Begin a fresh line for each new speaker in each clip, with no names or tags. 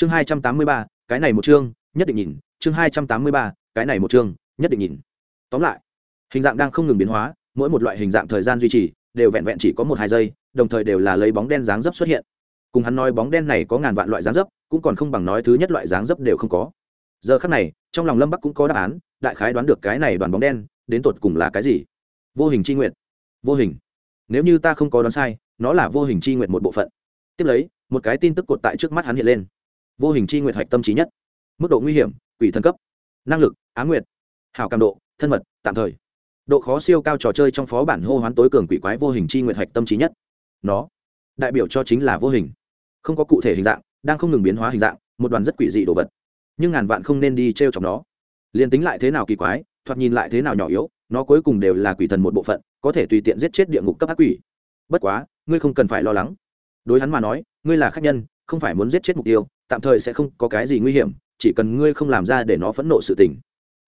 chương hai trăm tám mươi ba, cái này một chương, nhất định nhìn. Chương hai trăm tám mươi ba, cái này một chương, nhất định nhìn. Tóm lại, hình dạng đang không ngừng biến hóa, mỗi một loại hình dạng thời gian duy trì đều vẹn vẹn chỉ có một hai giây, đồng thời đều là lấy bóng đen dáng dấp xuất hiện. Cùng hắn nói bóng đen này có ngàn vạn loại dáng dấp, cũng còn không bằng nói thứ nhất loại dáng dấp đều không có. Giờ khắc này, trong lòng lâm bắc cũng có đáp án, đại khái đoán được cái này đoàn bóng đen, đến tột cùng là cái gì? Vô hình c h i nguyện vô hình. Nếu như ta không có đoán sai, nó là vô hình c h i nguyện một bộ phận. Tiếp lấy, một cái tin tức cột tại trước mắt hắn hiện lên vô hình c h i nguyện hạch tâm trí nhất. Mức độ nguy hiểm, quỷ thân cấp. Năng lực, á nguyện hảo cảm độ, thân mật, tạm thời. Độ khó siêu cao trò chơi trong phó bản hô hoán tối cường quỷ quái vô hình c h i nguyện hạch tâm trí nhất. Nó, đại biểu cho chính là vô hình. Không có cụ thể hình dạng, đang không ngừng biến hóa hình dạng, một đoàn rất quỷ dị đồ vật. Nhưng ngàn vạn không nên đi t r e o chọc nó. Liền tính lại thế nào kỳ quái, thoạt nhìn lại thế nào nhỏ yếu, nó cuối cùng đều là quỷ thần một bộ phận, có thể tùy tiện giết chết địa ngục cấp ác quỷ. Bất quá, ngươi không cần phải lo lắng. Đối hắn mà nói, ngươi là khách nhân, không phải muốn giết chết mục tiêu tạm thời sẽ không có cái gì nguy hiểm, chỉ cần ngươi không làm ra để nó phẫn nộ sự tình.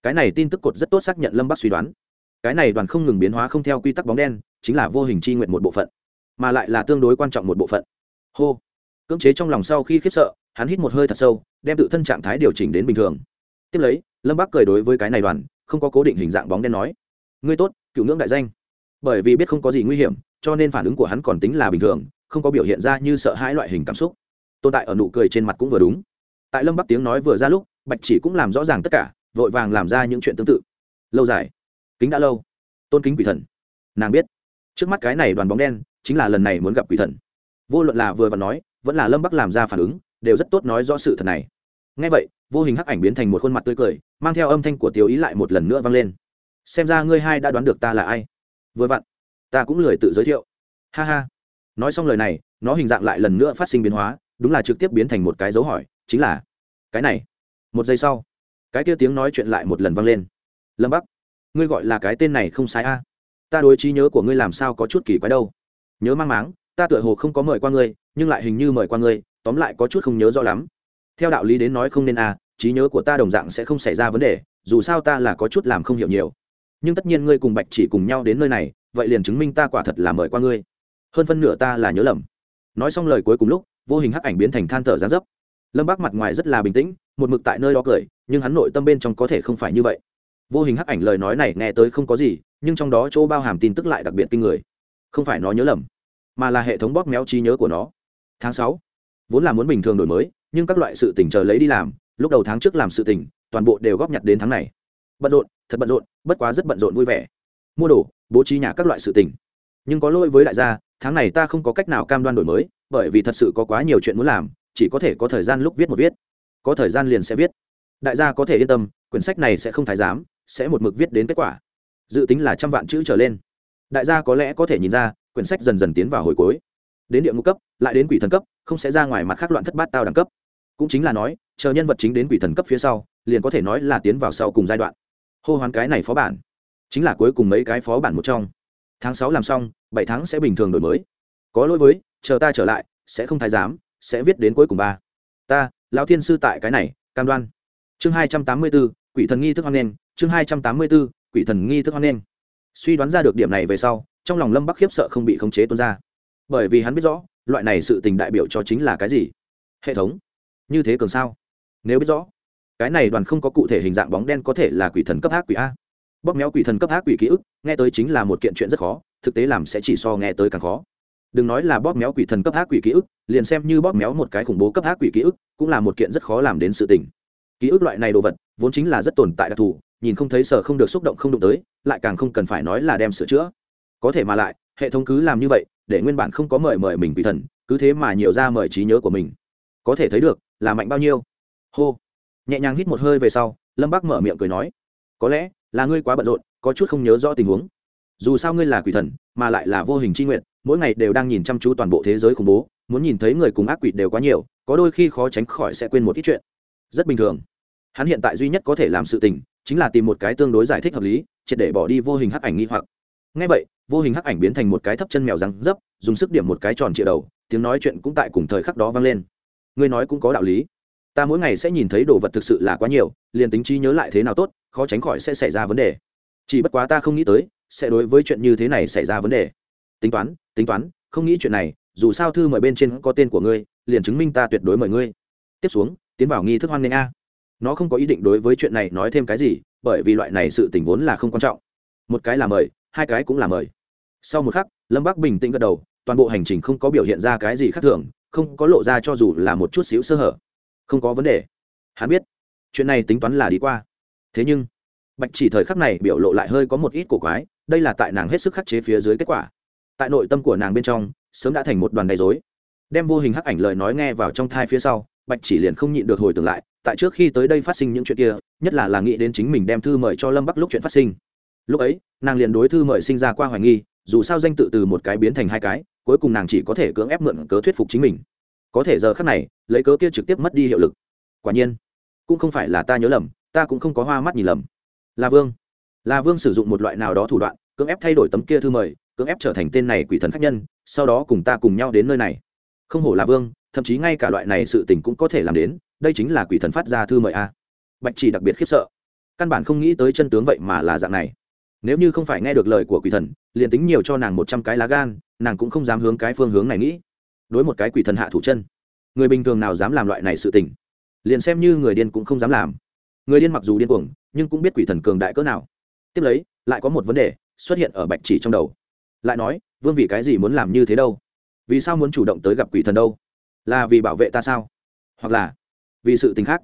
Cái này tin tức cột rất tốt xác nhận lâm bắc suy đoán. Cái này đoàn không ngừng biến hóa không theo quy tắc bóng đen, chính là vô hình c h i nguyện một bộ phận, mà lại là tương đối quan trọng một bộ phận. Hô. Cưỡng chế trong lòng sau khi khiếp sợ, hắn hít một hơi thật sâu, đem tự thân trạng thái điều chỉnh đến bình thường. Tiếp lấy, lâm bắc cười đối với cái này đoàn, không có cố định hình dạng bóng đen nói, ngươi tốt, cựu ngưỡng đại danh. Bởi vì biết không có gì nguy hiểm, cho nên phản ứng của hắn còn tính là bình thường, không có biểu hiện ra như sợ hãi loại hình cảm xúc tồn tại ở nụ cười trên mặt cũng vừa đúng. Tại lâm bắc tiếng nói vừa ra lúc, bạch chỉ cũng làm rõ ràng tất cả, vội vàng làm ra những chuyện tương tự. Lâu dài. Kính đã lâu. Tôn kính quỷ thần. Nàng biết. Trước mắt cái này đoàn bóng đen, chính là lần này muốn gặp quỷ thần. Vô luận là vừa và nói, vẫn là lâm bắc làm ra phản ứng, đều rất tốt nói rõ sự thật này. Ngay vậy, vô hình hắc ảnh biến thành một khuôn mặt tươi cười, mang theo âm thanh của tiêu ý lại một lần nữa vang lên. Xem ra ngươi hai đã đoán được ta là ai. Vừa vặn, ta cũng lười tự giới thiệu. Ha ha. Nói xong lời này, nó hình dạng lại lần nữa phát sinh biến hóa đúng là trực tiếp biến thành một cái dấu hỏi, chính là, cái này, một giây sau, cái kia tiếng nói chuyện lại một lần vang lên. Lâm bắc, ngươi gọi là cái tên này không sai a. Ta đối trí nhớ của ngươi làm sao có chút kỳ quái đâu. Nhớ mang máng, ta tựa hồ không có mời qua ngươi, nhưng lại hình như mời qua ngươi, tóm lại có chút không nhớ rõ lắm. Theo đạo lý đến nói không nên a, trí nhớ của ta đồng dạng sẽ không xảy ra vấn đề, dù sao ta là có chút làm không hiểu nhiều. Nhưng tất nhiên ngươi cùng bạch chỉ cùng nhau đến nơi này, vậy liền chứng minh ta quả thật là mời qua ngươi. Hơn phân nửa ta là nhớ lầm. Nói xong lời cuối cùng lúc vô hình hắc ảnh biến thành than thở giá dấp. Lâm bác mặt ngoài rất là bình tĩnh, một mực tại nơi đó cười, nhưng hắn nội tâm bên trong có thể không phải như vậy. Vô hình hắc ảnh lời nói này nghe tới không có gì, nhưng trong đó chỗ bao hàm tin tức lại đặc biệt kinh người. Không phải nó nhớ lầm, mà là hệ thống bóp méo trí nhớ của nó. Tháng sáu, vốn là muốn bình thường đổi mới, nhưng các loại sự tỉnh chờ lấy đi làm, lúc đầu tháng trước làm sự tỉnh toàn bộ đều góp nhặt đến tháng này. Bận rộn, thật bận rộn, bất quá rất bận rộn vui vẻ. Mua đồ, bố trí nhà các loại sự tình. Nhưng có lỗi với đại gia, tháng này ta không có cách nào cam đoan đổi mới bởi vì thật sự có quá nhiều chuyện muốn làm, chỉ có thể có thời gian lúc viết một viết. Có thời gian liền sẽ viết. Đại gia có thể yên tâm, quyển sách này sẽ không thái giám, sẽ một mực viết đến kết quả. Dự tính là trăm vạn chữ trở lên. Đại gia có lẽ có thể nhìn ra, quyển sách dần dần tiến vào hồi cuối. Đến địa ngũ cấp, lại đến quỷ thần cấp, không sẽ ra ngoài mặt khác loạn thất bát tao đẳng cấp. Cũng chính là nói, chờ nhân vật chính đến quỷ thần cấp phía sau, liền có thể nói là tiến vào sau cùng giai đoạn. Hô hoán cái này phó bản. Chính là cuối cùng mấy cái phó bản một trong. Tháng sáu làm xong, bảy tháng sẽ bình thường đổi mới. Có lỗi với chờ ta trở lại, sẽ không thái giám, sẽ viết đến cuối cùng ba. Ta, lão thiên sư tại cái này, cam đoan. Chương hai trăm tám mươi b ố quỷ thần nghi thức hoan nghênh, chương hai trăm tám mươi b ố quỷ thần nghi thức hoan nghênh. Suy đoán ra được điểm này về sau, trong lòng lâm bắc khiếp sợ không bị khống chế tuôn ra. Bởi vì hắn biết rõ, loại này sự tình đại biểu cho chính là cái gì? Hệ thống. Như thế cường sao? Nếu biết rõ, cái này đoàn không có cụ thể hình dạng bóng đen có thể là quỷ thần cấp ác quỷ a. Bóp méo quỷ thần cấp ác quỷ ký ức, nghe tới chính là một kiện chuyện rất khó, thực tế làm sẽ chỉ so nghe tới càng khó đừng nói là bóp méo quỷ thần cấp ác quỷ ký ức, liền xem như bóp méo một cái khủng bố cấp ác quỷ ký ức, cũng là một kiện rất khó làm đến sự tình. Ký ức loại này đồ vật, vốn chính là rất tồn tại đặc thù, nhìn không thấy sở không được xúc động không đụng tới, lại càng không cần phải nói là đem sửa chữa. Có thể mà lại, hệ thống cứ làm như vậy, để nguyên bản không có mời mời mình quỷ thần, cứ thế mà nhiều ra mời trí nhớ của mình. Có thể thấy được, là mạnh bao nhiêu. Hô. Nhẹ nhàng hít một hơi về sau, lâm bác mở miệng cười nói, có lẽ là ngươi quá bận rộn, có chút không nhớ rõ tình huống dù sao ngươi là quỷ thần, mà lại là vô hình c h i nguyện, mỗi ngày đều đang nhìn chăm chú toàn bộ thế giới khủng bố, muốn nhìn thấy người cùng ác quỷ đều quá nhiều, có đôi khi khó tránh khỏi sẽ quên một ít chuyện. Rất bình thường. Hắn hiện tại duy nhất có thể làm sự tình, chính là tìm một cái tương đối giải thích hợp lý, triệt để bỏ đi vô hình hắc ảnh nghi hoặc. Ngay vậy, vô hình hắc ảnh biến thành một cái thấp chân mèo răng dấp, dùng sức điểm một cái tròn trịa đầu, tiếng nói chuyện cũng tại cùng thời khắc đó vang lên. Ngươi nói cũng có đạo lý. Ta mỗi ngày sẽ nhìn thấy đồ vật thực sự là quá nhiều, liền tính trí nhớ lại thế nào tốt, khó tránh khỏi sẽ xảy ra vấn đề. Chỉ bất quá ta không nghĩ tới sẽ đối với chuyện như thế này xảy ra vấn đề. Tính toán tính toán, không nghĩ chuyện này, dù sao thư mời bên trên có tên của ngươi, liền chứng minh ta tuyệt đối mời ngươi. Tiếp xuống, tiến vào nghi thức hoan nghênh a. Nó không có ý định đối với chuyện này nói thêm cái gì, bởi vì loại này sự tình vốn là không quan trọng. Một cái là mời, hai cái cũng là mời. Sau một khắc, lâm bắc bình tĩnh gật đầu, toàn bộ hành trình không có biểu hiện ra cái gì khác thường, không có lộ ra cho dù là một chút xíu sơ hở. Không có vấn đề. Hắn biết, chuyện này tính toán là đi qua. Thế nhưng, bạch chỉ thời khắc này biểu lộ lại hơi có một ít cổ quái đây là tại nàng hết sức khắc chế phía dưới kết quả. Tại nội tâm của nàng bên trong, sớm đã thành một đoàn đầy dối đem vô hình hắc ảnh lời nói nghe vào trong thai phía sau, bạch chỉ liền không nhịn được hồi tưởng lại, tại trước khi tới đây phát sinh những chuyện kia, nhất là là nghĩ đến chính mình đem thư mời cho lâm bắc lúc chuyện phát sinh. Lúc ấy, nàng liền đối thư mời sinh ra qua hoài nghi, dù sao danh tự từ một cái biến thành hai cái, cuối cùng nàng chỉ có thể cưỡng ép mượn cớ thuyết phục chính mình. Có thể giờ khác này, lấy cớ kia trực tiếp mất đi hiệu lực. Quả nhiên, cũng không phải là ta nhớ lầm, ta cũng không có hoa mắt nhìn lầm. Là vương là vương sử dụng một loại nào đó thủ đoạn, cưỡng ép thay đổi tấm kia thư mời, cưỡng ép trở thành tên này quỷ thần khách nhân, sau đó cùng ta cùng nhau đến nơi này. Không hổ là vương, thậm chí ngay cả loại này sự tình cũng có thể làm đến, đây chính là quỷ thần phát ra thư mời a. Bạch chỉ đặc biệt khiếp sợ. Căn bản không nghĩ tới chân tướng vậy mà là dạng này. Nếu như không phải nghe được lời của quỷ thần, liền tính nhiều cho nàng một trăm cái lá gan, nàng cũng không dám hướng cái phương hướng này nghĩ. Đối một cái quỷ thần hạ thủ chân, người bình thường nào dám làm loại này sự tình? Liền xem như người điên cũng không dám làm. Người điên mặc dù điên cuồng, nhưng cũng biết quỷ thần cường đại cỡ nào tiếp lấy, lại có một vấn đề xuất hiện ở bạch chỉ trong đầu. Lại nói, vương vì cái gì muốn làm như thế đâu? Vì sao muốn chủ động tới gặp quỷ thần đâu? Là vì bảo vệ ta sao? Hoặc là vì sự tình khác?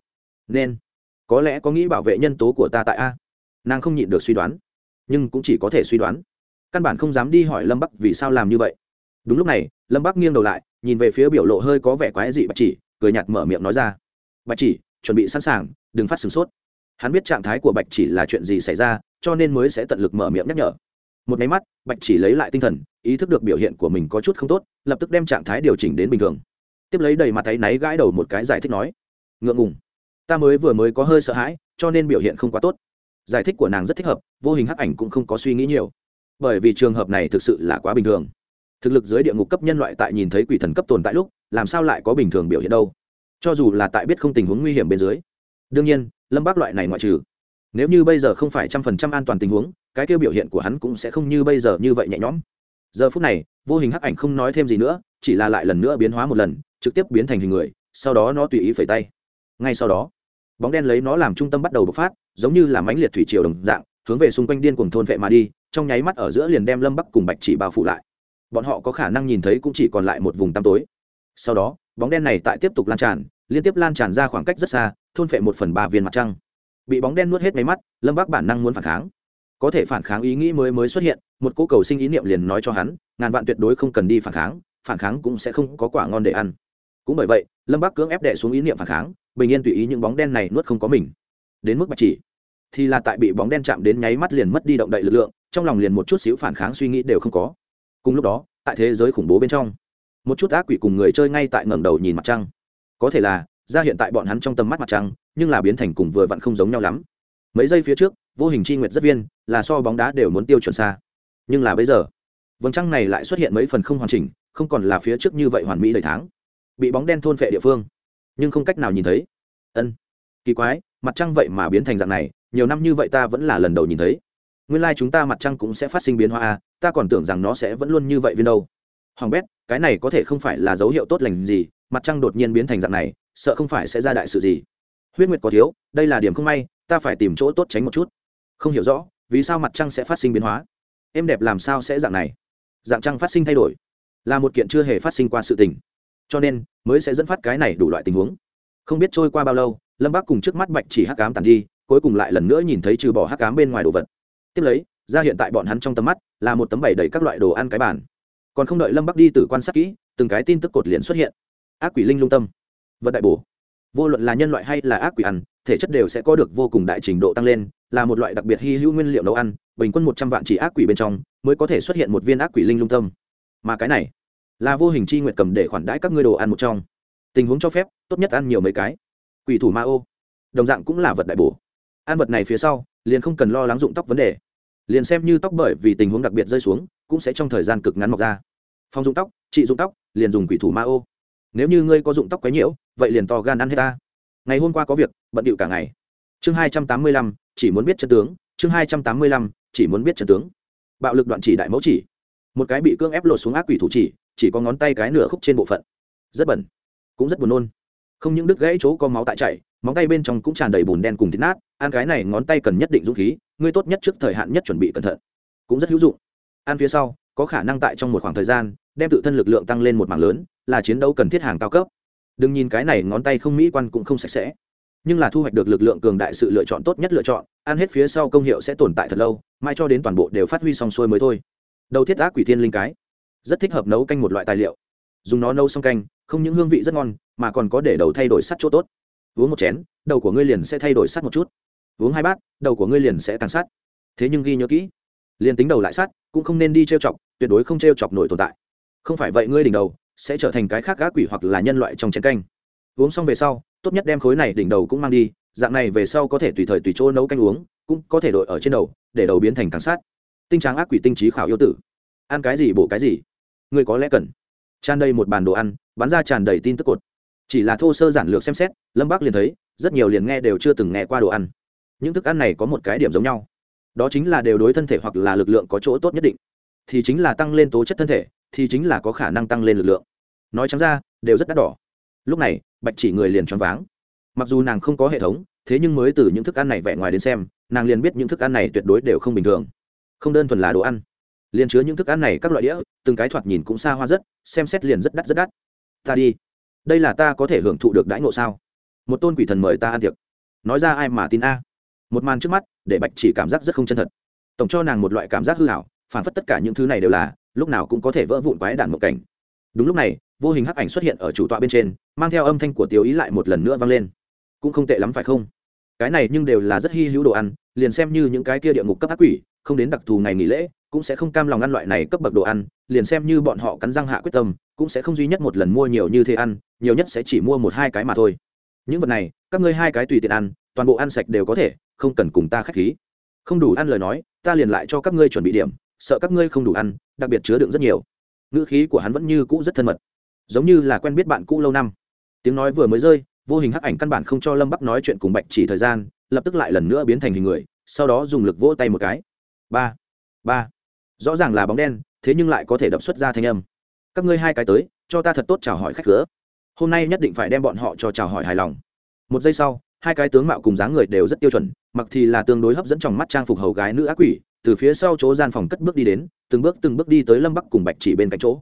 Nên, có lẽ có nghĩ bảo vệ nhân tố của ta tại a. Nàng không nhịn được suy đoán, nhưng cũng chỉ có thể suy đoán. Căn bản không dám đi hỏi lâm bắc vì sao làm như vậy. Đúng lúc này, lâm bắc nghiêng đầu lại, nhìn về phía biểu lộ hơi có vẻ quái dị bạch chỉ, cười nhạt mở miệng nói ra. Bạch chỉ, chuẩn bị sẵn sàng, đừng phát sửng sốt. Hắn biết trạng thái của bạch chỉ là chuyện gì xảy ra cho nên mới sẽ tận lực mở miệng nhắc nhở. Một máy mắt, bạch chỉ lấy lại tinh thần, ý thức được biểu hiện của mình có chút không tốt, lập tức đem trạng thái điều chỉnh đến bình thường. Tiếp lấy đầy mặt thấy náy gãi đầu một cái giải thích nói, ngượng ngùng, ta mới vừa mới có hơi sợ hãi, cho nên biểu hiện không quá tốt. Giải thích của nàng rất thích hợp, vô hình hắc ảnh cũng không có suy nghĩ nhiều. Bởi vì trường hợp này thực sự là quá bình thường. Thực lực dưới địa ngục cấp nhân loại tại nhìn thấy quỷ thần cấp tồn tại lúc, làm sao lại có bình thường biểu hiện đâu? Cho dù là tại biết không tình huống nguy hiểm bên dưới. Đương nhiên, lâm bác loại này ngoại trừ nếu như bây giờ không phải trăm phần trăm an toàn tình huống, cái kêu biểu hiện của hắn cũng sẽ không như bây giờ như vậy nhẹ nhõm. Giờ phút này, vô hình hắc ảnh không nói thêm gì nữa, chỉ là lại lần nữa biến hóa một lần, trực tiếp biến thành hình người, sau đó nó tùy ý phẩy tay. Ngay sau đó, bóng đen lấy nó làm trung tâm bắt đầu bộc phát, giống như là mãnh liệt thủy triều đồng dạng, hướng về xung quanh điên cuồng thôn vệ mà đi, trong nháy mắt ở giữa liền đem lâm bắc cùng bạch chỉ bao phủ lại. Bọn họ có khả năng nhìn thấy cũng chỉ còn lại một vùng tăm tối. Sau đó, bóng đen này tại tiếp tục lan tràn, liên tiếp lan tràn ra khoảng cách rất xa, thôn phệ một phần ba viên mặt trăng bị bóng đen nuốt hết máy mắt, lâm bác bản năng muốn phản kháng. Có thể phản kháng ý nghĩ mới mới xuất hiện, một cô cầu sinh ý niệm liền nói cho hắn, ngàn vạn tuyệt đối không cần đi phản kháng phản kháng cũng sẽ không có quả ngon để ăn. Cũng bởi vậy, lâm bác cưỡng ép đệ xuống ý niệm phản kháng, bình yên tùy ý những bóng đen này nuốt không có mình. Đến mức bạch chỉ, thì là tại bị bóng đen chạm đến nháy mắt liền mất đi động đậy lực lượng, trong lòng liền một chút xíu phản kháng suy nghĩ đều không có. Cùng lúc đó, tại thế giới khủng bố bên trong, một chút ác quỷ cùng người chơi ngay tại ngẩng đầu nhìn mặt trăng. Có thể là ra hiện tại bọn hắn trong tầm mắt mặt trăng, nhưng là biến thành cùng vừa vặn không giống nhau lắm. Mấy giây phía trước, vô hình chi nguyệt rất viên, là so bóng đá đều muốn tiêu chuẩn xa. Nhưng là bây giờ, vầng trăng này lại xuất hiện mấy phần không hoàn chỉnh, không còn là phía trước như vậy hoàn mỹ đầy tháng. Bị bóng đen thôn phệ địa phương, nhưng không cách nào nhìn thấy. Ân, kỳ quái, mặt trăng vậy mà biến thành dạng này, nhiều năm như vậy ta vẫn là lần đầu nhìn thấy. Nguyên lai、like、chúng ta mặt trăng cũng sẽ phát sinh biến hóa a ta còn tưởng rằng nó sẽ vẫn luôn như vậy viên đâu. Hoàng bét, cái này có thể không phải là dấu hiệu tốt lành gì, mặt trăng đột nhiên biến thành dạng này sợ không phải sẽ ra đại sự gì. Huyết nguyệt có thiếu, đây là điểm không may, ta phải tìm chỗ tốt tránh một chút. Không hiểu rõ, vì sao mặt trăng sẽ phát sinh biến hóa? Em đẹp làm sao sẽ dạng này? Dạng trăng phát sinh thay đổi, là một kiện chưa hề phát sinh qua sự tình. Cho nên, mới sẽ dẫn phát cái này đủ loại tình huống. Không biết trôi qua bao lâu, lâm bác cùng trước mắt bạch chỉ hắc cám tàn đi, cuối cùng lại lần nữa nhìn thấy trừ bỏ hắc cám bên ngoài đồ vật. Tiếp lấy, ra hiện tại bọn hắn trong tầm mắt, là một tấm bày đầy các loại đồ ăn cái bàn. Còn không đợi lâm bắc đi từ quan sát kỹ, từng cái tin tức cột liền xuất hiện. Ác quỷ linh lung tâm vật đại bổ. Vô luận là nhân loại hay là ác quỷ ăn, thể chất đều sẽ có được vô cùng đại trình độ tăng lên, là một loại đặc biệt hy hữu nguyên liệu nấu ăn, bình quân một trăm vạn chỉ ác quỷ bên trong mới có thể xuất hiện một viên ác quỷ linh lung tâm. Mà cái này, là vô hình chi nguyện cầm để khoản đãi các ngươi đồ ăn một trong. Tình huống cho phép, tốt nhất ăn nhiều mấy cái. Quỷ thủ ma ô. Đồng dạng cũng là vật đại bổ. Ăn vật này phía sau, liền không cần lo lắng dụng tóc vấn đề. Liền xem như tóc bởi vì tình huống đặc biệt rơi xuống, cũng sẽ trong thời gian cực ngắn mọc ra. Phòng dụng tóc, trị dụng tóc, liền dùng quỷ thủ ma ô. Nếu như ngươi có dụng tóc quấy nhiễu vậy liền to gan ăn hết ta. Ngày hôm qua có việc, bận điệu cả ngày. Chương hai trăm tám mươi lăm, chỉ muốn biết chân tướng. Chương hai trăm tám mươi lăm, chỉ muốn biết chân tướng. Bạo lực đoạn chỉ đại mẫu chỉ. Một cái bị cưỡng ép lột xuống ác quỷ thủ chỉ chỉ có ngón tay cái nửa khúc trên bộ phận. Rất bẩn. Cũng rất buồn nôn. Không những đứt gãy chỗ có máu tại chảy, móng tay bên trong cũng tràn đầy bùn đen cùng thịt nát, ăn cái này ngón tay cần nhất định dũng khí, ngươi tốt nhất trước thời hạn nhất chuẩn bị cẩn thận. Cũng rất hữu dụng. Ăn phía sau, có khả năng tại trong một khoảng thời gian, đem tự thân lực lượng tăng lên một mảng lớn, là chiến đấu cần thiết hàng cao cấp đừng nhìn cái này ngón tay không mỹ quan cũng không sạch sẽ. Nhưng là thu hoạch được lực lượng cường đại sự lựa chọn tốt nhất lựa chọn, ăn hết phía sau công hiệu sẽ tồn tại thật lâu, mai cho đến toàn bộ đều phát huy xong xuôi mới thôi. Đầu thiết ác quỷ thiên linh cái. Rất thích hợp nấu canh một loại tài liệu. Dùng nó nấu xong canh, không những hương vị rất ngon, mà còn có để đầu thay đổi sắt chỗ tốt. Uống một chén, đầu của ngươi liền sẽ thay đổi sắt một chút. Uống hai bát, đầu của ngươi liền sẽ tăng sắt. Thế nhưng ghi nhớ kỹ, liền tính đầu lại sắt, cũng không nên đi trêu chọc, tuyệt đối không trêu chọc nổi tồn tại. Không phải vậy ngươi đỉnh đầu sẽ trở thành cái khác gã quỷ hoặc là nhân loại trong chén canh. Uống xong về sau, tốt nhất đem khối này đỉnh đầu cũng mang đi, dạng này về sau có thể tùy thời tùy chỗ nấu canh uống, cũng có thể đội ở trên đầu, để đầu biến thành càng sát. Tinh tráng ác quỷ tinh trí khảo yêu tử. Ăn cái gì bổ cái gì. Người có lẽ cần. Tràn đầy một bàn đồ ăn, bắn ra tràn đầy tin tức cột. Chỉ là thô sơ giản lược xem xét, lâm bác liền thấy, rất nhiều liền nghe đều chưa từng nghe qua đồ ăn. Những thức ăn này có một cái điểm giống nhau. Đó chính là đều đối thân thể hoặc là lực lượng có chỗ tốt nhất định. Thì chính là tăng lên tố chất thân thể thì chính là có khả năng tăng lên lực lượng. Nói chẳng ra, đều rất đắt đỏ. Lúc này, bạch chỉ người liền choáng váng. Mặc dù nàng không có hệ thống, thế nhưng mới từ những thức ăn này vẻ ngoài đến xem, nàng liền biết những thức ăn này tuyệt đối đều không bình thường. Không đơn thuần là đồ ăn. Liền chứa những thức ăn này các loại đĩa, từng cái thoạt nhìn cũng xa hoa rất, xem xét liền rất đắt rất đắt. Ta đi. Đây là ta có thể hưởng thụ được đãi ngộ sao? Một tôn quỷ thần mời ta ăn tiệc. Nói ra ai mà tin a? Một màn trước mắt, để bạch chỉ cảm giác rất không chân thật. Tổng cho nàng một loại cảm giác hư hảo phản phất tất cả những thứ này đều là lúc nào cũng có thể vỡ vụn quái đản một cảnh. Đúng lúc này, vô hình hắc ảnh xuất hiện ở chủ tọa bên trên, mang theo âm thanh của tiêu ý lại một lần nữa vang lên. Cũng không tệ lắm phải không? Cái này nhưng đều là rất hy hữu đồ ăn, liền xem như những cái kia địa ngục cấp ác quỷ, không đến đặc thù ngày nghỉ lễ, cũng sẽ không cam lòng ăn loại này cấp bậc đồ ăn, liền xem như bọn họ cắn răng hạ quyết tâm, cũng sẽ không duy nhất một lần mua nhiều như thế ăn, nhiều nhất sẽ chỉ mua một hai cái mà thôi. Những vật này, các ngươi hai cái tùy tiện ăn, toàn bộ ăn sạch đều có thể, không cần cùng ta k h á c h khí. Không đủ ăn lời nói, ta liền lại cho các ngươi chuẩn bị điểm sợ các ngươi không đủ ăn, đặc biệt chứa đựng rất nhiều. Ngữ khí của hắn vẫn như cũ rất thân mật, giống như là quen biết bạn cũ lâu năm. Tiếng nói vừa mới rơi, vô hình hắc ảnh căn bản không cho lâm bắc nói chuyện cùng bạch chỉ thời gian, lập tức lại lần nữa biến thành hình người, sau đó dùng lực vỗ tay một cái. Ba ba. Rõ ràng là bóng đen, thế nhưng lại có thể đập xuất ra thanh âm. Các ngươi hai cái tới, cho ta thật tốt chào hỏi khách cửa. Hôm nay nhất định phải đem bọn họ cho chào hỏi hài lòng. Một giây sau, hai cái tướng mạo cùng dáng người đều rất tiêu chuẩn, mặc thì là tương đối hấp dẫn trong mắt trang phục hầu gái nữ ác quỷ từ phía sau chỗ gian phòng cất bước đi đến, từng bước từng bước đi tới lâm bắc cùng bạch chỉ bên cạnh chỗ.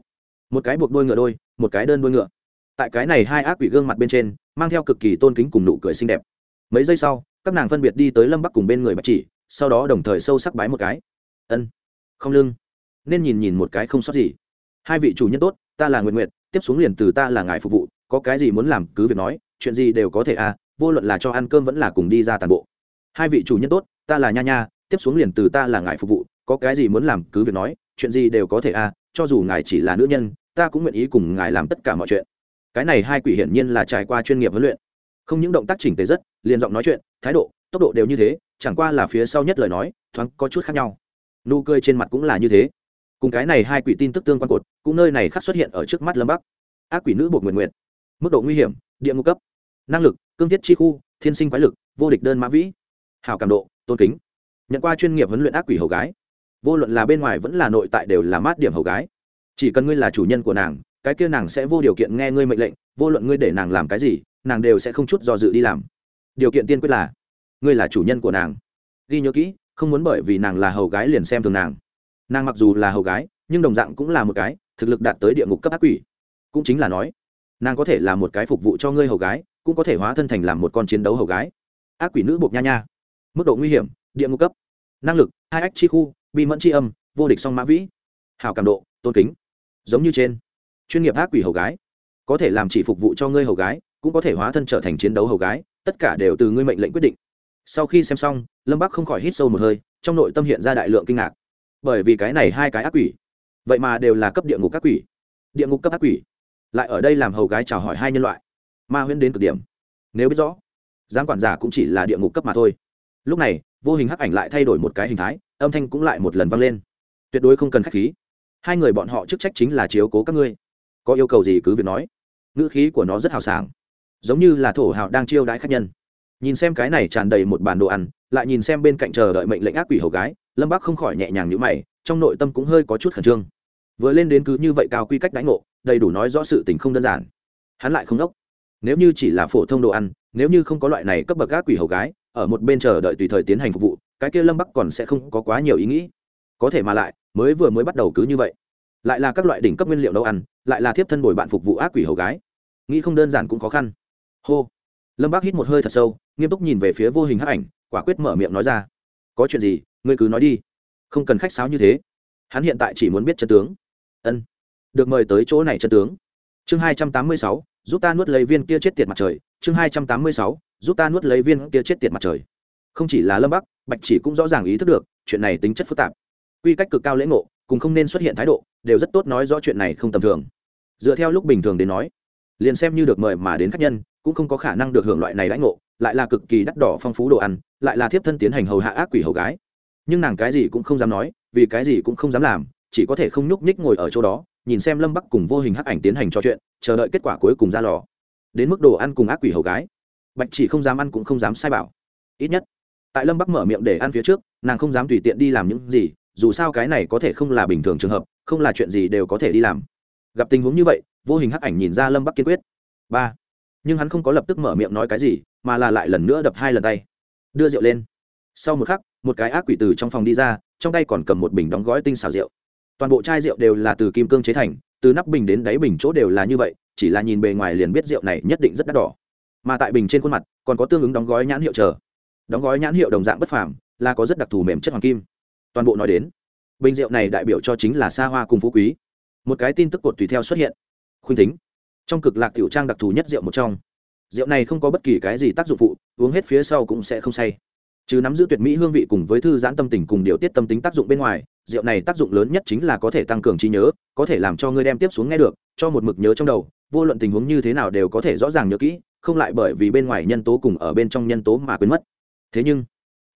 Một cái buộc đôi ngựa đôi, một cái đơn đôi ngựa. Tại cái này hai ác quỷ gương mặt bên trên, mang theo cực kỳ tôn kính cùng nụ cười xinh đẹp. Mấy giây sau, các nàng phân biệt đi tới lâm bắc cùng bên người bạch chỉ, sau đó đồng thời sâu sắc bái một cái. Ân, không lưng. Nên nhìn nhìn một cái không sót gì. Hai vị chủ nhân tốt, ta là nguyện nguyện tiếp xuống liền từ ta là ngài phục vụ, có cái gì muốn làm cứ việc nói, chuyện gì đều có thể à vô luận là cho ăn cơm vẫn là cùng đi ra tàn bộ. Hai vị chủ nhân tốt, ta là nha nha tiếp xuống liền từ ta là ngài phục vụ, có cái gì muốn làm cứ việc nói, chuyện gì đều có thể à cho dù ngài chỉ là nữ nhân, ta cũng nguyện ý cùng ngài làm tất cả mọi chuyện. Cái này hai quỷ hiển nhiên là trải qua chuyên nghiệp huấn luyện. Không những động tác chỉnh tề rất, liền giọng nói chuyện, thái độ, tốc độ đều như thế, chẳng qua là phía sau nhất lời nói, thoáng có chút khác nhau. Nụ cười trên mặt cũng là như thế. Cùng cái này hai quỷ tin tức tương quan cột, cũng nơi này khắc xuất hiện ở trước mắt lâm bắc. Ác quỷ nữ bột nguyện nguyện. Mức độ nguy hiểm, địa ngục cấp. Năng lực, cương thiết chi khu, thiên sinh quái lực, vô địch đơn mã vĩ. Hào cảm độ, tôn kính nhận qua chuyên nghiệp huấn luyện ác quỷ hầu gái. Vô luận là bên ngoài vẫn là nội tại đều là mát điểm hầu gái. Chỉ cần ngươi là chủ nhân của nàng, cái kia nàng sẽ vô điều kiện nghe ngươi mệnh lệnh, vô luận ngươi để nàng làm cái gì, nàng đều sẽ không chút do dự đi làm. Điều kiện tiên quyết là, ngươi là chủ nhân của nàng. Ghi nhớ kỹ, không muốn bởi vì nàng là hầu gái liền xem thường nàng. Nàng mặc dù là hầu gái, nhưng đồng dạng cũng là một cái thực lực đạt tới địa ngục cấp ác quỷ. Cũng chính là nói, nàng có thể là một cái phục vụ cho ngươi hầu gái, cũng có thể hóa thân thành làm một con chiến đấu hầu gái. Ác quỷ nữ bột nha nha. Mức độ nguy hiểm, địa ngục cấp năng lực, hai ách chi khu, bi mẫn chi âm, vô địch song mã vĩ. Hào cảm độ, tôn kính. Giống như trên, chuyên nghiệp ác quỷ hầu gái. Có thể làm chỉ phục vụ cho ngươi hầu gái, cũng có thể hóa thân trở thành chiến đấu hầu gái, tất cả đều từ ngươi mệnh lệnh quyết định. Sau khi xem xong, lâm bắc không khỏi hít sâu một hơi, trong nội tâm hiện ra đại lượng kinh ngạc. Bởi vì cái này hai cái ác quỷ, vậy mà đều là cấp địa ngục các quỷ. Địa ngục cấp ác quỷ, lại ở đây làm hầu gái chào hỏi hai nhân loại. Ma huyễn đến cực điểm. Nếu biết rõ giáng quản giả cũng chỉ là địa ngục cấp mà thôi. Lúc này vô hình hắc ảnh lại thay đổi một cái hình thái, âm thanh cũng lại một lần vang lên. Tuyệt đối không cần k h á c h khí. Hai người bọn họ chức trách chính là chiếu cố các ngươi. Có yêu cầu gì cứ việc nói. Ngữ khí của nó rất hào sảng, giống như là thổ hào đang chiêu đãi khách nhân. Nhìn xem cái này tràn đầy một bàn đồ ăn, lại nhìn xem bên cạnh chờ đợi mệnh lệnh ác quỷ hầu gái, lâm bác không khỏi nhẹ nhàng như mày, trong nội tâm cũng hơi có chút khẩn trương. Vừa lên đến cứ như vậy cao quy cách đánh ngộ, đầy đủ nói rõ sự tình không đơn giản. Hắn lại không đốc. Nếu như chỉ là phổ thông đồ ăn, nếu như không có loại này cấp bậc ác quỷ hầu gái ở một bên chờ đợi tùy thời tiến hành phục vụ, cái kia lâm bắc còn sẽ không có quá nhiều ý nghĩ. Có thể mà lại, mới vừa mới bắt đầu cứ như vậy. Lại là các loại đỉnh cấp nguyên liệu nấu ăn, lại là thiếp thân bồi bạn phục vụ ác quỷ hầu gái. Nghĩ không đơn giản cũng khó khăn. Hô. Lâm bác hít một hơi thật sâu, nghiêm túc nhìn về phía vô hình hắc ảnh, quả quyết mở miệng nói ra. Có chuyện gì, ngươi cứ nói đi. Không cần khách sáo như thế. Hắn hiện tại chỉ muốn biết chân tướng. Ân. Được mời tới chỗ này chân tướng. Chương hai trăm tám mươi sáu giúp ta nuốt lấy viên kia chết tiệt mặt trời, chương hai trăm tám mươi sáu, giúp ta nuốt lấy viên kia chết tiệt mặt trời. Không chỉ là lâm bắc, bạch chỉ cũng rõ ràng ý thức được, chuyện này tính chất phức tạp. Quy cách cực cao lễ ngộ, cùng không nên xuất hiện thái độ, đều rất tốt nói rõ chuyện này không tầm thường. Dựa theo lúc bình thường đến nói, liền xem như được mời mà đến khách nhân, cũng không có khả năng được hưởng loại này đãi ngộ, lại là cực kỳ đắt đỏ phong phú đồ ăn, lại là thiếp thân tiến hành hầu hạ ác quỷ hầu gái. Nhưng nàng cái gì cũng không dám nói, vì cái gì cũng không dám làm, chỉ có thể không nhúc nhích ngồi ở chỗ đó nhìn xem lâm bắc cùng vô hình hắc ảnh tiến hành trò chuyện, chờ đợi kết quả cuối cùng ra lò. Đến mức đồ ăn cùng ác quỷ hầu gái. Bạch chỉ không dám ăn cũng không dám sai bảo. Ít nhất, tại lâm bắc mở miệng để ăn phía trước, nàng không dám tùy tiện đi làm những gì, dù sao cái này có thể không là bình thường trường hợp, không là chuyện gì đều có thể đi làm. Gặp tình huống như vậy, vô hình hắc ảnh nhìn ra lâm bắc kiên quyết. Ba. Nhưng hắn không có lập tức mở miệng nói cái gì, mà là lại lần nữa đập hai lần tay. Đưa rượu lên. Sau một khắc, một cái ác quỷ từ trong phòng đi ra, trong tay còn cầm một bình đóng gói tinh xào rượu toàn bộ chai rượu đều là từ kim cương chế thành, từ nắp bình đến đáy bình chỗ đều là như vậy, chỉ là nhìn bề ngoài liền biết rượu này nhất định rất đắt đỏ. Mà tại bình trên khuôn mặt, còn có tương ứng đóng gói nhãn hiệu chờ. Đóng gói nhãn hiệu đồng dạng bất phàm, là có rất đặc thù mềm chất hoàng kim. Toàn bộ nói đến, bình rượu này đại biểu cho chính là xa hoa cùng phú quý. Một cái tin tức cột tùy theo xuất hiện. Khuynh tính trong cực lạc tiểu trang đặc thù nhất rượu một trong. Rượu này không có bất kỳ cái gì tác dụng phụ, uống hết phía sau cũng sẽ không say chứ nắm giữ tuyệt mỹ hương vị cùng với thư giãn tâm tình cùng điều tiết tâm tính tác dụng bên ngoài, rượu này tác dụng lớn nhất chính là có thể tăng cường trí nhớ, có thể làm cho ngươi đem tiếp xuống nghe được, cho một mực nhớ trong đầu, vô luận tình huống như thế nào đều có thể rõ ràng nhớ kỹ, không lại bởi vì bên ngoài nhân tố cùng ở bên trong nhân tố mà quên mất. Thế nhưng,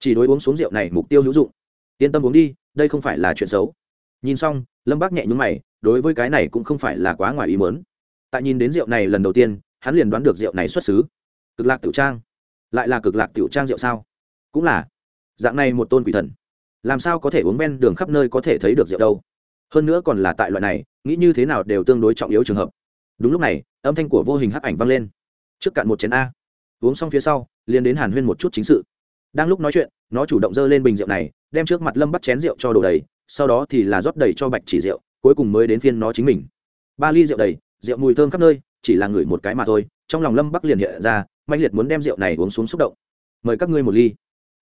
chỉ đối uống xuống rượu này mục tiêu hữu dụng. Yên tâm uống đi, đây không phải là chuyện xấu. Nhìn xong, lâm bác nhẹ nhúng mày, đối với cái này cũng không phải là quá ngoài ý mớn tại nhìn đến rượu này lần đầu tiên, hắn liền đoán được rượu này xuất xứ. Cực lạc tiểu trang. Lại là cực lạc tiểu trang rượu sao? Cũng là. Dạng này một tôn quỷ thần, làm sao có thể uống ven đường khắp nơi có thể thấy được rượu đâu? Hơn nữa còn là tại loại này, nghĩ như thế nào đều tương đối trọng yếu trường hợp. Đúng lúc này, âm thanh của vô hình hắc ảnh vang lên. Trước cạn một chén a. Uống xong phía sau, liền đến hàn huyên một chút chính sự. Đang lúc nói chuyện, nó chủ động dơ lên bình rượu này, đem trước mặt lâm bắt chén rượu cho đổ đầy, sau đó thì là rót đầy cho bạch chỉ rượu, cuối cùng mới đến phiên nó chính mình. Ba ly rượu đầy, rượu mùi thơm khắp nơi, chỉ là ngửi một cái mà thôi, trong lòng lâm bắc liền hiện ra mạnh liệt muốn đem rượu này uống xuống xúc động. Mời các ngươi một ly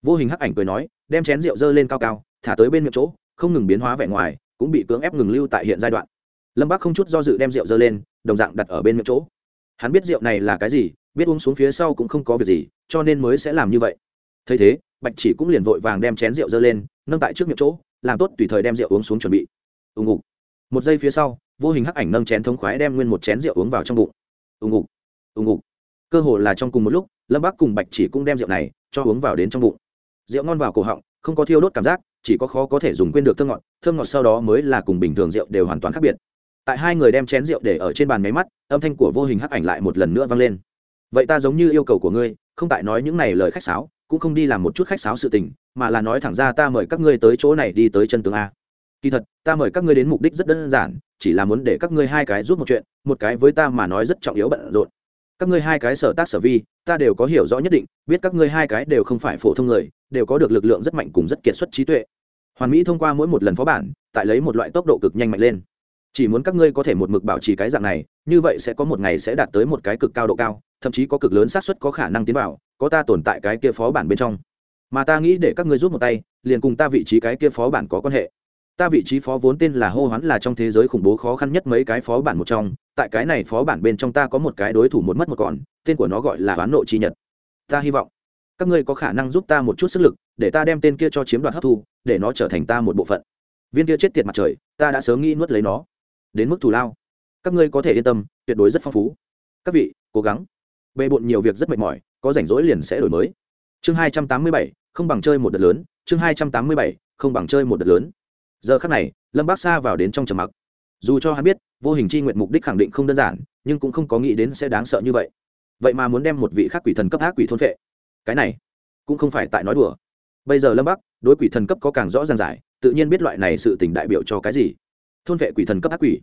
vô hình hắc ảnh cười nói, đem chén rượu dơ lên cao cao, thả tới bên miệng chỗ, không ngừng biến hóa vẻ ngoài, cũng bị cưỡng ép ngừng lưu tại hiện giai đoạn. Lâm bắc không chút do dự đem rượu dơ lên, đồng dạng đặt ở bên miệng chỗ. Hắn biết rượu này là cái gì, biết uống xuống phía sau cũng không có việc gì, cho nên mới sẽ làm như vậy. Thấy thế, bạch chỉ cũng liền vội vàng đem chén rượu dơ lên, nâng tại trước miệng chỗ, làm tốt tùy thời đem rượu uống xuống chuẩn bị. Ùng ục một giây phía sau, vô hình hắc ảnh nâng chén thống khoái đem nguyên một chén rượu uống vào trong bụng. Ùng ục ùng ục cơ hồ là trong cùng một lúc, lâm bắc cùng bạch chỉ cũng đem rượu này cho uống vào đến trong bụng rượu ngon vào cổ họng, không có thiêu đốt cảm giác, chỉ có khó có thể dùng quên được thơm ngọt thơm ngọt sau đó mới là cùng bình thường rượu đều hoàn toàn khác biệt. Tại hai người đem chén rượu để ở trên bàn máy mắt, âm thanh của vô hình hắc ảnh lại một lần nữa vang lên. Vậy ta giống như yêu cầu của ngươi, không tại nói những này lời khách sáo, cũng không đi làm một chút khách sáo sự tình, mà là nói thẳng ra ta mời các ngươi tới chỗ này đi tới chân tướng a. Kỳ thật, ta mời các ngươi đến mục đích rất đơn giản, chỉ là muốn để các ngươi hai cái giúp một chuyện, một cái với ta mà nói rất trọng yếu bận rộn các ngươi hai cái sở tác sở vi, ta đều có hiểu rõ nhất định, biết các ngươi hai cái đều không phải phổ thông người, đều có được lực lượng rất mạnh cùng rất kiệt xuất trí tuệ. Hoàn mỹ thông qua mỗi một lần phó bản, tại lấy một loại tốc độ cực nhanh mạnh lên. Chỉ muốn các ngươi có thể một mực bảo trì cái dạng này, như vậy sẽ có một ngày sẽ đạt tới một cái cực cao độ cao, thậm chí có cực lớn xác suất có khả năng tiến vào, có ta tồn tại cái kia phó bản bên trong. Mà ta nghĩ để các ngươi rút một tay, liền cùng ta vị trí cái kia phó bản có quan hệ. Ta vị trí phó vốn tên là hô hoán là trong thế giới khủng bố khó khăn nhất mấy cái phó bản một trong tại cái này phó bản bên trong ta có một cái đối thủ một mất một còn, tên của nó gọi là oán nộ chi nhật. Ta hy vọng các ngươi có khả năng giúp ta một chút sức lực, để ta đem tên kia cho chiếm đoạt hấp thu, để nó trở thành ta một bộ phận. Viên kia chết tiệt mặt trời, ta đã sớm nghĩ nuốt lấy nó. Đến mức thù lao. Các ngươi có thể yên tâm, tuyệt đối rất phong phú. Các vị, cố gắng. Bề bộn nhiều việc rất mệt mỏi, có rảnh rỗi liền sẽ đổi mới. Chương hai trăm tám mươi bảy, không bằng chơi một đợt lớn. Chương hai trăm tám mươi bảy, không bằng chơi một đợt lớn. Giờ khắc này, lâm bác xa vào đến trong trầm mặc dù cho hắn biết, vô hình chi nguyện mục đích khẳng định không đơn giản, nhưng cũng không có nghĩ đến sẽ đáng sợ như vậy. Vậy mà muốn đem một vị khác quỷ thần cấp ác quỷ thôn vệ cái này, cũng không phải tại nói đùa. Bây giờ lâm bắc, đối quỷ thần cấp có càng rõ ràng giải, tự nhiên biết loại này sự t đại biểu cho cái gì. Thôn vệ quỷ thần cấp ác quỷ.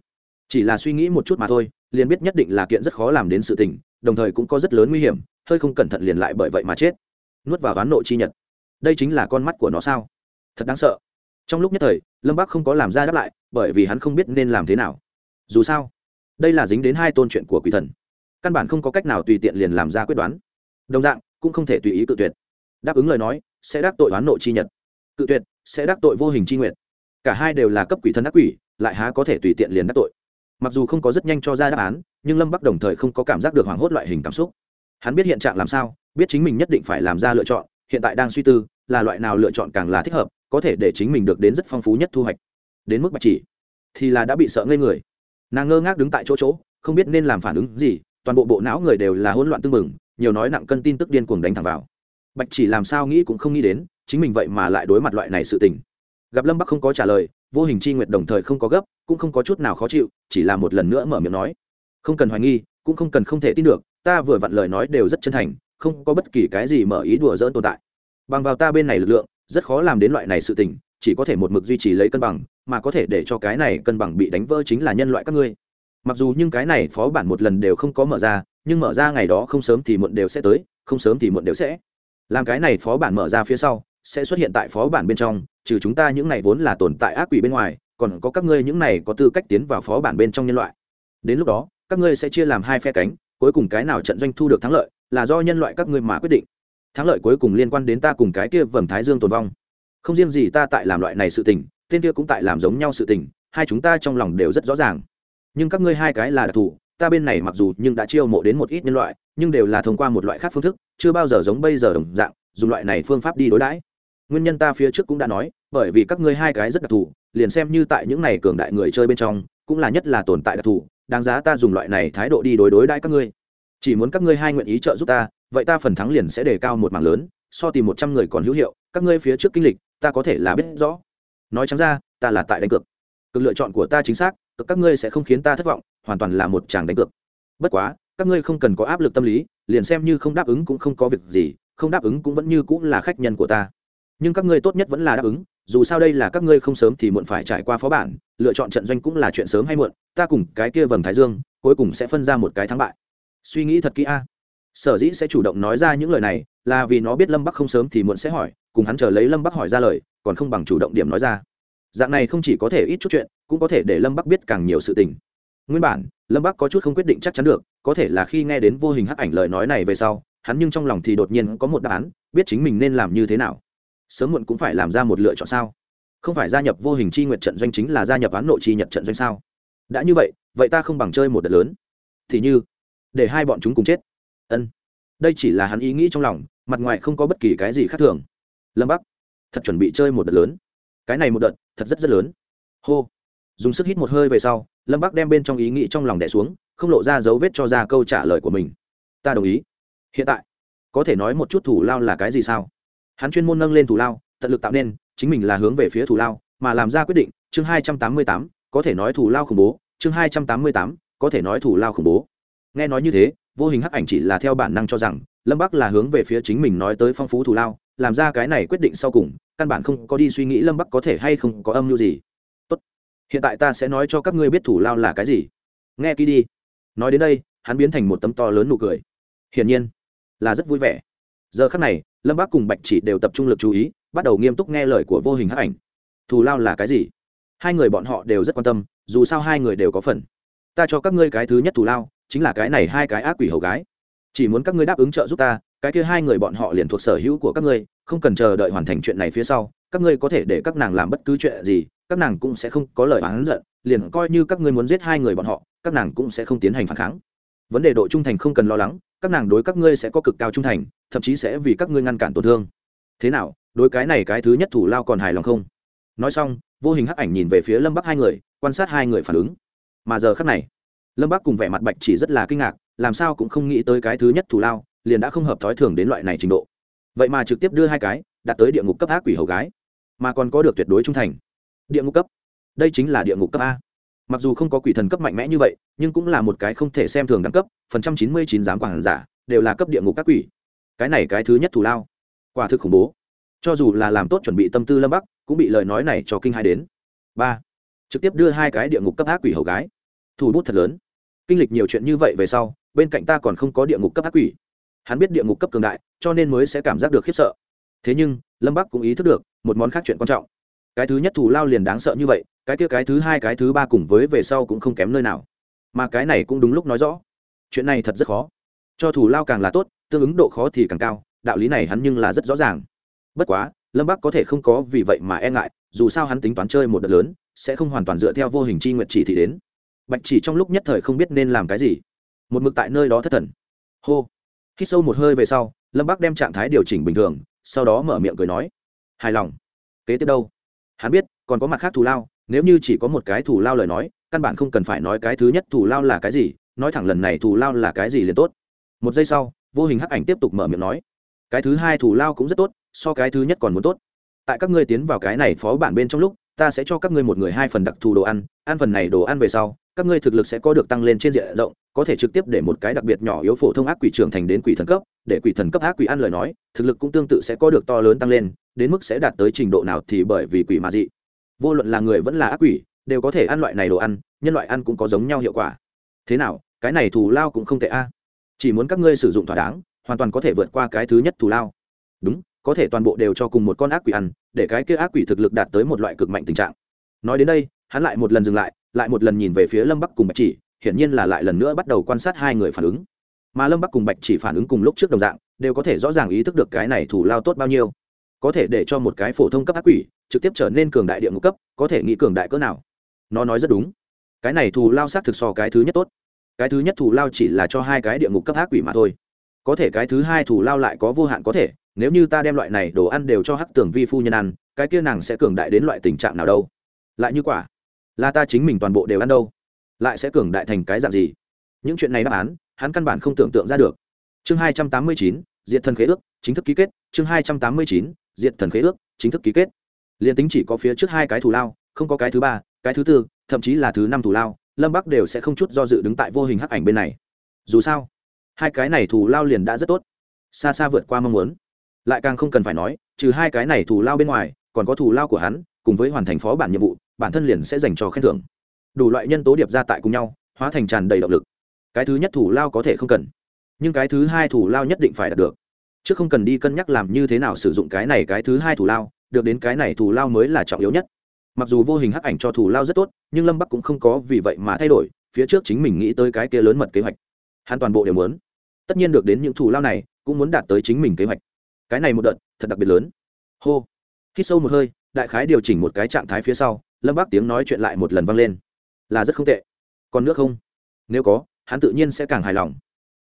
Chỉ là suy nghĩ một chút mà thôi, liền biết nhất định là kiện rất khó làm đến sự tình, đồng thời cũng có rất lớn nguy hiểm, hơi không cẩn thận liền lại bởi vậy mà chết. Nuốt vào ván nộ chi nhật. Đây chính là con mắt của nó sao? Thật đáng sợ trong lúc nhất thời, lâm bắc không có làm ra đáp lại, bởi vì hắn không biết nên làm thế nào. Dù sao, đây là dính đến hai tôn chuyện của quỷ thần. Căn bản không có cách nào tùy tiện liền làm ra quyết đoán. Đồng dạng, cũng không thể tùy ý cự tuyệt. Đáp ứng lời nói, sẽ đắc tội oán nộ chi nhật. Cự tuyệt, sẽ đắc tội vô hình chi nguyện cả hai đều là cấp quỷ thân đắc quỷ, lại há có thể tùy tiện liền đắc tội. Mặc dù không có rất nhanh cho ra đáp án, nhưng lâm bắc đồng thời không có cảm giác được hoảng hốt loại hình cảm xúc. Hắn biết hiện trạng làm sao, biết chính mình nhất định phải làm ra lựa chọn, hiện tại đang suy tư, là loại nào lựa chọn càng là thích hợp có thể để chính mình được đến rất phong phú nhất thu hoạch. Đến mức bạch chỉ, thì là đã bị sợ ngây người. Nàng ngơ ngác đứng tại chỗ chỗ, không biết nên làm phản ứng gì, toàn bộ bộ não người đều là hỗn loạn tưng bừng, nhiều nói nặng cân tin tức điên cuồng đánh thẳng vào. Bạch chỉ làm sao nghĩ cũng không nghĩ đến, chính mình vậy mà lại đối mặt loại này sự tình. Gặp lâm bắc không có trả lời, vô hình chi nguyệt đồng thời không có gấp, cũng không có chút nào khó chịu, chỉ là một lần nữa mở miệng nói. Không cần hoài nghi, cũng không cần không thể tin được, ta vừa vặn lời nói đều rất chân thành, không có bất kỳ cái gì mở ý đùa dỡn tồn tại. Bằng vào ta bên này lực lượng rất khó làm đến loại này sự tình, chỉ có thể một mực duy trì lấy cân bằng, mà có thể để cho cái này cân bằng bị đánh vỡ chính là nhân loại các ngươi. Mặc dù nhưng cái này phó bản một lần đều không có mở ra, nhưng mở ra ngày đó không sớm thì muộn đều sẽ tới, không sớm thì muộn đều sẽ. Làm cái này phó bản mở ra phía sau, sẽ xuất hiện tại phó bản bên trong, trừ chúng ta những này vốn là tồn tại ác quỷ bên ngoài, còn có các ngươi những này có tư cách tiến vào phó bản bên trong nhân loại. Đến lúc đó, các ngươi sẽ chia làm hai phe cánh, cuối cùng cái nào trận doanh thu được thắng lợi, là do nhân loại các ngươi mà quyết định thắng lợi cuối cùng liên quan đến ta cùng cái kia vầng thái dương tồn vong. Không riêng gì ta tại làm loại này sự tình, tên kia cũng tại làm giống nhau sự tình, hai chúng ta trong lòng đều rất rõ ràng. Nhưng các ngươi hai cái là đặc thù, ta bên này mặc dù nhưng đã chiêu mộ đến một ít nhân loại, nhưng đều là thông qua một loại khác phương thức, chưa bao giờ giống bây giờ đồng dạng, dùng loại này phương pháp đi đối đãi. Nguyên nhân ta phía trước cũng đã nói, bởi vì các ngươi hai cái rất đặc thù, liền xem như tại những này cường đại người chơi bên trong, cũng là nhất là tồn tại đặc thù, đáng giá ta dùng loại này thái độ đi đối đối đãi các ngươi. Chỉ muốn các ngươi hai nguyện ý trợ giúp ta vậy ta phần thắng liền sẽ đề cao một mảng lớn, so tìm một trăm người còn hữu hiệu, các ngươi phía trước kinh lịch, ta có thể là biết rõ. Nói chẳng ra, ta là tại đánh cược. Cực lựa chọn của ta chính xác cực các ngươi sẽ không khiến ta thất vọng, hoàn toàn là một chàng đánh cược. Bất quá, các ngươi không cần có áp lực tâm lý, liền xem như không đáp ứng cũng không có việc gì, không đáp ứng cũng vẫn như cũng là khách nhân của ta. Nhưng các ngươi tốt nhất vẫn là đáp ứng, dù sao đây là các ngươi không sớm thì muộn phải trải qua phó bản, lựa chọn trận doanh cũng là chuyện sớm hay muộn, ta cùng cái kia vầng thái dương, cuối cùng sẽ phân ra một cái thắng bại. Suy nghĩ thật kỹ a sở dĩ sẽ chủ động nói ra những lời này là vì nó biết lâm bắc không sớm thì muộn sẽ hỏi, cùng hắn chờ lấy lâm bắc hỏi ra lời, còn không bằng chủ động điểm nói ra. Dạng này không chỉ có thể ít chút chuyện, cũng có thể để lâm bắc biết càng nhiều sự tình. Nguyên bản, lâm bắc có chút không quyết định chắc chắn được, có thể là khi nghe đến vô hình hắc ảnh lời nói này về sau, hắn nhưng trong lòng thì đột nhiên có một đáp án, biết chính mình nên làm như thế nào. Sớm muộn cũng phải làm ra một lựa chọn sao? Không phải gia nhập vô hình chi nguyện trận doanh chính là gia nhập án nội chi nhật trận doanh sao? Đã như vậy vậy ta không bằng chơi một đợt lớn. Thì như, để hai bọn chúng cùng chết ân. Đây chỉ là hắn ý nghĩ trong lòng, mặt ngoài không có bất kỳ cái gì khác thường. Lâm bắc, thật chuẩn bị chơi một đợt lớn. Cái này một đợt, thật rất rất lớn. Hô. Dùng sức hít một hơi về sau, lâm bắc đem bên trong ý nghĩ trong lòng đẻ xuống, không lộ ra dấu vết cho ra câu trả lời của mình. Ta đồng ý. Hiện tại, có thể nói một chút thủ lao là cái gì sao? Hắn chuyên môn nâng lên thủ lao, tận lực tạo nên, chính mình là hướng về phía thủ lao, mà làm ra quyết định, chương hai trăm tám mươi tám, có thể nói thủ lao khủng bố, chương hai trăm tám mươi tám, có thể nói thủ lao khủng bố. Nghe nói như thế vô hình hắc ảnh chỉ là theo bản năng cho rằng, lâm bắc là hướng về phía chính mình nói tới phong phú thủ lao, làm ra cái này quyết định sau cùng, căn bản không có đi suy nghĩ lâm bắc có thể hay không có âm mưu gì. Tốt. Hiện tại ta sẽ nói cho các ngươi biết thủ lao là cái gì. Nghe kỹ đi. Nói đến đây, hắn biến thành một tấm to lớn nụ cười. Hiển nhiên, là rất vui vẻ. Giờ khắc này, lâm bác cùng bạch chỉ đều tập trung lực chú ý, bắt đầu nghiêm túc nghe lời của vô hình hắc ảnh. Thù lao là cái gì? Hai người bọn họ đều rất quan tâm, dù sao hai người đều có phần. Ta cho các ngươi cái thứ nhất thù lao chính là cái này hai cái ác quỷ hầu gái. Chỉ muốn các ngươi đáp ứng trợ giúp ta, cái kia hai người bọn họ liền thuộc sở hữu của các ngươi, không cần chờ đợi hoàn thành chuyện này phía sau, các ngươi có thể để các nàng làm bất cứ chuyện gì, các nàng cũng sẽ không có lời oán giận, liền coi như các ngươi muốn giết hai người bọn họ, các nàng cũng sẽ không tiến hành phản kháng. Vấn đề độ trung thành không cần lo lắng, các nàng đối các ngươi sẽ có cực cao trung thành, thậm chí sẽ vì các ngươi ngăn cản tổn thương. Thế nào, đối cái này cái thứ nhất thủ lao còn hài lòng không? Nói xong, vô hình hắc ảnh nhìn về phía lâm bắc hai người, quan sát hai người phản ứng. Mà giờ khắc này lâm bắc cùng vẻ mặt bạch chỉ rất là kinh ngạc, làm sao cũng không nghĩ tới cái thứ nhất thủ lao, liền đã không hợp thói thường đến loại này trình độ. Vậy mà trực tiếp đưa hai cái, đạt tới địa ngục cấp ác quỷ hầu gái. Mà còn có được tuyệt đối trung thành. Địa ngục cấp. Đây chính là địa ngục cấp a. Mặc dù không có quỷ thần cấp mạnh mẽ như vậy, nhưng cũng là một cái không thể xem thường đẳng cấp, phần trăm chín mươi chín giám quản giả, đều là cấp địa ngục các quỷ. Cái này cái thứ nhất thủ lao. Quả thực khủng bố. Cho dù là làm tốt chuẩn bị tâm tư lâm bắc, cũng bị lời nói này cho kinh hai đến. Ba. Trực tiếp đưa hai cái địa ngục cấp ác quỷ hầu gái thủ bút thật lớn. Kinh lịch nhiều chuyện như vậy về sau, bên cạnh ta còn không có địa ngục cấp ác quỷ. Hắn biết địa ngục cấp cường đại, cho nên mới sẽ cảm giác được khiếp sợ. Thế nhưng, lâm bắc cũng ý thức được, một món khác chuyện quan trọng. Cái thứ nhất thù lao liền đáng sợ như vậy, cái kia cái thứ hai, cái thứ ba cùng với về sau cũng không kém nơi nào. Mà cái này cũng đúng lúc nói rõ. Chuyện này thật rất khó. Cho thù lao càng là tốt, tương ứng độ khó thì càng cao, đạo lý này hắn nhưng là rất rõ ràng. Bất quá, lâm bắc có thể không có vì vậy mà e ngại, dù sao hắn tính toán chơi một đợt lớn, sẽ không hoàn toàn dựa theo vô hình c h i nguyện chỉ thị đến bạch chỉ trong lúc nhất thời không biết nên làm cái gì. Một mực tại nơi đó thất thần. Hô. Khi sâu một hơi về sau, lâm bắc đem trạng thái điều chỉnh bình thường, sau đó mở miệng cười nói. Hài lòng. Kế tiếp đâu? Hắn biết, còn có mặt khác thù lao, nếu như chỉ có một cái thù lao lời nói, căn bản không cần phải nói cái thứ nhất thù lao là cái gì, nói thẳng lần này thù lao là cái gì liền tốt. Một giây sau, vô hình hắc ảnh tiếp tục mở miệng nói. Cái thứ hai thù lao cũng rất tốt, so cái thứ nhất còn muốn tốt. Tại các ngươi tiến vào cái này phó bản bên trong lúc, ta sẽ cho các ngươi một người hai phần đặc thù đồ ăn ăn phần này đồ ăn về sau các ngươi thực lực sẽ có được tăng lên trên diện rộng, có thể trực tiếp để một cái đặc biệt nhỏ yếu phổ thông ác quỷ trưởng thành đến quỷ thần cấp, để quỷ thần cấp ác quỷ ăn lời nói, thực lực cũng tương tự sẽ có được to lớn tăng lên, đến mức sẽ đạt tới trình độ nào thì bởi vì quỷ mà dị. Vô luận là người vẫn là ác quỷ, đều có thể ăn loại này đồ ăn, nhân loại ăn cũng có giống nhau hiệu quả. Thế nào, cái này thù lao cũng không tệ a. Chỉ muốn các ngươi sử dụng thỏa đáng, hoàn toàn có thể vượt qua cái thứ nhất thù lao. Đúng, có thể toàn bộ đều cho cùng một con ác quỷ ăn, để cái kia ác quỷ thực lực đạt tới một loại cực mạnh tình trạng. Nói đến đây, hắn lại một lần dừng lại lại một lần nhìn về phía lâm bắc cùng bạch chỉ, hiển nhiên là lại lần nữa bắt đầu quan sát hai người phản ứng. Mà lâm bắc cùng bạch chỉ phản ứng cùng lúc trước đồng dạng, đều có thể rõ ràng ý thức được cái này thủ lao tốt bao nhiêu. Có thể để cho một cái phổ thông cấp ác quỷ, trực tiếp trở nên cường đại địa ngục cấp, có thể nghĩ cường đại cỡ nào? Nó nói rất đúng. Cái này thù lao xác thực so cái thứ nhất tốt. Cái thứ nhất thù lao chỉ là cho hai cái địa ngục cấp ác quỷ mà thôi. Có thể cái thứ hai thù lao lại có vô hạn có thể, nếu như ta đem loại này đồ ăn đều cho hắc tưởng vi phu nhân ăn, cái kia nàng sẽ cường đại đến loại tình trạng nào đâu? Lại như quả là ta chính mình toàn bộ đều ăn đâu? Lại sẽ cường đại thành cái dạng gì? Những chuyện này đáp án, hắn căn bản không tưởng tượng ra được. Chương hai trăm tám mươi chín diện thần khế ước, chính thức ký kết. Chương hai trăm tám mươi chín diện thần khế ước, chính thức ký kết. Liền tính chỉ có phía trước hai cái thù lao, không có cái thứ ba, cái thứ tư, thậm chí là thứ năm thù lao, lâm bắc đều sẽ không chút do dự đứng tại vô hình hắc ảnh bên này. Dù sao, hai cái này thù lao liền đã rất tốt. Xa xa vượt qua mong muốn. Lại càng không cần phải nói, trừ hai cái này thù lao bên ngoài, còn có thù lao của hắn, cùng với hoàn thành phó bản nhiệm vụ bản thân liền sẽ dành cho khen thưởng. Đủ loại nhân tố điệp ra tại cùng nhau, hóa thành tràn đầy động lực. Cái thứ nhất thủ lao có thể không cần, nhưng cái thứ hai thủ lao nhất định phải đạt được. Chứ không cần đi cân nhắc làm như thế nào sử dụng cái này cái thứ hai thủ lao, được đến cái này thủ lao mới là trọng yếu nhất. Mặc dù vô hình hắc ảnh cho thủ lao rất tốt, nhưng lâm bắc cũng không có vì vậy mà thay đổi, phía trước chính mình nghĩ tới cái kia lớn mật kế hoạch. Hắn toàn bộ đều muốn. Tất nhiên được đến những thủ lao này, cũng muốn đạt tới chính mình kế hoạch. Cái này một đợt, thật đặc biệt lớn. Hô. Hít sâu một hơi, đại khái điều chỉnh một cái trạng thái phía sau lâm bác tiếng nói chuyện lại một lần vang lên. Là rất không tệ. Còn nước không? Nếu có, hắn tự nhiên sẽ càng hài lòng.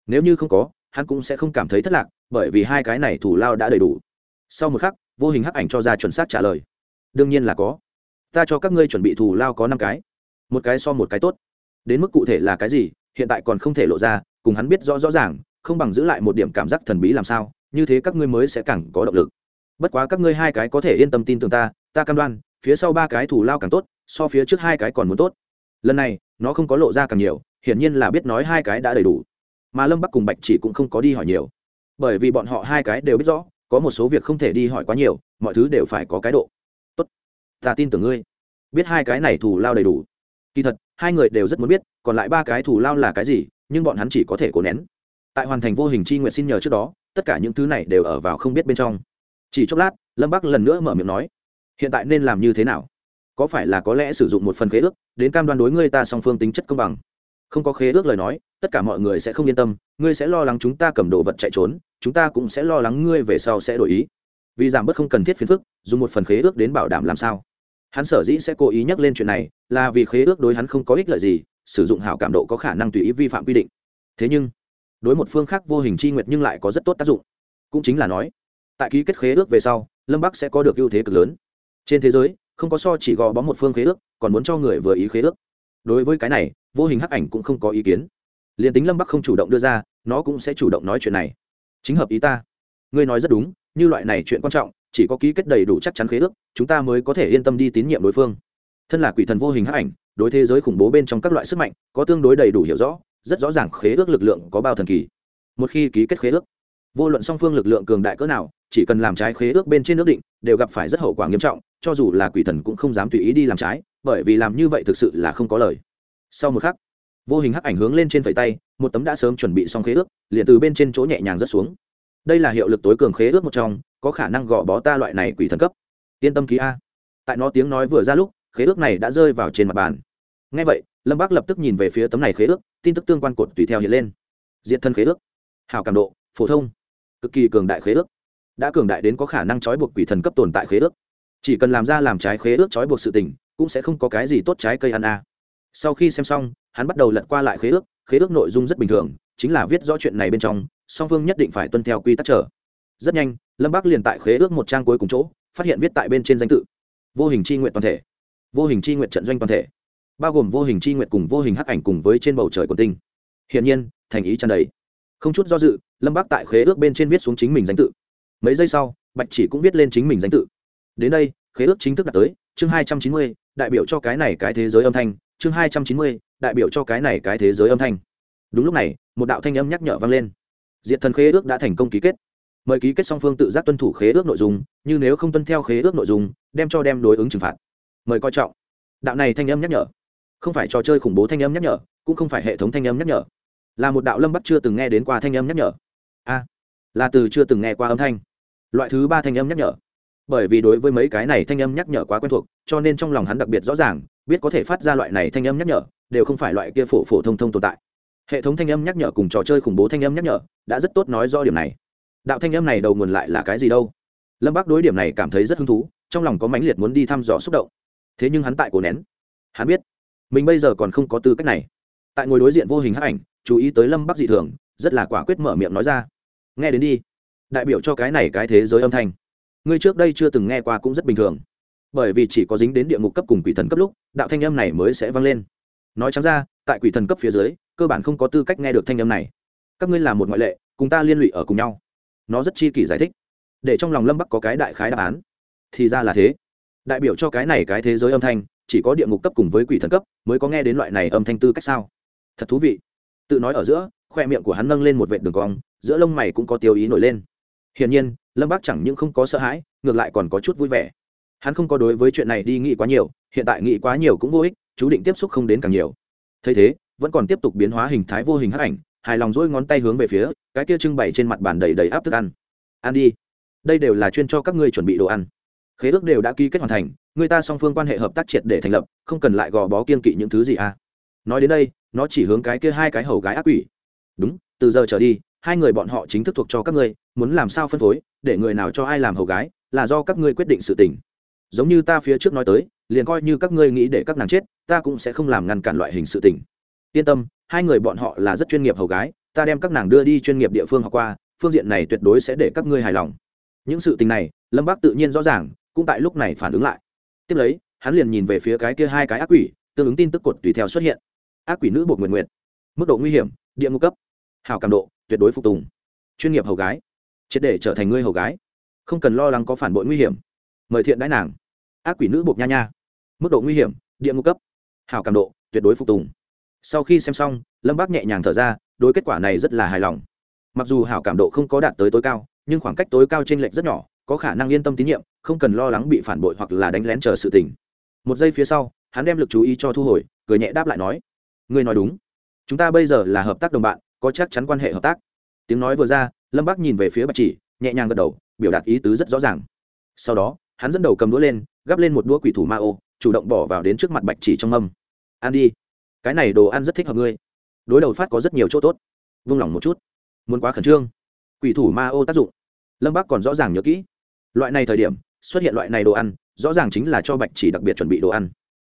Nếu như không có, hắn cũng sẽ không cảm thấy thất lạc, bởi vì hai cái này thủ lao đã đầy đủ. Sau một khắc, vô hình hắc ảnh cho ra chuẩn xác trả lời. Đương nhiên là có. Ta cho các ngươi chuẩn bị thủ lao có năm cái. Một cái so một cái tốt. Đến mức cụ thể là cái gì, hiện tại còn không thể lộ ra, cùng hắn biết rõ rõ ràng, không bằng giữ lại một điểm cảm giác thần bí làm sao, như thế các ngươi mới sẽ càng có động lực. Bất quá các ngươi hai cái có thể yên tâm tin tưởng ta ta cam đoan phía sau ba cái thủ lao càng tốt, so phía trước hai cái còn muốn tốt. Lần này, nó không có lộ ra càng nhiều, hiển nhiên là biết nói hai cái đã đầy đủ. Mà lâm bắc cùng bạch chỉ cũng không có đi hỏi nhiều. Bởi vì bọn họ hai cái đều biết rõ, có một số việc không thể đi hỏi quá nhiều, mọi thứ đều phải có cái độ. Tốt. Ta tin tưởng ngươi. Biết hai cái này thủ lao đầy đủ. Kỳ thật, hai người đều rất muốn biết, còn lại ba cái thủ lao là cái gì, nhưng bọn hắn chỉ có thể cố nén. Tại hoàn thành vô hình chi nguyện xin nhờ trước đó, tất cả những thứ này đều ở vào không biết bên trong. Chỉ chốc lát, lâm bắc lần nữa mở miệng nói hiện tại nên làm như thế nào? Có phải là có lẽ sử dụng một phần khế ước, đến cam đoan đối ngươi ta song phương tính chất công bằng? Không có khế ước lời nói, tất cả mọi người sẽ không yên tâm, ngươi sẽ lo lắng chúng ta cầm đồ vật chạy trốn, chúng ta cũng sẽ lo lắng ngươi về sau sẽ đổi ý. Vì giảm bớt không cần thiết phiền phức, dùng một phần khế ước đến bảo đảm làm sao? Hắn sở dĩ sẽ cố ý nhắc lên chuyện này, là vì khế ước đối hắn không có ích lợi gì, sử dụng hảo cảm độ có khả năng tùy ý vi phạm quy định. Thế nhưng, đối một phương khác vô hình c h i nguyệt nhưng lại có rất tốt tác dụng. Cũng chính là nói, tại ký kết khế ước về sau, lâm bắc sẽ có được ưu thế cực lớn trên thế giới, không có so chỉ gò bó một phương khế ước, còn muốn cho người vừa ý khế ước. Đối với cái này, vô hình hắc ảnh cũng không có ý kiến. Liền tính lâm bắc không chủ động đưa ra, nó cũng sẽ chủ động nói chuyện này. Chính hợp ý ta. Ngươi nói rất đúng, như loại này chuyện quan trọng, chỉ có ký kết đầy đủ chắc chắn khế ước, chúng ta mới có thể yên tâm đi tín nhiệm đối phương. Thân là quỷ thần vô hình hắc ảnh, đối thế giới khủng bố bên trong các loại sức mạnh, có tương đối đầy đủ hiểu rõ, rất rõ ràng khế ước lực lượng có bao thần kỳ. Một khi ký kết khế ước, vô luận song phương lực lượng cường đại cỡ nào, chỉ cần làm trái khế ước bên trên nước định, đều gặp phải rất hậu quả nghiêm trọng cho dù là quỷ thần cũng không dám tùy ý đi làm trái, bởi vì làm như vậy thực sự là không có lời. Sau một khắc, vô hình hắc ảnh hướng lên trên phẩy tay, một tấm đã sớm chuẩn bị xong khế ước, liền từ bên trên chỗ nhẹ nhàng rớt xuống. Đây là hiệu lực tối cường khế ước một trong, có khả năng gò bó ta loại này quỷ thần cấp. Yên tâm ký a. Tại nó tiếng nói vừa ra lúc, khế ước này đã rơi vào trên mặt bàn. Ngay vậy, lâm bác lập tức nhìn về phía tấm này khế ước, tin tức tương quan cột tùy theo hiện lên. Diện thân khế ước. Hào cảm độ, phổ thông. Cực kỳ cường đại khế ước. Đã cường đại đến có khả năng trói buộc quỷ thần cấp tồn tại khế ước chỉ cần làm ra làm trái khế ước trói buộc sự tình, cũng sẽ không có cái gì tốt trái cây ăn a sau khi xem xong, hắn bắt đầu lật qua lại khế ước khế ước nội dung rất bình thường, chính là viết rõ chuyện này bên trong, song phương nhất định phải tuân theo quy tắc trở rất nhanh, lâm bác liền tại khế ước một trang cuối cùng chỗ, phát hiện viết tại bên trên danh tự. Vô hình c h i nguyện toàn thể. Vô hình c h i nguyện trận doanh toàn thể. Bao gồm vô hình c h i nguyện cùng vô hình hắc ảnh cùng với trên bầu trời quần tinh. Hiển nhiên, thành ý tràn đầy. Không chút do dự, lâm bác tại khế ước bên trên viết xuống chính mình danh tự. Mấy giây sau, bạch chỉ cũng viết lên chính mình danh tự đến đây, khế ước chính thức đạt tới, chương hai trăm chín mươi, đại biểu cho cái này cái thế giới âm thanh, chương hai trăm chín mươi, đại biểu cho cái này cái thế giới âm thanh. Đúng lúc này, một đạo thanh âm nhắc nhở vang lên. Diện thần khế ước đã thành công ký kết. Mời ký kết song phương tự giác tuân thủ khế ước nội dung, như nếu không tuân theo khế ước nội dung, đem cho đem đối ứng trừng phạt. Mời coi trọng. Đạo này thanh âm nhắc nhở. Không phải trò chơi khủng bố thanh âm nhắc nhở, cũng không phải hệ thống thanh âm nhắc nhở. Là một đạo lâm bắc chưa từng nghe đến qua thanh âm nhắc nhở. A, là từ chưa từng nghe qua âm thanh. Loại thứ ba thanh âm nhắc nhở bởi vì đối với mấy cái này thanh âm nhắc nhở quá quen thuộc, cho nên trong lòng hắn đặc biệt rõ ràng, biết có thể phát ra loại này thanh âm nhắc nhở, đều không phải loại kia phổ phổ thông thông tồn tại. Hệ thống thanh âm nhắc nhở cùng trò chơi khủng bố thanh âm nhắc nhở, đã rất tốt nói do điểm này. Đạo thanh âm này đầu nguồn lại là cái gì đâu? Lâm bác đối điểm này cảm thấy rất hứng thú, trong lòng có mãnh liệt muốn đi thăm dò xúc động. Thế nhưng hắn tại cổ nén. Hắn biết, mình bây giờ còn không có tư cách này. Tại ngồi đối diện vô hình hắc ảnh, chú ý tới lâm bắc dị thường, rất là quả quyết mở miệng nói ra. Nghe đến đi. Đại biểu cho cái này cái thế giới âm thanh ngươi trước đây chưa từng nghe qua cũng rất bình thường. Bởi vì chỉ có dính đến địa ngục cấp cùng quỷ thần cấp lúc, đạo thanh âm này mới sẽ vang lên. Nói chẳng ra, tại quỷ thần cấp phía dưới, cơ bản không có tư cách nghe được thanh âm này. Các ngươi là một ngoại lệ, cùng ta liên lụy ở cùng nhau. Nó rất chi kỷ giải thích. Để trong lòng lâm bắc có cái đại khái đáp án. Thì ra là thế. Đại biểu cho cái này cái thế giới âm thanh, chỉ có địa ngục cấp cùng với quỷ thần cấp mới có nghe đến loại này âm thanh tư cách sao? Thật thú vị. Tự nói ở giữa, khoe miệng của hắn nâng lên một vệt đường cong, giữa lông mày cũng có tiêu ý nổi lên. Hiển nhiên lâm bác chẳng những không có sợ hãi, ngược lại còn có chút vui vẻ. Hắn không có đối với chuyện này đi nghĩ quá nhiều, hiện tại nghĩ quá nhiều cũng vô ích, chú định tiếp xúc không đến càng nhiều. Thấy thế, vẫn còn tiếp tục biến hóa hình thái vô hình hắc ảnh, hài lòng dỗi ngón tay hướng về phía, cái kia trưng bày trên mặt bàn đầy đầy áp thức ăn. Ăn đi. Đây đều là chuyên cho các ngươi chuẩn bị đồ ăn. Khế ước đều đã ký kết hoàn thành, người ta song phương quan hệ hợp tác triệt để thành lập, không cần lại gò bó kiên kỵ những thứ gì à. Nói đến đây, nó chỉ hướng cái kia hai cái hầu gái ác quỷ. Đúng, từ giờ trở đi, hai người bọn họ chính thức thuộc cho các ngươi muốn làm sao phân phối, để người nào cho ai làm hầu gái, là do các ngươi quyết định sự tình. Giống như ta phía trước nói tới, liền coi như các ngươi nghĩ để các nàng chết, ta cũng sẽ không làm ngăn cản loại hình sự tình. Yên tâm, hai người bọn họ là rất chuyên nghiệp hầu gái, ta đem các nàng đưa đi chuyên nghiệp địa phương học qua, phương diện này tuyệt đối sẽ để các ngươi hài lòng. Những sự tình này, lâm bác tự nhiên rõ ràng, cũng tại lúc này phản ứng lại. Tiếp lấy, hắn liền nhìn về phía cái kia hai cái ác quỷ, tương ứng tin tức cột tùy theo xuất hiện. Ác quỷ nữ bột nguyện nguyện mức độ nguy hiểm, địa ngục cấp. Hào cảm độ, tuyệt đối phục tùng. Chuyên nghiệp hầu gái triệt để trở thành ngươi hầu gái. Không cần lo lắng có phản bội nguy hiểm. Mời thiện đãi nàng. Ác quỷ nữ buộc nha nha. Mức độ nguy hiểm, địa ngục cấp. Hào cảm độ, tuyệt đối phục tùng. Sau khi xem xong, lâm bác nhẹ nhàng thở ra, đối kết quả này rất là hài lòng. Mặc dù hảo cảm độ không có đạt tới tối cao, nhưng khoảng cách tối cao trên lệch rất nhỏ, có khả năng yên tâm tín nhiệm, không cần lo lắng bị phản bội hoặc là đánh lén chờ sự tình. Một giây phía sau, hắn đem lực chú ý cho thu hồi, cười nhẹ đáp lại nói, ngươi nói đúng. Chúng ta bây giờ là hợp tác đồng bạn, có chắc chắn quan hệ hợp tác. Tiếng nói vừa ra lâm bác nhìn về phía bạch chỉ, nhẹ nhàng gật đầu, biểu đạt ý tứ rất rõ ràng. Sau đó, hắn dẫn đầu cầm đũa lên, gắp lên một đũa quỷ thủ ma ô, chủ động bỏ vào đến trước mặt bạch chỉ trong mâm. Ăn đi, cái này đồ ăn rất thích hợp ngươi. Đối đầu phát có rất nhiều chỗ tốt. Vung lòng một chút. Muốn quá khẩn trương. Quỷ thủ ma ô tác dụng. Lâm bác còn rõ ràng nhớ kỹ. Loại này thời điểm, xuất hiện loại này đồ ăn, rõ ràng chính là cho bạch chỉ đặc biệt chuẩn bị đồ ăn.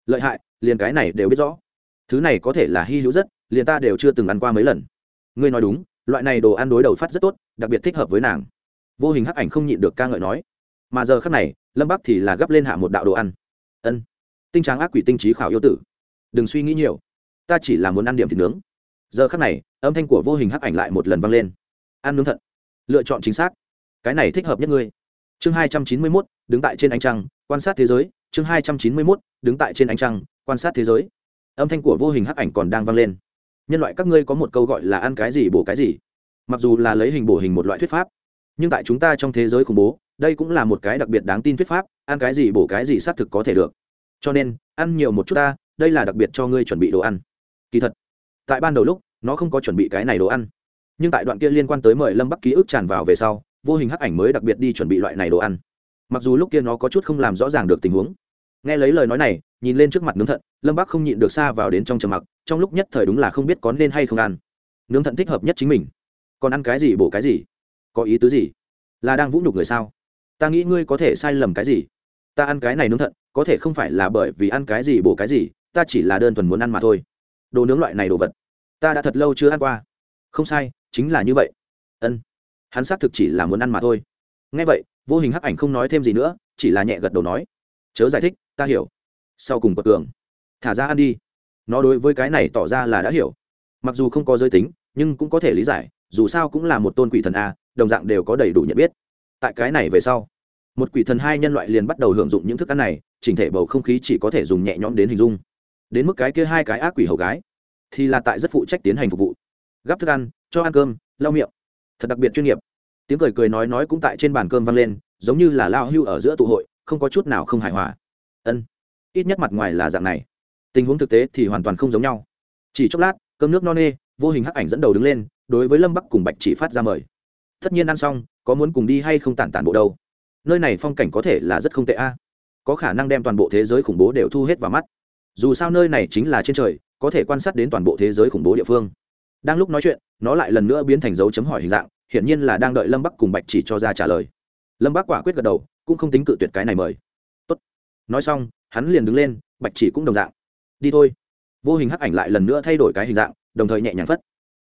Lợi hại, liền cái này đều biết rõ. Thứ này có thể là hy hữu rất, liền ta đều chưa từng ăn qua mấy lần. Ngươi nói đúng loại này đồ ăn đối đầu phát rất tốt, đặc biệt thích hợp với nàng. Vô hình hắc ảnh không nhịn được ca ngợi nói. Mà giờ khắc này, lâm bắc thì là gấp lên hạ một đạo đồ ăn. Ân, tinh tráng ác quỷ tinh trí khảo yêu tử. Đừng suy nghĩ nhiều, ta chỉ là muốn ăn điểm thịt nướng. Giờ khắc này, âm thanh của vô hình hắc ảnh lại một lần vang lên. Ăn nướng thận lựa chọn chính xác. Cái này thích hợp nhất ngươi. Chương hai trăm chín mươi mốt, đứng tại trên ánh trăng, quan sát thế giới. Chương hai trăm chín mươi mốt, đứng tại trên ánh trăng, quan sát thế giới. Âm thanh của vô hình hắc ảnh còn đang vang lên nhân loại các ngươi có một câu gọi là ăn cái gì bổ cái gì. Mặc dù là lấy hình bổ hình một loại thuyết pháp, nhưng tại chúng ta trong thế giới khủng bố, đây cũng là một cái đặc biệt đáng tin thuyết pháp, ăn cái gì bổ cái gì xác thực có thể được. Cho nên, ăn nhiều một chút ta, đây là đặc biệt cho ngươi chuẩn bị đồ ăn. Kỳ thật, tại ban đầu lúc, nó không có chuẩn bị cái này đồ ăn. Nhưng tại đoạn kia liên quan tới mời lâm bắc ký ức tràn vào về sau, vô hình hắc ảnh mới đặc biệt đi chuẩn bị loại này đồ ăn. Mặc dù lúc kia nó có chút không làm rõ ràng được tình huống. Nghe lấy lời nói này, nhìn lên trước mặt nướng thận, lâm bắc không nhịn được xa vào đến trong trầm mặc trong lúc nhất thời đúng là không biết có nên hay không ăn. Nướng thận thích hợp nhất chính mình. Còn ăn cái gì bổ cái gì? Có ý tứ gì? Là đang vũ nhục người sao? Ta nghĩ ngươi có thể sai lầm cái gì? Ta ăn cái này nướng thận, có thể không phải là bởi vì ăn cái gì bổ cái gì, ta chỉ là đơn thuần muốn ăn mà thôi. Đồ nướng loại này đồ vật, ta đã thật lâu chưa ăn qua. Không sai, chính là như vậy. Ân, hắn xác thực chỉ là muốn ăn mà thôi. Ngay vậy, vô hình hắc ảnh không nói thêm gì nữa, chỉ là nhẹ gật đầu nói, chớ giải thích, ta hiểu. Sau cùng bậc cường, thả ra ăn đi nó đối với cái này tỏ ra là đã hiểu. Mặc dù không có giới tính, nhưng cũng có thể lý giải, dù sao cũng là một tôn quỷ thần a, đồng dạng đều có đầy đủ nhận biết. Tại cái này về sau, một quỷ thần hai nhân loại liền bắt đầu hưởng dụng những thức ăn này, chỉnh thể bầu không khí chỉ có thể dùng nhẹ nhõm đến hình dung. Đến mức cái kia hai cái ác quỷ hầu gái, thì là tại rất phụ trách tiến hành phục vụ. Gắp thức ăn, cho ăn cơm, lau miệng. Thật đặc biệt chuyên nghiệp. Tiếng cười cười nói nói cũng tại trên bàn cơm vang lên, giống như là lao hưu ở giữa tụ hội, không có chút nào không hài hòa. Ân, ít nhất mặt ngoài là dạng này tình huống thực tế thì hoàn toàn không giống nhau. Chỉ chốc lát, cơm nước no nê, vô hình hắc ảnh dẫn đầu đứng lên, đối với lâm bắc cùng bạch chỉ phát ra mời. Tất nhiên ăn xong, có muốn cùng đi hay không tản tản bộ đâu. Nơi này phong cảnh có thể là rất không tệ a. À. Có khả năng đem toàn bộ thế giới khủng bố đều thu hết vào mắt. Dù sao nơi này chính là trên trời, có thể quan sát đến toàn bộ thế giới khủng bố địa phương. Đang lúc nói chuyện, nó lại lần nữa biến thành dấu chấm hỏi hình dạng, hiển nhiên là đang đợi lâm bắc cùng bạch chỉ cho ra trả lời. Lâm bắc quả quyết gật đầu, cũng không tính cự tuyệt cái này mời. Tốt. nói xong, hắn liền đứng lên, bạch chỉ cũng đồng dạng đi thôi. Vô hình hắc ảnh lại lần nữa thay đổi cái hình dạng, đồng thời nhẹ nhàng phất.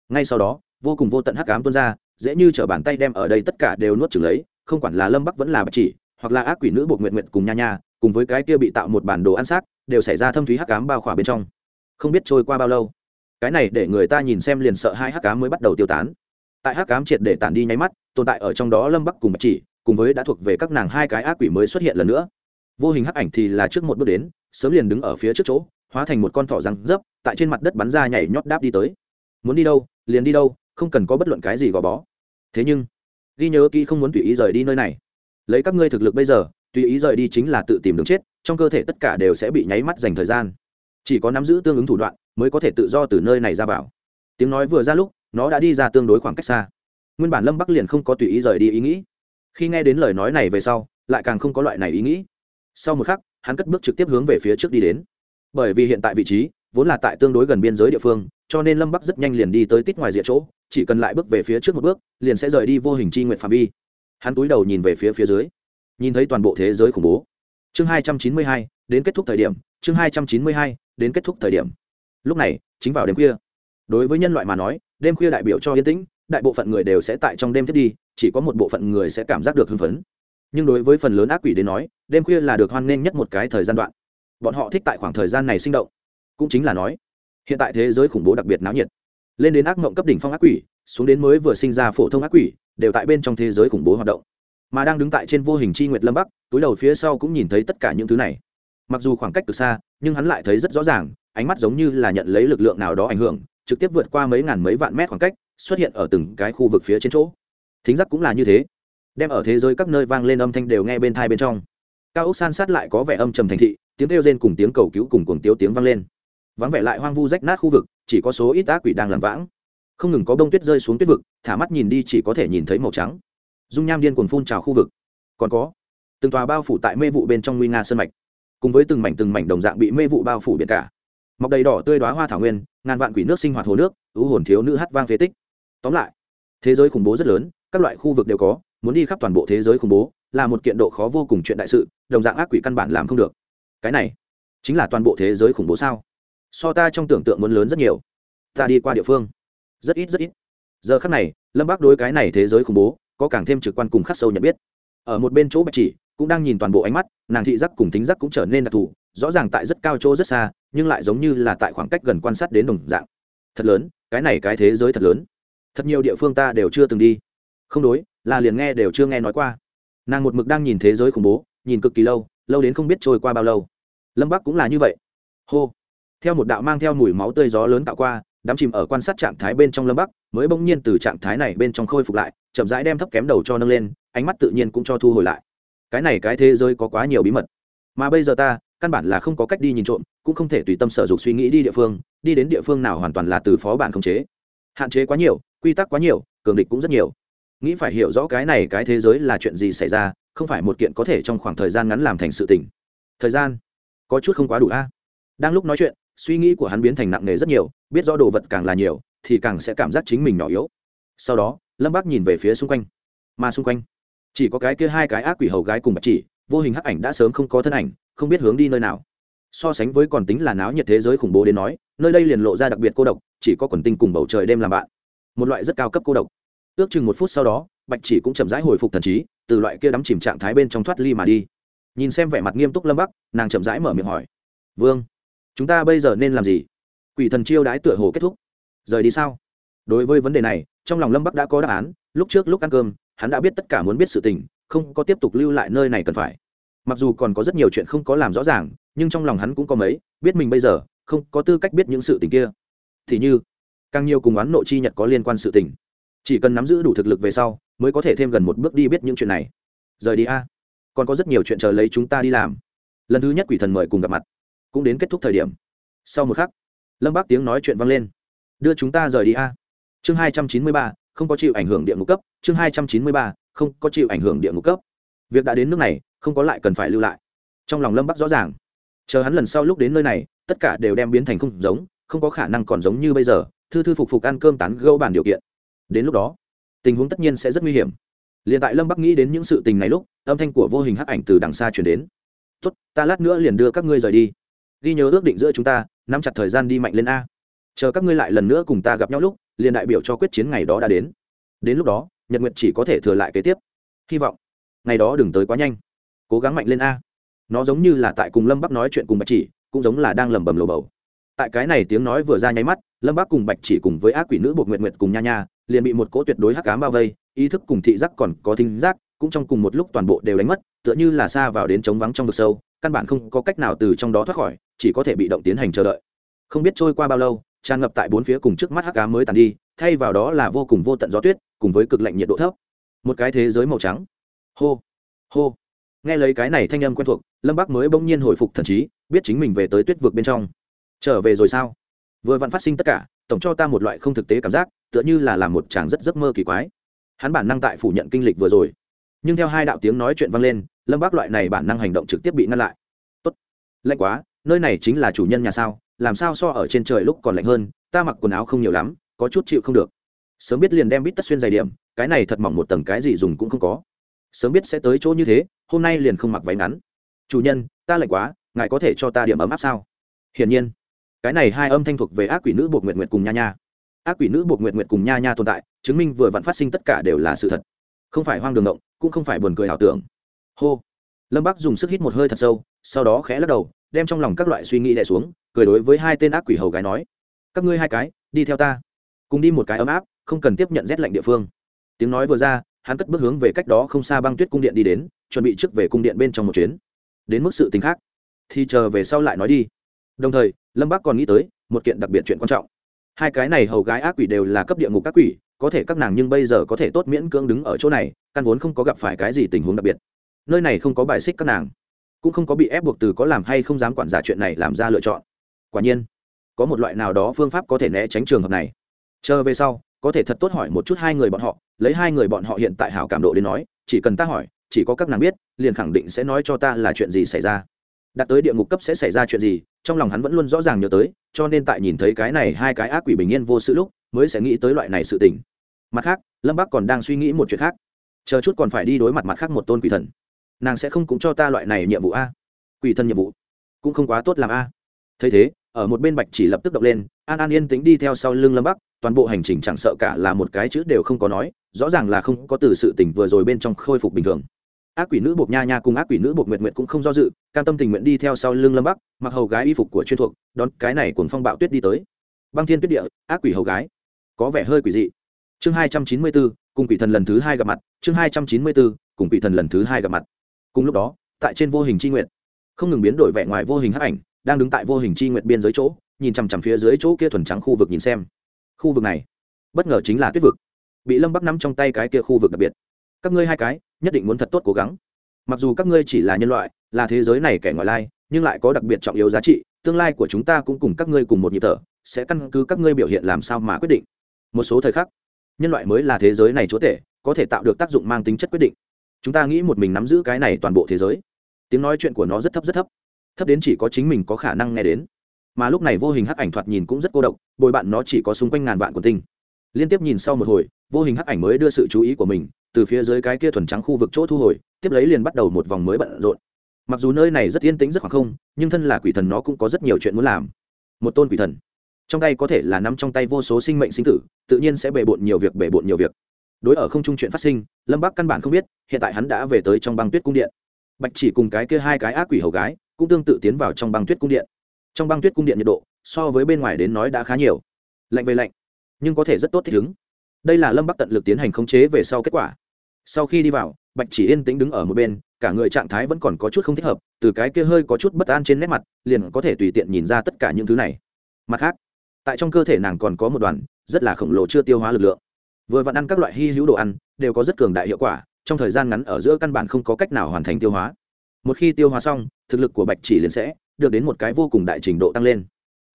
Ngay sau đó, vô cùng vô tận hắc ám tuôn ra, dễ như t bàn tay đem ở đây tất cả đều nuốt chừng lấy, không quản là lâm bắc vẫn là bạch chỉ, hoặc là ác quỷ nữ buộc nguyện nguyện cùng nha nha, cùng với cái kia bị tạo một bản đồ ăn xác, đều xảy ra thâm thúy hắc ám bao khỏa bên trong. Không biết trôi qua bao lâu, cái này để người ta nhìn xem liền sợ hai hắc ám mới bắt đầu tiêu tán. Tại hắc ám triệt để tản đi nháy mắt, tồn tại ở trong đó lâm bắc cùng bạch chỉ, cùng với đã thuộc về các nàng hai cái ác quỷ mới xuất hiện lần nữa. Vô hình hắc ảnh thì là trước một bước đến, sớm liền đứng ở phía trước chỗ hóa thành một con thỏ răng dấp, tại trên mặt đất bắn ra nhảy nhót đáp đi tới. Muốn đi đâu, liền đi đâu, không cần có bất luận cái gì gò bó. Thế nhưng, ghi nhớ kỹ không muốn tùy ý rời đi nơi này. Lấy các ngươi thực lực bây giờ, tùy ý rời đi chính là tự tìm đường chết, trong cơ thể tất cả đều sẽ bị nháy mắt dành thời gian. Chỉ có nắm giữ tương ứng thủ đoạn, mới có thể tự do từ nơi này ra vào. Tiếng nói vừa ra lúc, nó đã đi ra tương đối khoảng cách xa. Nguyên bản lâm bắc liền không có tùy ý rời đi ý nghĩ. Khi nghe đến lời nói này về sau, lại càng không có loại này ý nghĩ. Sau một khắc, hắn cất bước trực tiếp hướng về phía trước đi đến bởi vì hiện tại vị trí vốn là tại tương đối gần biên giới địa phương, cho nên lâm bắc rất nhanh liền đi tới tít ngoài diện chỗ, chỉ cần lại bước về phía trước một bước, liền sẽ rời đi vô hình c h i nguyện phạm vi. Hắn túi đầu nhìn về phía phía dưới, nhìn thấy toàn bộ thế giới khủng bố. Chương hai trăm chín mươi hai, đến kết thúc thời điểm, chương hai trăm chín mươi hai, đến kết thúc thời điểm. Lúc này, chính vào đêm khuya. Đối với nhân loại mà nói, đêm khuya đại biểu cho yên tĩnh, đại bộ phận người đều sẽ tại trong đêm thiết đi, chỉ có một bộ phận người sẽ cảm giác được hưng phấn. Nhưng đối với phần lớn ác quỷ đến nói, đêm khuya là được hoan nghênh nhất một cái thời gian đoạn bọn họ thích tại khoảng thời gian này sinh động. Cũng chính là nói, hiện tại thế giới khủng bố đặc biệt náo nhiệt. Lên đến ác mộng cấp đỉnh phong ác quỷ, xuống đến mới vừa sinh ra phổ thông ác quỷ, đều tại bên trong thế giới khủng bố hoạt động. Mà đang đứng tại trên vô hình chi nguyệt lâm bắc, túi đầu phía sau cũng nhìn thấy tất cả những thứ này. Mặc dù khoảng cách từ xa, nhưng hắn lại thấy rất rõ ràng, ánh mắt giống như là nhận lấy lực lượng nào đó ảnh hưởng, trực tiếp vượt qua mấy ngàn mấy vạn mét khoảng cách, xuất hiện ở từng cái khu vực phía trên chỗ. Thính giác cũng là như thế. Đem ở thế giới các nơi vang lên âm thanh đều nghe bên thai bên trong. Cao ốc san sát lại có vẻ âm trầm thành thị tiếng kêu rên cùng tiếng cầu cứu cùng cuồng tiếu tiếng vang lên. Vắng vẻ lại hoang vu rách nát khu vực, chỉ có số ít ác quỷ đang làm vãng. Không ngừng có bông tuyết rơi xuống tuyết vực, thả mắt nhìn đi chỉ có thể nhìn thấy màu trắng. Dung nham điên cuồng phun trào khu vực. Còn có, từng tòa bao phủ tại mê vụ bên trong nguy nga sơn mạch. Cùng với từng mảnh từng mảnh đồng dạng bị mê vụ bao phủ biển cả. Mọc đầy đỏ tươi đoá hoa thảo nguyên, ngàn vạn quỷ nước sinh hoạt hồ nước ưu hồn thiếu nữ hát vang phế tích. Tóm lại, thế giới khủng bố rất lớn, các loại khu vực đều có, muốn đi khắp toàn bộ thế giới khủng bố là một kiện độ khó vô cùng chuyện đại sự, đồng dạng ác quỷ căn bản làm không được cái này chính là toàn bộ thế giới khủng bố sao? So ta trong tưởng tượng muốn lớn rất nhiều. Ta đi qua địa phương. Rất ít rất ít. Giờ khắc này, lâm bác đối cái này thế giới khủng bố, có càng thêm trực quan cùng khắc sâu nhận biết. Ở một bên chỗ bạch chỉ, cũng đang nhìn toàn bộ ánh mắt, nàng thị giác cùng tính giác cũng trở nên đặc thù, rõ ràng tại rất cao chỗ rất xa, nhưng lại giống như là tại khoảng cách gần quan sát đến đồng dạng. Thật lớn, cái này cái thế giới thật lớn. Thật nhiều địa phương ta đều chưa từng đi. Không đối, là liền nghe đều chưa nghe nói qua. Nàng một mực đang nhìn thế giới khủng bố, nhìn cực kỳ lâu lâu đến không biết trôi qua bao lâu lâm bắc cũng là như vậy. Hô. Theo một đạo mang theo mùi máu tươi gió lớn tạo qua, đám chìm ở quan sát trạng thái bên trong lâm bắc mới bỗng nhiên từ trạng thái này bên trong khôi phục lại, chậm rãi đem thấp kém đầu cho nâng lên, ánh mắt tự nhiên cũng cho thu hồi lại. Cái này cái thế giới có quá nhiều bí mật. Mà bây giờ ta, căn bản là không có cách đi nhìn trộm, cũng không thể tùy tâm sở dục suy nghĩ đi địa phương, đi đến địa phương nào hoàn toàn là từ phó bản khống chế. Hạn chế quá nhiều, quy tắc quá nhiều, cường địch cũng rất nhiều. Nghĩ phải hiểu rõ cái này cái thế giới là chuyện gì xảy ra, không phải một kiện có thể trong khoảng thời gian ngắn làm thành sự tình. Thời gian có chút không quá đủ a. Đang lúc nói chuyện, suy nghĩ của hắn biến thành nặng nề rất nhiều, biết rõ đồ vật càng là nhiều, thì càng sẽ cảm giác chính mình nhỏ yếu. Sau đó, lâm bác nhìn về phía xung quanh. Mà xung quanh, chỉ có cái kia hai cái ác quỷ hầu gái cùng bạch chỉ, vô hình hắc ảnh đã sớm không có thân ảnh, không biết hướng đi nơi nào. So sánh với còn tính là náo nhiệt thế giới khủng bố đến nói, nơi đây liền lộ ra đặc biệt cô độc, chỉ có quần tinh cùng bầu trời đêm làm bạn. Một loại rất cao cấp cô độc. Ước chừng một phút sau đó, bạch chỉ cũng chậm rãi hồi phục thần trí, từ loại kia đắm chìm trạng thái bên trong thoát ly mà đi nhìn xem vẻ mặt nghiêm túc lâm bắc, nàng chậm rãi mở miệng hỏi. Vương, chúng ta bây giờ nên làm gì? Quỷ thần chiêu đãi tựa hồ kết thúc. Rời đi sao? Đối với vấn đề này, trong lòng lâm bắc đã có đáp án. Lúc trước lúc ăn cơm, hắn đã biết tất cả muốn biết sự tình, không có tiếp tục lưu lại nơi này cần phải. Mặc dù còn có rất nhiều chuyện không có làm rõ ràng, nhưng trong lòng hắn cũng có mấy, biết mình bây giờ, không có tư cách biết những sự tình kia. Thì như, càng nhiều cùng oán nội chi nhật có liên quan sự tình. Chỉ cần nắm giữ đủ thực lực về sau, mới có thể thêm gần một bước đi biết những chuyện này. Rời đi a còn có rất nhiều chuyện chờ lấy chúng ta đi làm. Lần thứ nhất quỷ thần mời cùng gặp mặt, cũng đến kết thúc thời điểm. Sau một khắc, lâm bác tiếng nói chuyện vang lên. Đưa chúng ta rời đi a. Chương hai trăm chín mươi ba, không có chịu ảnh hưởng địa ngục cấp. Chương hai trăm chín mươi ba, không có chịu ảnh hưởng địa ngục cấp. Việc đã đến nước này, không có lại cần phải lưu lại. Trong lòng lâm bắc rõ ràng, chờ hắn lần sau lúc đến nơi này, tất cả đều đem biến thành không giống, không có khả năng còn giống như bây giờ, thư thư phục phục ăn cơm tán gâu bản điều kiện. Đến lúc đó, tình huống tất nhiên sẽ rất nguy hiểm. Liền tại lâm bắc nghĩ đến những sự tình này lúc âm thanh của vô hình hắc ảnh từ đằng xa chuyển đến. Tốt, ta lát nữa liền đưa các ngươi rời đi. Ghi nhớ ước định giữa chúng ta, nắm chặt thời gian đi mạnh lên a. Chờ các ngươi lại lần nữa cùng ta gặp nhau lúc, liền đại biểu cho quyết chiến ngày đó đã đến. Đến lúc đó, nhật nguyện chỉ có thể thừa lại kế tiếp. Hy vọng ngày đó đừng tới quá nhanh. Cố gắng mạnh lên a. Nó giống như là tại cùng lâm bắc nói chuyện cùng bạch chỉ, cũng giống là đang lẩm bẩm lầu bầu. Tại cái này tiếng nói vừa ra nháy mắt, lâm bắc cùng bạch chỉ cùng với ác quỷ nữ buộc nguyện nguyện cùng nha nha, liền bị một cỗ tuyệt đối hắc cám bao vây, ý thức cùng thị giác còn có thính giác cũng trong cùng một lúc toàn bộ đều đánh mất, tựa như là xa vào đến trống vắng trong vực sâu, căn bản không có cách nào từ trong đó thoát khỏi, chỉ có thể bị động tiến hành chờ đợi. Không biết trôi qua bao lâu, tràn ngập tại bốn phía cùng trước mắt hắc cám mới tàn đi, thay vào đó là vô cùng vô tận gió tuyết, cùng với cực lạnh nhiệt độ thấp. Một cái thế giới màu trắng. Hô hô. Nghe lấy cái này thanh âm quen thuộc, lâm bắc mới bỗng nhiên hồi phục thần trí, biết chính mình về tới tuyết vực bên trong. Trở về rồi sao? Vừa vặn phát sinh tất cả, tổng cho ta một loại không thực tế cảm giác, tựa như là làm một chàng rất giấc mơ kỳ quái. Hắn bản năng tại phủ nhận kinh lịch vừa rồi nhưng theo hai đạo tiếng nói chuyện vang lên, lâm bác loại này bản năng hành động trực tiếp bị ngăn lại. Tốt, lạnh quá, nơi này chính là chủ nhân nhà sao, làm sao so ở trên trời lúc còn lạnh hơn, ta mặc quần áo không nhiều lắm, có chút chịu không được. Sớm biết liền đem bít tất xuyên dày điểm, cái này thật mỏng một tầng cái gì dùng cũng không có. Sớm biết sẽ tới chỗ như thế, hôm nay liền không mặc váy ngắn. Chủ nhân, ta lạnh quá, ngài có thể cho ta điểm ấm áp sao? Hiển nhiên. Cái này hai âm thanh thuộc về ác quỷ nữ buộc nguyện nguyện cùng nha nha. Ác quỷ nữ buộc nguyện nguyện cùng nha nha tồn tại, chứng minh vừa vặn phát sinh tất cả đều là sự thật không phải hoang đường động cũng không phải buồn cười ảo tưởng. Hô. Lâm bắc dùng sức hít một hơi thật sâu, sau đó khẽ lắc đầu, đem trong lòng các loại suy nghĩ đẻ xuống, cười đối với hai tên ác quỷ hầu gái nói, các ngươi hai cái, đi theo ta. Cùng đi một cái ấm áp, không cần tiếp nhận rét lạnh địa phương. Tiếng nói vừa ra, hắn cất bước hướng về cách đó không xa băng tuyết cung điện đi đến, chuẩn bị trước về cung điện bên trong một chuyến. Đến mức sự tính khác, thì chờ về sau lại nói đi. Đồng thời, lâm bác còn nghĩ tới một kiện đặc biệt chuyện quan trọng. Hai cái này hầu gái ác quỷ đều là cấp địa ngục các quỷ có thể các nàng nhưng bây giờ có thể tốt miễn cưỡng đứng ở chỗ này, căn vốn không có gặp phải cái gì tình huống đặc biệt. Nơi này không có bài xích các nàng, cũng không có bị ép buộc từ có làm hay không dám quản giả chuyện này làm ra lựa chọn. Quả nhiên, có một loại nào đó phương pháp có thể né tránh trường hợp này. Chờ về sau, có thể thật tốt hỏi một chút hai người bọn họ, lấy hai người bọn họ hiện tại hảo cảm độ đến nói, chỉ cần ta hỏi, chỉ có các nàng biết, liền khẳng định sẽ nói cho ta là chuyện gì xảy ra. Đạt tới địa ngục cấp sẽ xảy ra chuyện gì trong lòng hắn vẫn luôn rõ ràng nhớ tới, cho nên tại nhìn thấy cái này hai cái ác quỷ bình yên vô sự lúc, mới sẽ nghĩ tới loại này sự tình. Mặt khác, lâm bắc còn đang suy nghĩ một chuyện khác. Chờ chút còn phải đi đối mặt mặt khác một tôn quỷ thần. Nàng sẽ không cũng cho ta loại này nhiệm vụ a? Quỷ thần nhiệm vụ? Cũng không quá tốt làm a. Thấy thế, ở một bên bạch chỉ lập tức động lên, an an yên tính đi theo sau lưng lâm bắc, toàn bộ hành trình chẳng sợ cả là một cái chữ đều không có nói, rõ ràng là không có từ sự tỉnh vừa rồi bên trong khôi phục bình thường ác quỷ nữ buộc nha nha cùng ác quỷ nữ buộc nguyệt nguyệt cũng không do dự, cam tâm tình nguyện đi theo sau lưng lâm bắc, mặc hầu gái y phục của chuyên thuộc, đón cái này cùng phong bạo tuyết đi tới. Băng thiên tuyết địa, ác quỷ hầu gái. Có vẻ hơi quỷ dị. Chương hai trăm chín mươi bốn cùng quỷ thần lần thứ hai gặp mặt, chương hai trăm chín mươi bốn cùng quỷ thần lần thứ hai gặp mặt. Cùng lúc đó, tại trên vô hình c h i nguyện không ngừng biến đổi vẻ ngoài vô hình hắc ảnh, đang đứng tại vô hình c h i nguyện biên giới chỗ, nhìn chằm chằm phía dưới chỗ kia thuần trắng khu vực nhìn xem. Khu vực này, bất ngờ chính là tuyết vực. Bị lâm bắc nắm trong tay cái kia khu vực đặc biệt. Các ngươi hai cái nhất định muốn thật tốt cố gắng. Mặc dù các ngươi chỉ là nhân loại, là thế giới này kẻ ngoại lai, nhưng lại có đặc biệt trọng yếu giá trị, tương lai của chúng ta cũng cùng các ngươi cùng một nhịp thở, sẽ căn cứ các ngươi biểu hiện làm sao mà quyết định. Một số thời khắc, nhân loại mới là thế giới này chúa tể, có thể tạo được tác dụng mang tính chất quyết định. Chúng ta nghĩ một mình nắm giữ cái này toàn bộ thế giới. Tiếng nói chuyện của nó rất thấp rất thấp. Thấp đến chỉ có chính mình có khả năng nghe đến. Mà lúc này vô hình hắc ảnh thoạt nhìn cũng rất cô độc, bồi bạn nó chỉ có xung quanh ngàn vạn của tinh. Liên tiếp nhìn sau một hồi vô hình hắc ảnh mới đưa sự chú ý của mình từ phía dưới cái kia thuần trắng khu vực chỗ thu hồi, tiếp lấy liền bắt đầu một vòng mới bận rộn. Mặc dù nơi này rất yên tĩnh rất khoảng không, nhưng thân là quỷ thần nó cũng có rất nhiều chuyện muốn làm. Một tôn quỷ thần, trong tay có thể là nắm trong tay vô số sinh mệnh sinh tử, tự nhiên sẽ bề bộn nhiều việc, bề bộn nhiều việc. Đối ở không trung chuyện phát sinh, lâm bắc căn bản không biết, hiện tại hắn đã về tới trong băng tuyết cung điện. Bạch chỉ cùng cái kia hai cái ác quỷ hầu gái, cũng tương tự tiến vào trong băng tuyết cung điện. Trong băng tuyết cung điện nhiệt độ, so với bên ngoài đến nói đã khá nhiều. Lạnh về lạnh, nhưng có thể rất tốt thích ứng đây là lâm bắc tận lực tiến hành khống chế về sau kết quả. Sau khi đi vào, bạch chỉ yên tĩnh đứng ở một bên, cả người trạng thái vẫn còn có chút không thích hợp, từ cái kia hơi có chút bất an trên nét mặt, liền có thể tùy tiện nhìn ra tất cả những thứ này. Mặt khác, tại trong cơ thể nàng còn có một đoàn rất là khổng lồ chưa tiêu hóa lực lượng. Vừa vặn ăn các loại hy hữu đồ ăn, đều có rất cường đại hiệu quả, trong thời gian ngắn ở giữa căn bản không có cách nào hoàn thành tiêu hóa. Một khi tiêu hóa xong, thực lực của bạch chỉ liền sẽ được đến một cái vô cùng đại trình độ tăng lên.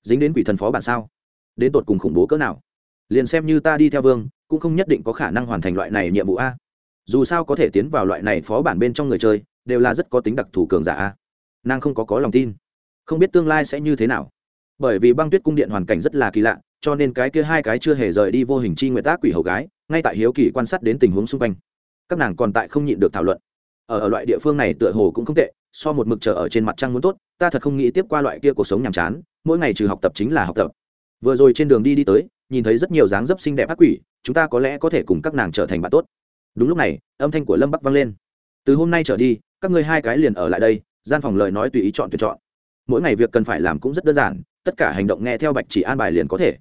Dính đến quỷ thần phó bản sao? Đến tột cùng khủng bố cỡ nào? Liền xem như ta đi theo vương cũng không nhất định có khả năng hoàn thành loại này nhiệm vụ a. Dù sao có thể tiến vào loại này phó bản bên trong người chơi đều là rất có tính đặc thù cường giả a. Nàng không có có lòng tin. Không biết tương lai sẽ như thế nào. Bởi vì băng tuyết cung điện hoàn cảnh rất là kỳ lạ cho nên cái kia hai cái chưa hề rời đi vô hình chi nguyệt tác quỷ hầu gái ngay tại hiếu kỳ quan sát đến tình huống xung quanh. Các nàng còn tại không nhịn được thảo luận. Ở, ở loại địa phương này tựa hồ cũng không tệ so một mực chờ ở trên mặt trăng muốn tốt ta thật không nghĩ tiếp qua loại kia cuộc sống nhàm chán mỗi ngày trừ học tập chính là học tập. Vừa rồi trên đường đi đi tới nhìn thấy rất nhiều dáng dấp xinh đẹp ác quỷ, chúng ta có lẽ có thể cùng các nàng trở thành bạn tốt. Đúng lúc này, âm thanh của lâm bắc vang lên. Từ hôm nay trở đi, các ngươi hai cái liền ở lại đây, gian phòng lời nói tùy ý chọn tuyển chọn. Mỗi ngày việc cần phải làm cũng rất đơn giản, tất cả hành động nghe theo bạch chỉ an bài liền có thể.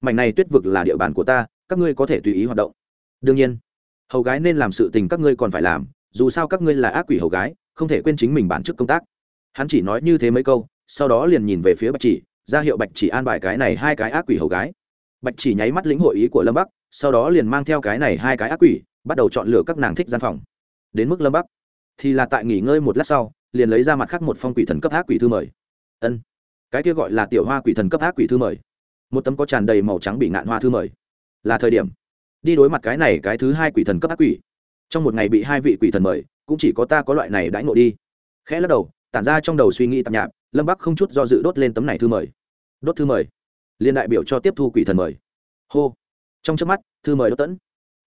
Mảnh này tuyết vực là địa bàn của ta, các ngươi có thể tùy ý hoạt động. Đương nhiên, hầu gái nên làm sự tình các ngươi còn phải làm, dù sao các ngươi là ác quỷ hầu gái, không thể quên chính mình bản chức công tác. Hắn chỉ nói như thế mấy câu, sau đó liền nhìn về phía bạch chỉ, ra hiệu bạch chỉ an bài cái này hai cái ác quỷ hầu gái bạch chỉ nháy mắt lĩnh hội ý của lâm bắc, sau đó liền mang theo cái này hai cái ác quỷ, bắt đầu chọn lựa các nàng thích gian phòng. Đến mức lâm bắc, thì là tại nghỉ ngơi một lát sau, liền lấy ra mặt khác một phong quỷ thần cấp ác quỷ thư mời. Ân, cái kia gọi là tiểu hoa quỷ thần cấp ác quỷ thư mời. Một tấm có tràn đầy màu trắng bị ngạn hoa thư mời. Là thời điểm, đi đối mặt cái này cái thứ hai quỷ thần cấp ác quỷ. Trong một ngày bị hai vị quỷ thần mời, cũng chỉ có ta có loại này đãi ngộ đi. Khẽ lắc đầu, tản ra trong đầu suy nghĩ tạp nhạp, lâm bắc không chút do dự đốt lên tấm này thư mời. Đốt thư mời liên đại biểu cho tiếp thu quỷ thần mời. Hô. Trong trước mắt, thư mời đỗ tẫn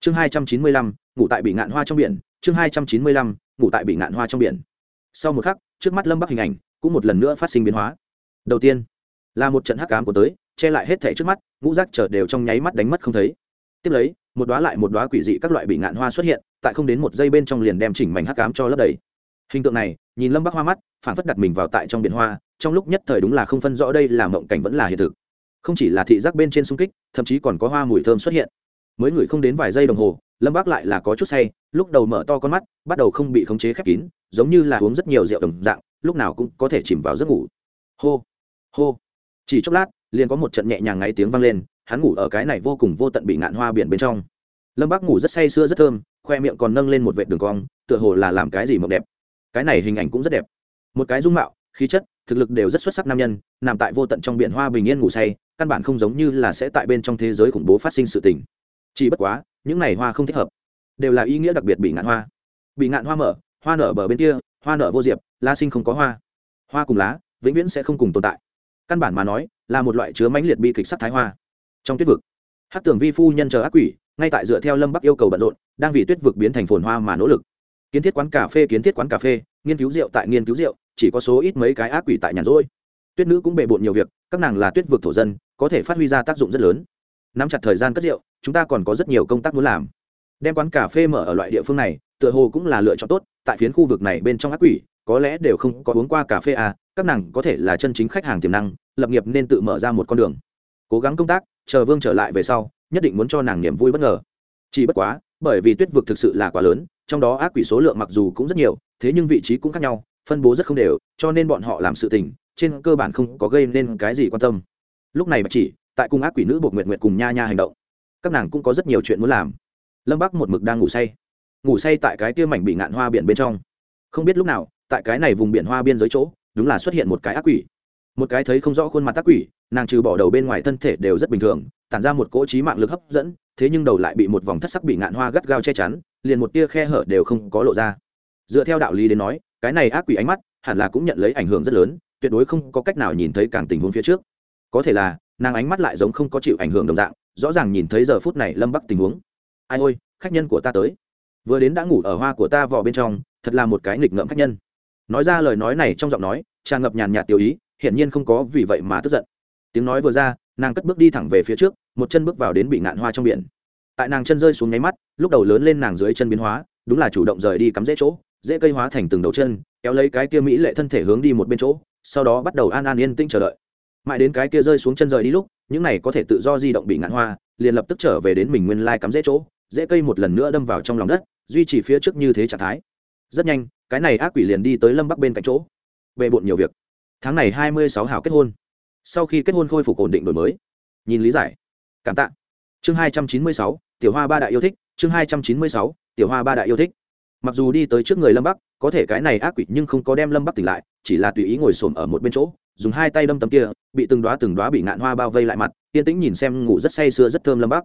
chương hai trăm chín mươi lăm, ngủ tại bị ngạn hoa trong biển. Chương hai trăm chín mươi lăm, ngủ tại bị ngạn hoa trong biển. Sau một khắc, trước mắt lâm bắc hình ảnh cũng một lần nữa phát sinh biến hóa. Đầu tiên, là một trận hắc cám của tới, che lại hết thẻ trước mắt, ngũ rác chờ đều trong nháy mắt đánh mất không thấy. Tiếp lấy, một đoá lại một đoá quỷ dị các loại bị ngạn hoa xuất hiện, tại không đến một giây bên trong liền đem chỉnh mảnh hắc cám cho lấp đầy. Hình tượng này, nhìn lâm bắc hoa mắt phản phất đặt mình vào tại trong biển hoa, trong lúc nhất thời đúng là không phân rõ đây là mộng cảnh vẫn là hiện thực không chỉ là thị giác bên trên xung kích, thậm chí còn có hoa mùi thơm xuất hiện. Mới ngửi không đến vài giây đồng hồ, lâm bác lại là có chút say, lúc đầu mở to con mắt, bắt đầu không bị khống chế khép kín, giống như là uống rất nhiều rượu đồng dạng, lúc nào cũng có thể chìm vào giấc ngủ. Hô hô. Chỉ chốc lát, liền có một trận nhẹ nhàng ngáy tiếng vang lên, hắn ngủ ở cái này vô cùng vô tận bị ngạn hoa biển bên trong. Lâm bác ngủ rất say sưa rất thơm, khoe miệng còn nâng lên một vệt đường cong, tựa hồ là làm cái gì mộng đẹp. Cái này hình ảnh cũng rất đẹp. Một cái dung mạo, khí chất thực lực đều rất xuất sắc nam nhân, nằm tại vô tận trong biển hoa bình yên ngủ say, căn bản không giống như là sẽ tại bên trong thế giới khủng bố phát sinh sự tình. Chỉ bất quá, những này hoa không thích hợp. Đều là ý nghĩa đặc biệt bị ngạn hoa. Bị ngạn hoa mở, hoa nở bờ bên kia, hoa nở vô diệp la sinh không có hoa. Hoa cùng lá, vĩnh viễn sẽ không cùng tồn tại. Căn bản mà nói, là một loại chứa mãnh liệt bi kịch sắc thái hoa. Trong tuyết vực, hát tường vi phu nhân chờ ác quỷ, ngay tại dựa theo lâm bắc yêu cầu bận rộn, đang vì tuyết vực biến thành phồn hoa mà nỗ lực. Kiến thiết quán cà phê, kiến thiết quán cà phê, nghiên cứu rượu tại nghiên cứu rượu chỉ có số ít mấy cái ác quỷ tại nhàn rỗi. Tuyết nữ cũng bề bộn nhiều việc, các nàng là tuyết vực thổ dân, có thể phát huy ra tác dụng rất lớn. Nắm chặt thời gian cất rượu, chúng ta còn có rất nhiều công tác muốn làm. Đem quán cà phê mở ở loại địa phương này, tựa hồ cũng là lựa chọn tốt, tại phiến khu vực này bên trong ác quỷ, có lẽ đều không có uống qua cà phê à các nàng có thể là chân chính khách hàng tiềm năng, lập nghiệp nên tự mở ra một con đường. Cố gắng công tác, chờ vương trở lại về sau, nhất định muốn cho nàng niềm vui bất ngờ. Chỉ bất quá, bởi vì tuyết vực thực sự là quá lớn, trong đó ác quỷ số lượng mặc dù cũng rất nhiều, thế nhưng vị trí cũng khác nhau phân bố rất không đều, cho nên bọn họ làm sự tình, trên cơ bản không có gây nên cái gì quan tâm. Lúc này bạch chỉ, tại cung ác quỷ nữ bột nguyện nguyện cùng nha nha hành động. Các nàng cũng có rất nhiều chuyện muốn làm. Lâm bắc một mực đang ngủ say. Ngủ say tại cái kia mảnh bị ngạn hoa biển bên trong. Không biết lúc nào, tại cái này vùng biển hoa biên giới chỗ, đúng là xuất hiện một cái ác quỷ. Một cái thấy không rõ khuôn mặt ác quỷ, nàng trừ bỏ đầu bên ngoài thân thể đều rất bình thường, tản ra một cỗ trí mạng lực hấp dẫn, thế nhưng đầu lại bị một vòng thất sắc bị ngạn hoa gắt gao che chắn, liền một tia khe hở đều không có lộ ra dựa theo đạo lý đến nói, cái này ác quỷ ánh mắt hẳn là cũng nhận lấy ảnh hưởng rất lớn, tuyệt đối không có cách nào nhìn thấy càng tình huống phía trước. Có thể là, nàng ánh mắt lại giống không có chịu ảnh hưởng đồng dạng, rõ ràng nhìn thấy giờ phút này lâm bắc tình huống. Ai ôi, khách nhân của ta tới. Vừa đến đã ngủ ở hoa của ta vò bên trong, thật là một cái nghịch ngợm khách nhân. Nói ra lời nói này trong giọng nói, tràn ngập nhàn nhạt tiểu ý, hiển nhiên không có vì vậy mà tức giận. Tiếng nói vừa ra, nàng cất bước đi thẳng về phía trước, một chân bước vào đến bị ngạn hoa trong biển. Tại nàng chân rơi xuống nháy mắt, lúc đầu lớn lên nàng dưới chân biến hóa, đúng là chủ động rời đi cắm dễ chỗ dễ cây hóa thành từng đầu chân, kéo lấy cái kia mỹ lệ thân thể hướng đi một bên chỗ, sau đó bắt đầu an an yên tĩnh chờ đợi. Mãi đến cái kia rơi xuống chân rời đi lúc, những này có thể tự do di động bị ngạn hoa, liền lập tức trở về đến mình nguyên lai cắm dễ chỗ dễ cây một lần nữa đâm vào trong lòng đất, duy trì phía trước như thế trạng thái. Rất nhanh, cái này ác quỷ liền đi tới lâm bắc bên cạnh chỗ. Bề bộn nhiều việc. Tháng này hai mươi sáu hào kết hôn. Sau khi kết hôn khôi phục ổn định đổi mới. Nhìn lý giải. Cảm tạ. Chương hai trăm chín mươi sáu, tiểu hoa ba đại yêu thích. Chương hai trăm chín mươi sáu, tiểu hoa ba đại yêu thích mặc dù đi tới trước người lâm bắc, có thể cái này ác quỷ nhưng không có đem lâm bắc tỉnh lại, chỉ là tùy ý ngồi xổm ở một bên chỗ, dùng hai tay đâm tấm kia, bị từng đoá từng đoá bị ngạn hoa bao vây lại mặt, yên tĩnh nhìn xem ngủ rất say sưa rất thơm lâm bắc.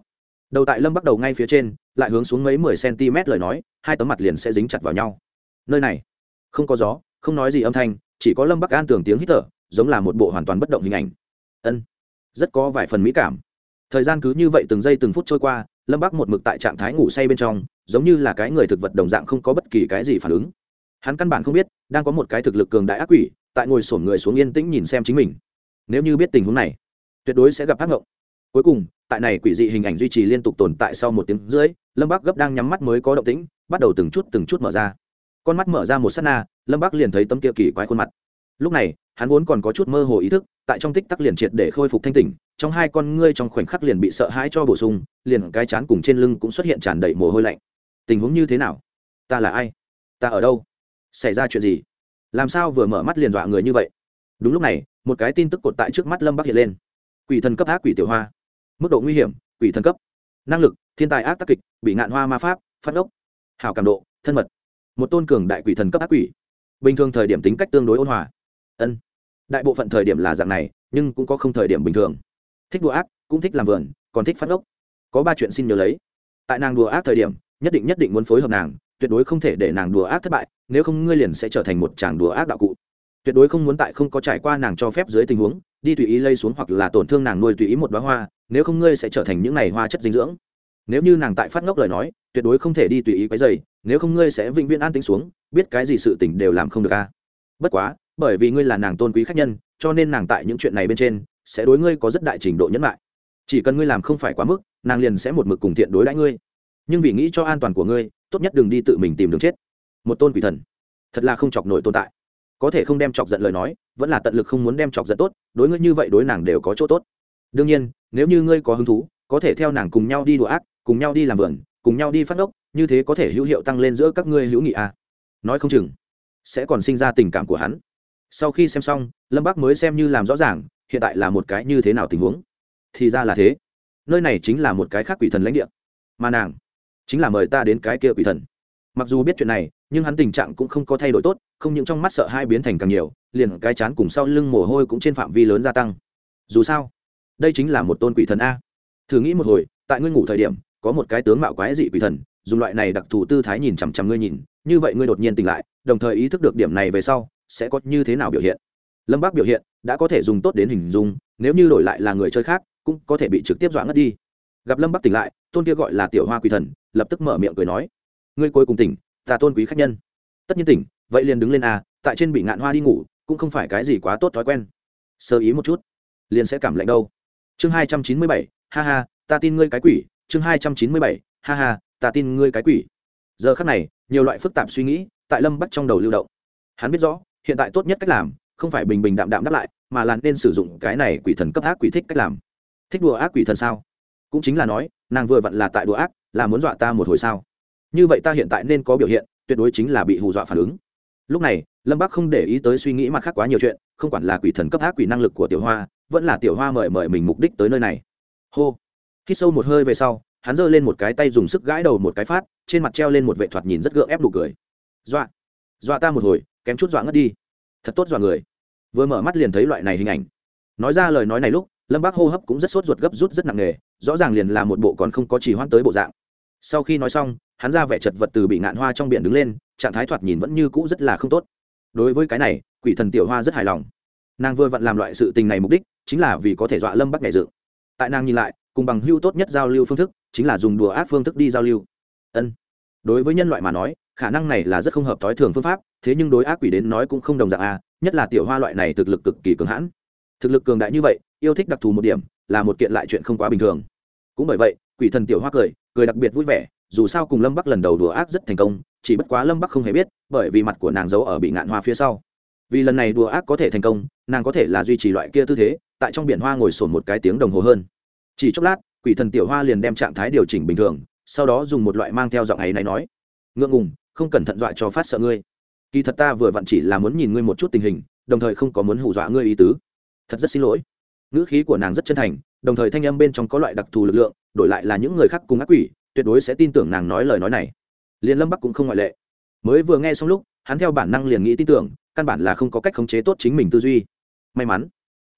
Đầu tại lâm bắc đầu ngay phía trên, lại hướng xuống mấy mười cm lời nói, hai tấm mặt liền sẽ dính chặt vào nhau. Nơi này, không có gió, không nói gì âm thanh, chỉ có lâm bắc an tưởng tiếng hít thở, giống là một bộ hoàn toàn bất động hình ảnh. Ân, rất có vài phần mỹ cảm. Thời gian cứ như vậy từng giây từng phút trôi qua, lâm bắc một mực tại trạng thái ngủ say bên trong giống như là cái người thực vật đồng dạng không có bất kỳ cái gì phản ứng. Hắn căn bản không biết, đang có một cái thực lực cường đại ác quỷ, tại ngồi sổn người xuống yên tĩnh nhìn xem chính mình. Nếu như biết tình huống này, tuyệt đối sẽ gặp ác ngộng. Cuối cùng, tại này quỷ dị hình ảnh duy trì liên tục tồn tại sau một tiếng rưỡi, lâm bắc gấp đang nhắm mắt mới có động tĩnh, bắt đầu từng chút từng chút mở ra. Con mắt mở ra một s á t na, lâm bắc liền thấy tấm kia kỳ quái khuôn mặt. Lúc này, hắn vốn còn có chút mơ hồ ý thức, tại trong tích tắc liền triệt để khôi phục thanh tỉnh, trong hai con ngươi trong khoảnh khắc liền bị sợ hãi cho bổ sung, liền cái chán cùng trên lưng cũng xuất hiện tràn đầy mồ hôi lạnh tình huống như thế nào? Ta là ai? Ta ở đâu? Xảy ra chuyện gì? Làm sao vừa mở mắt liền dọa người như vậy? Đúng lúc này, một cái tin tức cột tại trước mắt lâm bắc hiện lên. Quỷ thần cấp ác quỷ tiểu hoa. Mức độ nguy hiểm, quỷ thần cấp. Năng lực, thiên tài ác tác kịch, bị ngạn hoa ma pháp, phát ốc. Hảo cảm độ, thân mật. Một tôn cường đại quỷ thần cấp ác quỷ. Bình thường thời điểm tính cách tương đối ôn hòa. Ân. Đại bộ phận thời điểm là dạng này, nhưng cũng có không thời điểm bình thường. Thích đùa ác, cũng thích làm vườn, còn thích phát ốc. Có ba chuyện xin nhớ lấy. Tại nàng đùa ác thời điểm nhất định nhất định muốn phối hợp nàng, tuyệt đối không thể để nàng đùa ác thất bại, nếu không ngươi liền sẽ trở thành một chàng đùa ác đạo cụ. Tuyệt đối không muốn tại không có trải qua nàng cho phép dưới tình huống, đi tùy ý lây xuống hoặc là tổn thương nàng nuôi tùy ý một bá hoa, nếu không ngươi sẽ trở thành những này hoa chất dinh dưỡng. Nếu như nàng tại phát ngốc lời nói, tuyệt đối không thể đi tùy ý cái dày nếu không ngươi sẽ vĩnh viễn an tính xuống, biết cái gì sự tình đều làm không được a bất quá, bởi vì ngươi là nàng tôn quý khách nhân, cho nên nàng tại những chuyện này bên trên, sẽ đối ngươi có rất đại trình độ nhẫn lại chỉ cần ngươi làm không phải quá mức, nàng liền sẽ một mực cùng thiện đối đãi ngươi nhưng vì nghĩ cho an toàn của ngươi, tốt nhất đừng đi tự mình tìm đường chết. Một tôn quỷ thần, thật là không chọc nổi tồn tại. Có thể không đem chọc giận lời nói, vẫn là tận lực không muốn đem chọc giận tốt, đối ngươi như vậy đối nàng đều có chỗ tốt. Đương nhiên, nếu như ngươi có hứng thú, có thể theo nàng cùng nhau đi đùa ác, cùng nhau đi làm vườn, cùng nhau đi phát ốc như thế có thể hữu hiệu tăng lên giữa các ngươi hữu nghị à. nói không chừng, sẽ còn sinh ra tình cảm của hắn. Sau khi xem xong, lâm bắc mới xem như làm rõ ràng, hiện tại là một cái như thế nào tình huống. Thì ra là thế. Nơi này chính là một cái khác quỷ thần lãnh địa. Mà nàng chính là mời ta đến cái kia quỷ thần. Mặc dù biết chuyện này, nhưng hắn tình trạng cũng không có thay đổi tốt, không những trong mắt sợ hai biến thành càng nhiều, liền cái chán cùng sau lưng mồ hôi cũng trên phạm vi lớn gia tăng. Dù sao, đây chính là một tôn quỷ thần a. Thử nghĩ một hồi, tại ngươi ngủ thời điểm, có một cái tướng mạo quái dị quỷ thần, dùng loại này đặc thù tư thái nhìn chằm chằm ngươi nhìn, như vậy ngươi đột nhiên tỉnh lại, đồng thời ý thức được điểm này về sau, sẽ có như thế nào biểu hiện. Lâm bác biểu hiện, đã có thể dùng tốt đến hình dung, nếu như đổi lại là người chơi khác, cũng có thể bị trực tiếp dọa ngất đi gặp lâm bắc tỉnh lại tôn kia gọi là tiểu hoa quỷ thần lập tức mở miệng cười nói ngươi cuối cùng tỉnh ta tôn quý khách nhân tất nhiên tỉnh vậy liền đứng lên à tại trên bị ngạn hoa đi ngủ cũng không phải cái gì quá tốt thói quen sơ ý một chút liền sẽ cảm lạnh đâu chương hai trăm chín mươi bảy, ha ha, ta tin ngươi cái quỷ, chương hai trăm chín mươi bảy, ha ha, ta tin ngươi cái quỷ. Giờ khắc này, nhiều loại phức tạp suy nghĩ tại lâm bắc trong đầu lưu động. Hắn biết rõ, hiện tại tốt nhất cách làm, không phải bình bình đạm đạm đáp lại, mà là nên sử dụng cái này quỷ thần cấp ác quỷ thích cách làm. Thích đùa ác quỷ thần sao? Cũng chính là nói, nàng vừa vặn là tại đùa ác, là muốn dọa ta một hồi sao? Như vậy ta hiện tại nên có biểu hiện, tuyệt đối chính là bị hù dọa phản ứng. Lúc này, lâm bắc không để ý tới suy nghĩ mặt khác quá nhiều chuyện, không quản là quỷ thần cấp ác quỷ năng lực của tiểu hoa, vẫn là tiểu hoa mời mời mình mục đích tới nơi này. Hô. Khi sâu một hơi về sau, hắn giơ lên một cái tay dùng sức gãi đầu một cái phát, trên mặt treo lên một vệ thoạt nhìn rất gượng ép đủ cười. Dọa. Dọa ta một hồi, kém chút dọa ngất đi. Thật tốt dọa người. Vừa mở mắt liền thấy loại này hình ảnh. Nói ra lời nói này lúc lâm bác hô hấp cũng rất sốt ruột gấp rút rất nặng nề, rõ ràng liền là một bộ còn không có chỉ hoãn tới bộ dạng. Sau khi nói xong, hắn ra vẻ chật vật từ bị ngạn hoa trong biển đứng lên, trạng thái thoạt nhìn vẫn như cũ rất là không tốt. Đối với cái này, quỷ thần tiểu hoa rất hài lòng. Nàng vừa vặn làm loại sự tình này mục đích, chính là vì có thể dọa lâm bắc ngày dự tại nàng nhìn lại, cùng bằng hưu tốt nhất giao lưu phương thức, chính là dùng đùa ác phương thức đi giao lưu. Ân. Đối với nhân loại mà nói, khả năng này là rất không hợp thói thường phương pháp, thế nhưng đối ác quỷ đến nói cũng không đồng dạng a nhất là tiểu hoa loại này thực lực cực kỳ cường hãn. Thực lực cường đại như vậy yêu thích đặc thù một điểm là một kiện lại chuyện không quá bình thường. Cũng bởi vậy, quỷ thần tiểu hoa cười cười đặc biệt vui vẻ, dù sao cùng lâm bắc lần đầu đùa ác rất thành công, chỉ bất quá lâm bắc không hề biết, bởi vì mặt của nàng giấu ở bị ngạn hoa phía sau. Vì lần này đùa ác có thể thành công, nàng có thể là duy trì loại kia tư thế, tại trong biển hoa ngồi sồn một cái tiếng đồng hồ hơn. Chỉ chốc lát, quỷ thần tiểu hoa liền đem trạng thái điều chỉnh bình thường, sau đó dùng một loại mang theo giọng ấy này nói, ngượng ngùng, không cẩn thận dọa cho phát sợ ngươi. Kỳ thật ta vừa vặn chỉ là muốn nhìn ngươi một chút tình hình, đồng thời không có muốn hù dọa ngươi ý tứ. Thật rất xin lỗi ngữ khí của nàng rất chân thành, đồng thời thanh âm bên trong có loại đặc thù lực lượng, đổi lại là những người khác cùng ác quỷ, tuyệt đối sẽ tin tưởng nàng nói lời nói này. Liền lâm bắc cũng không ngoại lệ. Mới vừa nghe xong lúc, hắn theo bản năng liền nghĩ tin tưởng, căn bản là không có cách khống chế tốt chính mình tư duy. May mắn,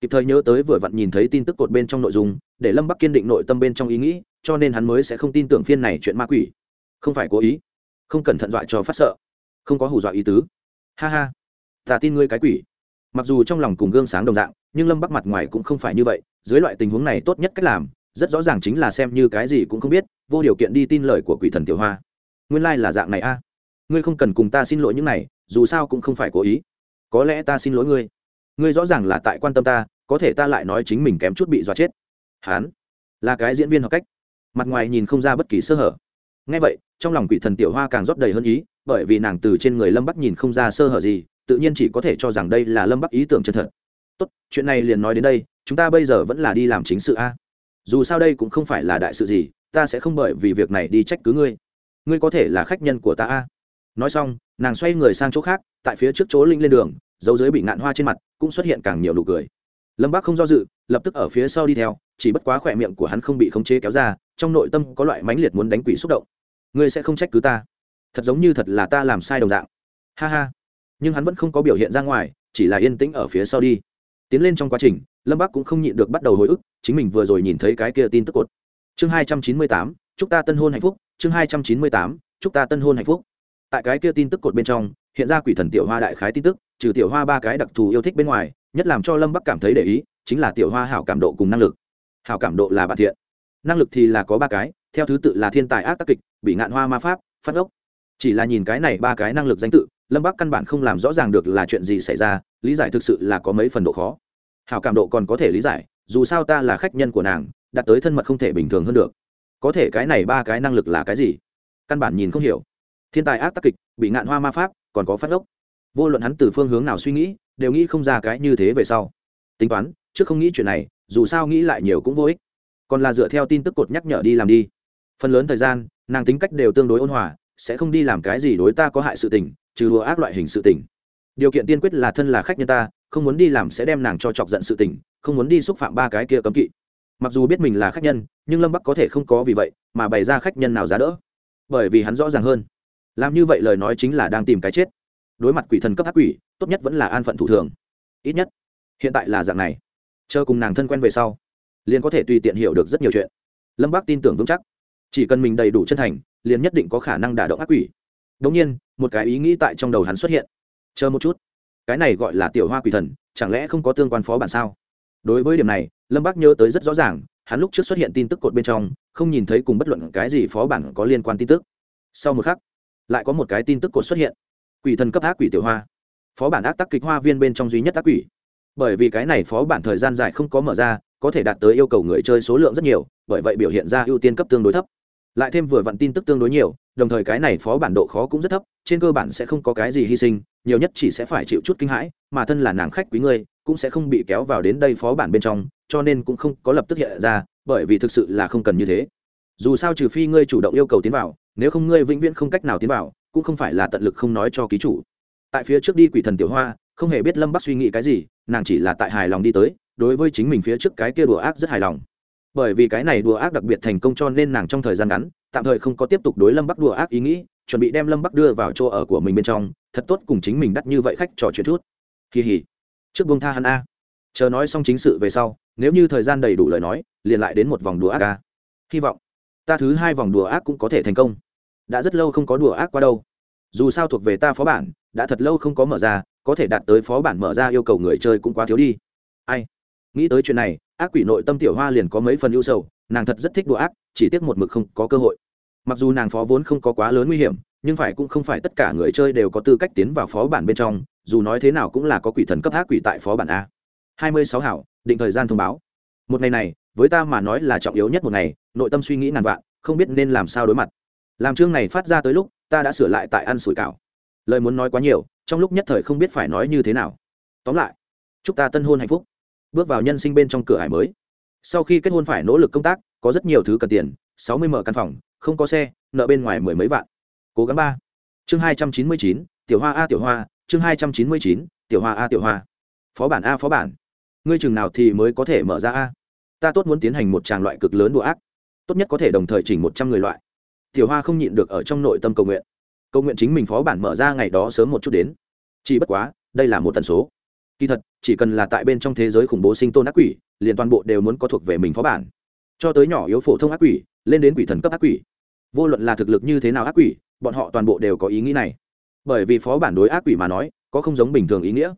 kịp thời nhớ tới vừa vặn nhìn thấy tin tức cột bên trong nội dung, để lâm bắc kiên định nội tâm bên trong ý nghĩ, cho nên hắn mới sẽ không tin tưởng phiên này chuyện ma quỷ. Không phải cố ý, không cẩn thận dọa cho phát sợ, không có hù dọa ý tứ. Ha ha, ta tin ngươi cái quỷ mặc dù trong lòng cùng gương sáng đồng dạng, nhưng lâm bắc mặt ngoài cũng không phải như vậy, dưới loại tình huống này tốt nhất cách làm, rất rõ ràng chính là xem như cái gì cũng không biết, vô điều kiện đi tin lời của quỷ thần tiểu hoa. Nguyên lai、like、là dạng này a. Ngươi không cần cùng ta xin lỗi những này, dù sao cũng không phải cố ý. Có lẽ ta xin lỗi ngươi. Ngươi rõ ràng là tại quan tâm ta, có thể ta lại nói chính mình kém chút bị dọa chết. Hán, là cái diễn viên học cách. Mặt ngoài nhìn không ra bất kỳ sơ hở. Ngay vậy, trong lòng quỷ thần tiểu hoa càng rót đầy hơn ý, bởi vì nàng từ trên người lâm bắc nhìn không ra sơ hở gì tự nhiên chỉ có thể cho rằng đây là lâm bắc ý tưởng chân thật. Tốt, chuyện này liền nói đến đây, chúng ta bây giờ vẫn là đi làm chính sự a. Dù sao đây cũng không phải là đại sự gì, ta sẽ không bởi vì việc này đi trách cứ ngươi. Ngươi có thể là khách nhân của ta a. Nói xong, nàng xoay người sang chỗ khác, tại phía trước chỗ linh lên đường, dấu dưới bị ngạn hoa trên mặt, cũng xuất hiện càng nhiều nụ cười. Lâm bác không do dự, lập tức ở phía sau đi theo, chỉ bất quá khỏe miệng của hắn không bị khống chế kéo ra, trong nội tâm có loại mãnh liệt muốn đánh quỷ xúc động. Ngươi sẽ không trách cứ ta. Thật giống như thật là ta làm sai đồng dạng. Ha ha nhưng hắn vẫn không có biểu hiện ra ngoài, chỉ là yên tĩnh ở phía sau đi. Tiến lên trong quá trình, lâm bác cũng không nhịn được bắt đầu hồi ức, chính mình vừa rồi nhìn thấy cái kia tin tức cột. Chương hai trăm chín mươi tám, chúc ta tân hôn hạnh phúc, chương hai trăm chín mươi tám, chúc ta tân hôn hạnh phúc. Tại cái kia tin tức cột bên trong, hiện ra quỷ thần tiểu hoa đại khái tin tức, trừ tiểu hoa ba cái đặc thù yêu thích bên ngoài, nhất làm cho lâm bắc cảm thấy để ý, chính là tiểu hoa hảo cảm độ cùng năng lực. Hảo cảm độ là bản thiện. Năng lực thì là có ba cái, theo thứ tự là thiên tài ác tác kịch, bị ngạn hoa ma pháp, phát ốc. Chỉ là nhìn cái này ba cái năng lực danh tự lâm bắc căn bản không làm rõ ràng được là chuyện gì xảy ra, lý giải thực sự là có mấy phần độ khó. Hảo cảm độ còn có thể lý giải, dù sao ta là khách nhân của nàng, đạt tới thân mật không thể bình thường hơn được. Có thể cái này ba cái năng lực là cái gì? Căn bản nhìn không hiểu. Thiên tài ác tác kịch, bị ngạn hoa ma pháp, còn có phát ốc. Vô luận hắn từ phương hướng nào suy nghĩ, đều nghĩ không ra cái như thế về sau. Tính toán, trước không nghĩ chuyện này, dù sao nghĩ lại nhiều cũng vô ích. Còn là dựa theo tin tức cột nhắc nhở đi làm đi. Phần lớn thời gian, nàng tính cách đều tương đối ôn hòa, sẽ không đi làm cái gì đối ta có hại sự tình trừ đùa ác loại hình sự tình. Điều kiện tiên quyết là thân là khách nhân ta, không muốn đi làm sẽ đem nàng cho chọc giận sự tình, không muốn đi xúc phạm ba cái kia cấm kỵ. Mặc dù biết mình là khách nhân, nhưng lâm bắc có thể không có vì vậy mà bày ra khách nhân nào giá đỡ. Bởi vì hắn rõ ràng hơn, làm như vậy lời nói chính là đang tìm cái chết. Đối mặt quỷ thần cấp ác quỷ, tốt nhất vẫn là an phận thủ thường. Ít nhất, hiện tại là dạng này. Chờ cùng nàng thân quen về sau, liền có thể tùy tiện hiểu được rất nhiều chuyện. Lâm bác tin tưởng vững chắc. Chỉ cần mình đầy đủ chân thành, liền nhất định có khả năng đả động ác quỷ đ nhiên, một cái ý nghĩ tại trong đầu hắn xuất hiện. Chờ một chút. Cái này gọi là tiểu hoa quỷ thần, chẳng lẽ không có tương quan phó bản sao? Đối với điểm này, lâm bác nhớ tới rất rõ ràng, hắn lúc trước xuất hiện tin tức cột bên trong, không nhìn thấy cùng bất luận cái gì phó bản có liên quan tin tức. Sau một khắc, lại có một cái tin tức cột xuất hiện. Quỷ thần cấp ác quỷ tiểu hoa. Phó bản ác tắc kịch hoa viên bên trong duy nhất ác quỷ. Bởi vì cái này phó bản thời gian dài không có mở ra, có thể đạt tới yêu cầu người chơi số lượng rất nhiều, bởi vậy biểu hiện ra ưu tiên cấp tương đối thấp lại thêm vừa vặn tin tức tương đối nhiều, đồng thời cái này phó bản độ khó cũng rất thấp, trên cơ bản sẽ không có cái gì hy sinh, nhiều nhất chỉ sẽ phải chịu chút kinh hãi, mà thân là nàng khách quý ngươi, cũng sẽ không bị kéo vào đến đây phó bản bên trong, cho nên cũng không có lập tức hiện ra, bởi vì thực sự là không cần như thế. Dù sao trừ phi ngươi chủ động yêu cầu tiến vào, nếu không ngươi vĩnh viễn không cách nào tiến vào, cũng không phải là tận lực không nói cho ký chủ. Tại phía trước đi quỷ thần tiểu hoa, không hề biết lâm bắc suy nghĩ cái gì, nàng chỉ là tại hài lòng đi tới, đối với chính mình phía trước cái kia đùa ác rất hài lòng bởi vì cái này đùa ác đặc biệt thành công cho nên nàng trong thời gian ngắn, tạm thời không có tiếp tục đối lâm bắc đùa ác ý nghĩ, chuẩn bị đem lâm bắc đưa vào chỗ ở của mình bên trong, thật tốt cùng chính mình đắt như vậy khách trò chuyện chút. Kỳ hỉ. Trước buông tha hắn a. Chờ nói xong chính sự về sau, nếu như thời gian đầy đủ lời nói, liền lại đến một vòng đùa ác a. Hy vọng, ta thứ hai vòng đùa ác cũng có thể thành công. Đã rất lâu không có đùa ác qua đâu. Dù sao thuộc về ta phó bản, đã thật lâu không có mở ra, có thể đạt tới phó bản mở ra yêu cầu người chơi cũng quá thiếu đi. Ai? Nghĩ tới chuyện này ác quỷ nội tâm tiểu hoa liền có mấy phần ưu sầu, nàng thật rất thích đùa ác, chỉ tiếc một mực không có cơ hội. Mặc dù nàng phó vốn không có quá lớn nguy hiểm, nhưng phải cũng không phải tất cả người chơi đều có tư cách tiến vào phó bản bên trong, dù nói thế nào cũng là có quỷ thần cấp ác quỷ tại phó bản a. Hai mươi sáu hảo, định thời gian thông báo. Một ngày này, với ta mà nói là trọng yếu nhất một ngày, nội tâm suy nghĩ ngàn vạn, không biết nên làm sao đối mặt. Làm chương này phát ra tới lúc, ta đã sửa lại tại ăn sủi cảo. Lời muốn nói quá nhiều, trong lúc nhất thời không biết phải nói như thế nào. Tóm lại, chúc ta tân hôn hạnh phúc bước vào nhân sinh bên trong cửa hải mới. Sau khi kết hôn phải nỗ lực công tác, có rất nhiều thứ cần tiền, sáu mươi mở căn phòng, không có xe, nợ bên ngoài mười mấy vạn. Cố gắng ba. Chương hai trăm chín mươi chín, tiểu hoa a tiểu hoa, chương hai trăm chín mươi chín, tiểu hoa a tiểu hoa. Phó bản a, phó bản. Ngươi chừng nào thì mới có thể mở ra a. Ta tốt muốn tiến hành một tràng loại cực lớn đùa ác. Tốt nhất có thể đồng thời chỉnh một trăm người loại. Tiểu hoa không nhịn được ở trong nội tâm cầu nguyện. Cầu nguyện chính mình phó bản mở ra ngày đó sớm một chút đến. Chỉ bất quá, đây là một tần số kỳ thật, chỉ cần là tại bên trong thế giới khủng bố sinh tôn ác quỷ, liền toàn bộ đều muốn có thuộc về mình phó bản. Cho tới nhỏ yếu phổ thông ác quỷ, lên đến quỷ thần cấp ác quỷ. Vô luận là thực lực như thế nào ác quỷ, bọn họ toàn bộ đều có ý nghĩ này. Bởi vì phó bản đối ác quỷ mà nói, có không giống bình thường ý nghĩa.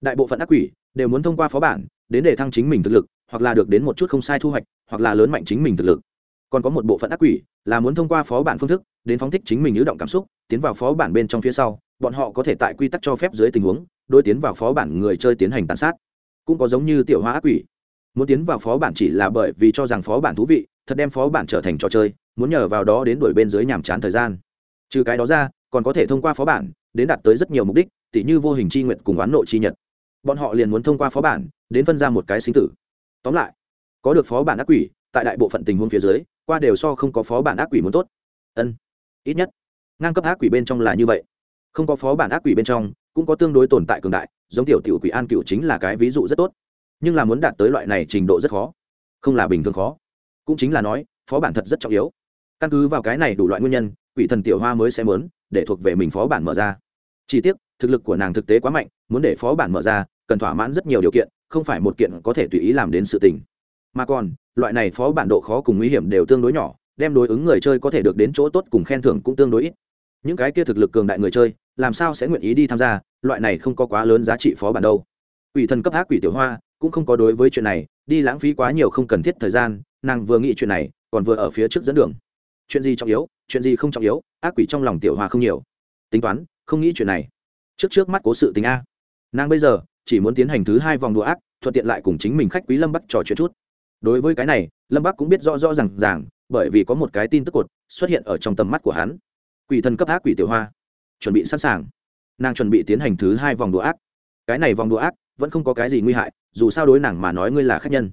Đại bộ phận ác quỷ đều muốn thông qua phó bản đến để thăng chính mình thực lực, hoặc là được đến một chút không sai thu hoạch, hoặc là lớn mạnh chính mình thực lực. Còn có một bộ phận ác quỷ là muốn thông qua phó bản phương thức đến phóng thích chính mình ứ động cảm xúc, tiến vào phó bản bên trong phía sau bọn họ có thể tại quy tắc cho phép dưới tình huống đôi tiến vào phó bản người chơi tiến hành tàn sát. Cũng có giống như tiểu hóa ác quỷ. Muốn tiến vào phó bản chỉ là bởi vì cho rằng phó bản thú vị, thật đem phó bản trở thành trò chơi, muốn nhờ vào đó đến đuổi bên dưới nhàm chán thời gian. Trừ cái đó ra, còn có thể thông qua phó bản, đến đạt tới rất nhiều mục đích, tỉ như vô hình c h i nguyện cùng oán nộ chi nhật. Bọn họ liền muốn thông qua phó bản, đến phân ra một cái sinh tử. Tóm lại, có được phó bản ác quỷ, tại đại bộ phận tình huống phía dưới, qua đều so không có phó bản ác quỷ muốn tốt. Ân, ít nhất, ngang cấp ác quỷ bên trong là như vậy không có phó bản ác quỷ bên trong, cũng có tương đối tồn tại cường đại, giống tiểu tiểu quỷ an cựu chính là cái ví dụ rất tốt. Nhưng là muốn đạt tới loại này trình độ rất khó. Không là bình thường khó. Cũng chính là nói, phó bản thật rất trọng yếu. Căn cứ vào cái này đủ loại nguyên nhân, quỷ thần tiểu hoa mới sẽ mớn để thuộc về mình phó bản mở ra. Chi tiết thực lực của nàng thực tế quá mạnh, muốn để phó bản mở ra, cần thỏa mãn rất nhiều điều kiện, không phải một kiện có thể tùy ý làm đến sự tình. Mà còn, loại này phó bản độ khó cùng nguy hiểm đều tương đối nhỏ, đem đối ứng người chơi có thể được đến chỗ tốt cùng khen thưởng cũng tương đối ít. Những cái kia thực lực cường đại người chơi làm sao sẽ nguyện ý đi tham gia, loại này không có quá lớn giá trị phó bản đâu. Quỷ thần cấp ác quỷ tiểu hoa cũng không có đối với chuyện này, đi lãng phí quá nhiều không cần thiết thời gian, nàng vừa nghĩ chuyện này, còn vừa ở phía trước dẫn đường. Chuyện gì trọng yếu, chuyện gì không trọng yếu, ác quỷ trong lòng tiểu hoa không nhiều. Tính toán, không nghĩ chuyện này. Trước trước mắt cố sự tình a. Nàng bây giờ, chỉ muốn tiến hành thứ hai vòng đùa ác, thuận tiện lại cùng chính mình khách quý lâm bắc trò chuyện chút. Đối với cái này, lâm bắc cũng biết rõ rõ r à n g ràng, bởi vì có một cái tin tức cột xuất hiện ở trong tầm mắt của hắn. Quỷ thần cấp ác quỷ tiểu hoa chuẩn bị sẵn sàng. Nàng chuẩn bị tiến hành thứ hai vòng đùa ác. Cái này vòng đùa ác vẫn không có cái gì nguy hại, dù sao đối nàng mà nói ngươi là khách nhân.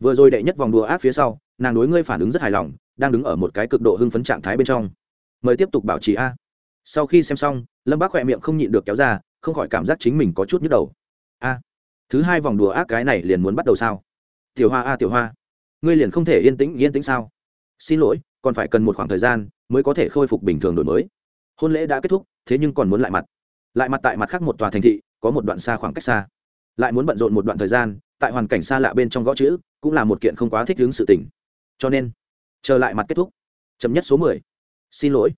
Vừa rồi đệ nhất vòng đùa ác phía sau, nàng đối ngươi phản ứng rất hài lòng, đang đứng ở một cái cực độ hưng phấn trạng thái bên trong. Mời tiếp tục bảo trì a. Sau khi xem xong, lâm bác khỏe miệng không nhịn được kéo ra, không khỏi cảm giác chính mình có chút nhức đầu. A, thứ hai vòng đùa ác cái này liền muốn bắt đầu sao? Tiểu hoa a, tiểu hoa, ngươi liền không thể yên tĩnh yên tĩnh sao? Xin lỗi, còn phải cần một khoảng thời gian mới có thể khôi phục bình thường đổi mới. Hôn lễ đã kết thúc thế nhưng còn muốn lại mặt. Lại mặt tại mặt khác một tòa thành thị có một đoạn xa khoảng cách xa. Lại muốn bận rộn một đoạn thời gian tại hoàn cảnh xa lạ bên trong gõ chữ cũng là một kiện không quá thích ứng sự tình. Cho nên chờ lại mặt kết thúc. Chấm nhất số mười. Xin lỗi.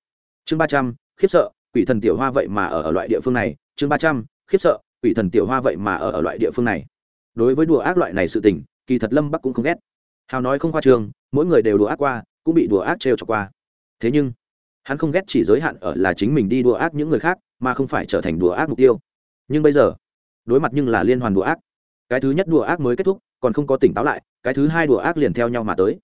Chương ba trăm khiếp sợ quỷ thần tiểu hoa vậy mà ở, ở loại địa phương này. Chương ba trăm khiếp sợ quỷ thần tiểu hoa vậy mà ở, ở loại địa phương này. Đối với đùa ác loại này sự tình kỳ thật lâm bắc cũng không ghét. Hào nói không khoa trường mỗi người đều đùa ác qua cũng bị đùa ác trêu cho qua. Thế nhưng hắn không ghét chỉ giới hạn ở là chính mình đi đùa ác những người khác, mà không phải trở thành đùa ác mục tiêu. Nhưng bây giờ, đối mặt nhưng là liên hoàn đùa ác. Cái thứ nhất đùa ác mới kết thúc, còn không có tỉnh táo lại, cái thứ hai đùa ác liền theo nhau mà tới.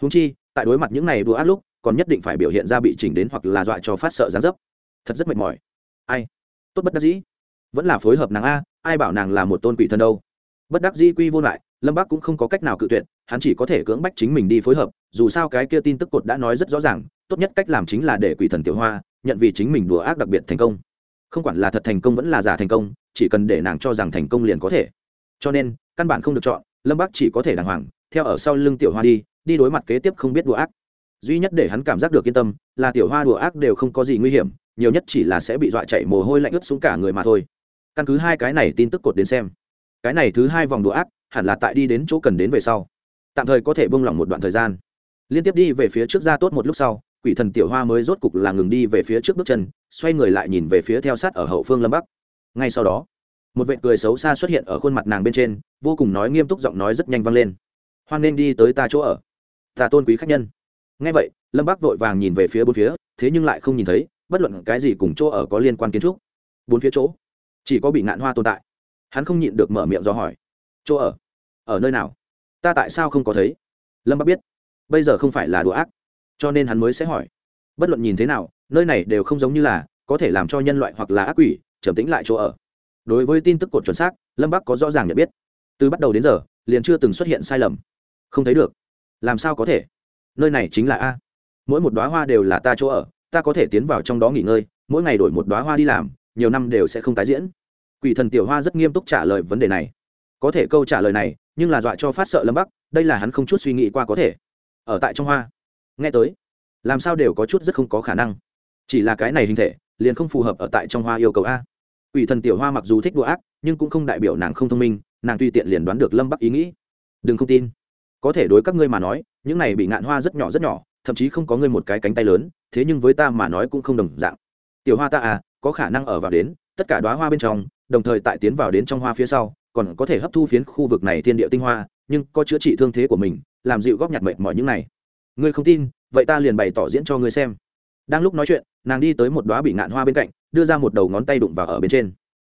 Húng chi, tại đối mặt những này đùa ác lúc, còn nhất định phải biểu hiện ra bị chỉnh đến hoặc là dọa cho phát sợ gián dấp. Thật rất mệt mỏi. Ai? Tốt bất đắc dĩ. Vẫn là phối hợp nàng a, ai bảo nàng là một tôn quỷ thân đâu. Bất đắc dĩ quy vô lại, lâm bác cũng không có cách nào cự tuyệt, hắn chỉ có thể cưỡng bách chính mình đi phối hợp, dù sao cái kia tin tức cột đã nói rất rõ ràng tốt nhất cách làm chính là để quỷ thần tiểu hoa nhận vì chính mình đùa ác đặc biệt thành công. Không quản là thật thành công vẫn là giả thành công, chỉ cần để nàng cho rằng thành công liền có thể. Cho nên, căn bản không được chọn, lâm bác chỉ có thể đàng hoàng, theo ở sau lưng tiểu hoa đi đi đối mặt kế tiếp không biết đùa ác. Duy nhất để hắn cảm giác được yên tâm, là tiểu hoa đùa ác đều không có gì nguy hiểm, nhiều nhất chỉ là sẽ bị dọa chạy mồ hôi lạnh ướt xuống cả người mà thôi. Căn cứ hai cái này tin tức cột đến xem. Cái này thứ hai vòng đùa ác, hẳn là tại đi đến chỗ cần đến về sau. Tạm thời có thể bông lỏng một đoạn thời gian. Liên tiếp đi về phía trước ra tốt một lúc sau quỷ thần tiểu hoa mới rốt cục là ngừng đi về phía trước bước chân, xoay người lại nhìn về phía theo sát ở hậu phương lâm bắc. Ngay sau đó, một vệ cười xấu xa xuất hiện ở khuôn mặt nàng bên trên, vô cùng nói nghiêm túc giọng nói rất nhanh vang lên. Hoan nên đi tới ta chỗ ở. Ta tôn quý khách nhân. Ngay vậy, lâm bắc vội vàng nhìn về phía bốn phía, thế nhưng lại không nhìn thấy, bất luận cái gì cùng chỗ ở có liên quan kiến trúc. Bốn phía chỗ, chỉ có bị ngạn hoa tồn tại. Hắn không nhịn được mở miệng do hỏi, chỗ ở? Ở nơi nào? Ta tại sao không có thấy? Lâm bắc biết, bây giờ không phải là đùa ác cho nên hắn mới sẽ hỏi. Bất luận nhìn thế nào, nơi này đều không giống như là, có thể làm cho nhân loại hoặc là ác quỷ, trầm tĩnh lại chỗ ở. Đối với tin tức cột chuẩn xác, lâm bắc có rõ ràng nhận biết. Từ bắt đầu đến giờ, liền chưa từng xuất hiện sai lầm. Không thấy được. Làm sao có thể? Nơi này chính là a. Mỗi một đoá hoa đều là ta chỗ ở, ta có thể tiến vào trong đó nghỉ ngơi, mỗi ngày đổi một đoá hoa đi làm, nhiều năm đều sẽ không tái diễn. Quỷ thần tiểu hoa rất nghiêm túc trả lời vấn đề này. Có thể câu trả lời này, nhưng là dọa cho phát sợ lâm bắc, đây là hắn không chút suy nghĩ qua có thể. Ở tại trong hoa nghe tới, làm sao đều có chút rất không có khả năng. Chỉ là cái này hình thể, liền không phù hợp ở tại trong hoa yêu cầu a. Ủy thần tiểu hoa mặc dù thích đùa ác, nhưng cũng không đại biểu nàng không thông minh, nàng tùy tiện liền đoán được lâm bắc ý nghĩ. Đừng không tin. Có thể đối các ngươi mà nói, những này bị ngạn hoa rất nhỏ rất nhỏ, thậm chí không có ngươi một cái cánh tay lớn, thế nhưng với ta mà nói cũng không đồng dạng. Tiểu hoa ta à có khả năng ở vào đến, tất cả đoá hoa bên trong, đồng thời tại tiến vào đến trong hoa phía sau, còn có thể hấp thu phiến khu vực này thiên địa tinh hoa, nhưng có chữa trị thương thế của mình, làm dịu góp nhặt mệt mọi những này ngươi không tin, vậy ta liền bày tỏ diễn cho ngươi xem. Đang lúc nói chuyện, nàng đi tới một đoá bị ngạn hoa bên cạnh, đưa ra một đầu ngón tay đụng vào ở bên trên.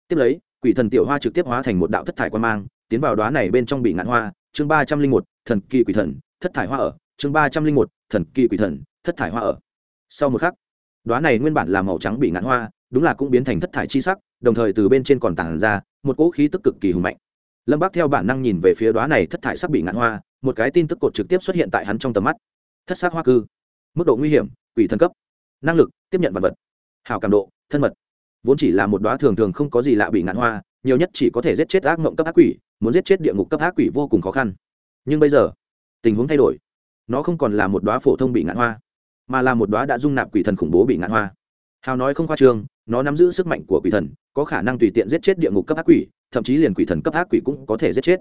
Tiếp lấy, quỷ thần tiểu hoa trực tiếp hóa thành một đạo thất thải quan mang, tiến vào đoá này bên trong bị ngạn hoa, chương ba trăm linh một, thần kỳ quỷ thần, thất thải hoa ở, chương ba trăm linh một, thần kỳ quỷ thần, thất thải hoa ở. Sau một khắc đoá này nguyên bản là màu trắng bị ngạn hoa, đúng là cũng biến thành thất thải chi sắc, đồng thời từ bên trên còn tản ra một cỗ khí tức cực kỳ hùng mạnh. Lâm bác theo bản năng nhìn về phía đoá này thất thải sắc bị ngạn hoa, một cái tin tức cột trực tiếp xuất hiện tại hắn trong tầm mắt thất sắc hoa cư. Mức độ nguy hiểm, quỷ thân cấp. Năng lực, tiếp nhận vật vật. Hào cảm độ, thân mật. Vốn chỉ là một đoá thường thường không có gì lạ bị ngạn hoa, nhiều nhất chỉ có thể giết chết ác mộng cấp ác quỷ, muốn giết chết địa ngục cấp ác quỷ vô cùng khó khăn. Nhưng bây giờ, tình huống thay đổi. Nó không còn là một đoá phổ thông bị ngạn hoa, mà là một đoá đã dung nạp quỷ thần khủng bố bị ngạn hoa. Hào nói không khoa trương, nó nắm giữ sức mạnh của quỷ thần, có khả năng tùy tiện giết chết địa ngục cấp ác quỷ, thậm chí liền quỷ thần cấp ác quỷ cũng có thể giết chết.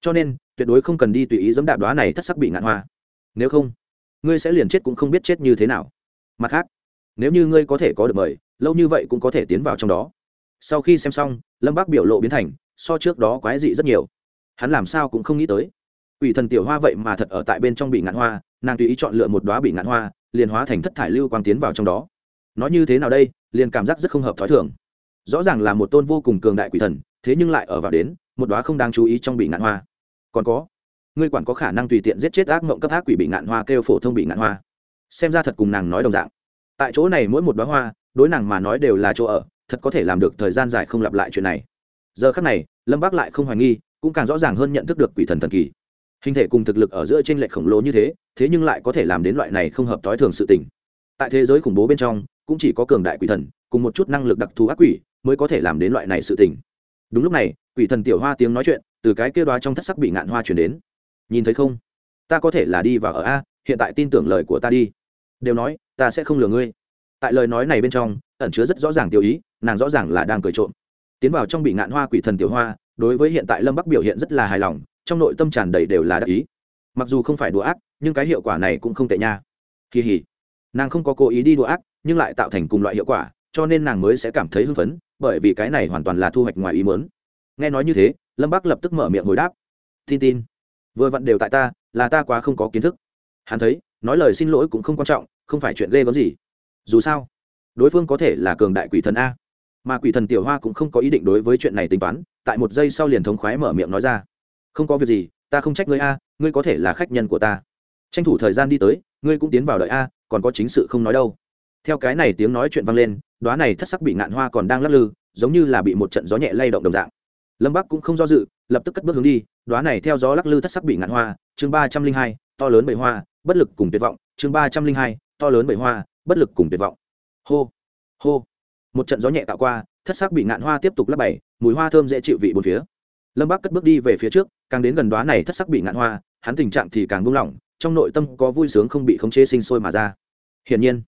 Cho nên, tuyệt đối không cần đi tùy ý dẫm đạp đoá này thất sắc bị ngạn hoa. Nếu không ngươi sẽ liền chết cũng không biết chết như thế nào. Mặt khác, nếu như ngươi có thể có được mời, lâu như vậy cũng có thể tiến vào trong đó. Sau khi xem xong, lâm bác biểu lộ biến thành, so trước đó quái dị rất nhiều. Hắn làm sao cũng không nghĩ tới. Ủy thần tiểu hoa vậy mà thật ở tại bên trong bị ngạn hoa, nàng tùy ý chọn lựa một đoá bị ngạn hoa, liền hóa thành thất thải lưu quang tiến vào trong đó. Nói như thế nào đây, liền cảm giác rất không hợp thói thường. Rõ ràng là một tôn vô cùng cường đại quỷ thần, thế nhưng lại ở vào đến, một đoá không đáng chú ý trong bị ngạn hoa. Còn có ngươi quản có khả năng tùy tiện giết chết ác mộng cấp ác quỷ bị ngạn hoa, kêu phổ thông bị ngạn hoa. Xem ra thật cùng nàng nói đồng dạng. Tại chỗ này mỗi một bó hoa, đối nàng mà nói đều là chỗ ở, thật có thể làm được thời gian dài không lặp lại chuyện này. Giờ khắc này, lâm bác lại không hoài nghi, cũng càng rõ ràng hơn nhận thức được quỷ thần thần kỳ. Hình thể cùng thực lực ở giữa t r ê n lệch khổng lồ như thế thế nhưng lại có thể làm đến loại này không hợp t i thường sự tình. Tại thế giới khủng bố bên trong, cũng chỉ có cường đại quỷ thần, cùng một chút năng lực đặc thù ác quỷ, mới có thể làm đến loại này sự tình. Đúng lúc này, quỷ thần tiểu hoa tiếng nói chuyện, từ cái kêu đoá trong thất sắc bị ngạn hoa chuyển đến nhìn thấy không? Ta có thể là đi vào ở a, hiện tại tin tưởng lời của ta đi. Đều nói, ta sẽ không lừa ngươi. Tại lời nói này bên trong, ẩn chứa rất rõ ràng tiêu ý, nàng rõ ràng là đang cười trộm. Tiến vào trong bị ngạn hoa quỷ thần tiểu hoa, đối với hiện tại lâm bắc biểu hiện rất là hài lòng, trong nội tâm tràn đầy đều là đắc ý. Mặc dù không phải đùa ác, nhưng cái hiệu quả này cũng không tệ nha. Kỳ hỉ. Nàng không có cố ý đi đùa ác, nhưng lại tạo thành cùng loại hiệu quả, cho nên nàng mới sẽ cảm thấy hưng phấn, bởi vì cái này hoàn toàn là thu hoạch ngoài ý mớn nghe nói như thế, lâm bắc lập tức mở miệng hồi đáp. Tin tin vừa vặn đều tại ta, là ta quá không có kiến thức. Hắn thấy, nói lời xin lỗi cũng không quan trọng, không phải chuyện ghê gớm gì. Dù sao, đối phương có thể là cường đại quỷ thần a. Mà quỷ thần tiểu hoa cũng không có ý định đối với chuyện này tính toán, tại một giây sau liền thống khoái mở miệng nói ra. Không có việc gì, ta không trách ngươi a, ngươi có thể là khách nhân của ta. Tranh thủ thời gian đi tới, ngươi cũng tiến vào đợi a, còn có chính sự không nói đâu. Theo cái này tiếng nói chuyện vang lên đoá này thất sắc bị ngạn hoa còn đang lắc lư, giống như là bị một trận gió nhẹ lay động đồng dạng. Lâm bắc cũng không do dự lập tức cất bước hướng đi đoá này theo gió lắc lư thất sắc bị ngạn hoa, chương ba trăm linh hai, to lớn bảy hoa, bất lực cùng tuyệt vọng, chương ba trăm linh hai, to lớn bảy hoa, bất lực cùng tuyệt vọng. Hô hô. Một trận gió nhẹ tạo qua, thất sắc bị ngạn hoa tiếp tục lắp bày mùi hoa thơm dễ chịu vị bốn phía. Lâm bắc cất bước đi về phía trước, càng đến gần đoá này thất sắc bị ngạn hoa, hắn tình trạng thì càng buông lỏng, trong nội tâm có vui sướng không bị khống chế sinh sôi mà ra. Hiển nhiên,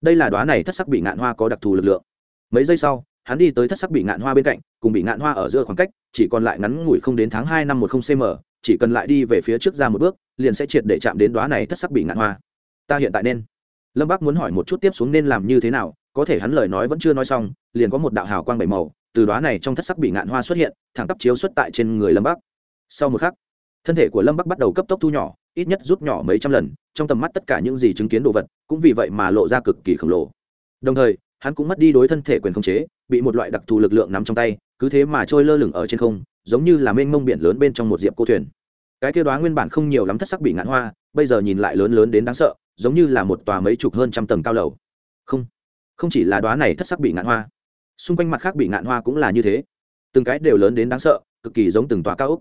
đây là đoá này thất sắc bị ngạn hoa có đặc thù lực lượng. Mấy giây sau hắn đi tới thất sắc bị ngạn hoa bên cạnh, cùng bị ngạn hoa ở giữa khoảng cách, chỉ còn lại ngắn ngủi không đến tháng hai năm một không cm chỉ cần lại đi về phía trước ra một bước, liền sẽ triệt để chạm đến đoá này thất sắc bị ngạn hoa. Ta hiện tại nên. Lâm bác muốn hỏi một chút tiếp xuống nên làm như thế nào, có thể hắn lời nói vẫn chưa nói xong, liền có một đạo hào quang bảy màu, từ đoá này trong thất sắc bị ngạn hoa xuất hiện, thẳng tắp chiếu xuất tại trên người lâm bắc. Sau một khắc, thân thể của lâm bắc bắt đầu cấp tốc thu nhỏ, ít nhất rút nhỏ mấy trăm lần, trong tầm mắt tất cả những gì chứng kiến đồ vật, cũng vì vậy mà lộ ra cực kỳ khổng lồ. Đồng thời hắn cũng mất đi đối thân thể quyền khống chế, bị một loại đặc thù lực lượng nắm trong tay, cứ thế mà trôi lơ lửng ở trên không, giống như là mênh mông biển lớn bên trong một diệp cô thuyền. Cái kia đoá nguyên bản không nhiều lắm thất sắc bị ngạn hoa, bây giờ nhìn lại lớn lớn đến đáng sợ, giống như là một tòa mấy chục hơn trăm tầng cao lầu. Không không chỉ là đoá này thất sắc bị ngạn hoa, xung quanh mặt khác bị ngạn hoa cũng là như thế. Từng cái đều lớn đến đáng sợ, cực kỳ giống từng tòa cao ốc.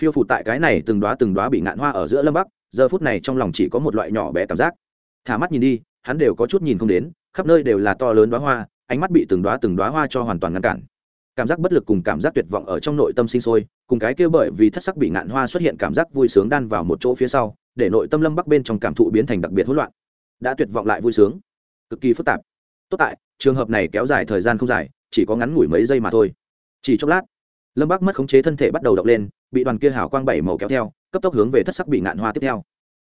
Phiêu phủ tại cái này từng đoá từng đoá bị ngạn hoa ở giữa lâm bắc, giờ phút này trong lòng chỉ có một loại nhỏ bé cảm giác. Thả mắt nhìn đi, hắn đều có chút nhìn không đến khắp nơi đều là to lớn đoá hoa, ánh mắt bị từng đoá từng đoá hoa cho hoàn toàn ngăn cản. Cảm giác bất lực cùng cảm giác tuyệt vọng ở trong nội tâm sinh sôi, cùng cái kia bởi vì thất sắc bị ngạn hoa xuất hiện cảm giác vui sướng đan vào một chỗ phía sau, để nội tâm lâm bắc bên trong cảm thụ biến thành đặc biệt hỗn loạn. Đã tuyệt vọng lại vui sướng. Cực kỳ phức tạp. Tốt tại, trường hợp này kéo dài thời gian không dài, chỉ có ngắn ngủi mấy giây mà thôi. Chỉ chốc lát, lâm bắc mất khống chế thân thể bắt đầu động lên, bị đoàn kia hảo quang bảy màu kéo theo, cấp tốc hướng về thất sắc bị ngạn hoa tiếp theo.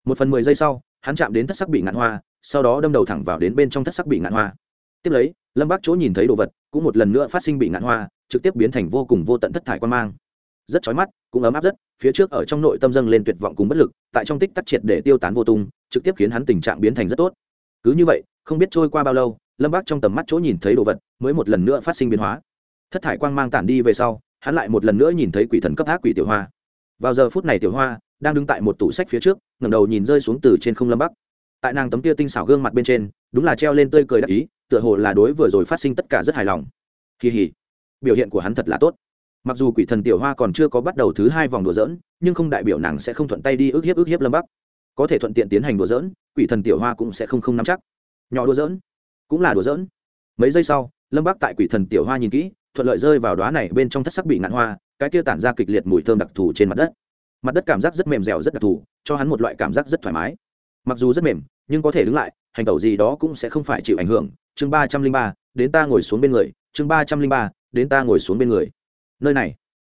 Một phần mười giây sau, hắn chạm đến thất sắc bị ngạn hoa sau đó đâm đầu thẳng vào đến bên trong thất sắc bị ngạn hoa. Tiếp lấy, lâm bác chỗ nhìn thấy đồ vật, cũng một lần nữa phát sinh bị ngạn hoa, trực tiếp biến thành vô cùng vô tận thất thải quan mang. Rất chói mắt, cũng ấm áp rất, phía trước ở trong nội tâm dâng lên tuyệt vọng cùng bất lực, tại trong tích tắc triệt để tiêu tán vô tung, trực tiếp khiến hắn tình trạng biến thành rất tốt. Cứ như vậy, không biết trôi qua bao lâu, lâm bác trong tầm mắt chỗ nhìn thấy đồ vật, mới một lần nữa phát sinh biến hóa. Thất thải quang mang tản đi về sau, hắn lại một lần nữa nhìn thấy quỷ thần cấp ác quỷ tiểu hoa. Vào giờ phút này tiểu hoa, đang đứng tại một tủ sách phía trước, ngẩng đầu nhìn rơi xuống từ trên không lâm bắc tại nàng tấm kia tinh xảo gương mặt bên trên, đúng là treo lên tươi cười đắc ý, tựa hồ là đối vừa rồi phát sinh tất cả rất hài lòng. Kỳ hỉ, biểu hiện của hắn thật là tốt. Mặc dù quỷ thần tiểu hoa còn chưa có bắt đầu thứ hai vòng đùa dỡn nhưng không đại biểu nàng sẽ không thuận tay đi ức hiếp ức hiếp lâm bắc. Có thể thuận tiện tiến hành đùa dỡn quỷ thần tiểu hoa cũng sẽ không không nắm chắc. Nhỏ đùa dỡn cũng là đùa dỡn mấy giây sau, lâm bắc tại quỷ thần tiểu hoa nhìn kỹ, thuận lợi rơi vào đoá này bên trong thất sắc bị ngạn hoa, cái kia tản ra kịch liệt mùi thơm đặc thù trên mặt đất. Mặt đất cảm giác rất mềm dẻo, rất đặc thù, cho hắn một loại cảm giác rất thoải mái mặc dù rất mềm, nhưng có thể đứng lại, hành tẩu gì đó cũng sẽ không phải chịu ảnh hưởng. Chương ba trăm linh ba, đến ta ngồi xuống bên người. Chương ba trăm linh ba, đến ta ngồi xuống bên người. Nơi này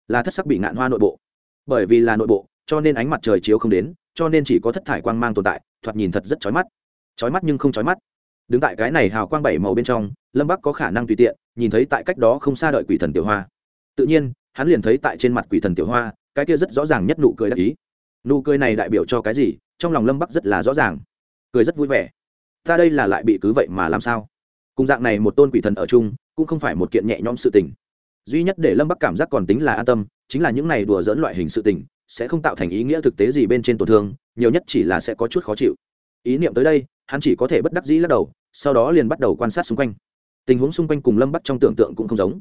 là thất sắc bị ngạn hoa nội bộ. Bởi vì là nội bộ, cho nên ánh mặt trời chiếu không đến, cho nên chỉ có thất thải quang mang tồn tại, thoạt nhìn thật rất chói mắt. Chói mắt nhưng không chói mắt. Đứng tại cái này hào quang bảy màu bên trong, lâm bắc có khả năng tùy tiện, nhìn thấy tại cách đó không xa đợi quỷ thần tiểu hoa. Tự nhiên, hắn liền thấy tại trên mặt quỷ thần tiểu hoa, cái kia rất rõ ràng nhất nụ cười đắc ý. Nụ cười này đại biểu cho cái gì? Trong lòng lâm bắc rất là rõ ràng cười rất vui vẻ ta đây là lại bị cứ vậy mà làm sao cùng dạng này một tôn quỷ thần ở chung cũng không phải một kiện nhẹ nhõm sự tình duy nhất để lâm bắc cảm giác còn tính là an tâm chính là những này đùa dỡn loại hình sự tình sẽ không tạo thành ý nghĩa thực tế gì bên trên tổn thương nhiều nhất chỉ là sẽ có chút khó chịu ý niệm tới đây hắn chỉ có thể bất đắc dĩ lắc đầu sau đó liền bắt đầu quan sát xung quanh tình huống xung quanh cùng lâm bắc trong tưởng tượng cũng không giống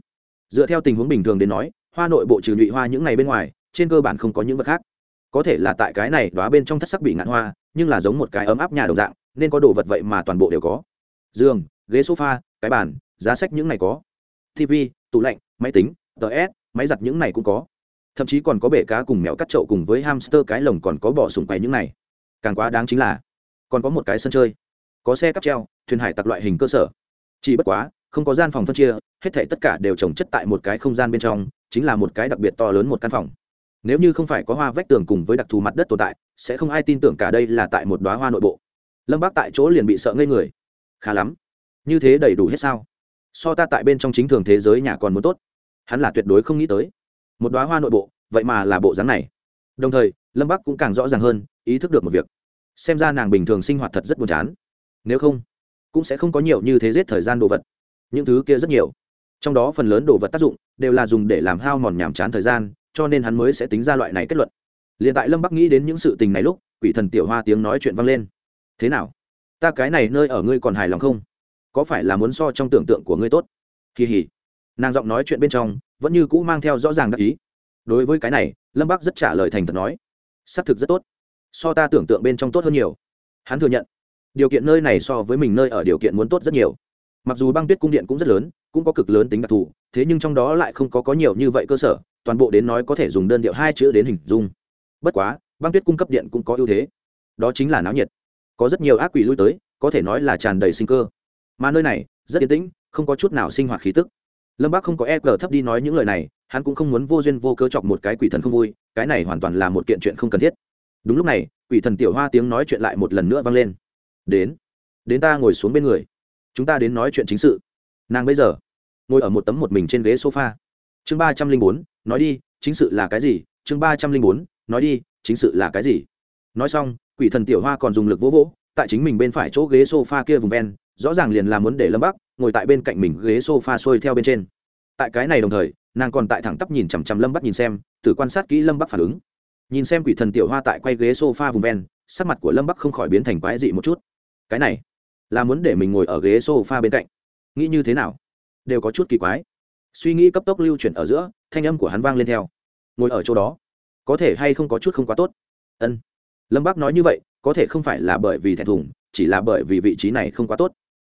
dựa theo tình huống bình thường đến nói hoa nội bộ trừ nhụy hoa những ngày bên ngoài trên cơ bản không có những vật khác có thể là tại cái này đóa bên trong thất sắc bị ngạn hoa, nhưng là giống một cái ấm áp nhà đồng dạng, nên có đồ vật vậy mà toàn bộ đều có. Giường, ghế sofa, cái bàn, giá sách những này có. Tv tủ lạnh, máy tính ts máy giặt những này cũng có. Thậm chí còn có bể cá cùng mèo cắt trậu cùng với hamster cái lồng còn có bỏ sùng quay những này. Càng quá đáng chính là, còn có một cái sân chơi, có xe cắp treo, thuyền hải tặc loại hình cơ sở. Chỉ bất quá, không có gian phòng phân chia, hết thể tất cả đều trồng chất tại một cái không gian bên trong, chính là một cái đặc biệt to lớn một căn phòng nếu như không phải có hoa vách tường cùng với đặc thù mặt đất tồn tại, sẽ không ai tin tưởng cả đây là tại một đoá hoa nội bộ. Lâm bác tại chỗ liền bị sợ ngây người. Khá lắm. Như thế đầy đủ hết sao? So ta tại bên trong chính thường thế giới nhà còn muốn tốt. Hắn là tuyệt đối không nghĩ tới. Một đoá hoa nội bộ, vậy mà là bộ dáng này. Đồng thời, lâm bắc cũng càng rõ ràng hơn, ý thức được một việc. Xem ra nàng bình thường sinh hoạt thật rất buồn chán. Nếu không, cũng sẽ không có nhiều như thế giết thời gian đồ vật. Những thứ kia rất nhiều. Trong đó phần lớn đồ vật tác dụng đều là dùng để làm hao mòn nhàm chán thời gian cho nên hắn mới sẽ tính ra loại này kết luận. Liền tại lâm bắc nghĩ đến những sự tình này lúc, quỷ thần tiểu hoa tiếng nói chuyện vang lên. Thế nào? Ta cái này nơi ở ngươi còn hài lòng không? Có phải là muốn so trong tưởng tượng của ngươi tốt? Kỳ hỉ. Nàng giọng nói chuyện bên trong, vẫn như cũ mang theo rõ ràng đắc ý. Đối với cái này, lâm bắc rất trả lời thành thật nói. Xác thực rất tốt. So ta tưởng tượng bên trong tốt hơn nhiều. Hắn thừa nhận. Điều kiện nơi này so với mình nơi ở điều kiện muốn tốt rất nhiều. Mặc dù băng tuyết cung điện cũng rất lớn, cũng có cực lớn tính đặc thù thế nhưng trong đó lại không có có nhiều như vậy cơ sở, toàn bộ đến nói có thể dùng đơn điệu hai chữ đến hình dung. Bất quá, băng tuyết cung cấp điện cũng có ưu thế. Đó chính là náo nhiệt. Có rất nhiều ác quỷ lui tới, có thể nói là tràn đầy sinh cơ. Mà nơi này, rất yên tĩnh, không có chút nào sinh hoạt khí tức. Lâm bác không có e g thấp đi nói những lời này, hắn cũng không muốn vô duyên vô cớ chọc một cái quỷ thần không vui, cái này hoàn toàn là một kiện chuyện không cần thiết. Đúng lúc này, quỷ thần tiểu hoa tiếng nói chuyện lại một lần nữa vang lên. Đến đến ta ngồi xuống bên người. Chúng ta đến nói chuyện chính sự. Nàng bây giờ ngồi ở một tấm một mình trên ghế sofa. Chương ba trăm linh bốn, nói đi, chính sự là cái gì? Chương ba trăm linh bốn, nói đi, chính sự là cái gì? Nói xong, quỷ thần tiểu hoa còn dùng lực vỗ vỗ, tại chính mình bên phải chỗ ghế sofa kia vùng ven, rõ ràng liền là muốn để lâm bắc ngồi tại bên cạnh mình ghế sofa xuôi theo bên trên. Tại cái này đồng thời, nàng còn tại thẳng tắp nhìn chằm chằm lâm bắc nhìn xem, thử quan sát kỹ lâm bắc phản ứng. Nhìn xem quỷ thần tiểu hoa tại quay ghế sofa vùng ven, sắc mặt của lâm bắc không khỏi biến thành quái dị một chút. Cái này là muốn để mình ngồi ở ghế sofa bên cạnh. Nghĩ như thế nào? Đều có chút kỳ quái. Suy nghĩ cấp tốc lưu chuyển ở giữa, thanh âm của hắn vang lên theo. Ngồi ở chỗ đó, có thể hay không có chút không quá tốt? Ân. Lâm bác nói như vậy, có thể không phải là bởi vì thẹn thùng, chỉ là bởi vì vị trí này không quá tốt.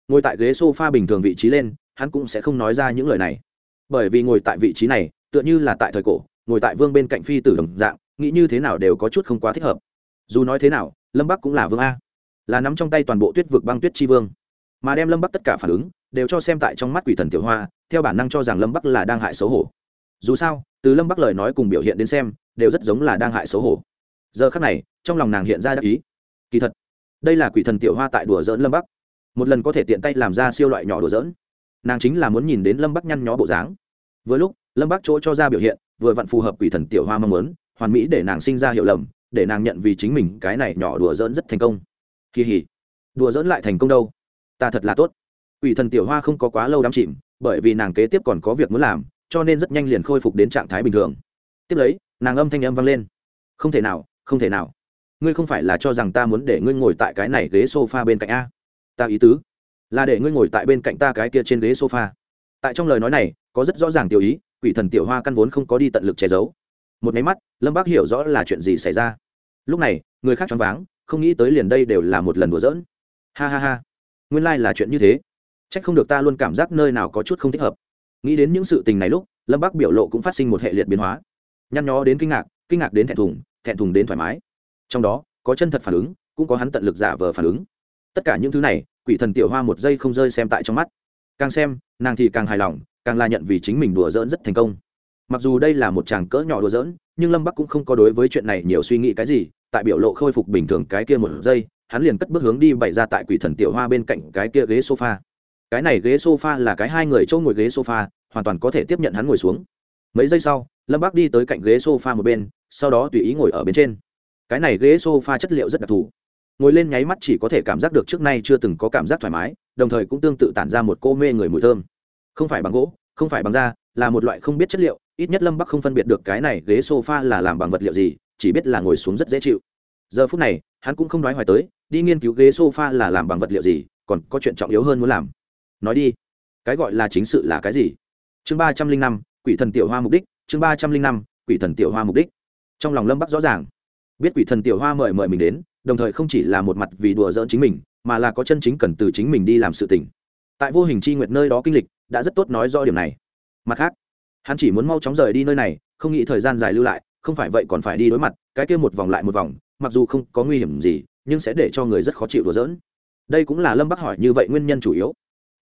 Ngồi tại ghế s o f a bình thường vị trí lên, hắn cũng sẽ không nói ra những lời này. Bởi vì ngồi tại vị trí này, tựa như là tại thời cổ, ngồi tại vương bên cạnh phi tử đồng dạng, nghĩ như thế nào đều có chút không quá thích hợp. Dù nói thế nào, lâm bắc cũng là vương a. Là nắm trong tay toàn bộ tuyết vực băng tuyết tri vương. Mà đem lâm bắc tất cả phản ứng đều cho xem tại trong mắt quỷ thần tiểu hoa, theo bản năng cho rằng lâm bắc là đang hại xấu hổ. Dù sao, từ lâm bắc lời nói cùng biểu hiện đến xem, đều rất giống là đang hại xấu hổ. Giờ khắc này, trong lòng nàng hiện ra đắc ý. Kỳ thật, đây là quỷ thần tiểu hoa tại đùa dỡn lâm bắc. Một lần có thể tiện tay làm ra siêu loại nhỏ đùa dỡn nàng chính là muốn nhìn đến lâm bắc nhăn nhó bộ dáng. Vừa lúc, lâm bắc chỗ cho ra biểu hiện, vừa vặn phù hợp quỷ thần tiểu hoa mong muốn, hoàn mỹ để nàng sinh ra hiệu lầm, để nàng nhận vì chính mình cái này nhỏ đùa dỡn rất thành công. Kỳ hỉ. Đùa dỡn lại thành công đâu? Ta thật là tốt quỷ thần tiểu hoa không có quá lâu đắm chìm, bởi vì nàng kế tiếp còn có việc muốn làm, cho nên rất nhanh liền khôi phục đến trạng thái bình thường. Tiếp lấy, nàng âm thanh âm vang lên. Không thể nào, không thể nào. Ngươi không phải là cho rằng ta muốn để ngươi ngồi tại cái này ghế sofa bên cạnh a? Ta ý tứ là để ngươi ngồi tại bên cạnh ta cái kia trên ghế sofa. Tại trong lời nói này, có rất rõ ràng tiểu ý, quỷ thần tiểu hoa căn vốn không có đi tận lực che giấu. Một máy mắt, lâm bác hiểu rõ là chuyện gì xảy ra. Lúc này, người khác choáng váng, không nghĩ tới liền đây đều là một lần đùa giỡn. Ha ha ha. Nguyên lai、like、là chuyện như thế trách không được ta luôn cảm giác nơi nào có chút không thích hợp. Nghĩ đến những sự tình này lúc, lâm bác biểu lộ cũng phát sinh một hệ liệt biến hóa. Nhăn nhó đến kinh ngạc kinh ngạc đến thẹn thùng thẹn thùng đến thoải mái. Trong đó, có chân thật phản ứng, cũng có hắn tận lực giả vờ phản ứng. Tất cả những thứ này, quỷ thần tiểu hoa một giây không rơi xem tại trong mắt. Càng xem, nàng thì càng hài lòng, càng là nhận vì chính mình đùa giỡn rất thành công. Mặc dù đây là một chàng cỡ nhỏ đùa giỡn, nhưng lâm bắc cũng không có đối với chuyện này nhiều suy nghĩ cái gì, tại biểu lộ khôi phục bình thường cái kia một giây, hắn liền cất bước hướng đi bày ra tại quỷ thần tiểu hoa bên cạnh cái kia ghế sofa cái này ghế sofa là cái hai người chỗ ngồi ghế sofa, hoàn toàn có thể tiếp nhận hắn ngồi xuống. Mấy giây sau, lâm bác đi tới cạnh ghế sofa một bên, sau đó tùy ý ngồi ở bên trên. Cái này ghế sofa chất liệu rất đặc thù. Ngồi lên nháy mắt chỉ có thể cảm giác được trước nay chưa từng có cảm giác thoải mái, đồng thời cũng tương tự tản ra một cô mê người mùi thơm. Không phải bằng gỗ, không phải bằng da, là một loại không biết chất liệu, ít nhất lâm bắc không phân biệt được cái này ghế sofa là làm bằng vật liệu gì, chỉ biết là ngồi xuống rất dễ chịu. Giờ phút này, hắn cũng không nói hoài tới, đi nghiên cứu ghế sofa là làm bằng vật liệu gì, còn có chuyện trọng yếu hơn muốn làm nói đi. Cái gọi là chính sự là cái gì? Chương ba trăm linh năm, quỷ thần tiểu hoa mục đích, chương ba trăm linh năm, quỷ thần tiểu hoa mục đích. Trong lòng lâm bắc rõ ràng. Biết quỷ thần tiểu hoa mời mời mình đến, đồng thời không chỉ là một mặt vì đùa giỡn chính mình, mà là có chân chính cần từ chính mình đi làm sự tỉnh tại vô hình c h i nguyệt nơi đó kinh lịch, đã rất tốt nói rõ điểm này. Mặt khác, hắn chỉ muốn mau chóng rời đi nơi này, không nghĩ thời gian dài lưu lại, không phải vậy còn phải đi đối mặt, cái kia một vòng lại một vòng, mặc dù không có nguy hiểm gì, nhưng sẽ để cho người rất khó chịu đùa giỡn. Đây cũng là lâm bắc hỏi như vậy nguyên nhân chủ yếu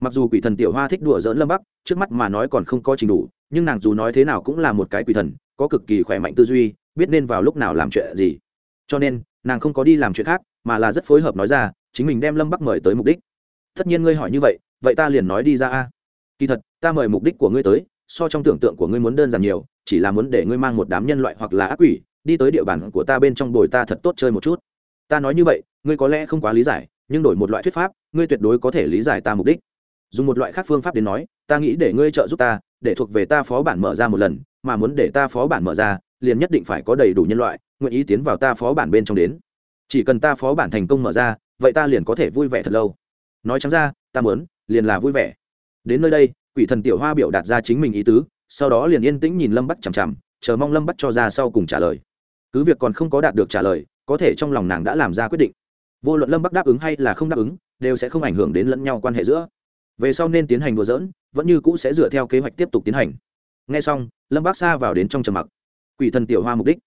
mặc dù quỷ thần tiểu hoa thích đùa dỡn lâm bắc, trước mắt mà nói còn không có trình đủ, nhưng nàng dù nói thế nào cũng là một cái quỷ thần, có cực kỳ khỏe mạnh tư duy, biết nên vào lúc nào làm chuyện gì. Cho nên, nàng không có đi làm chuyện khác, mà là rất phối hợp nói ra, chính mình đem lâm bắc mời tới mục đích. Tất nhiên ngươi hỏi như vậy vậy ta liền nói đi ra a. Kỳ thật, ta mời mục đích của ngươi tới, so trong tưởng tượng của ngươi muốn đơn giản nhiều, chỉ là muốn để ngươi mang một đám nhân loại hoặc là ác quỷ, đi tới địa bàn của ta bên trong đồi ta thật tốt chơi một chút. Ta nói như vậy, ngươi có lẽ không quá lý giải, nhưng đổi một loại thuyết pháp, ngươi tuyệt đối có thể lý giải ta mục đích dùng một loại khác phương pháp đến nói, ta nghĩ để ngươi trợ giúp ta, để thuộc về ta phó bản mở ra một lần, mà muốn để ta phó bản mở ra, liền nhất định phải có đầy đủ nhân loại, nguyện ý tiến vào ta phó bản bên trong đến. Chỉ cần ta phó bản thành công mở ra, vậy ta liền có thể vui vẻ thật lâu. Nói chẳng ra, ta muốn, liền là vui vẻ. Đến nơi đây, quỷ thần tiểu hoa biểu đạt ra chính mình ý tứ, sau đó liền yên tĩnh nhìn lâm bắt chằm chằm, chờ mong lâm bắt cho ra sau cùng trả lời. Cứ việc còn không có đạt được trả lời, có thể trong lòng nàng đã làm ra quyết định. Vô luận lâm bắc đáp ứng hay là không đáp ứng, đều sẽ không ảnh hưởng đến lẫn nhau quan hệ giữa về sau nên tiến hành đùa dỡn vẫn như cũ sẽ dựa theo kế hoạch tiếp tục tiến hành. Ngay xong, lâm bác xa vào đến trong trầm mặc. Quỷ thần tiểu hoa mục đích.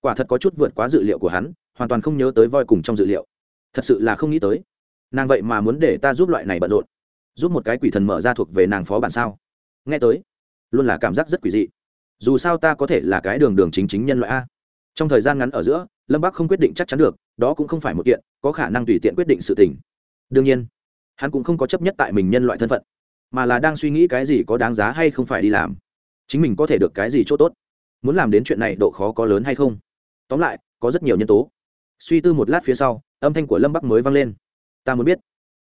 Quả thật có chút vượt quá dự liệu của hắn, hoàn toàn không nhớ tới voi cùng trong dự liệu. Thật sự là không nghĩ tới. Nàng vậy mà muốn để ta giúp loại này bận rộn. Giúp một cái quỷ thần mở ra thuộc về nàng phó bản sao? Nghe tới, luôn là cảm giác rất quỷ dị. Dù sao ta có thể là cái đường đường chính chính nhân loại a. Trong thời gian ngắn ở giữa, lâm bắc không quyết định chắc chắn được, đó cũng không phải một kiện, có khả năng tùy tiện quyết định sự tình. Đương nhiên hắn cũng không có chấp nhất tại mình nhân loại thân phận, mà là đang suy nghĩ cái gì có đáng giá hay không phải đi làm. Chính mình có thể được cái gì c h ỗ t ố t muốn làm đến chuyện này độ khó có lớn hay không? Tóm lại, có rất nhiều nhân tố. Suy tư một lát phía sau, âm thanh của lâm bắc mới vang lên. Ta muốn biết,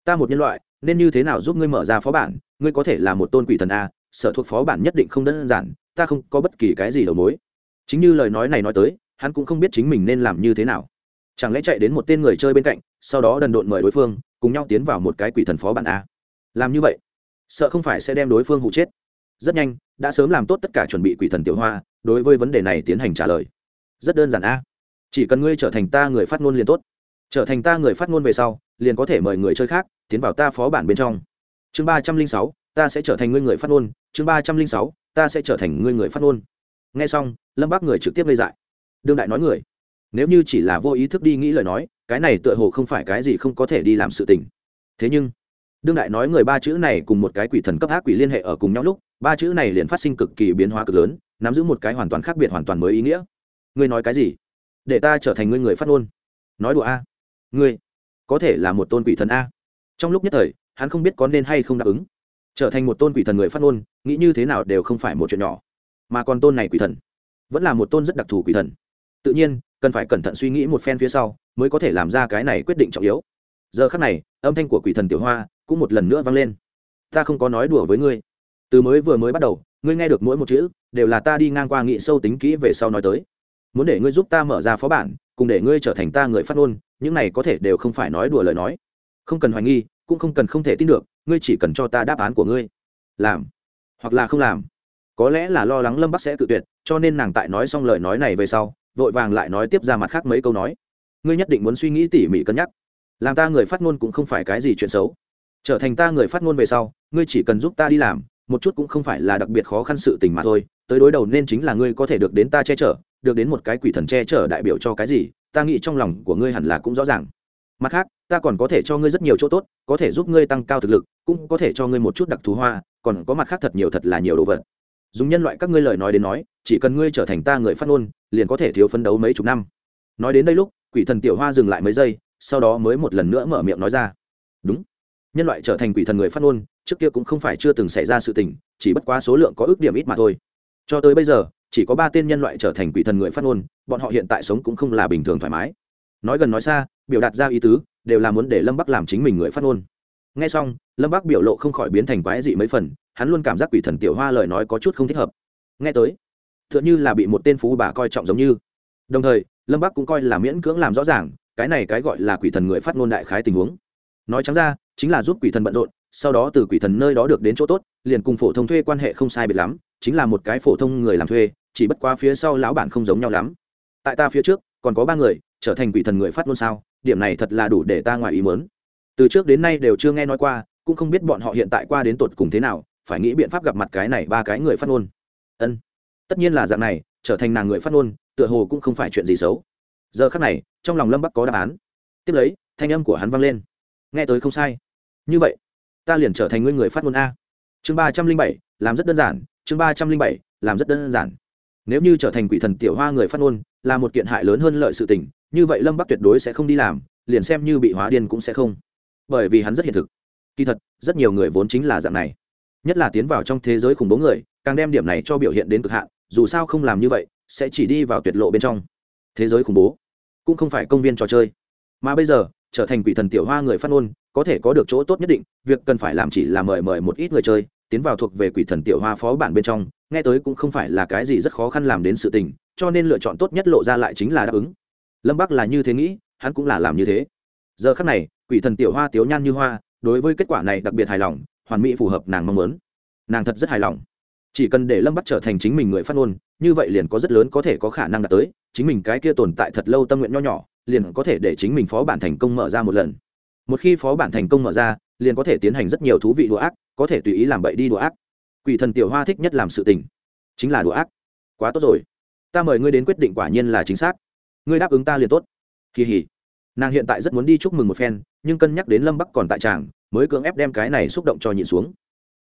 ta một nhân loại, nên như thế nào giúp ngươi mở ra phó bản? Ngươi có thể là một tôn quỷ thần a, sở thuộc phó bản nhất định không đơn giản, ta không có bất kỳ cái gì đầu mối. Chính như lời nói này nói tới, hắn cũng không biết chính mình nên làm như thế nào. Chẳng lẽ chạy đến một tên người chơi bên cạnh, sau đó đần độn mời đối phương cùng nhau tiến vào một cái quỷ thần phó bản a. Làm như vậy, sợ không phải sẽ đem đối phương hụ chết. Rất nhanh, đã sớm làm tốt tất cả chuẩn bị quỷ thần tiểu hoa, đối với vấn đề này tiến hành trả lời. Rất đơn giản a. Chỉ cần ngươi trở thành ta người phát ngôn liền tốt. Trở thành ta người phát ngôn về sau, liền có thể mời người chơi khác tiến vào ta phó bản bên trong. Chương ba trăm linh sáu, ta sẽ trở thành ngươi người phát ngôn. Chương ba trăm linh sáu, ta sẽ trở thành ngươi người phát ngôn. Nghe xong, lâm bác người trực tiếp lây dại. Đương đại nói người, nếu như chỉ là vô ý thức đi nghĩ lời nói cái này tựa hồ không phải cái gì không có thể đi làm sự tình. Thế nhưng, đương đại nói người ba chữ này cùng một cái quỷ thần cấp ác quỷ liên hệ ở cùng nhau lúc, ba chữ này liền phát sinh cực kỳ biến hóa cực lớn, nắm giữ một cái hoàn toàn khác biệt hoàn toàn mới ý nghĩa. Ngươi nói cái gì? Để ta trở thành ngươi người phát ngôn. Nói đùa a. Ngươi có thể là một tôn quỷ thần a. Trong lúc nhất thời, hắn không biết có nên hay không đáp ứng. Trở thành một tôn quỷ thần người phát ngôn, nghĩ như thế nào đều không phải một chuyện nhỏ. Mà còn tôn này quỷ thần, vẫn là một tôn rất đặc thù quỷ thần. Tự nhiên, cần phải cẩn thận suy nghĩ một phen phía sau mới có thể làm ra cái này quyết định trọng yếu. Giờ khắc này, âm thanh của quỷ thần tiểu hoa cũng một lần nữa vang lên. Ta không có nói đùa với ngươi. Từ mới vừa mới bắt đầu, ngươi nghe được mỗi một chữ, đều là ta đi ngang qua nghị sâu tính kỹ về sau nói tới. Muốn để ngươi giúp ta mở ra phó bản, cùng để ngươi trở thành ta người phát ngôn, những này có thể đều không phải nói đùa lời nói. Không cần hoài nghi, cũng không cần không thể tin được, ngươi chỉ cần cho ta đáp án của ngươi. Làm, hoặc là không làm. Có lẽ là lo lắng lâm bắc sẽ cự tuyệt, cho nên nàng tại nói xong lời nói này về sau, vội vàng lại nói tiếp ra mặt khác mấy câu nói ngươi nhất định muốn suy nghĩ tỉ mỉ cân nhắc. Làm ta người phát ngôn cũng không phải cái gì chuyện xấu. Trở thành ta người phát ngôn về sau, ngươi chỉ cần giúp ta đi làm, một chút cũng không phải là đặc biệt khó khăn sự tình mà thôi. Tới đối đầu nên chính là ngươi có thể được đến ta che chở, được đến một cái quỷ thần che chở đại biểu cho cái gì, ta nghĩ trong lòng của ngươi hẳn là cũng rõ ràng. Mặt khác, ta còn có thể cho ngươi rất nhiều chỗ tốt, có thể giúp ngươi tăng cao thực lực, cũng có thể cho ngươi một chút đặc thù hoa, còn có mặt khác thật nhiều thật là nhiều đồ vật. Dùng nhân loại các ngươi lời nói đến nói, chỉ cần ngươi trở thành ta người phát ngôn, liền có thể thiếu phấn đấu mấy chục năm. Nói đến đây lúc quỷ thần tiểu hoa dừng lại mấy giây, sau đó mới một lần nữa mở miệng nói ra. Đúng. Nhân loại trở thành quỷ thần người phát ngôn, trước kia cũng không phải chưa từng xảy ra sự tình, chỉ bất quá số lượng có ước điểm ít mà thôi. Cho tới bây giờ, chỉ có ba tên nhân loại trở thành quỷ thần người phát ngôn, bọn họ hiện tại sống cũng không là bình thường thoải mái. Nói gần nói xa, biểu đạt ra ý tứ, đều là muốn để lâm bắc làm chính mình người phát ngôn. Ngay xong, lâm bắc biểu lộ không khỏi biến thành quái dị mấy phần, hắn luôn cảm giác quỷ thần tiểu hoa lời nói có chút không thích hợp. Nghe tới t h ư ợ n h ư là bị một tên phú bà coi trọng giống như đồng thời, lâm bắc cũng coi là miễn cưỡng làm rõ ràng, cái này cái gọi là quỷ thần người phát ngôn đại khái tình huống. Nói trắng ra, chính là giúp quỷ thần bận rộn, sau đó từ quỷ thần nơi đó được đến chỗ tốt, liền cùng phổ thông thuê quan hệ không sai biệt lắm, chính là một cái phổ thông người làm thuê, chỉ bất quá phía sau lão bản không giống nhau lắm. Tại ta phía trước, còn có ba người, trở thành quỷ thần người phát ngôn sao, điểm này thật là đủ để ta ngoài ý mớn từ trước đến nay đều chưa nghe nói qua, cũng không biết bọn họ hiện tại qua đến tột cùng thế nào, phải nghĩ biện pháp gặp mặt cái này ba cái người phát ngôn. Ân, tất nhiên là dạng này, trở thành nàng người phát ngôn tựa hồ cũng không phải chuyện gì xấu. Giờ khắc này, trong lòng lâm bắc có đáp án. Tiếp lấy, thanh âm của hắn vang lên. Nghe tới không sai. Như vậy, ta liền trở thành ngươi người phát ngôn a. Chương ba trăm linh bảy, làm rất đơn giản. Chương ba trăm linh bảy, làm rất đơn giản. Nếu như trở thành quỷ thần tiểu hoa người phát ngôn, là một kiện hại lớn hơn lợi sự tình, như vậy lâm bắc tuyệt đối sẽ không đi làm, liền xem như bị hóa điên cũng sẽ không. Bởi vì hắn rất hiện thực. Kỳ thật, rất nhiều người vốn chính là dạng này. Nhất là tiến vào trong thế giới khủng bố người, càng đem điểm này cho biểu hiện đến cực hạn, dù sao không làm như vậy sẽ chỉ đi vào tuyệt lộ bên trong. Thế giới khủng bố, cũng không phải công viên trò chơi. Mà bây giờ, trở thành quỷ thần tiểu hoa người phát ngôn, có thể có được chỗ tốt nhất định, việc cần phải làm chỉ là mời mời một ít người chơi, tiến vào thuộc về quỷ thần tiểu hoa phó bản bên trong, nghe tới cũng không phải là cái gì rất khó khăn làm đến sự tình, cho nên lựa chọn tốt nhất lộ ra lại chính là đáp ứng. Lâm bắc là như thế nghĩ, hắn cũng là làm như thế. Giờ khắc này, quỷ thần tiểu hoa tiếu nhan như hoa, đối với kết quả này đặc biệt hài lòng, hoàn mỹ phù hợp nàng mong muốn. Nàng thật rất hài lòng. Chỉ cần để lâm bắc trở thành chính mình người phát ngôn như vậy liền có rất lớn có thể có khả năng đạt tới, chính mình cái kia tồn tại thật lâu tâm nguyện nho nhỏ, liền có thể để chính mình phó bản thành công mở ra một lần. Một khi phó bản thành công mở ra, liền có thể tiến hành rất nhiều thú vị đùa ác, có thể tùy ý làm bậy đi đùa ác. Quỷ thần tiểu hoa thích nhất làm sự tình, chính là đùa ác. Quá tốt rồi. Ta mời ngươi đến quyết định quả nhiên là chính xác. Ngươi đáp ứng ta liền tốt. Kỳ hỉ. Nàng hiện tại rất muốn đi chúc mừng một phen, nhưng cân nhắc đến lâm bắc còn tại tràng, mới cưỡng ép đem cái này xúc động cho nhịn xuống.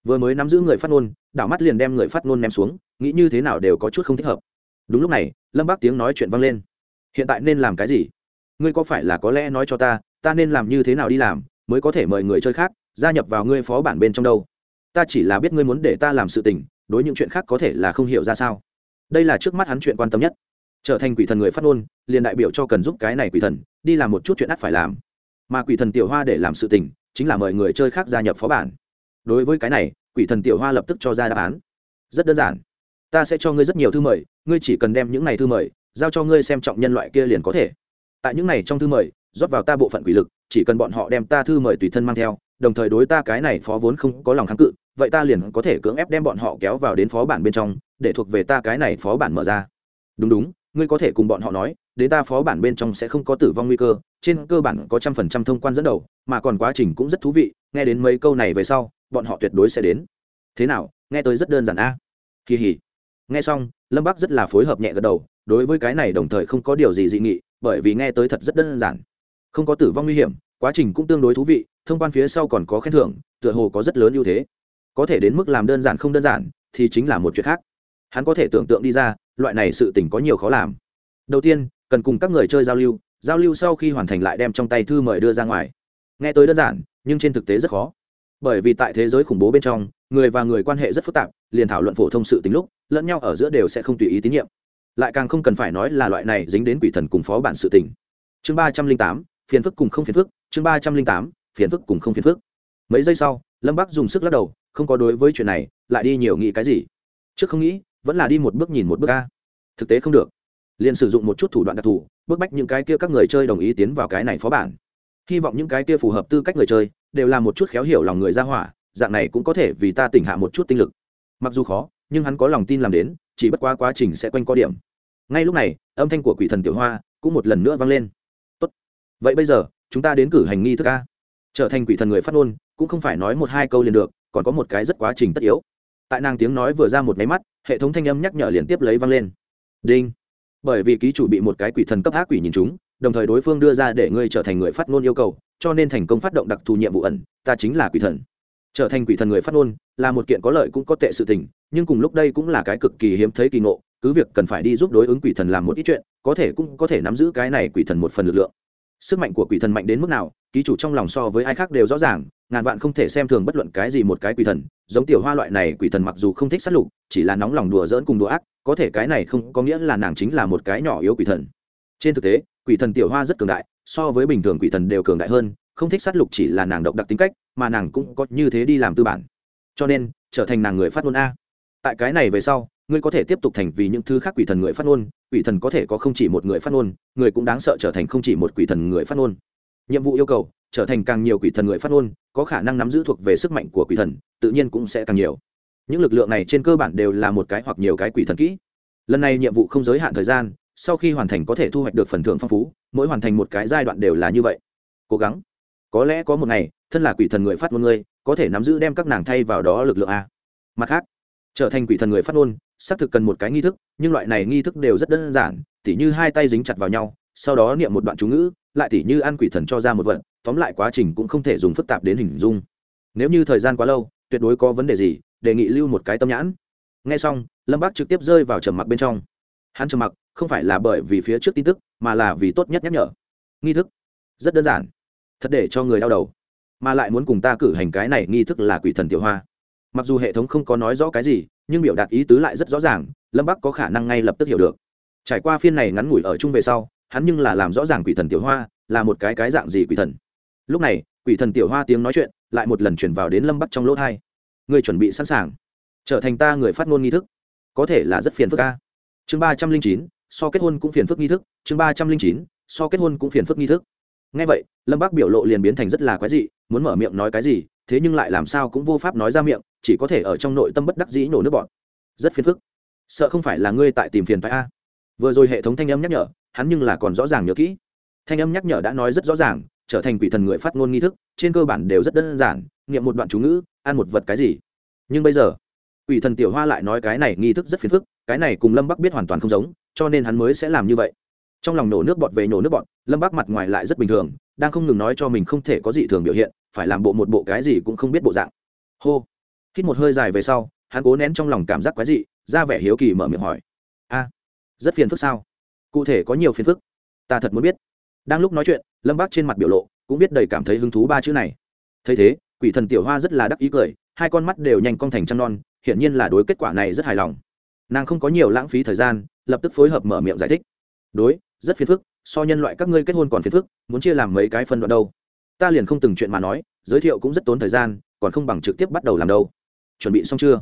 Vừa mới nắm giữ người phát ngôn, đảo mắt liền đem người phát ngôn ném xuống nghĩ như thế nào đều có chút không thích hợp. Đúng lúc này, lâm bác tiếng nói chuyện vang lên. Hiện tại nên làm cái gì? Ngươi có phải là có lẽ nói cho ta ta nên làm như thế nào đi làm, mới có thể mời người chơi khác, gia nhập vào ngươi phó bản bên trong đâu? Ta chỉ là biết ngươi muốn để ta làm sự tình, đối những chuyện khác có thể là không hiểu ra sao. Đây là trước mắt hắn chuyện quan tâm nhất. Trở thành quỷ thần người phát ngôn, liền đại biểu cho cần giúp cái này quỷ thần, đi làm một chút chuyện ắt phải làm. Mà quỷ thần tiểu hoa để làm sự tình, chính là mời người chơi khác gia nhập phó bản. Đối với cái này, quỷ thần tiểu hoa lập tức cho ra đáp án. Rất đơn giản ta sẽ cho ngươi rất nhiều thư mời, ngươi chỉ cần đem những này thư mời, giao cho ngươi xem trọng nhân loại kia liền có thể. Tại những này trong thư mời, rót vào ta bộ phận quỷ lực, chỉ cần bọn họ đem ta thư mời tùy thân mang theo, đồng thời đối ta cái này phó vốn không có lòng kháng cự, vậy ta liền có thể cưỡng ép đem bọn họ kéo vào đến phó bản bên trong, để thuộc về ta cái này phó bản mở ra. Đúng đúng, ngươi có thể cùng bọn họ nói, đến ta phó bản bên trong sẽ không có tử vong nguy cơ, trên cơ bản có trăm phần trăm thông quan dẫn đầu, mà còn quá trình cũng rất thú vị, nghe đến mấy câu này về sau, bọn họ tuyệt đối sẽ đến. Thế nào, nghe tới rất đơn giản a? À? kỳ hỉ nghe xong, lâm bắc rất là phối hợp nhẹ gật đầu, đối với cái này đồng thời không có điều gì dị nghị, bởi vì nghe tới thật rất đơn giản. Không có tử vong nguy hiểm, quá trình cũng tương đối thú vị, thông quan phía sau còn có khen thưởng, tựa hồ có rất lớn ưu thế. Có thể đến mức làm đơn giản không đơn giản, thì chính là một chuyện khác. Hắn có thể tưởng tượng đi ra, loại này sự tình có nhiều khó làm. Đầu tiên, cần cùng các người chơi giao lưu giao lưu sau khi hoàn thành lại đem trong tay thư mời đưa ra ngoài. Nghe tới đơn giản, nhưng trên thực tế rất khó. Bởi vì tại thế giới khủng bố bên trong người và người quan hệ rất phức tạp, liền thảo luận phổ thông sự tính lúc, lẫn nhau ở giữa đều sẽ không tùy ý tín nhiệm. Lại càng không cần phải nói là loại này dính đến quỷ thần cùng phó bản sự tình. Chương ba trăm linh tám, phiền phức cùng không phiền phức, chương ba trăm linh tám, phiền phức cùng không phiền phức. Mấy giây sau, lâm bắc dùng sức lắc đầu, không có đối với chuyện này, lại đi nhiều nghĩ cái gì. Trước không nghĩ, vẫn là đi một bước nhìn một bước ca thực tế không được. Liền sử dụng một chút thủ đoạn đặc thù, bức bách những cái kia các người chơi đồng ý tiến vào cái này phó bản. Hy vọng những cái kia phù hợp tư cách người chơi, đều là một chút khéo hiểu lòng người ra hỏa dạng này cũng có thể vì ta tỉnh hạ một chút tinh lực. Mặc dù khó, nhưng hắn có lòng tin làm đến, chỉ bất quá quá trình sẽ quanh co điểm. Ngay lúc này, âm thanh của quỷ thần tiểu hoa cũng một lần nữa vang lên. Tốt. Vậy bây giờ, chúng ta đến cử hành nghi thức a. Trở thành quỷ thần người phát ngôn, cũng không phải nói một hai câu liền được, còn có một cái rất quá trình tất yếu. Tại nàng tiếng nói vừa ra một máy mắt, hệ thống thanh âm nhắc nhở liên tiếp lấy vang lên. Đinh. Bởi vì ký chủ bị một cái quỷ thần cấp ác quỷ nhìn chúng, đồng thời đối phương đưa ra để ngươi trở thành người phát ngôn yêu cầu, cho nên thành công phát động đặc thù nhiệm vụ ẩn, ta chính là quỷ thần trở thành quỷ thần người phát ngôn là một kiện có lợi cũng có tệ sự tình, nhưng cùng lúc đây cũng là cái cực kỳ hiếm thấy kỳ ngộ, cứ việc cần phải đi giúp đối ứng quỷ thần làm một ít chuyện, có thể cũng có thể nắm giữ cái này quỷ thần một phần lực lượng. Sức mạnh của quỷ thần mạnh đến mức nào, ký chủ trong lòng so với ai khác đều rõ ràng, ngàn vạn không thể xem thường bất luận cái gì một cái quỷ thần, giống tiểu hoa loại này quỷ thần mặc dù không thích sát lục, chỉ là nóng lòng đùa giỡn cùng đùa ác, có thể cái này không có nghĩa là nàng chính là một cái nhỏ yếu quỷ thần. Trên thực tế, quỷ thần tiểu hoa rất cường đại, so với bình thường quỷ thần đều cường đại hơn, không thích sát lục chỉ là nàng độc đặc tính cách mà nàng cũng có như thế đi làm tư bản. Cho nên, trở thành nàng người phát ngôn a. Tại cái này về sau, ngươi có thể tiếp tục thành vì những thứ khác quỷ thần người phát ngôn, quỷ thần có thể có không chỉ một người phát ngôn, người cũng đáng sợ trở thành không chỉ một quỷ thần người phát ngôn. Nhiệm vụ yêu cầu, trở thành càng nhiều quỷ thần người phát ngôn, có khả năng nắm giữ thuộc về sức mạnh của quỷ thần, tự nhiên cũng sẽ càng nhiều. Những lực lượng này trên cơ bản đều là một cái hoặc nhiều cái quỷ thần kỹ. Lần này nhiệm vụ không giới hạn thời gian, sau khi hoàn thành có thể thu hoạch được phần thưởng phong phú, mỗi hoàn thành một cái giai đoạn đều là như vậy. Cố gắng. Có lẽ có một ngày thân là quỷ thần người phát ngôn ngươi, có thể nắm giữ đem các nàng thay vào đó lực lượng a. Mặt khác, trở thành quỷ thần người phát ngôn, xác thực cần một cái nghi thức, nhưng loại này nghi thức đều rất đơn giản, tỉ như hai tay dính chặt vào nhau, sau đó niệm một đoạn chú ngữ, lại tỉ như ăn quỷ thần cho ra một vận tóm lại quá trình cũng không thể dùng phức tạp đến hình dung. Nếu như thời gian quá lâu, tuyệt đối có vấn đề gì, đề nghị lưu một cái tâm nhãn. Ngay xong, lâm bác trực tiếp rơi vào trầm mặc bên trong. Hắn trầm mặc, không phải là bởi vì phía trước tin tức, mà là vì tốt nhất nhắc nhở. Nghi thức, rất đơn giản. Thật để cho người đau đầu mà lại muốn cùng ta cử hành cái này nghi thức là quỷ thần tiểu hoa. Mặc dù hệ thống không có nói rõ cái gì, nhưng biểu đạt ý tứ lại rất rõ ràng, lâm bắc có khả năng ngay lập tức hiểu được. Trải qua phiên này ngắn ngủi ở chung về sau, hắn nhưng là làm rõ ràng quỷ thần tiểu hoa là một cái cái dạng gì quỷ thần. Lúc này, quỷ thần tiểu hoa tiếng nói chuyện lại một lần chuyển vào đến lâm bắc trong lỗ thai. Người chuẩn bị sẵn sàng. Trở thành ta người phát ngôn nghi thức. Có thể là rất phiền phức ca chương ba trăm linh chín, so kết hôn cũng phiền phức nghi thức. Chương ba trăm linh chín, so kết hôn cũng phiền phức nghi thức ngay vậy, lâm bác biểu lộ liền biến thành rất là quái dị, muốn mở miệng nói cái gì, thế nhưng lại làm sao cũng vô pháp nói ra miệng, chỉ có thể ở trong nội tâm bất đắc dĩ nổ nước bọn rất phiền phức. Sợ không phải là ngươi tại tìm phiền phải a? Vừa rồi hệ thống thanh âm nhắc nhở, hắn nhưng là còn rõ ràng nhớ kỹ. Thanh âm nhắc nhở đã nói rất rõ ràng, trở thành quỷ thần người phát ngôn nghi thức, trên cơ bản đều rất đơn giản nghiệm một đoạn chú ngữ, ăn một vật cái gì. Nhưng bây giờ, quỷ thần tiểu hoa lại nói cái này nghi thức rất phiền phức, cái này cùng lâm bắc biết hoàn toàn không giống, cho nên hắn mới sẽ làm như vậy trong lòng nổ nước bọt về nổ nước bọt, lâm bác mặt ngoài lại rất bình thường, đang không ngừng nói cho mình không thể có gì thường biểu hiện, phải làm bộ một bộ cái gì cũng không biết bộ dạng. Hô. Hít một hơi dài về sau, hắn cố nén trong lòng cảm giác quái dị, ra vẻ hiếu kỳ mở miệng hỏi. A, rất phiền phức sao? Cụ thể có nhiều phiền phức. Ta thật muốn biết. Đang lúc nói chuyện, lâm bác trên mặt biểu lộ cũng biết đầy cảm thấy hứng thú ba chữ này. Thấy thế, quỷ thần tiểu hoa rất là đắc ý cười, hai con mắt đều nhanh cong thành trăng non, hiển nhiên là đối kết quả này rất hài lòng. Nàng không có nhiều lãng phí thời gian, lập tức phối hợp mở miệng giải thích. Đối rất phiền phức, so nhân loại các ngươi kết hôn còn phiền phức, muốn chia làm mấy cái phân đoạn đâu? Ta liền không từng chuyện mà nói, giới thiệu cũng rất tốn thời gian, còn không bằng trực tiếp bắt đầu làm đâu. Chuẩn bị xong chưa?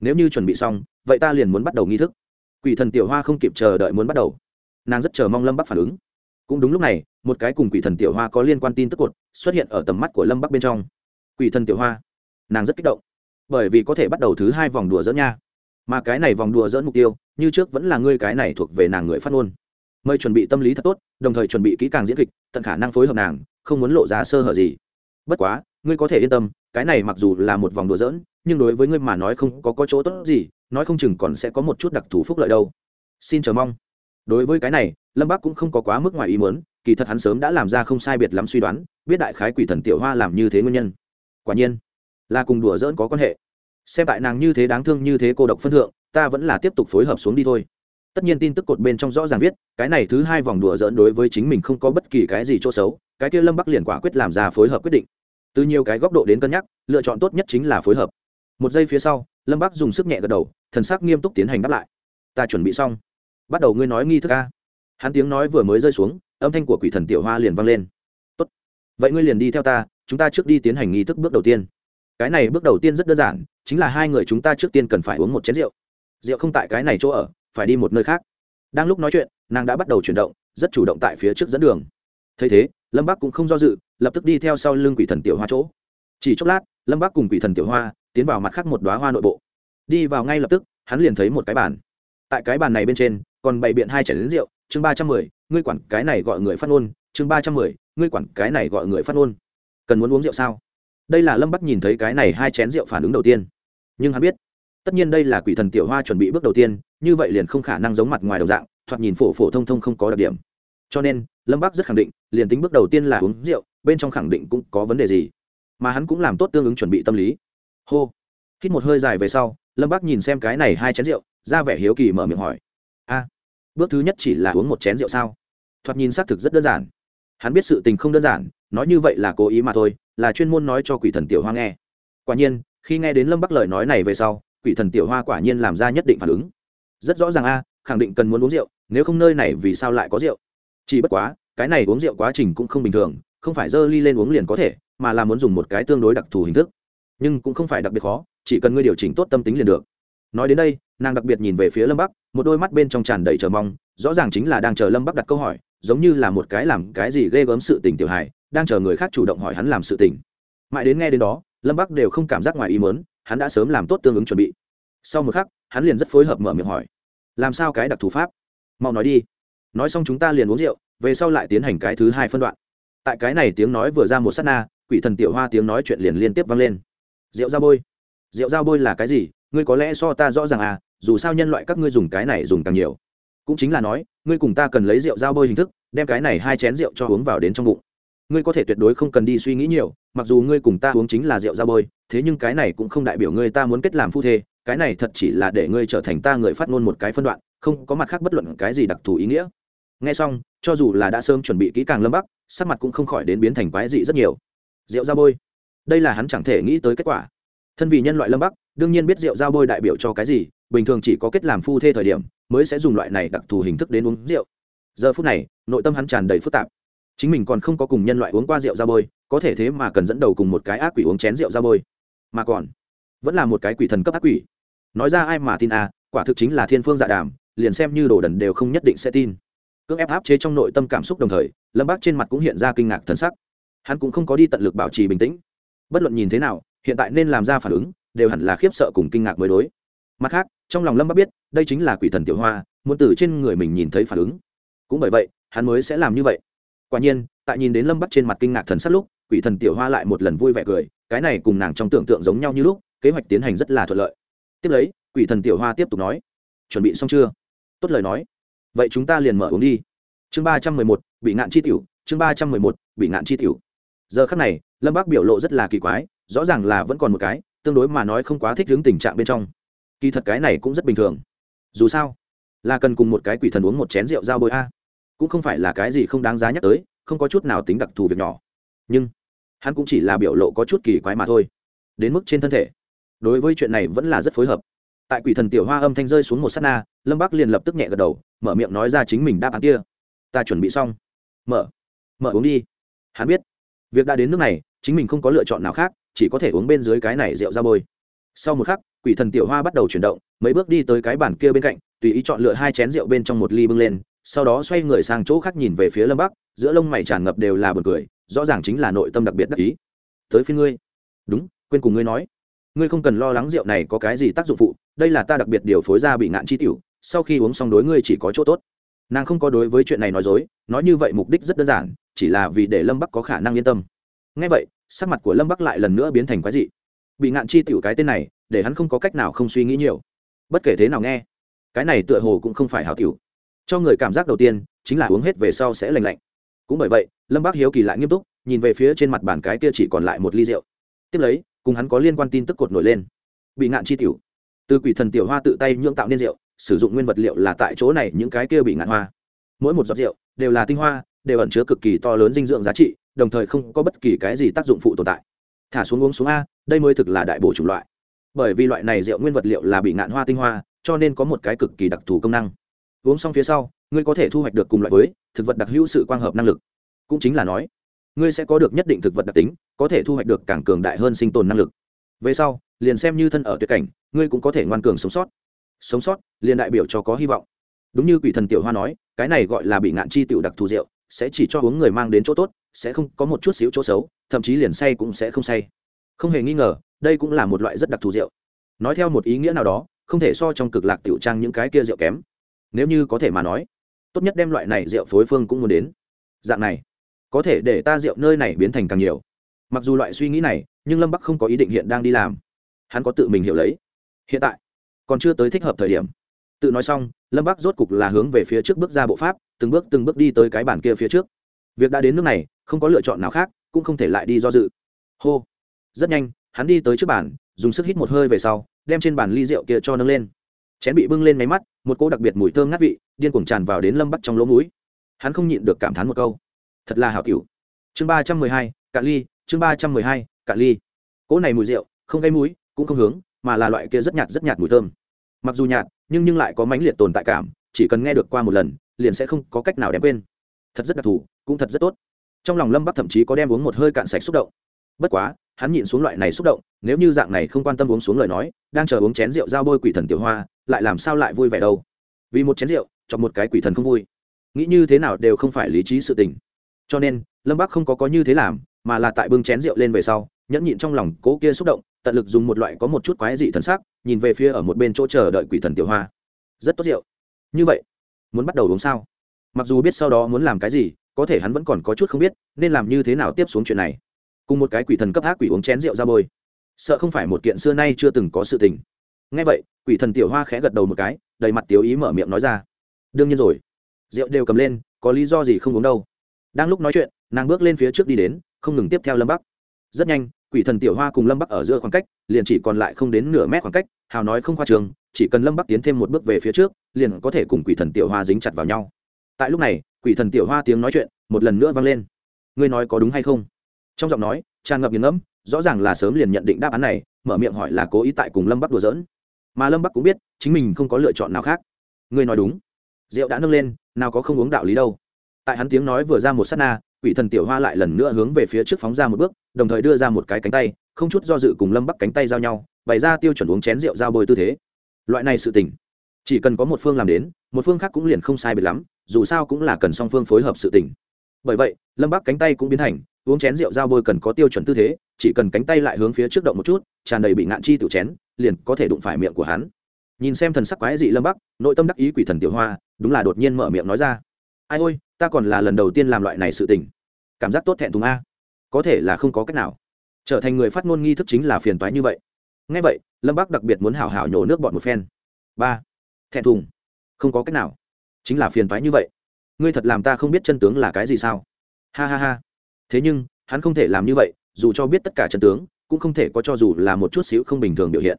Nếu như chuẩn bị xong, vậy ta liền muốn bắt đầu nghi thức. Quỷ thần tiểu hoa không kịp chờ đợi muốn bắt đầu. Nàng rất chờ mong lâm bắc phản ứng. Cũng đúng lúc này, một cái cùng quỷ thần tiểu hoa có liên quan tin tức cột xuất hiện ở tầm mắt của lâm bắc bên trong. Quỷ thần tiểu hoa, nàng rất kích động, bởi vì có thể bắt đầu thứ hai vòng đùa dẫn nha. Mà cái này vòng đùa dẫn mục tiêu, như trước vẫn là ngươi cái này thuộc về nàng người phát ngôn mời chuẩn bị tâm lý thật tốt đồng thời chuẩn bị kỹ càng diễn kịch tận khả năng phối hợp nàng không muốn lộ ra sơ hở gì. Bất quá ngươi có thể yên tâm cái này mặc dù là một vòng đùa dỡn nhưng đối với ngươi mà nói không có, có chỗ tốt gì nói không chừng còn sẽ có một chút đặc thù phúc lợi đâu. Xin chờ mong. Đối với cái này lâm bác cũng không có quá mức ngoài ý muốn kỳ thật hắn sớm đã làm ra không sai biệt lắm suy đoán biết đại khái quỷ thần tiểu hoa làm như thế nguyên nhân. Quả nhiên là cùng đùa dỡn có quan hệ. Xem tại nàng như thế đáng thương như thế cô độc phân thượng ta vẫn là tiếp tục phối hợp xuống đi thôi tất nhiên tin tức cột bên trong rõ ràng viết, cái này thứ hai vòng đùa dỡn đối với chính mình không có bất kỳ cái gì chỗ xấu, cái kia lâm bắc liền quả quyết làm ra phối hợp quyết định. Từ nhiều cái góc độ đến cân nhắc, lựa chọn tốt nhất chính là phối hợp. Một giây phía sau, lâm bắc dùng sức nhẹ gật đầu, thần sắc nghiêm túc tiến hành đáp lại. Ta chuẩn bị xong. Bắt đầu ngươi nói nghi thức a. hắn tiếng nói vừa mới rơi xuống, âm thanh của quỷ thần tiểu hoa liền vang lên. Tốt. Vậy ngươi liền đi theo ta, chúng ta trước đi tiến hành nghi thức bước đầu tiên. Cái này bước đầu tiên rất đơn giản, chính là hai người chúng ta trước tiên cần phải uống một chén rượu. Rượu không tại cái này chỗ ở phải đi một nơi khác. Đang lúc nói chuyện, nàng đã bắt đầu chuyển động, rất chủ động tại phía trước dẫn đường. Thấy thế, lâm bắc cũng không do dự, lập tức đi theo sau lưng quỷ thần tiểu hoa chỗ. Chỉ chốc lát, lâm bắc cùng quỷ thần tiểu hoa tiến vào mặt khác một đoá hoa nội bộ. Đi vào ngay lập tức, hắn liền thấy một cái bàn. Tại cái bàn này bên trên, còn bày biện hai chảy đến rượu, chương ba trăm mười, ngươi quản cái này gọi người phát ngôn, chương ba trăm mười, ngươi quản cái này gọi người phát ngôn. Cần muốn uống rượu sao? Đây là lâm bắc nhìn thấy cái này hai chén rượu phản ứng đầu tiên. Nhưng hắn biết tất nhiên đây là quỷ thần tiểu hoa chuẩn bị bước đầu tiên, như vậy liền không khả năng giống mặt ngoài đồng dạng, thoạt nhìn phổ phổ thông thông không có đặc điểm. Cho nên, lâm bắc rất khẳng định, liền tính bước đầu tiên là uống rượu, bên trong khẳng định cũng có vấn đề gì. Mà hắn cũng làm tốt tương ứng chuẩn bị tâm lý. Hô. Hít một hơi dài về sau, lâm bắc nhìn xem cái này hai chén rượu, ra vẻ hiếu kỳ mở miệng hỏi. A, bước thứ nhất chỉ là uống một chén rượu sao? Thoạt nhìn xác thực rất đơn giản. Hắn biết sự tình không đơn giản, nói như vậy là cố ý mà thôi, là chuyên môn nói cho quỷ thần tiểu hoa nghe. Quả nhiên, khi nghe đến lâm bắc lời nói này về sau quỷ thần tiểu hoa quả nhiên làm ra nhất định phản ứng. Rất rõ ràng a, khẳng định cần muốn uống rượu, nếu không nơi này vì sao lại có rượu? Chỉ bất quá, cái này uống rượu quá trình cũng không bình thường, không phải dơ ly lên uống liền có thể, mà là muốn dùng một cái tương đối đặc thù hình thức. Nhưng cũng không phải đặc biệt khó, chỉ cần ngươi điều chỉnh tốt tâm tính liền được. Nói đến đây, nàng đặc biệt nhìn về phía lâm bắc, một đôi mắt bên trong tràn đầy chờ mong, rõ ràng chính là đang chờ lâm bắc đặt câu hỏi, giống như là một cái làm cái gì ghê gớm sự tình tiểu hài, đang chờ người khác chủ động hỏi hắn làm sự tình. Mãi đến nghe đến đó, lâm bắc đều không cảm giác ngoài ý mớn hắn đã sớm làm tốt tương ứng chuẩn bị. Sau một khắc, hắn liền rất phối hợp mở miệng hỏi, làm sao cái đặc thù pháp? Mau nói đi. Nói xong chúng ta liền uống rượu, về sau lại tiến hành cái thứ hai phân đoạn. Tại cái này tiếng nói vừa ra một s á t na, quỷ thần tiểu hoa tiếng nói chuyện liền liên tiếp vang lên. Rượu dao bôi. Rượu dao bôi là cái gì? Ngươi có lẽ so ta rõ ràng à dù sao nhân loại các ngươi dùng cái này dùng càng nhiều. Cũng chính là nói, ngươi cùng ta cần lấy rượu dao bôi hình thức, đem cái này hai chén rượu cho uống vào đến trong bụng ngươi có thể tuyệt đối không cần đi suy nghĩ nhiều, mặc dù ngươi cùng ta uống chính là rượu ra bôi, thế nhưng cái này cũng không đại biểu ngươi ta muốn kết làm phu thê, cái này thật chỉ là để ngươi trở thành ta người phát ngôn một cái phân đoạn, không có mặt khác bất luận cái gì đặc thù ý nghĩa. Nghe xong, cho dù là đã sớm chuẩn bị kỹ càng lâm bắc, sắc mặt cũng không khỏi đến biến thành quái dị rất nhiều. Rượu ra bôi. Đây là hắn chẳng thể nghĩ tới kết quả. Thân vì nhân loại lâm bắc, đương nhiên biết rượu ra bôi đại biểu cho cái gì, bình thường chỉ có kết làm phu thê thời điểm, mới sẽ dùng loại này đặc thù hình thức đến uống rượu. Giờ phút này, nội tâm hắn tràn đầy phức tạp chính mình còn không có cùng nhân loại uống qua rượu ra bôi, có thể thế mà cần dẫn đầu cùng một cái ác quỷ uống chén rượu ra bôi. Mà còn, vẫn là một cái quỷ thần cấp ác quỷ. Nói ra ai mà tin à quả thực chính là thiên phương dạ đàm, liền xem như đồ đần đều không nhất định sẽ tin. Cưỡng ép áp chế trong nội tâm cảm xúc đồng thời, lâm bác trên mặt cũng hiện ra kinh ngạc thần sắc. Hắn cũng không có đi tận lực bảo trì bình tĩnh. Bất luận nhìn thế nào, hiện tại nên làm ra phản ứng, đều hẳn là khiếp sợ cùng kinh ngạc mới đối. Mặt khác, trong lòng lâm bác biết, đây chính là quỷ thần tiểu hoa, muốn từ trên người mình nhìn thấy phản ứng. Cũng bởi vậy, hắn mới sẽ làm như vậy quả nhiên, tại nhìn đến lâm bắc trên mặt kinh ngạc thần sắc lúc, quỷ thần tiểu hoa lại một lần vui vẻ cười, cái này cùng nàng trong tưởng tượng giống nhau như lúc, kế hoạch tiến hành rất là thuận lợi. Tiếp lấy, quỷ thần tiểu hoa tiếp tục nói, chuẩn bị xong chưa? Tốt lời nói. Vậy chúng ta liền mở uống đi. Chương ba trăm mười một, bị ngạn chi tiểu, chương ba trăm mười một, bị ngạn chi tiểu. Giờ khắc này, lâm bác biểu lộ rất là kỳ quái, rõ ràng là vẫn còn một cái, tương đối mà nói không quá thích hướng tình trạng bên trong. Kỳ thật cái này cũng rất bình thường. Dù sao, là cần cùng một cái quỷ thần uống một chén rượu giao bôi a cũng không phải là cái gì không đáng giá nhắc tới, không có chút nào tính đặc thù việc nhỏ. Nhưng, hắn cũng chỉ là biểu lộ có chút kỳ quái mà thôi. Đến mức trên thân thể. Đối với chuyện này vẫn là rất phối hợp. Tại quỷ thần tiểu hoa âm thanh rơi xuống một s á t na, lâm bắc liền lập tức nhẹ gật đầu, mở miệng nói ra chính mình đáp án kia. Ta chuẩn bị xong. Mở. Mở uống đi. Hắn biết, việc đã đến nước này, chính mình không có lựa chọn nào khác, chỉ có thể uống bên dưới cái này rượu ra bôi. Sau một khắc, quỷ thần tiểu hoa bắt đầu chuyển động, mấy bước đi tới cái bàn kia bên cạnh, tùy ý chọn lựa hai chén rượu bên trong một ly bưng lên sau đó xoay người sang chỗ khác nhìn về phía lâm bắc, giữa lông mày tràn ngập đều là buồn cười, rõ ràng chính là nội tâm đặc biệt đắc ý. Tới phía ngươi. Đúng, quên cùng ngươi nói. Ngươi không cần lo lắng rượu này có cái gì tác dụng phụ, đây là ta đặc biệt điều phối ra bị ngạn chi tiểu, sau khi uống xong đối ngươi chỉ có chỗ tốt. Nàng không có đối với chuyện này nói dối, nói như vậy mục đích rất đơn giản, chỉ là vì để lâm bắc có khả năng yên tâm. Ngay vậy, sắc mặt của lâm bắc lại lần nữa biến thành quái dị. Bị ngạn chi tiểu cái tên này, để hắn không có cách nào không suy nghĩ nhiều. Bất kể thế nào nghe, cái này tựa hồ cũng không phải hảo tiểu cho người cảm giác đầu tiên chính là uống hết về sau sẽ lành lạnh. Cũng bởi vậy, lâm bác hiếu kỳ lại nghiêm túc, nhìn về phía trên mặt bàn cái kia chỉ còn lại một ly rượu. Tiếp lấy, cùng hắn có liên quan tin tức cột nổi lên. Bị ngạn chi tiểu. Từ quỷ thần tiểu hoa tự tay nhưỡng tạo nên rượu, sử dụng nguyên vật liệu là tại chỗ này những cái kia bị ngạn hoa. Mỗi một giọt rượu đều là tinh hoa, đều ẩn chứa cực kỳ to lớn dinh dưỡng giá trị, đồng thời không có bất kỳ cái gì tác dụng phụ tồn tại. Thả xuống uống xuống a, đây mới thực là đại bổ chủng loại. Bởi vì loại này rượu nguyên vật liệu là bị ngạn hoa tinh hoa, cho nên có một cái cực kỳ đặc thù công năng uống xong phía sau, ngươi có thể thu hoạch được cùng loại với thực vật đặc hữu sự quang hợp năng lực. Cũng chính là nói, ngươi sẽ có được nhất định thực vật đặc tính, có thể thu hoạch được càng cường đại hơn sinh tồn năng lực. Về sau, liền xem như thân ở tuyệt cảnh, ngươi cũng có thể ngoan cường sống sót. Sống sót, liền đại biểu cho có hy vọng. Đúng như quỷ thần tiểu hoa nói, cái này gọi là bị ngạn chi tiểu đặc thù rượu, sẽ chỉ cho uống người mang đến chỗ tốt, sẽ không có một chút xíu chỗ xấu, thậm chí liền say cũng sẽ không say. Không hề nghi ngờ, đây cũng là một loại rất đặc thù rượu. Nói theo một ý nghĩa nào đó, không thể so trong cực lạc tiểu trang những cái kia rượu kém nếu như có thể mà nói, tốt nhất đem loại này rượu phối phương cũng muốn đến. Dạng này, có thể để ta rượu nơi này biến thành càng nhiều. Mặc dù loại suy nghĩ này, nhưng lâm bắc không có ý định hiện đang đi làm. Hắn có tự mình hiểu lấy. Hiện tại, còn chưa tới thích hợp thời điểm. Tự nói xong, lâm bắc rốt cục là hướng về phía trước bước ra bộ pháp, từng bước từng bước đi tới cái bàn kia phía trước. Việc đã đến nước này, không có lựa chọn nào khác, cũng không thể lại đi do dự. Hô. Rất nhanh, hắn đi tới trước bàn, dùng sức hít một hơi về sau, đem trên bàn ly rượu kia cho nâng lên chén bị bưng lên máy mắt, một cỗ đặc biệt mùi thơm ngát vị, điên cuồng tràn vào đến lâm bắc trong lỗ mũi. Hắn không nhịn được cảm thán một câu. Thật là hảo cửu. Chương ba trăm mười hai cạn ly, chương ba trăm mười hai cạn ly. Cỗ này mùi rượu, không gây mũi, cũng không hướng, mà là loại kia rất nhạt rất nhạt mùi thơm. Mặc dù nhạt, nhưng nhưng lại có mãnh liệt tồn tại cảm, chỉ cần nghe được qua một lần, liền sẽ không có cách nào đem quên. Thật rất đặc thù, cũng thật rất tốt. Trong lòng lâm bắc thậm chí có đem uống một hơi cạn sạch xúc động. Bất quá, hắn nhịn xuống loại này xúc động, nếu như dạng này không quan tâm uống xuống lời nói, đang chờ uống chén rượu giao bôi quỷ thần tiểu hoa lại làm sao lại vui vẻ đâu? Vì một chén rượu, cho một cái quỷ thần không vui. Nghĩ như thế nào đều không phải lý trí sự tình. Cho nên, lâm bắc không có có như thế làm, mà là tại bưng chén rượu lên về sau, nhẫn nhịn trong lòng cố kia xúc động, tận lực dùng một loại có một chút quái dị thần sắc, nhìn về phía ở một bên chỗ chờ đợi quỷ thần tiểu hoa. Rất tốt rượu. Như vậy, muốn bắt đầu uống sao? Mặc dù biết sau đó muốn làm cái gì, có thể hắn vẫn còn có chút không biết, nên làm như thế nào tiếp xuống chuyện này. Cùng một cái quỷ thần cấp ác quỷ uống chén rượu ra bôi. Sợ không phải một kiện xưa nay chưa từng có sự tình. Ngay vậy quỷ thần tiểu hoa khẽ gật đầu một cái, đầy mặt tiểu ý mở miệng nói ra. Đương nhiên rồi. Rượu đều cầm lên, có lý do gì không uống đâu. Đang lúc nói chuyện, nàng bước lên phía trước đi đến, không ngừng tiếp theo lâm bắc. Rất nhanh, quỷ thần tiểu hoa cùng lâm bắc ở giữa khoảng cách, liền chỉ còn lại không đến nửa mét khoảng cách, hào nói không khoa trường, chỉ cần lâm bắc tiến thêm một bước về phía trước, liền có thể cùng quỷ thần tiểu hoa dính chặt vào nhau. Tại lúc này, quỷ thần tiểu hoa tiếng nói chuyện, một lần nữa vang lên. Ngươi nói có đúng hay không? Trong giọng nói, tràn ngập nghiền ngẫm, rõ ràng là sớm liền nhận định đáp án này, mở miệng hỏi là cố ý tại cùng lâm bắc đùa giỡn mà lâm bắc cũng biết chính mình không có lựa chọn nào khác ngươi nói đúng rượu đã nâng lên nào có không uống đạo lý đâu tại hắn tiếng nói vừa ra một s á t na quỷ thần tiểu hoa lại lần nữa hướng về phía trước phóng ra một bước đồng thời đưa ra một cái cánh tay không chút do dự cùng lâm bắc cánh tay giao nhau bày ra tiêu chuẩn uống chén rượu giao bôi tư thế loại này sự tỉnh, chỉ cần có một phương làm đến một phương khác cũng liền không sai biệt lắm dù sao cũng là cần song phương phối hợp sự tỉnh. bởi vậy lâm bắc cánh tay cũng biến thành uống chén rượu giao bôi cần có tiêu chuẩn tư thế chỉ cần cánh tay lại hướng phía trước động một chút tràn đầy bị ngạn chi tiểu chén liền có thể đụng phải miệng của hắn. Nhìn xem thần sắc quái dị lâm bắc, nội tâm đắc ý quỷ thần tiểu hoa, đúng là đột nhiên mở miệng nói ra. Ai ôi, ta còn là lần đầu tiên làm loại này sự tình. Cảm giác tốt thẹn thùng a. Có thể là không có cách nào. Trở thành người phát ngôn nghi thức chính là phiền toái như vậy. Ngay vậy, lâm bắc đặc biệt muốn hảo hảo nhổ nước bọn một phen. Ba. Thẹn thùng. Không có cách nào. Chính là phiền toái như vậy. Ngươi thật làm ta không biết chân tướng là cái gì sao? Ha ha ha. Thế nhưng, hắn không thể làm như vậy, dù cho biết tất cả chân tướng, cũng không thể có cho dù là một chút xíu không bình thường biểu hiện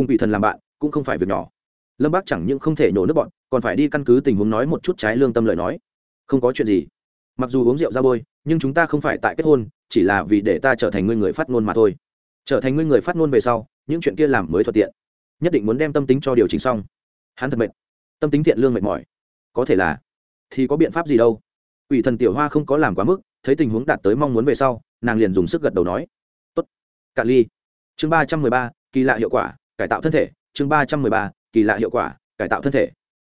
cùng quỷ thần làm bạn, cũng không phải việc nhỏ. Lâm bác chẳng những không thể nhổ nước bọn, còn phải đi căn cứ tình huống nói một chút trái lương tâm lời nói. Không có chuyện gì. Mặc dù uống rượu ra bôi, nhưng chúng ta không phải tại kết hôn, chỉ là vì để ta trở thành ngươi người phát ngôn mà thôi. Trở thành ngươi người phát ngôn về sau, những chuyện kia làm mới thuận tiện. Nhất định muốn đem tâm tính cho điều chỉnh xong. Hắn thật mệt. Tâm tính thiện lương mệt mỏi. Có thể là, thì có biện pháp gì đâu. Ủy thần tiểu hoa không có làm quá mức, thấy tình huống đạt tới mong muốn về sau, nàng liền dùng sức gật đầu nói. Tốt. Cạn ly. Chương ba trăm mười ba, kỳ lạ hiệu quả cải tạo thân thể, chương ba trăm mười ba, kỳ lạ hiệu quả, cải tạo thân thể.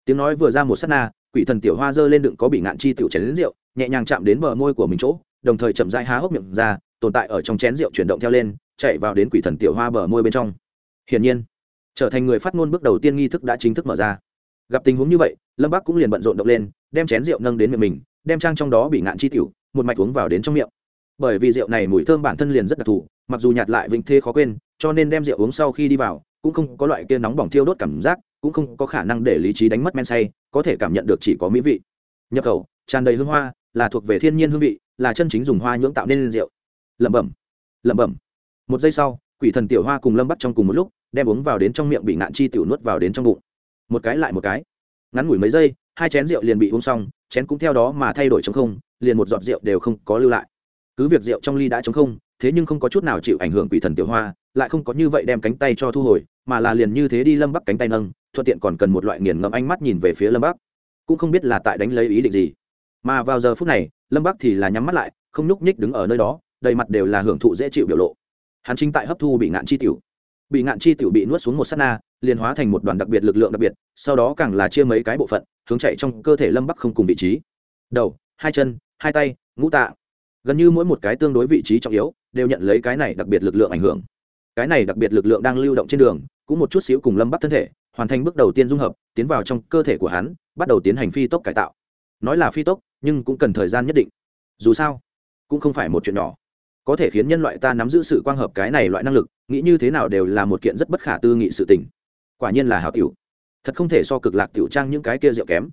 Tiếng nói vừa ra một s á t na, quỷ thần tiểu hoa dơ lên đựng có bị ngạn chi tiểu chén đến rượu, nhẹ nhàng chạm đến bờ môi của mình chỗ, đồng thời chậm rãi há hốc miệng ra, tồn tại ở trong chén rượu chuyển động theo lên, chạy vào đến quỷ thần tiểu hoa bờ môi bên trong. Hiển nhiên, trở thành người phát ngôn bước đầu tiên nghi thức đã chính thức mở ra. Gặp tình huống như vậy, lâm bắc cũng liền bận rộn động lên, đem chén rượu nâng đến miệng mình, đem trang trong đó bị ngạn chi tiểu, một mạch uống vào đến trong miệng. Bởi vì rượu này mùi thơm bản thân liền rất đặc thù, mặc dù nhạt lại vĩnh thê khó quên, cho nên đem rượu uống sau khi đi vào cũng không có loại kia nóng bỏng thiêu đốt cảm giác, cũng không có khả năng để lý trí đánh mất men say, có thể cảm nhận được chỉ có mỹ vị. Nhập khẩu, tràn đầy hương hoa, là thuộc về thiên nhiên hương vị, là chân chính dùng hoa nhưỡng tạo nên rượu. Lẩm bẩm lẩm bẩm. Một giây sau, quỷ thần tiểu hoa cùng lâm bắt trong cùng một lúc, đem uống vào đến trong miệng bị ngạn chi tiểu nuốt vào đến trong bụng. Một cái lại một cái. Ngắn ngủi mấy giây, hai chén rượu liền bị uống xong, chén cũng theo đó mà thay đổi trong không, liền một giọt rượu đều không có lưu lại. Cứ việc rượu trong ly đã chống không, thế nhưng không có chút nào chịu ảnh hưởng quỷ thần tiểu hoa, lại không có như vậy đem cánh tay cho thu hồi mà là liền như thế đi lâm bắc cánh tay nâng, thuận tiện còn cần một loại nghiền ngẫm ánh mắt nhìn về phía lâm bắc. Cũng không biết là tại đánh lấy ý định gì. Mà vào giờ phút này, lâm bắc thì là nhắm mắt lại, không nhúc nhích đứng ở nơi đó, đầy mặt đều là hưởng thụ dễ chịu biểu lộ. Hắn chính tại hấp thu bị ngạn chi tiểu. Bị ngạn chi tiểu bị nuốt xuống một s á t na, liền hóa thành một đoàn đặc biệt lực lượng đặc biệt, sau đó càng là chia mấy cái bộ phận, hướng chạy trong cơ thể lâm bắc không cùng vị trí. Đầu, hai chân, hai tay, ngũ tạ. Gần như mỗi một cái tương đối vị trí trọng yếu, đều nhận lấy cái này đặc biệt lực lượng ảnh hưởng. Cái này đặc biệt lực lượng đang lưu động trên đường cũng một chút xíu cùng lâm bắc thân thể, hoàn thành bước đầu tiên dung hợp, tiến vào trong cơ thể của hắn, bắt đầu tiến hành phi tốc cải tạo. Nói là phi tốc, nhưng cũng cần thời gian nhất định. Dù sao, cũng không phải một chuyện nhỏ. Có thể khiến nhân loại ta nắm giữ sự quang hợp cái này loại năng lực, nghĩ như thế nào đều là một kiện rất bất khả tư nghị sự tình. Quả nhiên là hảo tiểu. Thật không thể so cực lạc tiểu trang những cái kia rượu kém.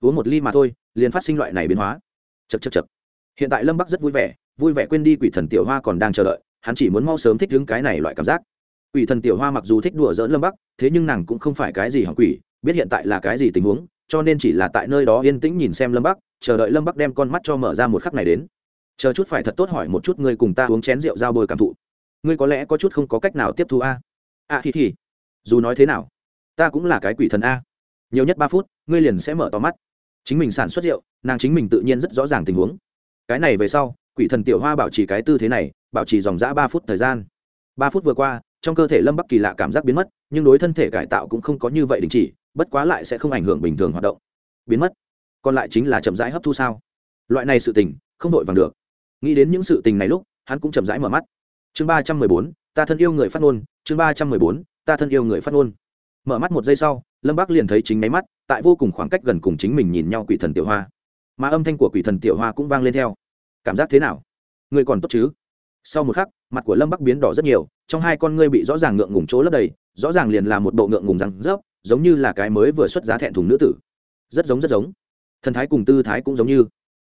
Uống một ly mà thôi, liền phát sinh loại này biến hóa. Chật chật chật hiện tại lâm bắc rất vui vẻ vui vẻ quên đi quỷ thần tiểu hoa còn đang chờ đợi, hắn chỉ muốn mau sớm thích đứng cái này loại cảm giác quỷ thần tiểu hoa mặc dù thích đùa dỡn lâm bắc, thế nhưng nàng cũng không phải cái gì hỏng quỷ, biết hiện tại là cái gì tình huống, cho nên chỉ là tại nơi đó yên tĩnh nhìn xem lâm bắc, chờ đợi lâm bắc đem con mắt cho mở ra một khắc này đến. Chờ chút phải thật tốt hỏi một chút ngươi cùng ta uống chén rượu giao bồi cảm thụ. Ngươi có lẽ có chút không có cách nào tiếp thu a? A thì thì dù nói thế nào, ta cũng là cái quỷ thần a. Nhiều nhất ba phút, ngươi liền sẽ mở to mắt. Chính mình sản xuất rượu, nàng chính mình tự nhiên rất rõ ràng tình huống. Cái này về sau, quỷ thần tiểu hoa bảo trì cái tư thế này, bảo trì dòng g ba phút thời gian. Ba phút vừa qua trong cơ thể lâm bắc kỳ lạ cảm giác biến mất, nhưng đối thân thể cải tạo cũng không có như vậy đình chỉ, bất quá lại sẽ không ảnh hưởng bình thường hoạt động. Biến mất? Còn lại chính là chậm rãi hấp thu sao? Loại này sự tình, không vội vàng được. Nghĩ đến những sự tình này lúc, hắn cũng chậm rãi mở mắt. Chương ba trăm mười bốn, ta thân yêu người phát ngôn, chương ba trăm mười bốn, ta thân yêu người phát ngôn. Mở mắt một giây sau, lâm bác liền thấy chính máy mắt, tại vô cùng khoảng cách gần cùng chính mình nhìn nhau quỷ thần tiểu hoa. Mà âm thanh của quỷ thần tiểu hoa cũng vang lên theo. Cảm giác thế nào? Người còn tốt chứ? Sau một khắc, mặt của lâm bắc biến đỏ rất nhiều, trong hai con ngươi bị rõ ràng ngượng ngùng chỗ lấp đầy, rõ ràng liền là một bộ ngượng ngùng răng rớp, giống như là cái mới vừa xuất giá thẹn thùng nữ tử. Rất giống rất giống. Thần thái cùng tư thái cũng giống như.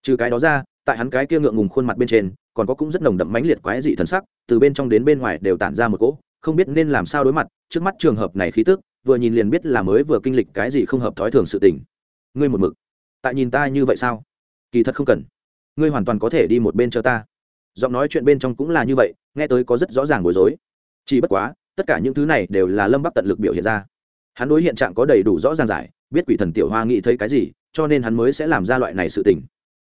Trừ cái đó ra, tại hắn cái kia ngượng ngùng khuôn mặt bên trên, còn có cũng rất nồng đậm mãnh liệt quái dị thần sắc, từ bên trong đến bên ngoài đều tản ra một cỗ, không biết nên làm sao đối mặt, trước mắt trường hợp này khí tức, vừa nhìn liền biết là mới vừa kinh lịch cái gì không hợp thói thường sự tình. Ngươi một mực, tại nhìn ta như vậy sao? Kỳ thật không cần. Ngươi hoàn toàn có thể đi một bên cho ta giọng nói chuyện bên trong cũng là như vậy, nghe tới có rất rõ ràng bối rối. Chỉ bất quá, tất cả những thứ này đều là lâm bắc tận lực biểu hiện ra. Hắn đối hiện trạng có đầy đủ rõ ràng giải, biết quỷ thần tiểu hoa nghĩ thấy cái gì, cho nên hắn mới sẽ làm ra loại này sự tình.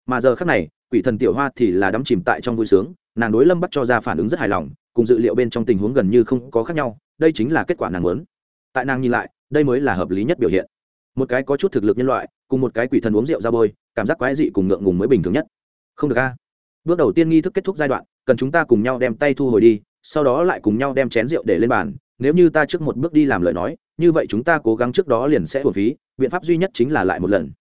Mà giờ khác này, quỷ thần tiểu hoa thì là đắm chìm tại trong vui sướng, nàng đối lâm bắc cho ra phản ứng rất hài lòng, cùng dự liệu bên trong tình huống gần như không có khác nhau, đây chính là kết quả nàng muốn. Tại nàng nhìn lại, đây mới là hợp lý nhất biểu hiện. Một cái có chút thực lực nhân loại, cùng một cái quỷ thần uống rượu ra bôi, cảm giác quái dị cùng ngượng ngùng mới bình thường nhất. Không được a bước đầu tiên nghi thức kết thúc giai đoạn, cần chúng ta cùng nhau đem tay thu hồi đi, sau đó lại cùng nhau đem chén rượu để lên bàn. Nếu như ta trước một bước đi làm lời nói, như vậy chúng ta cố gắng trước đó liền sẽ hồn phí, biện pháp duy nhất chính là lại một lần.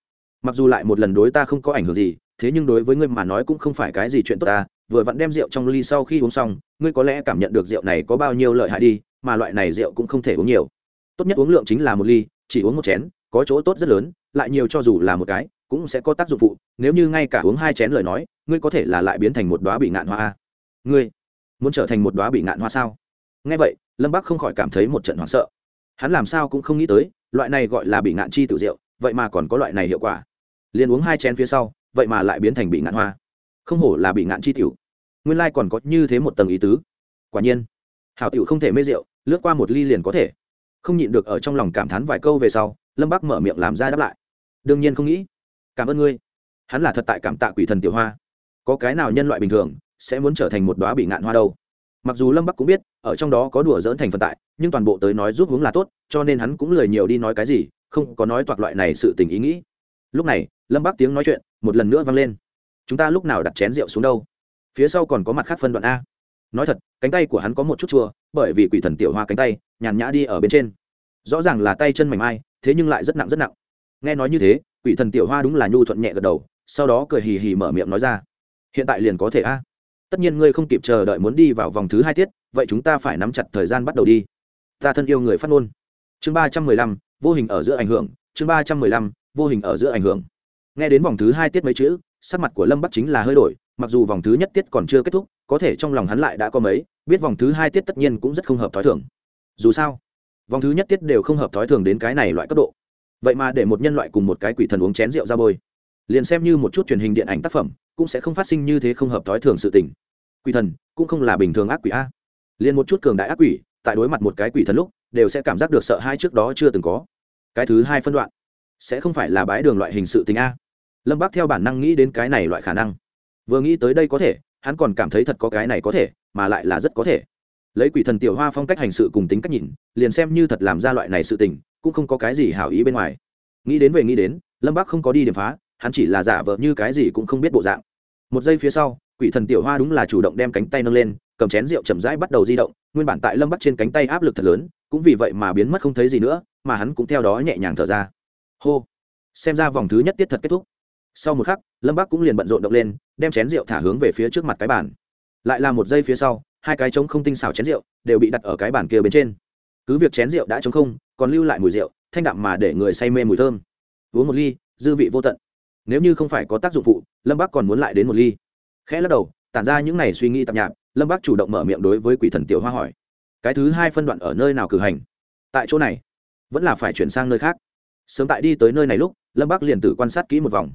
Mặc dù lại một lần đối ta không có ảnh hưởng gì, thế nhưng đối với ngươi mà nói cũng không phải cái gì chuyện tốt ta. Vừa vặn đem rượu trong ly sau khi uống xong, ngươi có lẽ cảm nhận được rượu này có bao nhiêu lợi hại đi, mà loại này rượu cũng không thể uống nhiều. Tốt nhất uống lượng chính là một ly, chỉ uống một chén, có chỗ tốt rất lớn, lại nhiều cho dù là một cái cũng sẽ có tác dụng phụ, nếu như ngay cả uống hai chén lời nói, ngươi có thể là lại biến thành một đoá bị ngạn hoa ngươi muốn trở thành một đoá bị ngạn hoa sao? Nghe vậy, lâm bắc không khỏi cảm thấy một trận hoảng sợ. Hắn làm sao cũng không nghĩ tới, loại này gọi là bị ngạn chi tự rượu vậy mà còn có loại này hiệu quả. Liền uống hai chén phía sau, vậy mà lại biến thành bị ngạn hoa. Không hổ là bị ngạn chi tiểu. Nguyên lai còn có như thế một tầng ý tứ. Quả nhiên, hảo tiểu không thể mê rượu, lướt qua một ly liền có thể. Không nhịn được ở trong lòng cảm thán vài câu về sau, lâm bắc mở miệng làm ra đáp lại. Đương nhiên không nghĩ cảm ơn ngươi. Hắn là thật tại cảm tạ quỷ thần tiểu hoa. Có cái nào nhân loại bình thường sẽ muốn trở thành một đoá bị ngạn hoa đâu? Mặc dù lâm bắc cũng biết, ở trong đó có đùa dỡn thành phần tại, nhưng toàn bộ tới nói giúp hướng là tốt, cho nên hắn cũng lời nhiều đi nói cái gì, không có nói toạc loại này sự tình ý nghĩ. Lúc này, lâm bắc tiếng nói chuyện một lần nữa vang lên. Chúng ta lúc nào đặt chén rượu xuống đâu? Phía sau còn có mặt khác phân đoạn a. Nói thật, cánh tay của hắn có một chút chua, bởi vì quỷ thần tiểu hoa cánh tay, nhàn nhã đi ở bên trên. Rõ ràng là tay chân mảnh mai, thế nhưng lại rất nặng rất nặng. Nghe nói như thế quỷ thần tiểu hoa đúng là nhu thuận nhẹ gật đầu, sau đó cười hì hì mở miệng nói ra. Hiện tại liền có thể a. Tất nhiên ngươi không kịp chờ đợi muốn đi vào vòng thứ hai tiết, vậy chúng ta phải nắm chặt thời gian bắt đầu đi. Ta thân yêu người phát ngôn. Chương ba trăm mười lăm, vô hình ở giữa ảnh hưởng, chương ba trăm mười lăm, vô hình ở giữa ảnh hưởng. Nghe đến vòng thứ hai tiết mấy chữ, sắc mặt của lâm bắc chính là hơi đổi, mặc dù vòng thứ nhất tiết còn chưa kết thúc, có thể trong lòng hắn lại đã có mấy, biết vòng thứ hai tiết tất nhiên cũng rất không hợp thói thường. Dù sao, vòng thứ nhất tiết đều không hợp thói thường đến cái này loại cấp độ vậy mà để một nhân loại cùng một cái quỷ thần uống chén rượu ra bôi. Liền xem như một chút truyền hình điện ảnh tác phẩm, cũng sẽ không phát sinh như thế không hợp thói thường sự tình. Quỷ thần cũng không là bình thường ác quỷ a. Liền một chút cường đại ác quỷ, tại đối mặt một cái quỷ thần lúc, đều sẽ cảm giác được sợ hai trước đó chưa từng có. Cái thứ hai phân đoạn, sẽ không phải là bái đường loại hình sự tình a. Lâm bác theo bản năng nghĩ đến cái này loại khả năng. Vừa nghĩ tới đây có thể, hắn còn cảm thấy thật có cái này có thể, mà lại là rất có thể. Lấy quỷ thần tiểu hoa phong cách hành sự cùng tính cách nhìn, liền xem như thật làm ra loại này sự tình cũng không có cái gì hảo ý bên ngoài. Nghĩ đến về nghĩ đến, lâm bác không có đi điểm phá, hắn chỉ là giả vờ như cái gì cũng không biết bộ dạng. Một giây phía sau, quỷ thần tiểu hoa đúng là chủ động đem cánh tay nâng lên, cầm chén rượu chậm rãi bắt đầu di động, nguyên bản tại lâm bắc trên cánh tay áp lực thật lớn, cũng vì vậy mà biến mất không thấy gì nữa, mà hắn cũng theo đó nhẹ nhàng thở ra. Hô! Xem ra vòng thứ nhất tiết thật kết thúc. Sau một khắc, lâm bắc cũng liền bận rộn động lên, đem chén rượu thả hướng về phía trước mặt cái bàn. Lại là một giây phía sau, hai cái trống không tinh xào chén rượu đều bị đặt ở cái bàn kia bên trên cứ việc chén rượu đã trống không, còn lưu lại mùi rượu, thanh đạm mà để người say mê mùi thơm. Uống một ly, dư vị vô tận. Nếu như không phải có tác dụng phụ, lâm Bác còn muốn lại đến một ly. Khẽ lắc đầu, tản ra những n à y suy nghĩ tạp nhạp, lâm Bác chủ động mở miệng đối với quỷ thần tiểu hoa hỏi. Cái thứ hai phân đoạn ở nơi nào cử hành? Tại chỗ này. Vẫn là phải chuyển sang nơi khác. Sớm tại đi tới nơi này lúc, lâm Bác liền tử quan sát kỹ một vòng.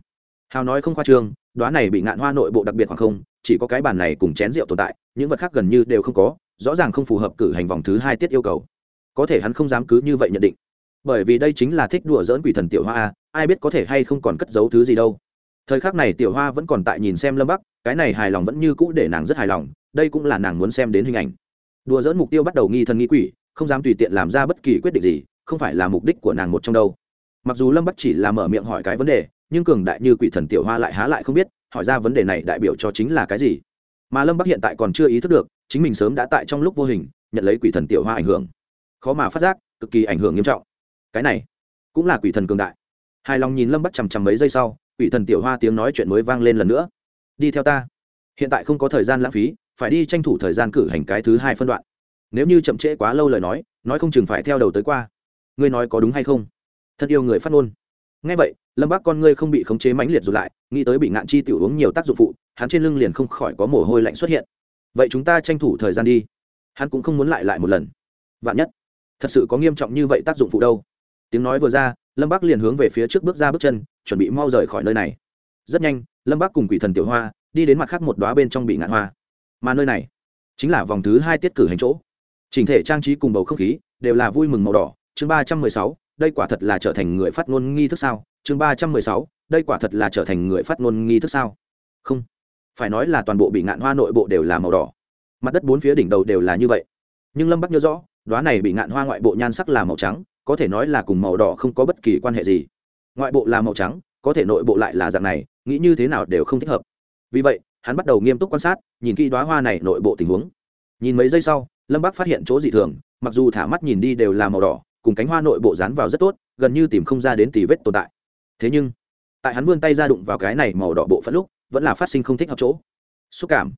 Hào nói không khoa trương đoá này bị ngạn hoa nội bộ đặc biệt khoảng không, chỉ có cái bàn này cùng chén rượu tồn tại, những vật khác gần như đều không có, rõ ràng không phù hợp cử hành vòng thứ hai tiết yêu cầu có thể hắn không dám cứ như vậy nhận định. Bởi vì đây chính là thích đùa dỡn quỷ thần tiểu hoa a, ai biết có thể hay không còn cất giấu thứ gì đâu. Thời khắc này tiểu hoa vẫn còn tại nhìn xem lâm bắc, cái này hài lòng vẫn như cũ để nàng rất hài lòng, đây cũng là nàng muốn xem đến hình ảnh. Đùa dỡn mục tiêu bắt đầu nghi thần nghi quỷ, không dám tùy tiện làm ra bất kỳ quyết định gì, không phải là mục đích của nàng một trong đâu. Mặc dù lâm bắc chỉ là mở miệng hỏi cái vấn đề, nhưng cường đại như quỷ thần tiểu hoa lại há lại không biết, hỏi ra vấn đề này đại biểu cho chính là cái gì. Mà lâm bắc hiện tại còn chưa ý thức được, chính mình sớm đã tại trong lúc vô hình, nhận lấy quỷ thần tiểu hoa ảnh hưởng khó mà phát giác, cực kỳ ảnh hưởng nghiêm trọng. Cái này cũng là quỷ thần cường đại. Hài lòng nhìn lâm bắc chằm chằm mấy giây sau, quỷ thần tiểu hoa tiếng nói chuyện mới vang lên lần nữa. Đi theo ta. Hiện tại không có thời gian lãng phí, phải đi tranh thủ thời gian cử hành cái thứ hai phân đoạn. Nếu như chậm trễ quá lâu lời nói nói không chừng phải theo đầu tới qua. Ngươi nói có đúng hay không? Thật yêu người phát ngôn. Ngay vậy, lâm bác con ngươi không bị khống chế mãnh liệt rụt lại, nghĩ tới bị ngạn chi tiểu uống nhiều tác dụng phụ, hắn trên lưng liền không khỏi có mồ hôi lạnh xuất hiện. Vậy chúng ta tranh thủ thời gian đi. Hắn cũng không muốn lại lại một lần. Vạn nhất thật sự có nghiêm trọng như vậy tác dụng phụ đâu. Tiếng nói vừa ra, lâm bác liền hướng về phía trước bước ra bước chân, chuẩn bị mau rời khỏi nơi này. Rất nhanh, lâm bác cùng quỷ thần tiểu hoa đi đến mặt khác một đoá bên trong bị ngạn hoa. Mà nơi này chính là vòng thứ hai tiết cử hành chỗ. Chỉnh thể trang trí cùng bầu không khí đều là vui mừng màu đỏ. Chương ba trăm mười sáu, đây quả thật là trở thành người phát ngôn nghi thức sao? Chương ba trăm mười sáu, đây quả thật là trở thành người phát ngôn nghi thức sao? Không, phải nói là toàn bộ bị ngạn hoa nội bộ đều là màu đỏ. Mặt đất bốn phía đỉnh đầu đều là như vậy. Nhưng lâm bắc nhớ rõ đoá này bị ngạn hoa ngoại bộ nhan sắc là màu trắng, có thể nói là cùng màu đỏ không có bất kỳ quan hệ gì. Ngoại bộ là màu trắng, có thể nội bộ lại là dạng này, nghĩ như thế nào đều không thích hợp. Vì vậy, hắn bắt đầu nghiêm túc quan sát, nhìn kỹ đoá hoa này nội bộ tình huống. Nhìn mấy giây sau, lâm bác phát hiện chỗ dị thường, mặc dù thả mắt nhìn đi đều là màu đỏ, cùng cánh hoa nội bộ dán vào rất tốt, gần như tìm không ra đến tì vết tồn tại. Thế nhưng, tại hắn vươn tay ra đụng vào cái này màu đỏ bộ phận lúc, vẫn là phát sinh không thích hợp chỗ. Xúc cảm.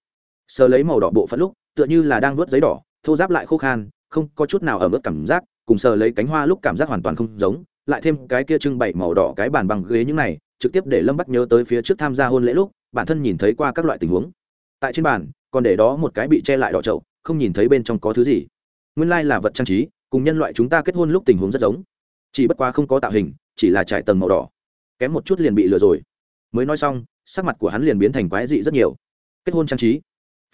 Sờ lấy màu đỏ bộ phận lúc, tựa như là đang vớt giấy đỏ, thô giáp lại khô khan không có chút nào ở mức cảm giác, cùng sờ lấy cánh hoa lúc cảm giác hoàn toàn không giống, lại thêm cái kia trưng bày màu đỏ cái bàn bằng ghế những này, trực tiếp để lâm bắt nhớ tới phía trước tham gia hôn lễ lúc, bản thân nhìn thấy qua các loại tình huống. Tại trên bàn, còn để đó một cái bị che lại đỏ trậu không nhìn thấy bên trong có thứ gì. Nguyên lai là vật trang trí, cùng nhân loại chúng ta kết hôn lúc tình huống rất giống. Chỉ bất quá không có tạo hình, chỉ là trải tầng màu đỏ. Kém một chút liền bị lừa rồi. Mới nói xong, sắc mặt của hắn liền biến thành quái dị rất nhiều. Kết hôn trang trí.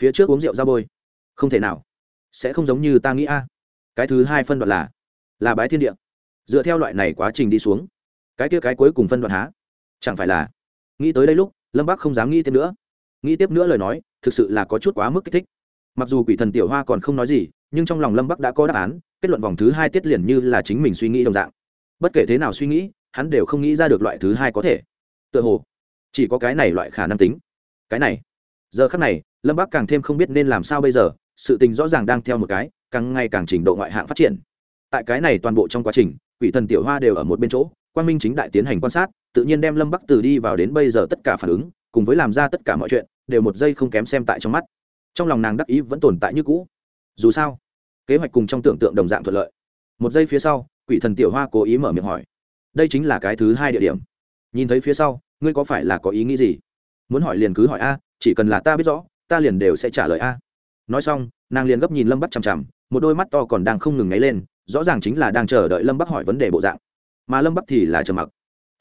Phía trước uống rượu ra bôi. Không thể nào. Sẽ không giống như ta nghĩ a cái thứ hai phân đoạn là là bái thiên địa. Dựa theo loại này quá trình đi xuống, cái kia cái cuối cùng phân đoạn há, chẳng phải là, nghĩ tới đây lúc, lâm bắc không dám nghĩ tiếp nữa. Nghĩ tiếp nữa lời nói, thực sự là có chút quá mức kích thích. Mặc dù quỷ thần tiểu hoa còn không nói gì, nhưng trong lòng lâm bắc đã có đáp án, kết luận vòng thứ hai tiết liền như là chính mình suy nghĩ đồng dạng. Bất kể thế nào suy nghĩ, hắn đều không nghĩ ra được loại thứ hai có thể. Tựa hồ, chỉ có cái này loại khả năng tính. Cái này, giờ khắc này, lâm bắc càng thêm không biết nên làm sao bây giờ, sự tình rõ ràng đang theo một cái càng ngày càng trình độ ngoại hạng phát triển. Tại cái này toàn bộ trong quá trình, quỷ thần tiểu hoa đều ở một bên chỗ quan minh chính đại tiến hành quan sát, tự nhiên đem lâm bắc từ đi vào đến bây giờ tất cả phản ứng, cùng với làm ra tất cả mọi chuyện, đều một giây không kém xem tại trong mắt. Trong lòng nàng đắc ý vẫn tồn tại như cũ. Dù sao, kế hoạch cùng trong tưởng tượng đồng dạng thuận lợi. Một giây phía sau, quỷ thần tiểu hoa cố ý mở miệng hỏi, đây chính là cái thứ hai địa điểm. Nhìn thấy phía sau, ngươi có phải là có ý nghĩ gì? Muốn hỏi liền cứ hỏi a, chỉ cần là ta biết rõ, ta liền đều sẽ trả lời a. Nói xong, nàng liền gấp nhìn lâm bắc chằm chằm một đôi mắt to còn đang không ngừng ngáy lên, rõ ràng chính là đang chờ đợi lâm bắc hỏi vấn đề bộ dạng. Mà lâm bắc thì là trầm mặc.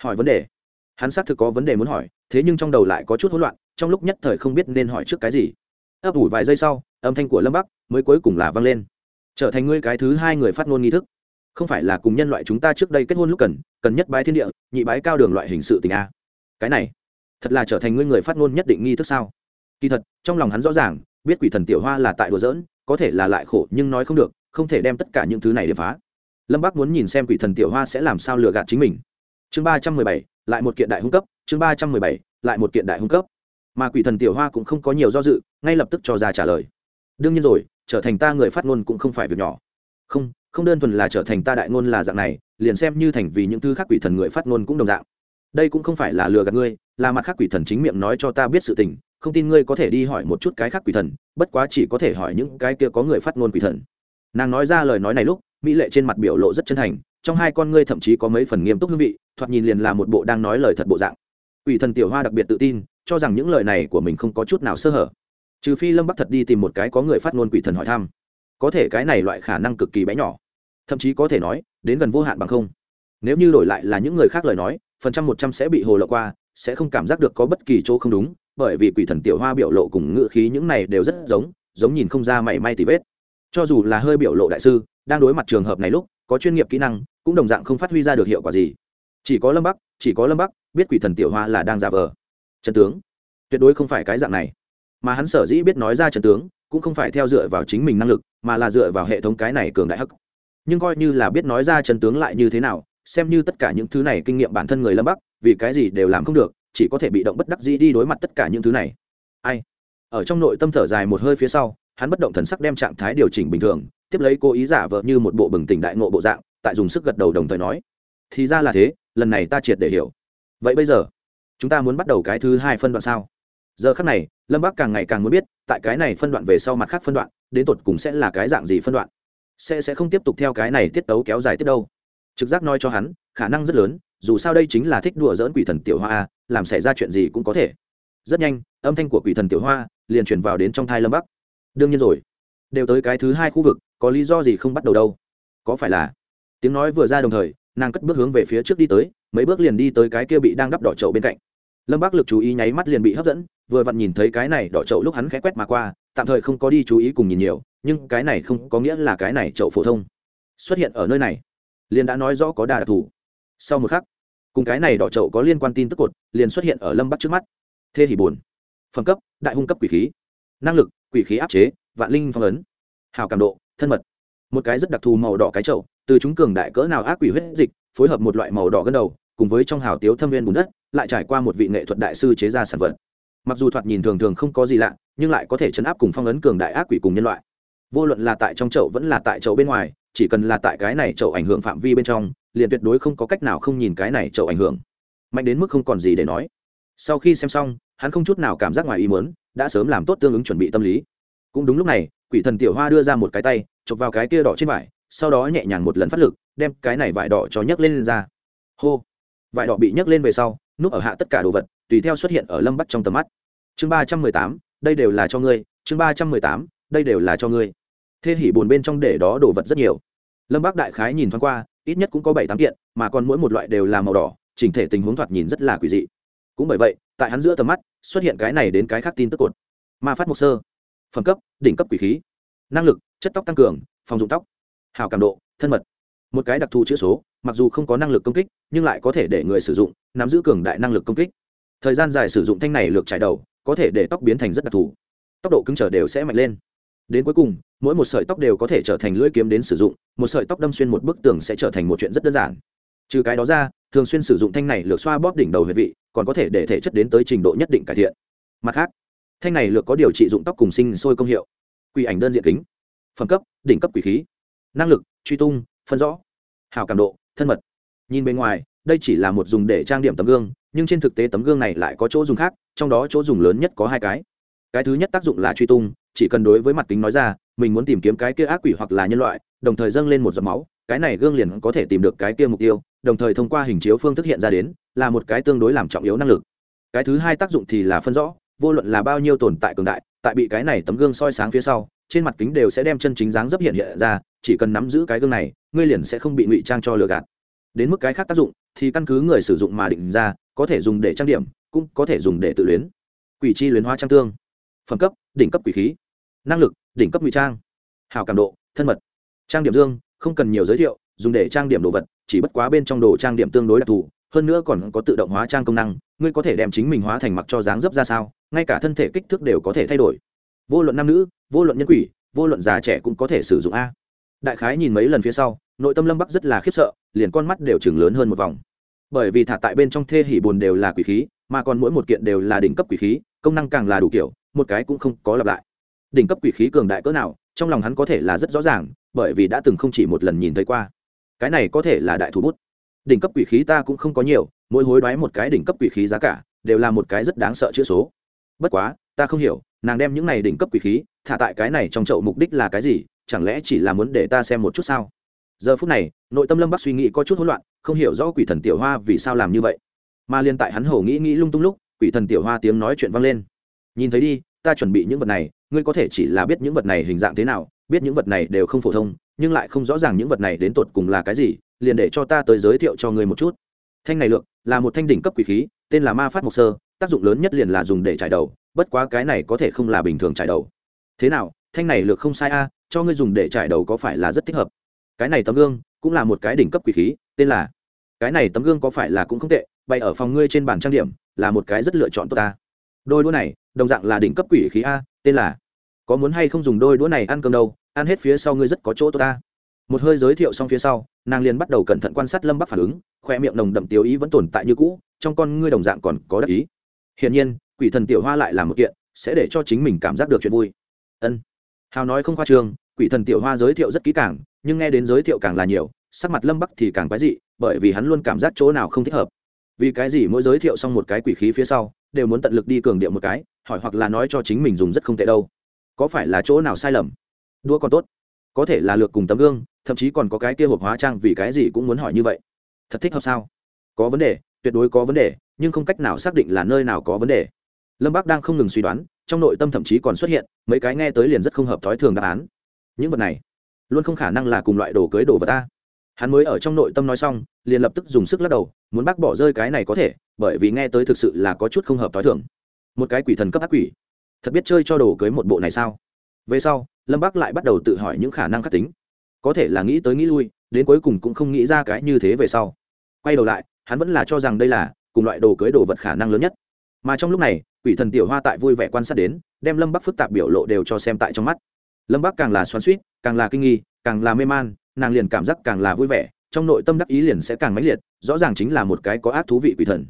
Hỏi vấn đề? Hắn xác thực có vấn đề muốn hỏi, thế nhưng trong đầu lại có chút hỗn loạn, trong lúc nhất thời không biết nên hỏi trước cái gì. Ấp ủ vài giây sau, âm thanh của lâm bắc mới cuối cùng là vang lên. Trở thành ngươi cái thứ hai người phát ngôn nghi thức. Không phải là cùng nhân loại chúng ta trước đây kết hôn lúc cần cần nhất bái thiên địa, nhị bái cao đường loại hình sự tình a. Cái này, thật là trở thành ngươi người phát ngôn nhất định nghi thức sao? Kỳ thật, trong lòng hắn rõ ràng, biết quỷ thần tiểu hoa là tại đùa giỡn có thể là lại khổ nhưng nói không được, không thể đem tất cả những thứ này để phá. Lâm bác muốn nhìn xem quỷ thần tiểu hoa sẽ làm sao lừa gạt chính mình. Chương ba trăm mười bảy, lại một kiện đại hung cấp, chương ba trăm mười bảy, lại một kiện đại hung cấp. Mà quỷ thần tiểu hoa cũng không có nhiều do dự, ngay lập tức cho ra trả lời. Đương nhiên rồi, trở thành ta người phát ngôn cũng không phải việc nhỏ. Không không đơn thuần là trở thành ta đại ngôn là dạng này, liền xem như thành vì những thứ khác quỷ thần người phát ngôn cũng đồng dạng. Đây cũng không phải là lừa gạt ngươi, là mặt khác quỷ thần chính miệng nói cho ta biết sự tình không tin ngươi có thể đi hỏi một chút cái khác quỷ thần, bất quá chỉ có thể hỏi những cái kia có người phát ngôn quỷ thần. Nàng nói ra lời nói này lúc, mỹ lệ trên mặt biểu lộ rất chân thành, trong hai con ngươi thậm chí có mấy phần nghiêm túc hương vị, thoạt nhìn liền là một bộ đang nói lời thật bộ dạng. Quỷ thần tiểu hoa đặc biệt tự tin, cho rằng những lời này của mình không có chút nào sơ hở. Trừ phi lâm bắc thật đi tìm một cái có người phát ngôn quỷ thần hỏi thăm. Có thể cái này loại khả năng cực kỳ bé nhỏ. Thậm chí có thể nói, đến gần vô hạn bằng không. Nếu như đổi lại là những người khác lời nói, phần trăm một trăm sẽ bị hồ lộ qua, sẽ không cảm giác được có bất kỳ chỗ không đúng bởi vì quỷ thần tiểu hoa biểu lộ cùng ngữ khí những này đều rất giống giống nhìn không ra mảy may tì vết. Cho dù là hơi biểu lộ đại sư, đang đối mặt trường hợp này lúc, có chuyên nghiệp kỹ năng, cũng đồng dạng không phát huy ra được hiệu quả gì. Chỉ có lâm bắc, chỉ có lâm bắc, biết quỷ thần tiểu hoa là đang giả vờ. Trần tướng, tuyệt đối không phải cái dạng này. Mà hắn sở dĩ biết nói ra trần tướng, cũng không phải theo dựa vào chính mình năng lực, mà là dựa vào hệ thống cái này cường đại hắc. Nhưng coi như là biết nói ra trần tướng lại như thế nào, xem như tất cả những thứ này kinh nghiệm bản thân người lâm bắc, vì cái gì đều làm không được chỉ có thể bị động bất đắc dĩ đi đối mặt tất cả những thứ này. Ai? Ở trong nội tâm thở dài một hơi phía sau, hắn bất động thần sắc đem trạng thái điều chỉnh bình thường, tiếp lấy cố ý giả vờ như một bộ bừng tỉnh đại ngộ bộ dạng, tại dùng sức gật đầu đồng thời nói, thì ra là thế, lần này ta triệt để hiểu. Vậy bây giờ, chúng ta muốn bắt đầu cái thứ hai phân đoạn sao? Giờ khắc này, lâm bác càng ngày càng muốn biết, tại cái này phân đoạn về sau mặt khác phân đoạn, đến tột cùng sẽ là cái dạng gì phân đoạn? Sẽ sẽ không tiếp tục theo cái này tiết tấu kéo dài tiếp đâu. Trực giác nói cho hắn, khả năng rất lớn dù sao đây chính là thích đùa dỡn quỷ thần tiểu hoa làm xảy ra chuyện gì cũng có thể. Rất nhanh, âm thanh của quỷ thần tiểu hoa liền chuyển vào đến trong thai lâm bắc. Đương nhiên rồi, đều tới cái thứ hai khu vực, có lý do gì không bắt đầu đâu? Có phải là? Tiếng nói vừa ra đồng thời, nàng cất bước hướng về phía trước đi tới, mấy bước liền đi tới cái kia bị đang đắp đỏ trậu bên cạnh. Lâm bắc lực chú ý nháy mắt liền bị hấp dẫn, vừa vặn nhìn thấy cái này đỏ trậu lúc hắn khẽ quét mà qua, tạm thời không có đi chú ý cùng nhìn nhiều, nhưng cái này không có nghĩa là cái này trậu phổ thông xuất hiện ở nơi này. Liền đã nói rõ có đà đặc thù sau một khắc, cùng cái này đỏ trậu có liên quan tin tức cột liền xuất hiện ở lâm bắc trước mắt. Thê hỉ buồn. Phẩm cấp, đại hung cấp quỷ khí. Năng lực, quỷ khí áp chế, vạn linh phong ấn. Hào cảm độ, thân mật. Một cái rất đặc thù màu đỏ cái chậu, từ chúng cường đại cỡ nào ác quỷ huyết dịch, phối hợp một loại màu đỏ gân đầu, cùng với trong hào tiếu thâm viên bùn đất, lại trải qua một vị nghệ thuật đại sư chế ra sản vật. Mặc dù thoạt nhìn thường thường không có gì lạ, nhưng lại có thể chấn áp cùng phong ấn cường đại ác quỷ cùng nhân loại. Vô luận là tại trong chậu vẫn là tại chậu bên ngoài chỉ cần là tại cái này chậu ảnh hưởng phạm vi bên trong liền tuyệt đối không có cách nào không nhìn cái này chậu ảnh hưởng. Mạnh đến mức không còn gì để nói. Sau khi xem xong hắn không chút nào cảm giác ngoài ý muốn đã sớm làm tốt tương ứng chuẩn bị tâm lý. Cũng đúng lúc này quỷ thần tiểu hoa đưa ra một cái tay chụp vào cái kia đỏ trên vải sau đó nhẹ nhàng một lần phát lực đem cái này vải đỏ cho nhấc lên, lên ra. Hô! Vải đỏ bị nhấc lên về sau núp ở hạ tất cả đồ vật tùy theo xuất hiện ở lâm bắt trong tầm mắt. Chương ba trăm mười tám đây đều là cho ngươi. Chương ba trăm mười tám đây đều là cho ngươi thế hỉ bồn bên trong để đó đồ vật rất nhiều. Lâm bác đại khái nhìn thoáng qua, ít nhất cũng có bảy tám kiện, mà còn mỗi một loại đều là màu đỏ, chỉnh thể tình huống thoạt nhìn rất là quỷ dị. Cũng bởi vậy, tại hắn giữa tầm mắt, xuất hiện cái này đến cái khác tin tức cột. Ma phát mộc sơ. Phẩm cấp, đỉnh cấp quỷ khí. Năng lực, chất tóc tăng cường, phòng dụng tóc. Hào cảm độ, thân mật. Một cái đặc thù chữ số, mặc dù không có năng lực công kích, nhưng lại có thể để người sử dụng, nắm giữ cường đại năng lực công kích. Thời gian dài sử dụng thanh này lược trải đầu, có thể để tóc biến thành rất đặc thù. Tốc độ cứng trở đều sẽ mạnh lên đến cuối cùng, mỗi một sợi tóc đều có thể trở thành lưỡi kiếm đến sử dụng, một sợi tóc đâm xuyên một bức tường sẽ trở thành một chuyện rất đơn giản. Trừ cái đó ra, thường xuyên sử dụng thanh này lược xoa bóp đỉnh đầu huyệt vị, còn có thể để thể chất đến tới trình độ nhất định cải thiện. Mặt khác, thanh này lược có điều trị dụng tóc cùng sinh sôi công hiệu. Quỷ ảnh đơn diện kính, phẩm cấp, đỉnh cấp quỷ khí, năng lực, truy tung, phân rõ, hào cảm độ, thân mật. Nhìn bên ngoài, đây chỉ là một dùng để trang điểm tấm gương, nhưng trên thực tế tấm gương này lại có chỗ dùng khác, trong đó chỗ dùng lớn nhất có hai cái cái thứ nhất tác dụng là truy tung, chỉ cần đối với mặt kính nói ra, mình muốn tìm kiếm cái kia ác quỷ hoặc là nhân loại, đồng thời dâng lên một giọt máu, cái này gương liền có thể tìm được cái kia mục tiêu, đồng thời thông qua hình chiếu phương thức hiện ra đến, là một cái tương đối làm trọng yếu năng lực. Cái thứ hai tác dụng thì là phân rõ, vô luận là bao nhiêu tồn tại cường đại, tại bị cái này tấm gương soi sáng phía sau, trên mặt kính đều sẽ đem chân chính dáng dấp hiện hiện ra, chỉ cần nắm giữ cái gương này, ngươi liền sẽ không bị ngụy trang cho lừa gạt. Đến mức cái khác tác dụng, thì căn cứ người sử dụng mà định ra, có thể dùng để trang điểm, cũng có thể dùng để tự luyến. Quỷ chi luyến hóa trang tương phẩm cấp, đỉnh cấp quỷ khí, năng lực, đỉnh cấp ngụy trang, hào cảm độ, thân mật, trang điểm dương, không cần nhiều giới thiệu, dùng để trang điểm đồ vật, chỉ bất quá bên trong đồ trang điểm tương đối đặc thù, hơn nữa còn có tự động hóa trang công năng, ngươi có thể đem chính mình hóa thành mặc cho dáng dấp ra sao, ngay cả thân thể kích thước đều có thể thay đổi. Vô luận nam nữ, vô luận nhân quỷ, vô luận già trẻ cũng có thể sử dụng a. Đại khái nhìn mấy lần phía sau, nội tâm lâm bắc rất là khiếp sợ, liền con mắt đều chừng lớn hơn một vòng. Bởi vì thả tại bên trong thê hỉ bồn đều là quỷ khí, mà còn mỗi một kiện đều là đỉnh cấp quỷ khí, công năng càng là đủ kiểu một cái cũng không có lặp lại. Đỉnh cấp quỷ khí cường đại cỡ nào, trong lòng hắn có thể là rất rõ ràng, bởi vì đã từng không chỉ một lần nhìn thấy qua. Cái này có thể là đại thủ bút. Đỉnh cấp quỷ khí ta cũng không có nhiều, mỗi hối đoái một cái đỉnh cấp quỷ khí giá cả, đều là một cái rất đáng sợ chữ số. Bất quá, ta không hiểu, nàng đem những này đỉnh cấp quỷ khí, thả tại cái này trong chậu mục đích là cái gì, chẳng lẽ chỉ là muốn để ta xem một chút sao? Giờ phút này, nội tâm lâm bắc suy nghĩ có chút hỗn loạn, không hiểu rõ quỷ thần tiểu hoa vì sao làm như vậy. Mà liên tại hắn hổ nghĩ nghĩ lung tung lúc, quỷ thần tiểu hoa tiếng nói chuyện vang lên nhìn thấy đi, ta chuẩn bị những vật này, ngươi có thể chỉ là biết những vật này hình dạng thế nào, biết những vật này đều không phổ thông, nhưng lại không rõ ràng những vật này đến tột cùng là cái gì, liền để cho ta tới giới thiệu cho ngươi một chút. Thanh này lượng là một thanh đỉnh cấp quỷ khí, tên là ma phát mộc sơ, tác dụng lớn nhất liền là dùng để trải đầu, bất quá cái này có thể không là bình thường trải đầu. Thế nào, thanh này lược không sai a, cho ngươi dùng để trải đầu có phải là rất thích hợp? Cái này tấm gương cũng là một cái đỉnh cấp quỷ khí, tên là, cái này tấm gương có phải là cũng không tệ, bày ở phòng ngươi trên bàn trang điểm, là một cái rất lựa chọn tốt ta đôi đũa này, đồng dạng là đỉnh cấp quỷ khí a, tên là, có muốn hay không dùng đôi đũa này ăn cơm đâu, ăn hết phía sau ngươi rất có chỗ tốt ta một hơi giới thiệu xong phía sau, nàng liền bắt đầu cẩn thận quan sát lâm bắc phản ứng, khoe miệng nồng đậm tiêu ý vẫn tồn tại như cũ, trong con ngươi đồng dạng còn có đắc ý. Hiển nhiên, quỷ thần tiểu hoa lại là một kiện, sẽ để cho chính mình cảm giác được chuyện vui. Ân. Hào nói không khoa trương, quỷ thần tiểu hoa giới thiệu rất kỹ càng, nhưng nghe đến giới thiệu càng là nhiều, sắc mặt lâm bắc thì càng quái dị, bởi vì hắn luôn cảm giác chỗ nào không thích hợp. Vì cái gì mỗi giới thiệu xong một cái quỷ khí phía sau đều muốn tận lực đi cường điệu một cái, hỏi hoặc là nói cho chính mình dùng rất không tệ đâu. Có phải là chỗ nào sai lầm? Đua còn tốt. Có thể là lược cùng tấm gương, thậm chí còn có cái kia hộp hóa trang vì cái gì cũng muốn hỏi như vậy. Thật thích hợp sao? Có vấn đề, tuyệt đối có vấn đề, nhưng không cách nào xác định là nơi nào có vấn đề. Lâm bác đang không ngừng suy đoán, trong nội tâm thậm chí còn xuất hiện, mấy cái nghe tới liền rất không hợp thói thường đáp án. Những vật này, luôn không khả năng là cùng loại đồ cưới đồ vật ta. Hắn mới ở trong nội tâm nói xong, liền lập tức dùng sức lắc đầu, muốn bác bỏ rơi cái này có thể bởi vì nghe tới thực sự là có chút không hợp thói thường. Một cái quỷ thần cấp ác quỷ. Thật biết chơi cho đồ cưới một bộ này sao? Về sau, lâm bác lại bắt đầu tự hỏi những khả năng khắc tính. Có thể là nghĩ tới nghĩ lui, đến cuối cùng cũng không nghĩ ra cái như thế về sau. Quay đầu lại, hắn vẫn là cho rằng đây là cùng loại đồ cưới đồ vật khả năng lớn nhất. Mà trong lúc này, quỷ thần tiểu hoa tại vui vẻ quan sát đến, đem lâm bắc phức tạp biểu lộ đều cho xem tại trong mắt. Lâm bắc càng là xoắn suýt càng là kinh nghi, càng là mê man, nàng liền cảm giác càng là vui vẻ, trong nội tâm đắc ý liền sẽ càng mãnh liệt, rõ ràng chính là một cái có ác thú vị quỷ thần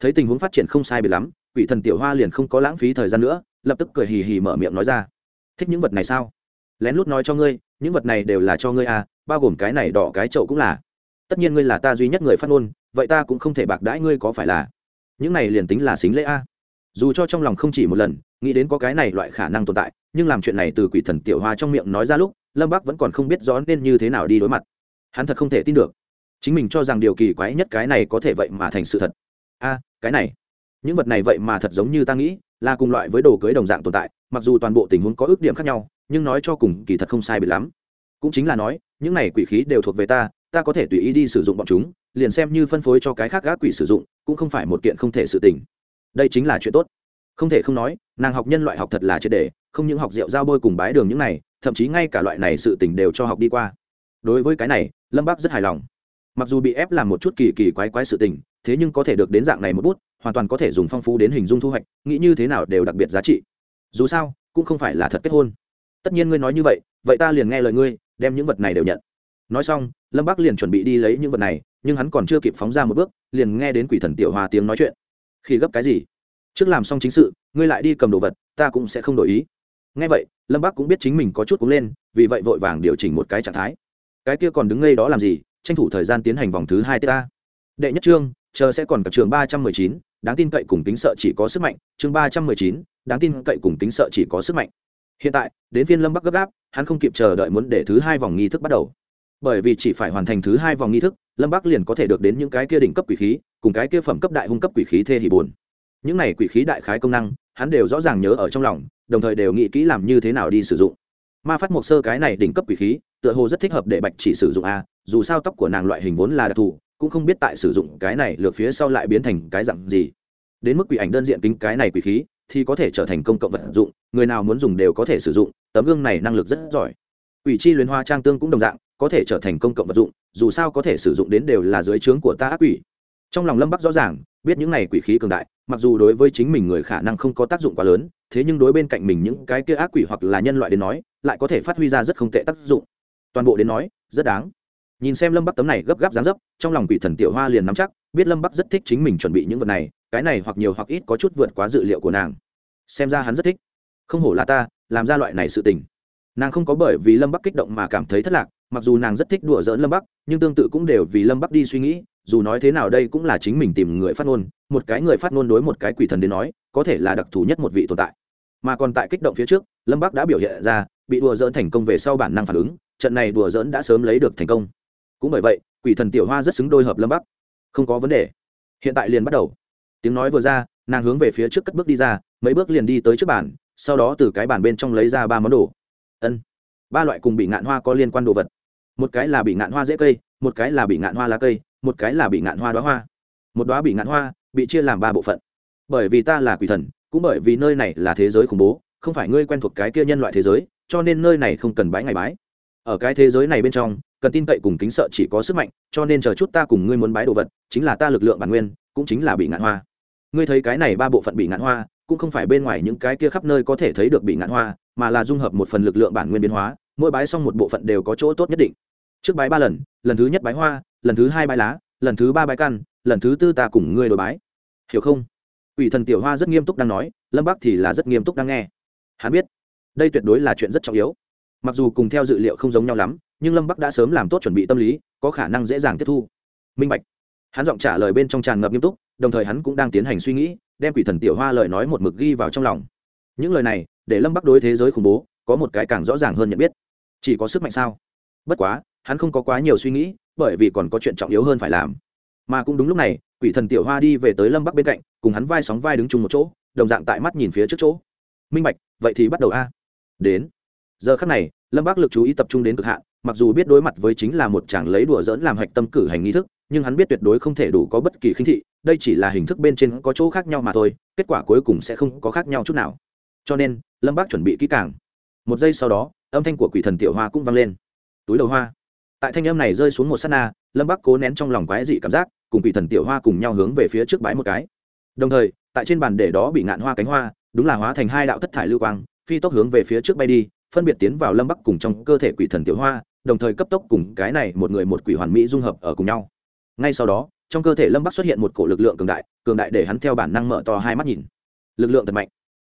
thấy tình huống phát triển không sai biệt lắm, quỷ thần tiểu hoa liền không có lãng phí thời gian nữa, lập tức cười hì hì mở miệng nói ra. Thích những vật này sao? Lén lút nói cho ngươi, những vật này đều là cho ngươi à bao gồm cái này đỏ cái chậu cũng là. Tất nhiên ngươi là ta duy nhất người phát ngôn, vậy ta cũng không thể bạc đãi ngươi có phải là. Những này liền tính là xính lễ a. Dù cho trong lòng không chỉ một lần, nghĩ đến có cái này loại khả năng tồn tại, nhưng làm chuyện này từ quỷ thần tiểu hoa trong miệng nói ra lúc, lâm bắc vẫn còn không biết rõ nên như thế nào đi đối mặt. Hắn thật không thể tin được. Chính mình cho rằng điều kỳ quái nhất cái này có thể vậy mà thành sự thật a, cái này, những vật này vậy mà thật giống như ta nghĩ, là cùng loại với đồ cưới đồng dạng tồn tại, mặc dù toàn bộ tình huống có ước điểm khác nhau, nhưng nói cho cùng kỳ thật không sai bị lắm. Cũng chính là nói, những này quỷ khí đều thuộc về ta ta có thể tùy ý đi sử dụng bọn chúng, liền xem như phân phối cho cái khác gác quỷ sử dụng, cũng không phải một kiện không thể sự tình. Đây chính là chuyện tốt. Không thể không nói, nàng học nhân loại học thật là triệt đề, không những học rượu giao bôi cùng bái đường những này, thậm chí ngay cả loại này sự tình đều cho học đi qua. Đối với cái này, lâm bác rất hài lòng. Mặc dù bị ép làm một chút kỳ kỳ quái quái sự tình thế nhưng có thể được đến dạng này một bút, hoàn toàn có thể dùng phong phú đến hình dung thu hoạch, nghĩ như thế nào đều đặc biệt giá trị. Dù sao, cũng không phải là thật kết hôn. Tất nhiên ngươi nói như vậy vậy ta liền nghe lời ngươi, đem những vật này đều nhận. Nói xong, lâm bắc liền chuẩn bị đi lấy những vật này, nhưng hắn còn chưa kịp phóng ra một bước, liền nghe đến quỷ thần tiểu hoa tiếng nói chuyện. Khi gấp cái gì? Trước làm xong chính sự, ngươi lại đi cầm đồ vật, ta cũng sẽ không đổi ý. Nghe vậy, lâm bắc cũng biết chính mình có chút cũng lên, vì vậy vội vàng điều chỉnh một cái trạng thái. Cái kia còn đứng ngay đó làm gì, tranh thủ thời gian tiến hành vòng thứ hai ta đệ nhất trương chờ sẽ còn cả trường ba trăm mười chín, đáng tin cậy cùng tính sợ chỉ có sức mạnh. Chương ba trăm mười chín, đáng tin cậy cùng tính sợ chỉ có sức mạnh. Hiện tại, đến phiên lâm bắc gấp gáp, hắn không kịp chờ đợi muốn để thứ hai vòng nghi thức bắt đầu. Bởi vì chỉ phải hoàn thành thứ hai vòng nghi thức, lâm bắc liền có thể được đến những cái kia đỉnh cấp quỷ khí, cùng cái kia phẩm cấp đại hung cấp quỷ khí thê hỷ bồn những này quỷ khí đại khái công năng, hắn đều rõ ràng nhớ ở trong lòng, đồng thời đều nghĩ kỹ làm như thế nào đi sử dụng. Ma phát mộc sơ cái này đỉnh cấp quỷ khí, tựa hồ rất thích hợp để bạch chỉ sử dụng a, dù sao tóc của nàng loại hình vốn là đặc thù cũng không biết tại sử dụng cái này lược phía sau lại biến thành cái dạng gì. Đến mức quỷ ảnh đơn diện kính cái này quỷ khí, thì có thể trở thành công cộng vật dụng, người nào muốn dùng đều có thể sử dụng, tấm gương này năng lực rất giỏi. Quỷ chi luyến hoa trang tương cũng đồng dạng, có thể trở thành công cộng vật dụng, dù sao có thể sử dụng đến đều là dưới trướng của ta ác quỷ. Trong lòng lâm bắc rõ ràng, biết những này quỷ khí cường đại, mặc dù đối với chính mình người khả năng không có tác dụng quá lớn, thế nhưng đối bên cạnh mình những cái kia ác quỷ hoặc là nhân loại đến nói, lại có thể phát huy ra rất không tệ tác dụng. Toàn bộ đến nói, rất đáng nhìn xem lâm bắc tấm này gấp gáp dáng dấp, trong lòng quỷ thần tiểu hoa liền nắm chắc, biết lâm bắc rất thích chính mình chuẩn bị những vật này, cái này hoặc nhiều hoặc ít có chút vượt quá dự liệu của nàng. Xem ra hắn rất thích. Không hổ là ta, làm ra loại này sự tình. Nàng không có bởi vì lâm bắc kích động mà cảm thấy thất lạc, mặc dù nàng rất thích đùa giỡn lâm bắc, nhưng tương tự cũng đều vì lâm bắc đi suy nghĩ, dù nói thế nào đây cũng là chính mình tìm người phát ngôn, một cái người phát ngôn đối một cái quỷ thần đến nói, có thể là đặc thù nhất một vị tồn tại. Mà còn tại kích động phía trước, lâm bắc đã biểu hiện ra, bị đùa dỡn thành công về sau bản năng phản ứng, trận này đùa dỡn đã sớm lấy được thành công cũng bởi vậy, quỷ thần tiểu hoa rất xứng đôi hợp lâm bắc. Không có vấn đề. Hiện tại liền bắt đầu. Tiếng nói vừa ra, nàng hướng về phía trước cất bước đi ra, mấy bước liền đi tới trước bàn, sau đó từ cái bàn bên trong lấy ra ba món đồ. Ân. Ba loại cùng bị ngạn hoa có liên quan đồ vật. Một cái là bị ngạn hoa dễ cây, một cái là bị ngạn hoa lá cây, một cái là bị ngạn hoa đoá hoa. Một đoá bị ngạn hoa bị chia làm ba bộ phận. Bởi vì ta là quỷ thần, cũng bởi vì nơi này là thế giới khủng bố, không phải ngươi quen thuộc cái kia nhân loại thế giới, cho nên nơi này không cần bái ngày bái. Ở cái thế giới này bên trong cần tin cậy cùng kính sợ chỉ có sức mạnh, cho nên chờ chút ta cùng ngươi muốn bái đồ vật, chính là ta lực lượng bản nguyên, cũng chính là bị ngạn hoa. Ngươi thấy cái này ba bộ phận bị ngạn hoa, cũng không phải bên ngoài những cái kia khắp nơi có thể thấy được bị ngạn hoa, mà là dung hợp một phần lực lượng bản nguyên biến hóa, mỗi bái xong một bộ phận đều có chỗ tốt nhất định. Trước bái ba lần lần thứ nhất bái hoa, lần thứ hai bái lá, lần thứ ba bái căn, lần thứ tư ta cùng ngươi đổi bái. Hiểu không? Ủy thần tiểu hoa rất nghiêm túc đang nói, lâm bắc thì là rất nghiêm túc đang nghe. Hắn biết, đây tuyệt đối là chuyện rất trọng yếu. Mặc dù cùng theo dự liệu không giống nhau lắm nhưng lâm bắc đã sớm làm tốt chuẩn bị tâm lý có khả năng dễ dàng tiếp thu minh bạch hắn giọng trả lời bên trong tràn ngập nghiêm túc đồng thời hắn cũng đang tiến hành suy nghĩ đem quỷ thần tiểu hoa lời nói một mực ghi vào trong lòng những lời này để lâm bắc đối thế giới khủng bố có một cái càng rõ ràng hơn nhận biết chỉ có sức mạnh sao bất quá hắn không có quá nhiều suy nghĩ bởi vì còn có chuyện trọng yếu hơn phải làm mà cũng đúng lúc này quỷ thần tiểu hoa đi về tới lâm bắc bên cạnh cùng hắn vai sóng vai đứng chung một chỗ đồng dạng tại mắt nhìn phía trước chỗ minh bạch vậy thì bắt đầu a đến giờ khắc này lâm bắc lực chú ý tập trung đến cực hạn mặc dù biết đối mặt với chính là một chàng lấy đùa dỡn làm hạch tâm cử hành nghi thức, nhưng hắn biết tuyệt đối không thể đủ có bất kỳ khinh thị, đây chỉ là hình thức bên trên có chỗ khác nhau mà thôi, kết quả cuối cùng sẽ không có khác nhau chút nào. Cho nên, lâm bác chuẩn bị kỹ càng. Một giây sau đó, âm thanh của quỷ thần tiểu hoa cũng vang lên. Túi đầu hoa. Tại thanh âm này rơi xuống một s á t na, lâm bác cố nén trong lòng quái dị cảm giác, cùng quỷ thần tiểu hoa cùng nhau hướng về phía trước bãi một cái. Đồng thời, tại trên bàn để đó bị ngạn hoa cánh hoa, đúng là hóa thành hai đạo thất thải lưu quang, phi tốc hướng về phía trước bay đi, phân biệt tiến vào lâm bắc cùng trong cơ thể quỷ thần tiểu hoa đồng thời cấp tốc cùng cái này một người một quỷ hoàn mỹ dung hợp ở cùng nhau. Ngay sau đó, trong cơ thể lâm bắc xuất hiện một cổ lực lượng cường đại cường đại để hắn theo bản năng mở to hai mắt nhìn. Lực lượng thật mạnh.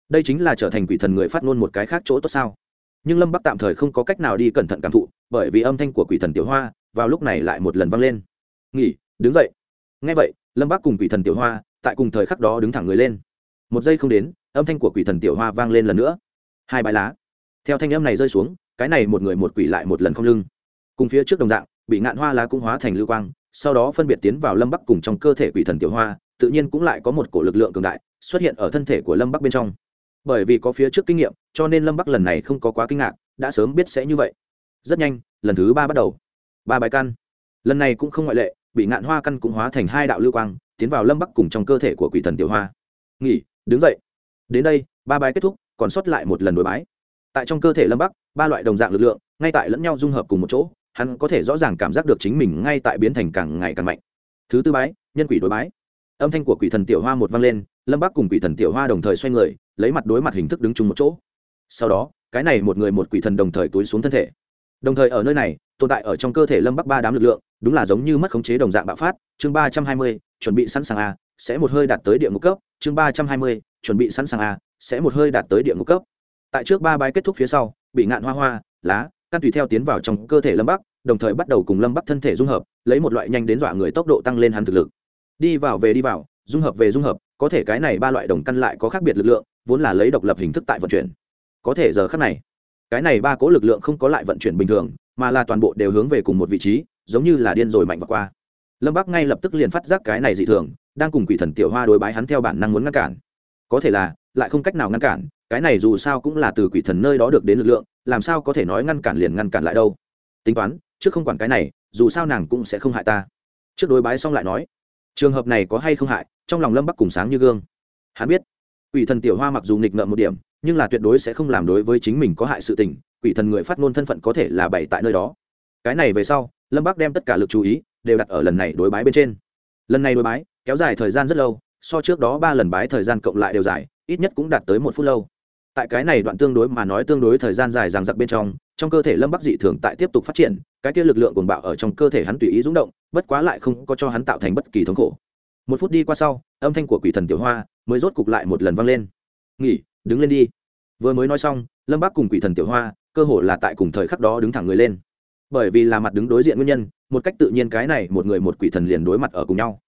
Đây chính là trở thành quỷ thần người phát ngôn một cái khác chỗ tốt sao? Nhưng lâm bắc tạm thời không có cách nào đi cẩn thận cảm thụ, bởi vì âm thanh của quỷ thần tiểu hoa vào lúc này lại một lần vang lên. Nghỉ, đứng dậy. Ngay vậy, lâm bắc cùng quỷ thần tiểu hoa tại cùng thời khắc đó đứng thẳng người lên. Một giây không đến, âm thanh của quỷ thần tiểu hoa vang lên lần nữa. Hai bãi lá. Theo thanh âm này rơi xuống cái này một người một quỷ lại một lần không lưng. Cùng phía trước đồng dạng, bị ngạn hoa lá cũng hóa thành lưu quang, sau đó phân biệt tiến vào lâm bắc cùng trong cơ thể quỷ thần tiểu hoa, tự nhiên cũng lại có một cổ lực lượng cường đại xuất hiện ở thân thể của lâm bắc bên trong. Bởi vì có phía trước kinh nghiệm, cho nên lâm bắc lần này không có quá kinh ngạc, đã sớm biết sẽ như vậy. Rất nhanh, lần thứ ba bắt đầu. Ba bài căn. Lần này cũng không ngoại lệ, bị ngạn hoa căn cũng hóa thành hai đạo lưu quang, tiến vào lâm bắc cùng trong cơ thể của quỷ thần tiểu hoa. Nghỉ, đứng dậy. Đến đây, ba bài kết thúc, còn sót lại một lần đổi bái tại trong cơ thể lâm bắc, ba loại đồng dạng lực lượng, ngay tại lẫn nhau dung hợp cùng một chỗ, hắn có thể rõ ràng cảm giác được chính mình ngay tại biến thành càng ngày càng mạnh. Thứ tư bái, nhân quỷ đối bái. Âm thanh của quỷ thần tiểu hoa một vang lên, lâm bắc cùng quỷ thần tiểu hoa đồng thời xoay người, lấy mặt đối mặt hình thức đứng chung một chỗ. Sau đó, cái này một người một quỷ thần đồng thời túi xuống thân thể. Đồng thời ở nơi này, tồn tại ở trong cơ thể lâm bắc ba đám lực lượng, đúng là giống như mất khống chế đồng dạng bạo phát. Chương ba trăm hai mươi, chuẩn bị sẵn sàng a sẽ một hơi đạt tới địa ngục cấp. Chương ba trăm hai mươi, chuẩn bị sẵn sàng a sẽ một hơi đạt tới địa ngục cấp tại trước ba bái kết thúc phía sau, bị ngạn hoa hoa, lá, căn tùy theo tiến vào trong cơ thể lâm bắc, đồng thời bắt đầu cùng lâm bắc thân thể dung hợp, lấy một loại nhanh đến dọa người tốc độ tăng lên hắn thực lực. Đi vào về đi vào, dung hợp về dung hợp, có thể cái này ba loại đồng căn lại có khác biệt lực lượng, vốn là lấy độc lập hình thức tại vận chuyển. Có thể giờ khác này, cái này ba cố lực lượng không có lại vận chuyển bình thường, mà là toàn bộ đều hướng về cùng một vị trí, giống như là điên rồi mạnh và qua. Lâm bắc ngay lập tức liền phát giác cái này dị thường, đang cùng quỷ thần tiểu hoa đối bái hắn theo bản năng muốn ngăn cản. Có thể là, lại không cách nào ngăn cản cái này dù sao cũng là từ quỷ thần nơi đó được đến lực lượng, làm sao có thể nói ngăn cản liền ngăn cản lại đâu. Tính toán, trước không quản cái này, dù sao nàng cũng sẽ không hại ta. Trước đối bái xong lại nói, trường hợp này có hay không hại, trong lòng lâm bắc cùng sáng như gương. Hắn biết, quỷ thần tiểu hoa mặc dù nghịch ngợm một điểm, nhưng là tuyệt đối sẽ không làm đối với chính mình có hại sự tình, quỷ thần người phát ngôn thân phận có thể là bày tại nơi đó. Cái này về sau, lâm bắc đem tất cả lực chú ý đều đặt ở lần này đối bái bên trên. Lần này đối bái kéo dài thời gian rất lâu, so trước đó ba lần bái thời gian cộng lại đều dài, ít nhất cũng đạt tới một phút lâu tại cái này đoạn tương đối mà nói tương đối thời gian dài rằng giặc bên trong trong cơ thể lâm bắc dị thường tại tiếp tục phát triển, cái kia lực lượng cuồng bạo ở trong cơ thể hắn tùy ý rúng động, bất quá lại không có cho hắn tạo thành bất kỳ thống khổ. Một phút đi qua sau, âm thanh của quỷ thần tiểu hoa mới rốt cục lại một lần vang lên. Nghỉ, đứng lên đi. Vừa mới nói xong, lâm bắc cùng quỷ thần tiểu hoa cơ hồ là tại cùng thời khắc đó đứng thẳng người lên. Bởi vì là mặt đứng đối diện nguyên nhân, một cách tự nhiên cái này một người một quỷ thần liền đối mặt ở cùng nhau.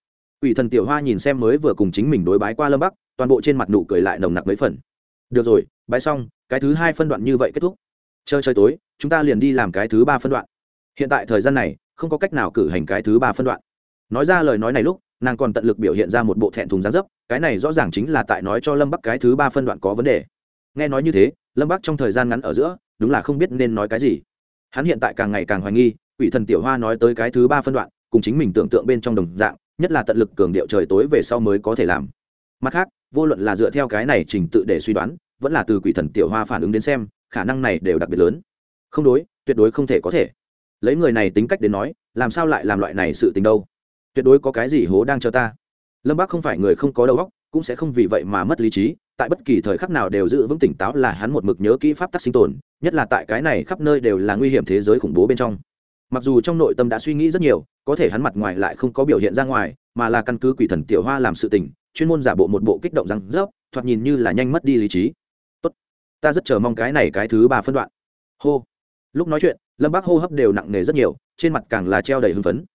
Quỷ thần tiểu hoa nhìn xem mới vừa cùng chính mình đối bái qua lâm bắc, toàn bộ trên mặt nụ cười lại nồng nặc mấy phần được rồi bãi xong, cái thứ hai phân đoạn như vậy kết thúc. Chơi chơi tối, chúng ta liền đi làm cái thứ ba phân đoạn. Hiện tại thời gian này, không có cách nào cử hành cái thứ ba phân đoạn. Nói ra lời nói này lúc, nàng còn tận lực biểu hiện ra một bộ thẹn thùng gián dấp, cái này rõ ràng chính là tại nói cho lâm bắc cái thứ ba phân đoạn có vấn đề. Nghe nói như thế, lâm bắc trong thời gian ngắn ở giữa, đúng là không biết nên nói cái gì. Hắn hiện tại càng ngày càng hoài nghi, quỷ thần tiểu hoa nói tới cái thứ ba phân đoạn, cùng chính mình tưởng tượng bên trong đồng dạng, nhất là tận lực cường điệu trời tối về sau mới có thể làm. Mặt khác vô luận là dựa theo cái này trình tự để suy đoán, vẫn là từ quỷ thần tiểu hoa phản ứng đến xem, khả năng này đều đặc biệt lớn. Không đối, tuyệt đối không thể có thể. Lấy người này tính cách đến nói, làm sao lại làm loại này sự tình đâu? Tuyệt đối có cái gì hố đang cho ta? Lâm bác không phải người không có đầu óc, cũng sẽ không vì vậy mà mất lý trí, tại bất kỳ thời khắc nào đều giữ vững tỉnh táo là hắn một mực nhớ kỹ pháp tắc sinh tồn, nhất là tại cái này khắp nơi đều là nguy hiểm thế giới khủng bố bên trong. Mặc dù trong nội tâm đã suy nghĩ rất nhiều, có thể hắn mặt ngoài lại không có biểu hiện ra ngoài, mà là căn cứ quỷ thần tiểu hoa làm sự tình chuyên môn giả bộ một bộ kích động răng rớp, thoạt nhìn như là nhanh mất đi lý trí. Tốt, ta rất chờ mong cái này cái thứ ba phân đoạn. Hô. Lúc nói chuyện, lâm bác hô hấp đều nặng nề rất nhiều, trên mặt càng là treo đầy hưng phấn.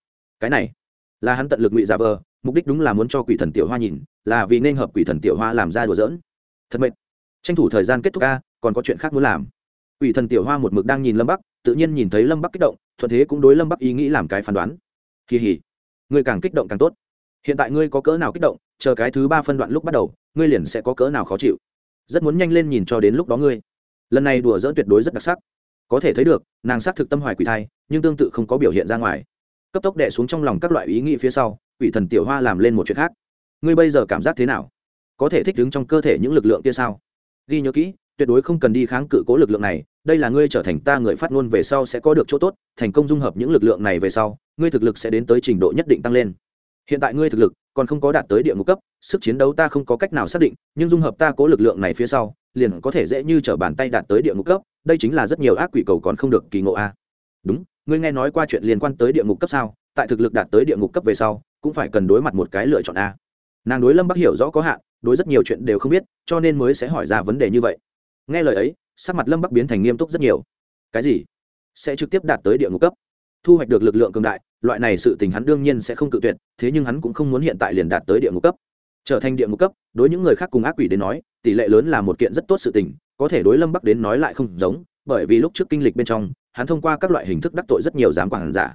Cái này là hắn tận lực ngụy giả vờ, mục đích đúng là muốn cho quỷ thần tiểu hoa nhìn, là vì nên hợp quỷ thần tiểu hoa làm ra đùa giỡn. Thật mệt. Tranh thủ thời gian kết thúc ca, còn có chuyện khác muốn làm. Quỷ thần tiểu hoa một mực đang nhìn lâm bắc, tự nhiên nhìn thấy lâm bắc kích động, thuận thế cũng đối lâm bắc ý nghĩ làm cái phán đoán. Kỳ hỉ người càng kích động càng tốt hiện tại ngươi có cỡ nào kích động, chờ cái thứ ba phân đoạn lúc bắt đầu, ngươi liền sẽ có cỡ nào khó chịu. Rất muốn nhanh lên nhìn cho đến lúc đó ngươi. Lần này đùa dỡn tuyệt đối rất đặc sắc. Có thể thấy được, nàng xác thực tâm hoài quỷ thai, nhưng tương tự không có biểu hiện ra ngoài. Cấp tốc đệ xuống trong lòng các loại ý nghĩ phía sau, quỷ thần tiểu hoa làm lên một chuyện khác. Ngươi bây giờ cảm giác thế nào? Có thể thích ứng trong cơ thể những lực lượng kia sao? Ghi nhớ kỹ, tuyệt đối không cần đi kháng cự cố lực lượng này, đây là ngươi trở thành ta người phát ngôn về sau sẽ có được chỗ tốt, thành công dung hợp những lực lượng này về sau, ngươi thực lực sẽ đến tới trình độ nhất định tăng lên hiện tại ngươi thực lực còn không có đạt tới địa ngục cấp, sức chiến đấu ta không có cách nào xác định, nhưng dung hợp ta cố lực lượng này phía sau, liền có thể dễ như t r ở bàn tay đạt tới địa ngục cấp, đây chính là rất nhiều ác quỷ cầu còn không được kỳ ngộ a. Đúng, ngươi nghe nói qua chuyện liên quan tới địa ngục cấp sao? Tại thực lực đạt tới địa ngục cấp về sau, cũng phải cần đối mặt một cái lựa chọn a. Nàng đối lâm bắc hiểu rõ có hạn, đối rất nhiều chuyện đều không biết, cho nên mới sẽ hỏi ra vấn đề như vậy. Nghe lời ấy, sắc mặt lâm bắc biến thành nghiêm túc rất nhiều. Cái gì? Sẽ trực tiếp đạt tới địa ngục cấp. Thu hoạch được lực lượng cường đại loại này sự tình hắn đương nhiên sẽ không cự tuyệt, thế nhưng hắn cũng không muốn hiện tại liền đạt tới địa ngục cấp. Trở thành địa ngục cấp, đối những người khác cùng ác quỷ đến nói, tỷ lệ lớn là một kiện rất tốt sự tình, có thể đối lâm bắc đến nói lại không giống, bởi vì lúc trước kinh lịch bên trong, hắn thông qua các loại hình thức đắc tội rất nhiều giám quản giả.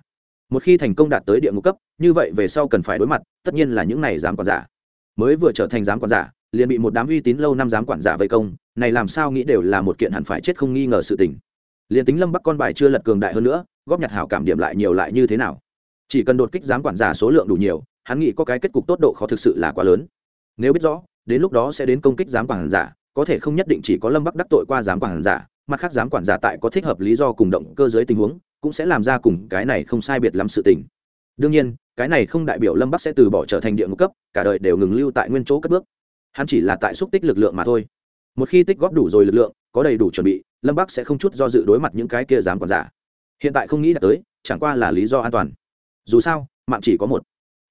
Một khi thành công đạt tới địa ngục cấp, như vậy về sau cần phải đối mặt, tất nhiên là những này giám quản giả. Mới vừa trở thành giám quản giả, liền bị một đám uy tín lâu năm giám quản giả vây công, này làm sao nghĩ đều là một kiện hẳn phải chết không nghi ngờ sự tình. Liền tính lâm bắc con bài chưa lật cường đại hơn nữa, góp nhặt hảo cảm điểm lại nhiều lại như thế nào? Chỉ cần đột kích giám quản giả số lượng đủ nhiều, hắn nghĩ có cái kết cục tốt độ khó thực sự là quá lớn. Nếu biết rõ, đến lúc đó sẽ đến công kích giám quản giả, có thể không nhất định chỉ có lâm bắc đắc tội qua giám quản giả, mặt khác giám quản giả tại có thích hợp lý do cùng động cơ giới tình huống, cũng sẽ làm ra cùng cái này không sai biệt lắm sự tình. Đương nhiên, cái này không đại biểu lâm bắc sẽ từ bỏ trở thành địa ngục cấp, cả đời đều ngừng lưu tại nguyên chỗ cất bước. Hắn chỉ là tại xúc tích lực lượng mà thôi. Một khi tích góp đủ rồi lực lượng, có đầy đủ chuẩn bị, lâm bắc sẽ không chút do dự đối mặt những cái kia giám quản giả. Hiện tại không nghĩ đã tới, chẳng qua là lý do an toàn dù sao, mạng chỉ có một.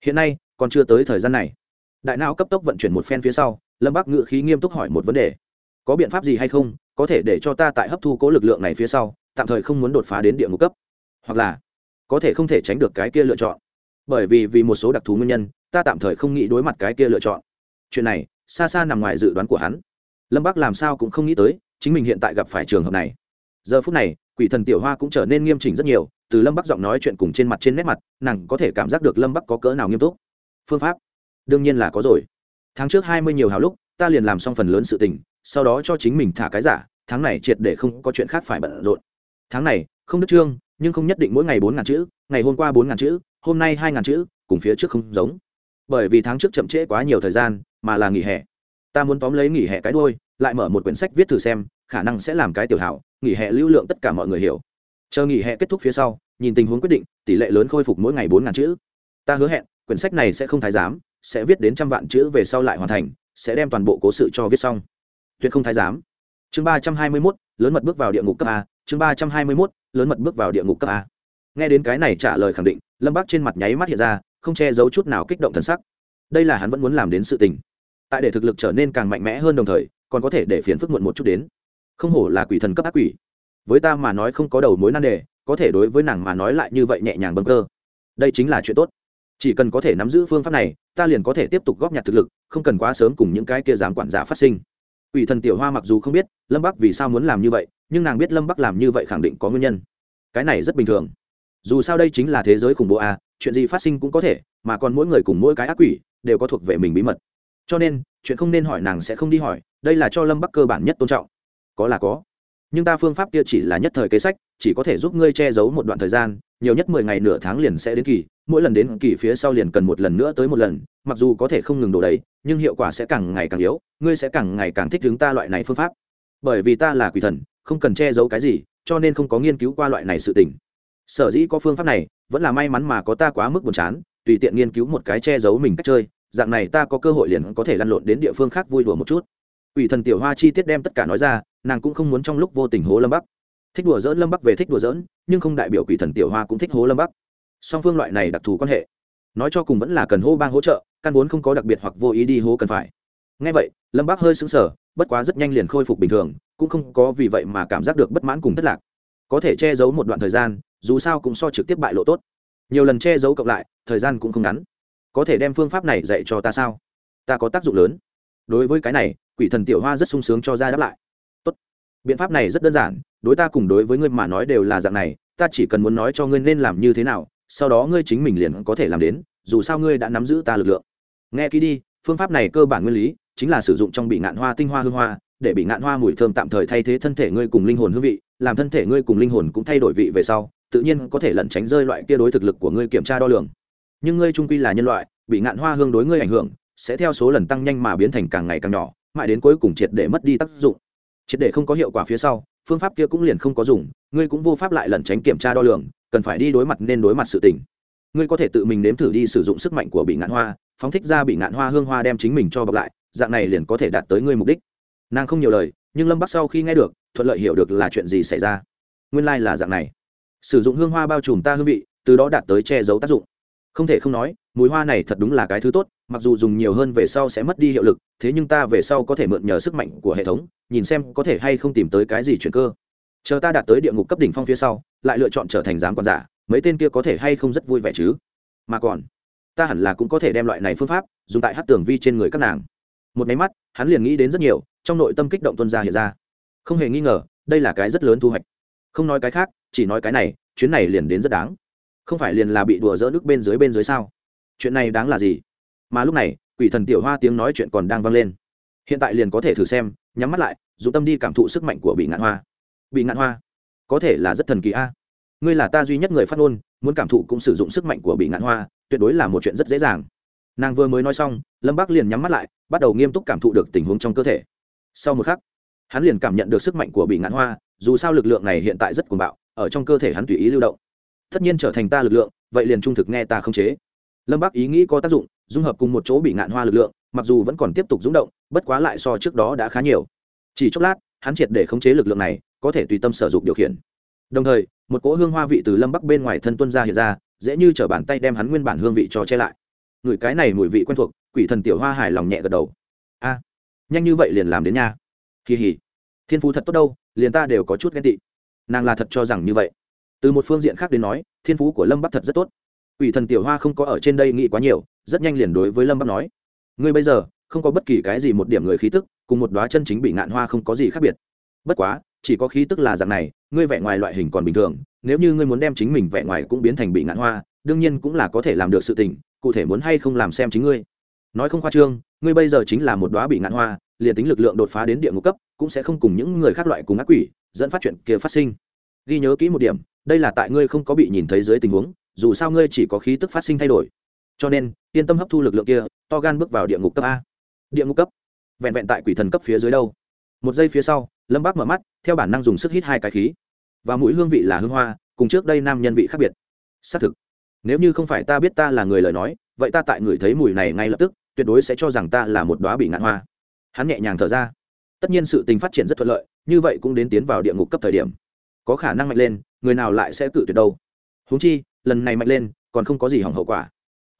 Hiện nay, còn chưa tới thời gian này. Đại não cấp tốc vận chuyển một phen phía sau, lâm bắc ngự khí nghiêm túc hỏi một vấn đề. Có biện pháp gì hay không, có thể để cho ta tại hấp thu cố lực lượng này phía sau, tạm thời không muốn đột phá đến địa ngục cấp? Hoặc là, có thể không thể tránh được cái kia lựa chọn? Bởi vì vì một số đặc thù nguyên nhân, ta tạm thời không nghĩ đối mặt cái kia lựa chọn. Chuyện này, xa xa nằm ngoài dự đoán của hắn. Lâm bắc làm sao cũng không nghĩ tới, chính mình hiện tại gặp phải trường hợp này. Giờ phút này quỷ thần tiểu hoa cũng trở nên nghiêm chỉnh rất nhiều, từ lâm bắc giọng nói chuyện cùng trên mặt trên nét mặt, nàng có thể cảm giác được lâm bắc có cỡ nào nghiêm túc. Phương pháp? Đương nhiên là có rồi. Tháng trước hai mươi nhiều hào lúc, ta liền làm xong phần lớn sự tình, sau đó cho chính mình thả cái giả, tháng này triệt để không có chuyện khác phải bận rộn. Tháng này, không đứt chương, nhưng không nhất định mỗi ngày bốn ngàn chữ, ngày hôm qua bốn ngàn chữ, hôm nay hai ngàn chữ, cùng phía trước không giống. Bởi vì tháng trước chậm trễ quá nhiều thời gian, mà là nghỉ hè. Ta muốn tóm lấy nghỉ hè cái đôi lại mở một quyển sách viết thử xem khả năng sẽ làm cái tiểu hảo, nghỉ hè lưu lượng tất cả mọi người hiểu. Chờ nghỉ hè kết thúc phía sau, nhìn tình huống quyết định, tỷ lệ lớn khôi phục mỗi ngày bốn ngàn chữ. Ta hứa hẹn, quyển sách này sẽ không thái giám, sẽ viết đến trăm vạn chữ về sau lại hoàn thành, sẽ đem toàn bộ cố sự cho viết xong. Tuyệt không thái giám. Chương ba trăm hai mươi mốt, lớn mật bước vào địa ngục cấp a. Chương ba trăm hai mươi mốt, lớn mật bước vào địa ngục cấp a. Nghe đến cái này trả lời khẳng định, lâm bác trên mặt nháy mắt hiện ra, không che giấu chút nào kích động thân sắc. Đây là hắn vẫn muốn làm đến sự tình. Tại để thực lực trở nên càng mạnh mẽ hơn đồng thời, còn có thể để phiền phức muộn một chút đến không hổ là quỷ thần cấp ác quỷ. Với ta mà nói không có đầu mối nan đề, có thể đối với nàng mà nói lại như vậy nhẹ nhàng bâng cơ. Đây chính là chuyện tốt. Chỉ cần có thể nắm giữ phương pháp này, ta liền có thể tiếp tục góp nhặt thực lực, không cần quá sớm cùng những cái kia dám quản giả phát sinh. Quỷ thần tiểu hoa mặc dù không biết lâm bắc vì sao muốn làm như vậy, nhưng nàng biết lâm bắc làm như vậy khẳng định có nguyên nhân. Cái này rất bình thường. Dù sao đây chính là thế giới khủng bố a chuyện gì phát sinh cũng có thể, mà còn mỗi người cùng mỗi cái ác quỷ đều có thuộc về mình bí mật. Cho nên, chuyện không nên hỏi nàng sẽ không đi hỏi, đây là cho lâm bắc cơ bản nhất tôn trọng có là có. Nhưng ta phương pháp kia chỉ là nhất thời kế sách, chỉ có thể giúp ngươi che giấu một đoạn thời gian, nhiều nhất mười ngày nửa tháng liền sẽ đến kỳ, mỗi lần đến kỳ phía sau liền cần một lần nữa tới một lần, mặc dù có thể không ngừng đổ đầy, nhưng hiệu quả sẽ càng ngày càng yếu, ngươi sẽ càng ngày càng thích đứng ta loại này phương pháp. Bởi vì ta là quỷ thần, không cần che giấu cái gì, cho nên không có nghiên cứu qua loại này sự tình. Sở dĩ có phương pháp này, vẫn là may mắn mà có ta quá mức buồn chán, tùy tiện nghiên cứu một cái che giấu mình cách chơi, dạng này ta có cơ hội liền có thể lăn lộn đến địa phương khác vui đùa một chút. Quỷ thần tiểu hoa chi tiết đem tất cả nói ra, nàng cũng không muốn trong lúc vô tình hố lâm bắc. Thích đùa dỡn lâm bắc về thích đùa dỡn nhưng không đại biểu quỷ thần tiểu hoa cũng thích hố lâm bắc. Song phương loại này đặc thù quan hệ, nói cho cùng vẫn là cần hô bang hỗ trợ, căn vốn không có đặc biệt hoặc vô ý đi hố cần phải. Nghe vậy, lâm bắc hơi sững sờ, bất quá rất nhanh liền khôi phục bình thường, cũng không có vì vậy mà cảm giác được bất mãn cùng thất lạc. Có thể che giấu một đoạn thời gian, dù sao cũng so trực tiếp bại lộ tốt. Nhiều lần che giấu cộng lại, thời gian cũng không ngắn. Có thể đem phương pháp này dạy cho ta sao? Ta có tác dụng lớn. Đối với cái này quỷ thần tiểu hoa rất sung sướng cho ra đáp lại. Tốt. biện pháp này rất đơn giản, đối ta cùng đối với ngươi mà nói đều là dạng này, ta chỉ cần muốn nói cho ngươi nên làm như thế nào, sau đó ngươi chính mình liền có thể làm đến, dù sao ngươi đã nắm giữ ta lực lượng. Nghe kỹ đi, phương pháp này cơ bản nguyên lý chính là sử dụng trong bị ngạn hoa tinh hoa hương hoa, để bị ngạn hoa mùi thơm tạm thời thay thế thân thể ngươi cùng linh hồn hương vị, làm thân thể ngươi cùng linh hồn cũng thay đổi vị về sau, tự nhiên có thể lẩn tránh rơi loại kia đối thực lực của ngươi kiểm tra đo lường. Nhưng ngươi trung quy là nhân loại, bị ngạn hoa hương đối ngươi ảnh hưởng, sẽ theo số lần tăng nhanh mà biến thành càng ngày càng nhỏ mãi đến cuối cùng triệt để mất đi tác dụng. Triệt để không có hiệu quả phía sau, phương pháp kia cũng liền không có dùng, ngươi cũng vô pháp lại lẩn tránh kiểm tra đo lường, cần phải đi đối mặt nên đối mặt sự tình. Ngươi có thể tự mình nếm thử đi sử dụng sức mạnh của bị ngạn hoa, phóng thích ra bị ngạn hoa hương hoa đem chính mình cho bọc lại, dạng này liền có thể đạt tới ngươi mục đích. Nàng không nhiều lời, nhưng lâm bắc sau khi nghe được, thuận lợi hiểu được là chuyện gì xảy ra. Nguyên lai、like、là dạng này. Sử dụng hương hoa bao trùm ta hương vị, từ đó đạt tới che giấu tác dụng. Không thể không nói mùi hoa này thật đúng là cái thứ tốt, mặc dù dùng nhiều hơn về sau sẽ mất đi hiệu lực, thế nhưng ta về sau có thể mượn nhờ sức mạnh của hệ thống, nhìn xem có thể hay không tìm tới cái gì chuyển cơ. Chờ ta đạt tới địa ngục cấp đỉnh phong phía sau, lại lựa chọn trở thành giám quản giả, mấy tên kia có thể hay không rất vui vẻ chứ? Mà còn, ta hẳn là cũng có thể đem loại này phương pháp, dùng tại hát tường vi trên người các nàng. Một máy mắt, hắn liền nghĩ đến rất nhiều, trong nội tâm kích động tuân ra hiện ra. Không hề nghi ngờ, đây là cái rất lớn thu hoạch. Không nói cái khác, chỉ nói cái này, chuyến này liền đến rất đáng. Không phải liền là bị đùa dỡ nước bên dưới bên dưới sao? Chuyện này đáng là gì? Mà lúc này, quỷ thần tiểu hoa tiếng nói chuyện còn đang vang lên. Hiện tại liền có thể thử xem, nhắm mắt lại dùng tâm đi cảm thụ sức mạnh của bị ngạn hoa. Bị ngạn hoa, có thể là rất thần kỳ a. À? Ngươi là ta duy nhất người phát ngôn, muốn cảm thụ cũng sử dụng sức mạnh của bị ngạn hoa, tuyệt đối là một chuyện rất dễ dàng. Nàng vừa mới nói xong, lâm bác liền nhắm mắt lại, bắt đầu nghiêm túc cảm thụ được tình huống trong cơ thể. Sau một khắc, hắn liền cảm nhận được sức mạnh của bị ngạn hoa, dù sao lực lượng này hiện tại rất cuồng bạo, ở trong cơ thể hắn tùy ý lưu động. Tất nhiên trở thành ta lực lượng, vậy liền trung thực nghe ta không chế lâm bác ý nghĩ có tác dụng, dung hợp cùng một chỗ bị ngạn hoa lực lượng, mặc dù vẫn còn tiếp tục rúng động, bất quá lại so trước đó đã khá nhiều. Chỉ chốc lát, hắn triệt để khống chế lực lượng này, có thể tùy tâm sở dụng điều khiển. Đồng thời, một cỗ hương hoa vị từ lâm bắc bên ngoài thân tuân ra hiện ra, dễ như chở bàn tay đem hắn nguyên bản hương vị cho che lại. Người cái này mùi vị quen thuộc, quỷ thần tiểu hoa hài lòng nhẹ gật đầu. A, nhanh như vậy liền làm đến nha. Kỳ hỉ. Thiên phú thật tốt đâu, liền ta đều có chút ghen tị. Nàng là thật cho rằng như vậy. Từ một phương diện khác đến nói, thiên phú của lâm bắc thật rất tốt quỷ thần tiểu hoa không có ở trên đây nghĩ quá nhiều, rất nhanh liền đối với lâm bắc nói. Ngươi bây giờ, không có bất kỳ cái gì một điểm người khí tức, cùng một đóa chân chính bị ngạn hoa không có gì khác biệt. Bất quá, chỉ có khí tức là dạng này, ngươi vẻ ngoài loại hình còn bình thường, nếu như ngươi muốn đem chính mình vẻ ngoài cũng biến thành bị ngạn hoa, đương nhiên cũng là có thể làm được sự tình, cụ thể muốn hay không làm xem chính ngươi. Nói không khoa trương, ngươi bây giờ chính là một đóa bị ngạn hoa, liền tính lực lượng đột phá đến địa ngục cấp, cũng sẽ không cùng những người khác loại cùng ác quỷ, dẫn phát chuyện kia phát sinh. Ghi nhớ kỹ một điểm, đây là tại ngươi không có bị nhìn thấy dưới tình huống dù sao ngươi chỉ có khí tức phát sinh thay đổi. Cho nên, yên tâm hấp thu lực lượng kia, to gan bước vào địa ngục cấp a. Địa ngục cấp? Vẹn vẹn tại quỷ thần cấp phía dưới đâu. Một giây phía sau, lâm bác mở mắt, theo bản năng dùng sức hít hai cái khí. Và mũi hương vị là hương hoa, cùng trước đây nam nhân vị khác biệt. Xác thực. Nếu như không phải ta biết ta là người lời nói, vậy ta tại người thấy mùi này ngay lập tức, tuyệt đối sẽ cho rằng ta là một đoá bị ngạn hoa. Hắn nhẹ nhàng thở ra. Tất nhiên sự tình phát triển rất thuận lợi, như vậy cũng đến tiến vào địa ngục cấp thời điểm. Có khả năng mạnh lên, người nào lại sẽ cự tuyệt đâu? Huống chi lần này mạnh lên, còn không có gì hỏng hậu quả.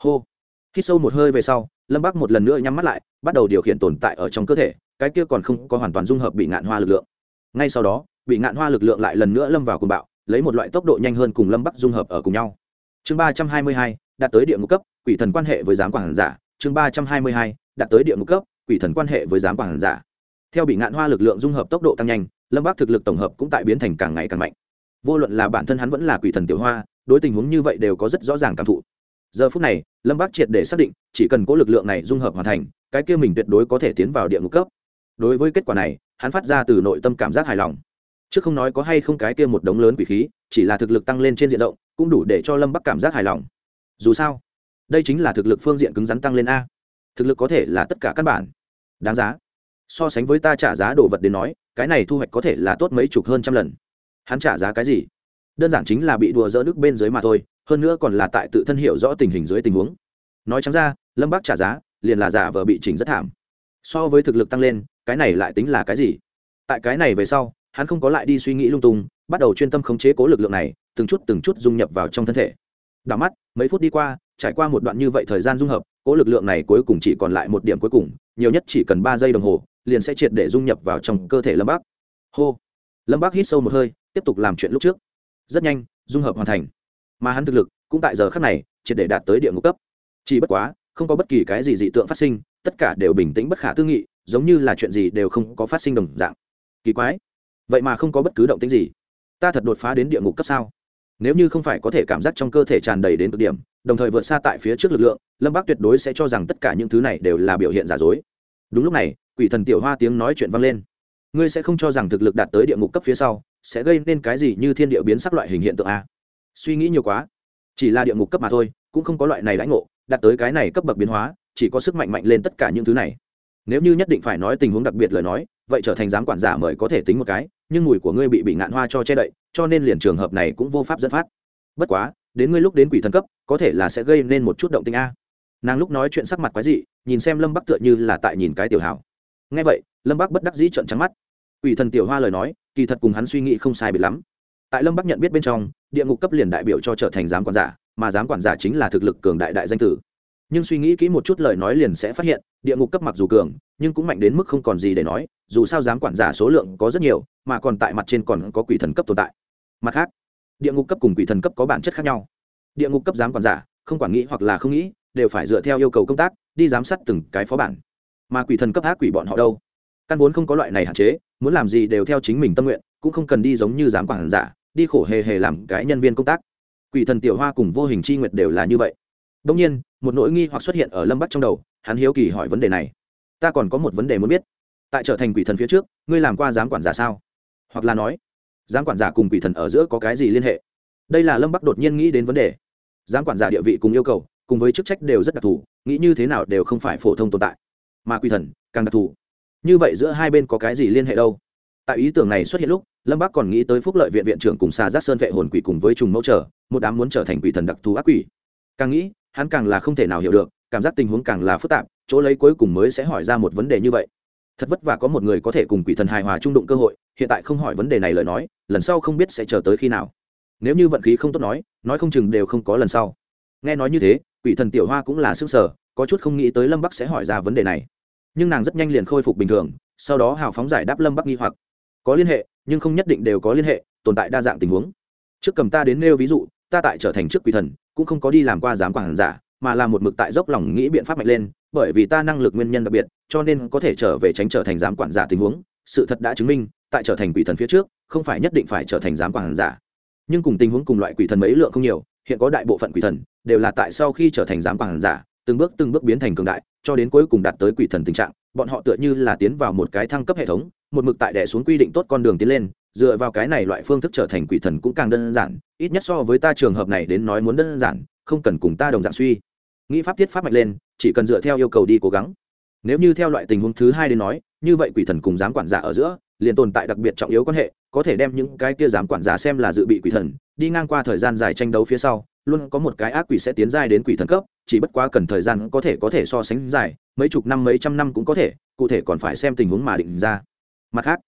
Hô. Khi sâu một hơi về sau, lâm bắc một lần nữa nhắm mắt lại, bắt đầu điều khiển tồn tại ở trong cơ thể, cái kia còn không có hoàn toàn dung hợp bị ngạn hoa lực lượng. Ngay sau đó, bị ngạn hoa lực lượng lại lần nữa lâm vào cùng bạo, lấy một loại tốc độ nhanh hơn cùng lâm bắc dung hợp ở cùng nhau. Chương ba trăm hai mươi hai, đạt tới địa ngục cấp, quỷ thần quan hệ với giám quản giả. Chương ba trăm hai mươi hai, đạt tới địa ngục cấp, quỷ thần quan hệ với giám quản giả. Theo bị ngạn hoa lực lượng dung hợp tốc độ tăng nhanh, lâm bắc thực lực tổng hợp cũng tại biến thành càng ngày càng mạnh. Vô luận là bản thân hắn vẫn là quỷ thần tiểu hoa đối tình huống như vậy đều có rất rõ ràng cảm thụ. Giờ phút này, lâm bác triệt để xác định, chỉ cần có lực lượng này dung hợp hoàn thành, cái kia mình tuyệt đối có thể tiến vào địa ngục cấp. Đối với kết quả này, hắn phát ra từ nội tâm cảm giác hài lòng. Chứ không nói có hay không cái kia một đống lớn quỷ khí, chỉ là thực lực tăng lên trên diện rộng, cũng đủ để cho lâm bắc cảm giác hài lòng. Dù sao, đây chính là thực lực phương diện cứng rắn tăng lên a. Thực lực có thể là tất cả căn bản. Đáng giá. So sánh với ta trả giá đồ vật đến nói, cái này thu hoạch có thể là tốt mấy chục hơn trăm lần. Hắn trả giá cái gì? Đơn giản chính là bị đùa dỡ nước bên dưới mà thôi, hơn nữa còn là tại tự thân hiểu rõ tình hình dưới tình huống. Nói chẳng ra, lâm bác trả giá, liền là giả vờ bị chỉnh rất thảm. So với thực lực tăng lên, cái này lại tính là cái gì? Tại cái này về sau, hắn không có lại đi suy nghĩ lung tung, bắt đầu chuyên tâm khống chế cố lực lượng này, từng chút từng chút dung nhập vào trong thân thể. Đảo mắt, mấy phút đi qua, trải qua một đoạn như vậy thời gian dung hợp, cố lực lượng này cuối cùng chỉ còn lại một điểm cuối cùng, nhiều nhất chỉ cần ba giây đồng hồ, liền sẽ triệt để dung nhập vào trong cơ thể lâm bác hô. Lâm bác hít sâu một hơi, tiếp tục làm chuyện lúc trước rất nhanh, dung hợp hoàn thành. Mà hắn thực lực cũng tại giờ khắc này triệt để đạt tới địa ngục cấp. Chỉ bất quá, không có bất kỳ cái gì dị tượng phát sinh, tất cả đều bình tĩnh bất khả tư nghị, giống như là chuyện gì đều không có phát sinh đồng dạng. Kỳ quái. Vậy mà không có bất cứ động tĩnh gì. Ta thật đột phá đến địa ngục cấp sao? Nếu như không phải có thể cảm giác trong cơ thể tràn đầy đến cực điểm, đồng thời vượt xa tại phía trước lực lượng, lâm bác tuyệt đối sẽ cho rằng tất cả những thứ này đều là biểu hiện giả dối. Đúng lúc này, quỷ thần tiểu hoa tiếng nói chuyện vang lên. Ngươi sẽ không cho rằng thực lực đạt tới địa ngục cấp phía sau sẽ gây nên cái gì như thiên địa biến sắc loại hình hiện tượng a? Suy nghĩ nhiều quá. Chỉ là địa ngục cấp mà thôi, cũng không có loại này lãnh ngộ, đạt tới cái này cấp bậc biến hóa, chỉ có sức mạnh mạnh lên tất cả những thứ này. Nếu như nhất định phải nói tình huống đặc biệt lời nói, vậy trở thành giám quản giả mời có thể tính một cái, nhưng mùi của ngươi bị bị ngạn hoa cho che đậy, cho nên liền trường hợp này cũng vô pháp dẫn phát. Bất quá, đến ngươi lúc đến quỷ thần cấp, có thể là sẽ gây nên một chút động tình a. Nàng lúc nói chuyện sắc mặt quái dị, nhìn xem lâm bắc tựa như là tại nhìn cái tiểu hảo nghe vậy, lâm bắc bất đắc dĩ trận trắng mắt. Quỷ thần tiểu hoa lời nói kỳ thật cùng hắn suy nghĩ không sai biệt lắm. Tại lâm bắc nhận biết bên trong, địa ngục cấp liền đại biểu cho trở thành giám quản giả, mà giám quản giả chính là thực lực cường đại đại danh tử. Nhưng suy nghĩ kỹ một chút lời nói liền sẽ phát hiện, địa ngục cấp mặc dù cường, nhưng cũng mạnh đến mức không còn gì để nói, dù sao giám quản giả số lượng có rất nhiều, mà còn tại mặt trên còn có quỷ thần cấp tồn tại. Mặt khác, địa ngục cấp cùng quỷ thần cấp có bản chất khác nhau. Địa ngục cấp giám quản giả, không quản nghĩ hoặc là không nghĩ, đều phải dựa theo yêu cầu công tác, đi giám sát từng cái phó bản. Mà quỷ thần cấp ác quỷ bọn họ đâu? Căn vốn không có loại này hạn chế, muốn làm gì đều theo chính mình tâm nguyện, cũng không cần đi giống như giám quản giả, đi khổ hề hề làm cái nhân viên công tác. Quỷ thần tiểu hoa cùng vô hình chi nguyệt đều là như vậy. Đông nhiên, một nỗi nghi hoặc xuất hiện ở lâm bắc trong đầu, hắn hiếu kỳ hỏi vấn đề này. Ta còn có một vấn đề muốn biết. Tại trở thành quỷ thần phía trước, ngươi làm qua giám quản giả sao? Hoặc là nói, giám quản giả cùng quỷ thần ở giữa có cái gì liên hệ? Đây là lâm bắc đột nhiên nghĩ đến vấn đề. Giám quản giả địa vị cùng yêu cầu, cùng với chức trách đều rất đặc thù, nghĩ như thế nào đều không phải phổ thông tồn tại. Mà quỷ thần, càng đặc thù như vậy giữa hai bên có cái gì liên hệ đâu? Tại ý tưởng này xuất hiện lúc, lâm bắc còn nghĩ tới phúc lợi viện viện trưởng cùng xà giác sơn vệ hồn quỷ cùng với trùng mẫu trở, một đám muốn trở thành quỷ thần đặc thù ác quỷ. Càng nghĩ, hắn càng là không thể nào hiểu được, cảm giác tình huống càng là phức tạp, chỗ lấy cuối cùng mới sẽ hỏi ra một vấn đề như vậy. Thật vất vả có một người có thể cùng quỷ thần hài hòa trung đụng cơ hội, hiện tại không hỏi vấn đề này lời nói, lần sau không biết sẽ chờ tới khi nào. Nếu như vận khí không tốt nói nói không chừng đều không có lần sau. Nghe nói như thế, quỷ thần tiểu hoa cũng là sức sở có chút không nghĩ tới lâm bắc sẽ hỏi ra vấn đề này nhưng nàng rất nhanh liền khôi phục bình thường, sau đó hào phóng giải đáp lâm bắc nghi hoặc. Có liên hệ, nhưng không nhất định đều có liên hệ, tồn tại đa dạng tình huống. Trước cầm ta đến nêu ví dụ, ta tại trở thành trước quỷ thần, cũng không có đi làm qua giám quản giả, mà là một mực tại dốc lòng nghĩ biện pháp mạnh lên, bởi vì ta năng lực nguyên nhân đặc biệt, cho nên có thể trở về tránh trở thành giám quản giả tình huống. Sự thật đã chứng minh, tại trở thành quỷ thần phía trước, không phải nhất định phải trở thành giám quản giả. Nhưng cùng tình huống cùng loại quỷ thần mấy lượng không nhiều, hiện có đại bộ phận quỷ thần, đều là tại sau khi trở thành giám quản giả từng bước từng bước biến thành cường đại, cho đến cuối cùng đạt tới quỷ thần tình trạng, bọn họ tựa như là tiến vào một cái thăng cấp hệ thống, một mực tại đẻ xuống quy định tốt con đường tiến lên, dựa vào cái này loại phương thức trở thành quỷ thần cũng càng đơn giản, ít nhất so với ta trường hợp này đến nói muốn đơn giản, không cần cùng ta đồng dạng suy. Nghĩ pháp thiết pháp mạnh lên, chỉ cần dựa theo yêu cầu đi cố gắng. Nếu như theo loại tình huống thứ hai đến nói, như vậy quỷ thần cùng giám quản giả ở giữa, liền tồn tại đặc biệt trọng yếu quan hệ, có thể đem những cái kia giám quản giả xem là dự bị quỷ thần, đi ngang qua thời gian dài tranh đấu phía sau, luôn có một cái ác quỷ sẽ tiến giai đến quỷ thần cấp chỉ bất quá cần thời gian có thể có thể so sánh dài, mấy chục năm, mấy trăm năm cũng có thể, cụ thể còn phải xem tình huống mà định ra. Mặt khác,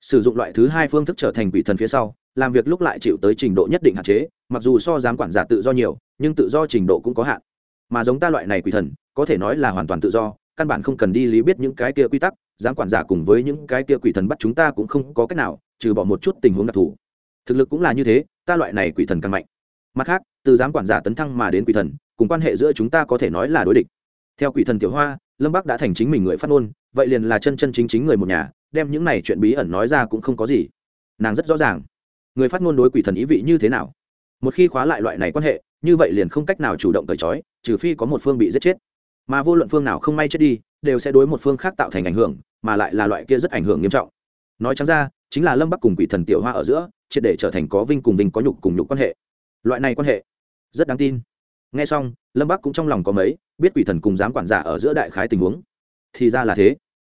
sử dụng loại thứ hai phương thức trở thành quỷ thần phía sau, làm việc lúc lại chịu tới trình độ nhất định hạn chế, mặc dù so giám quản giả tự do nhiều, nhưng tự do trình độ cũng có hạn. Mà giống ta loại này quỷ thần, có thể nói là hoàn toàn tự do, căn bản không cần đi lý biết những cái kia quy tắc, giám quản giả cùng với những cái kia quỷ thần bắt chúng ta cũng không có cách nào, trừ bỏ một chút tình huống đặc thù. Thực lực cũng là như thế, ta loại này quỷ thần càng mạnh. Mặt khác, từ giám quản giả tấn thăng mà đến quỷ thần cùng quan hệ giữa chúng ta có thể nói là đối địch. Theo quỷ thần tiểu hoa, lâm bắc đã thành chính mình người phát ngôn, vậy liền là chân chân chính chính người một nhà, đem những này chuyện bí ẩn nói ra cũng không có gì. Nàng rất rõ ràng, người phát ngôn đối quỷ thần ý vị như thế nào. Một khi khóa lại loại này quan hệ, như vậy liền không cách nào chủ động cởi trói, trừ phi có một phương bị giết chết. Mà vô luận phương nào không may chết đi, đều sẽ đối một phương khác tạo thành ảnh hưởng, mà lại là loại kia rất ảnh hưởng nghiêm trọng. Nói trắng ra, chính là lâm bắc cùng quỷ thần tiểu hoa ở giữa, triệt để trở thành có vinh cùng vinh có nhục cùng nhục quan hệ. Loại này quan hệ, rất đáng tin nghe xong, lâm bắc cũng trong lòng có mấy, biết quỷ thần cùng giám quản giả ở giữa đại khái tình huống. Thì ra là thế.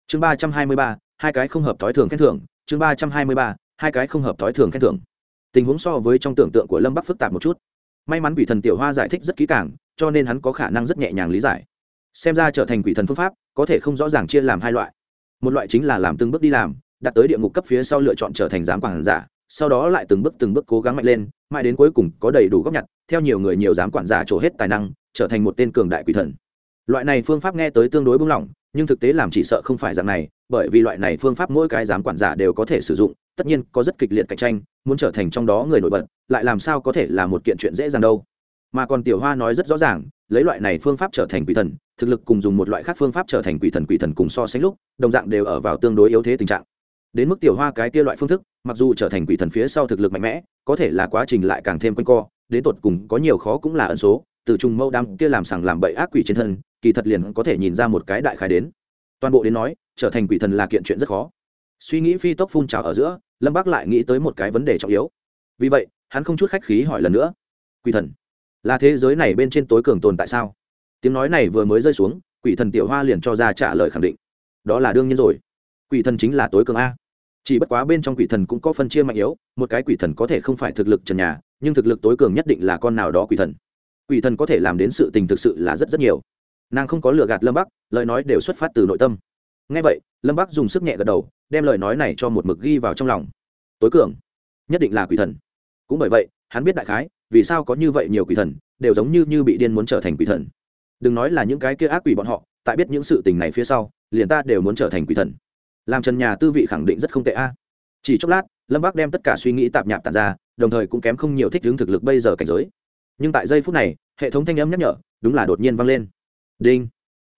Chương ba trăm hai mươi ba, hai cái không hợp thói thường khen thưởng. Chương ba trăm hai mươi ba, hai cái không hợp thói thường khen thưởng. Tình huống so với trong tưởng tượng của lâm bắc phức tạp một chút. May mắn quỷ thần tiểu hoa giải thích rất kỹ càng, cho nên hắn có khả năng rất nhẹ nhàng lý giải. Xem ra trở thành quỷ thần phương pháp, có thể không rõ ràng chia làm hai loại. Một loại chính là làm từng bước đi làm, đặt tới địa ngục cấp phía sau lựa chọn trở thành giám quản giả sau đó lại từng bước từng bước cố gắng mạnh lên, mãi đến cuối cùng có đầy đủ góp nhặt, theo nhiều người nhiều giám quản giả trổ hết tài năng, trở thành một tên cường đại quỷ thần. Loại này phương pháp nghe tới tương đối bung lỏng nhưng thực tế làm chỉ sợ không phải dạng này, bởi vì loại này phương pháp mỗi cái giám quản giả đều có thể sử dụng, tất nhiên có rất kịch liệt cạnh tranh, muốn trở thành trong đó người nổi bật, lại làm sao có thể là một kiện chuyện dễ dàng đâu. Mà còn tiểu hoa nói rất rõ ràng, lấy loại này phương pháp trở thành quỷ thần, thực lực cùng dùng một loại khác phương pháp trở thành quỷ thần quỷ thần cùng so sánh lúc, đồng dạng đều ở vào tương đối yếu thế tình trạng đến mức tiểu hoa cái kia loại phương thức, mặc dù trở thành quỷ thần phía sau thực lực mạnh mẽ, có thể là quá trình lại càng thêm quanh co, đến tột cùng có nhiều khó cũng là ẩn số, từ trung mẫu đam kia làm sằng làm bậy ác quỷ trên thân, kỳ thật liền có thể nhìn ra một cái đại khái đến. Toàn bộ đến nói, trở thành quỷ thần là kiện chuyện rất khó. Suy nghĩ phi tốc phun trào ở giữa, lâm bác lại nghĩ tới một cái vấn đề trọng yếu. Vì vậy, hắn không chút khách khí hỏi lần nữa. Quỷ thần, là thế giới này bên trên tối cường tồn tại sao? Tiếng nói này vừa mới rơi xuống, quỷ thần tiểu hoa liền cho ra trả lời khẳng định. Đó là đương nhiên rồi. Quỷ thần chính là tối cường a chỉ bất quá bên trong quỷ thần cũng có phân chia mạnh yếu, một cái quỷ thần có thể không phải thực lực trần nhà, nhưng thực lực tối cường nhất định là con nào đó quỷ thần. Quỷ thần có thể làm đến sự tình thực sự là rất rất nhiều. Nàng không có lừa gạt lâm bắc, lời nói đều xuất phát từ nội tâm. Ngay vậy, lâm bắc dùng sức nhẹ gật đầu, đem lời nói này cho một mực ghi vào trong lòng. Tối cường, nhất định là quỷ thần. Cũng bởi vậy, hắn biết đại khái, vì sao có như vậy nhiều quỷ thần, đều giống như như bị điên muốn trở thành quỷ thần. Đừng nói là những cái kia ác quỷ bọn họ, tại biết những sự tình này phía sau, liền ta đều muốn trở thành quỷ thần làm trần nhà tư vị khẳng định rất không tệ a. Chỉ chốc lát, lâm bác đem tất cả suy nghĩ tạp nhạp tàn ra, đồng thời cũng kém không nhiều thích hướng thực lực bây giờ cảnh giới. Nhưng tại giây phút này, hệ thống thanh âm nhắc nhở, đúng là đột nhiên vang lên. Đinh!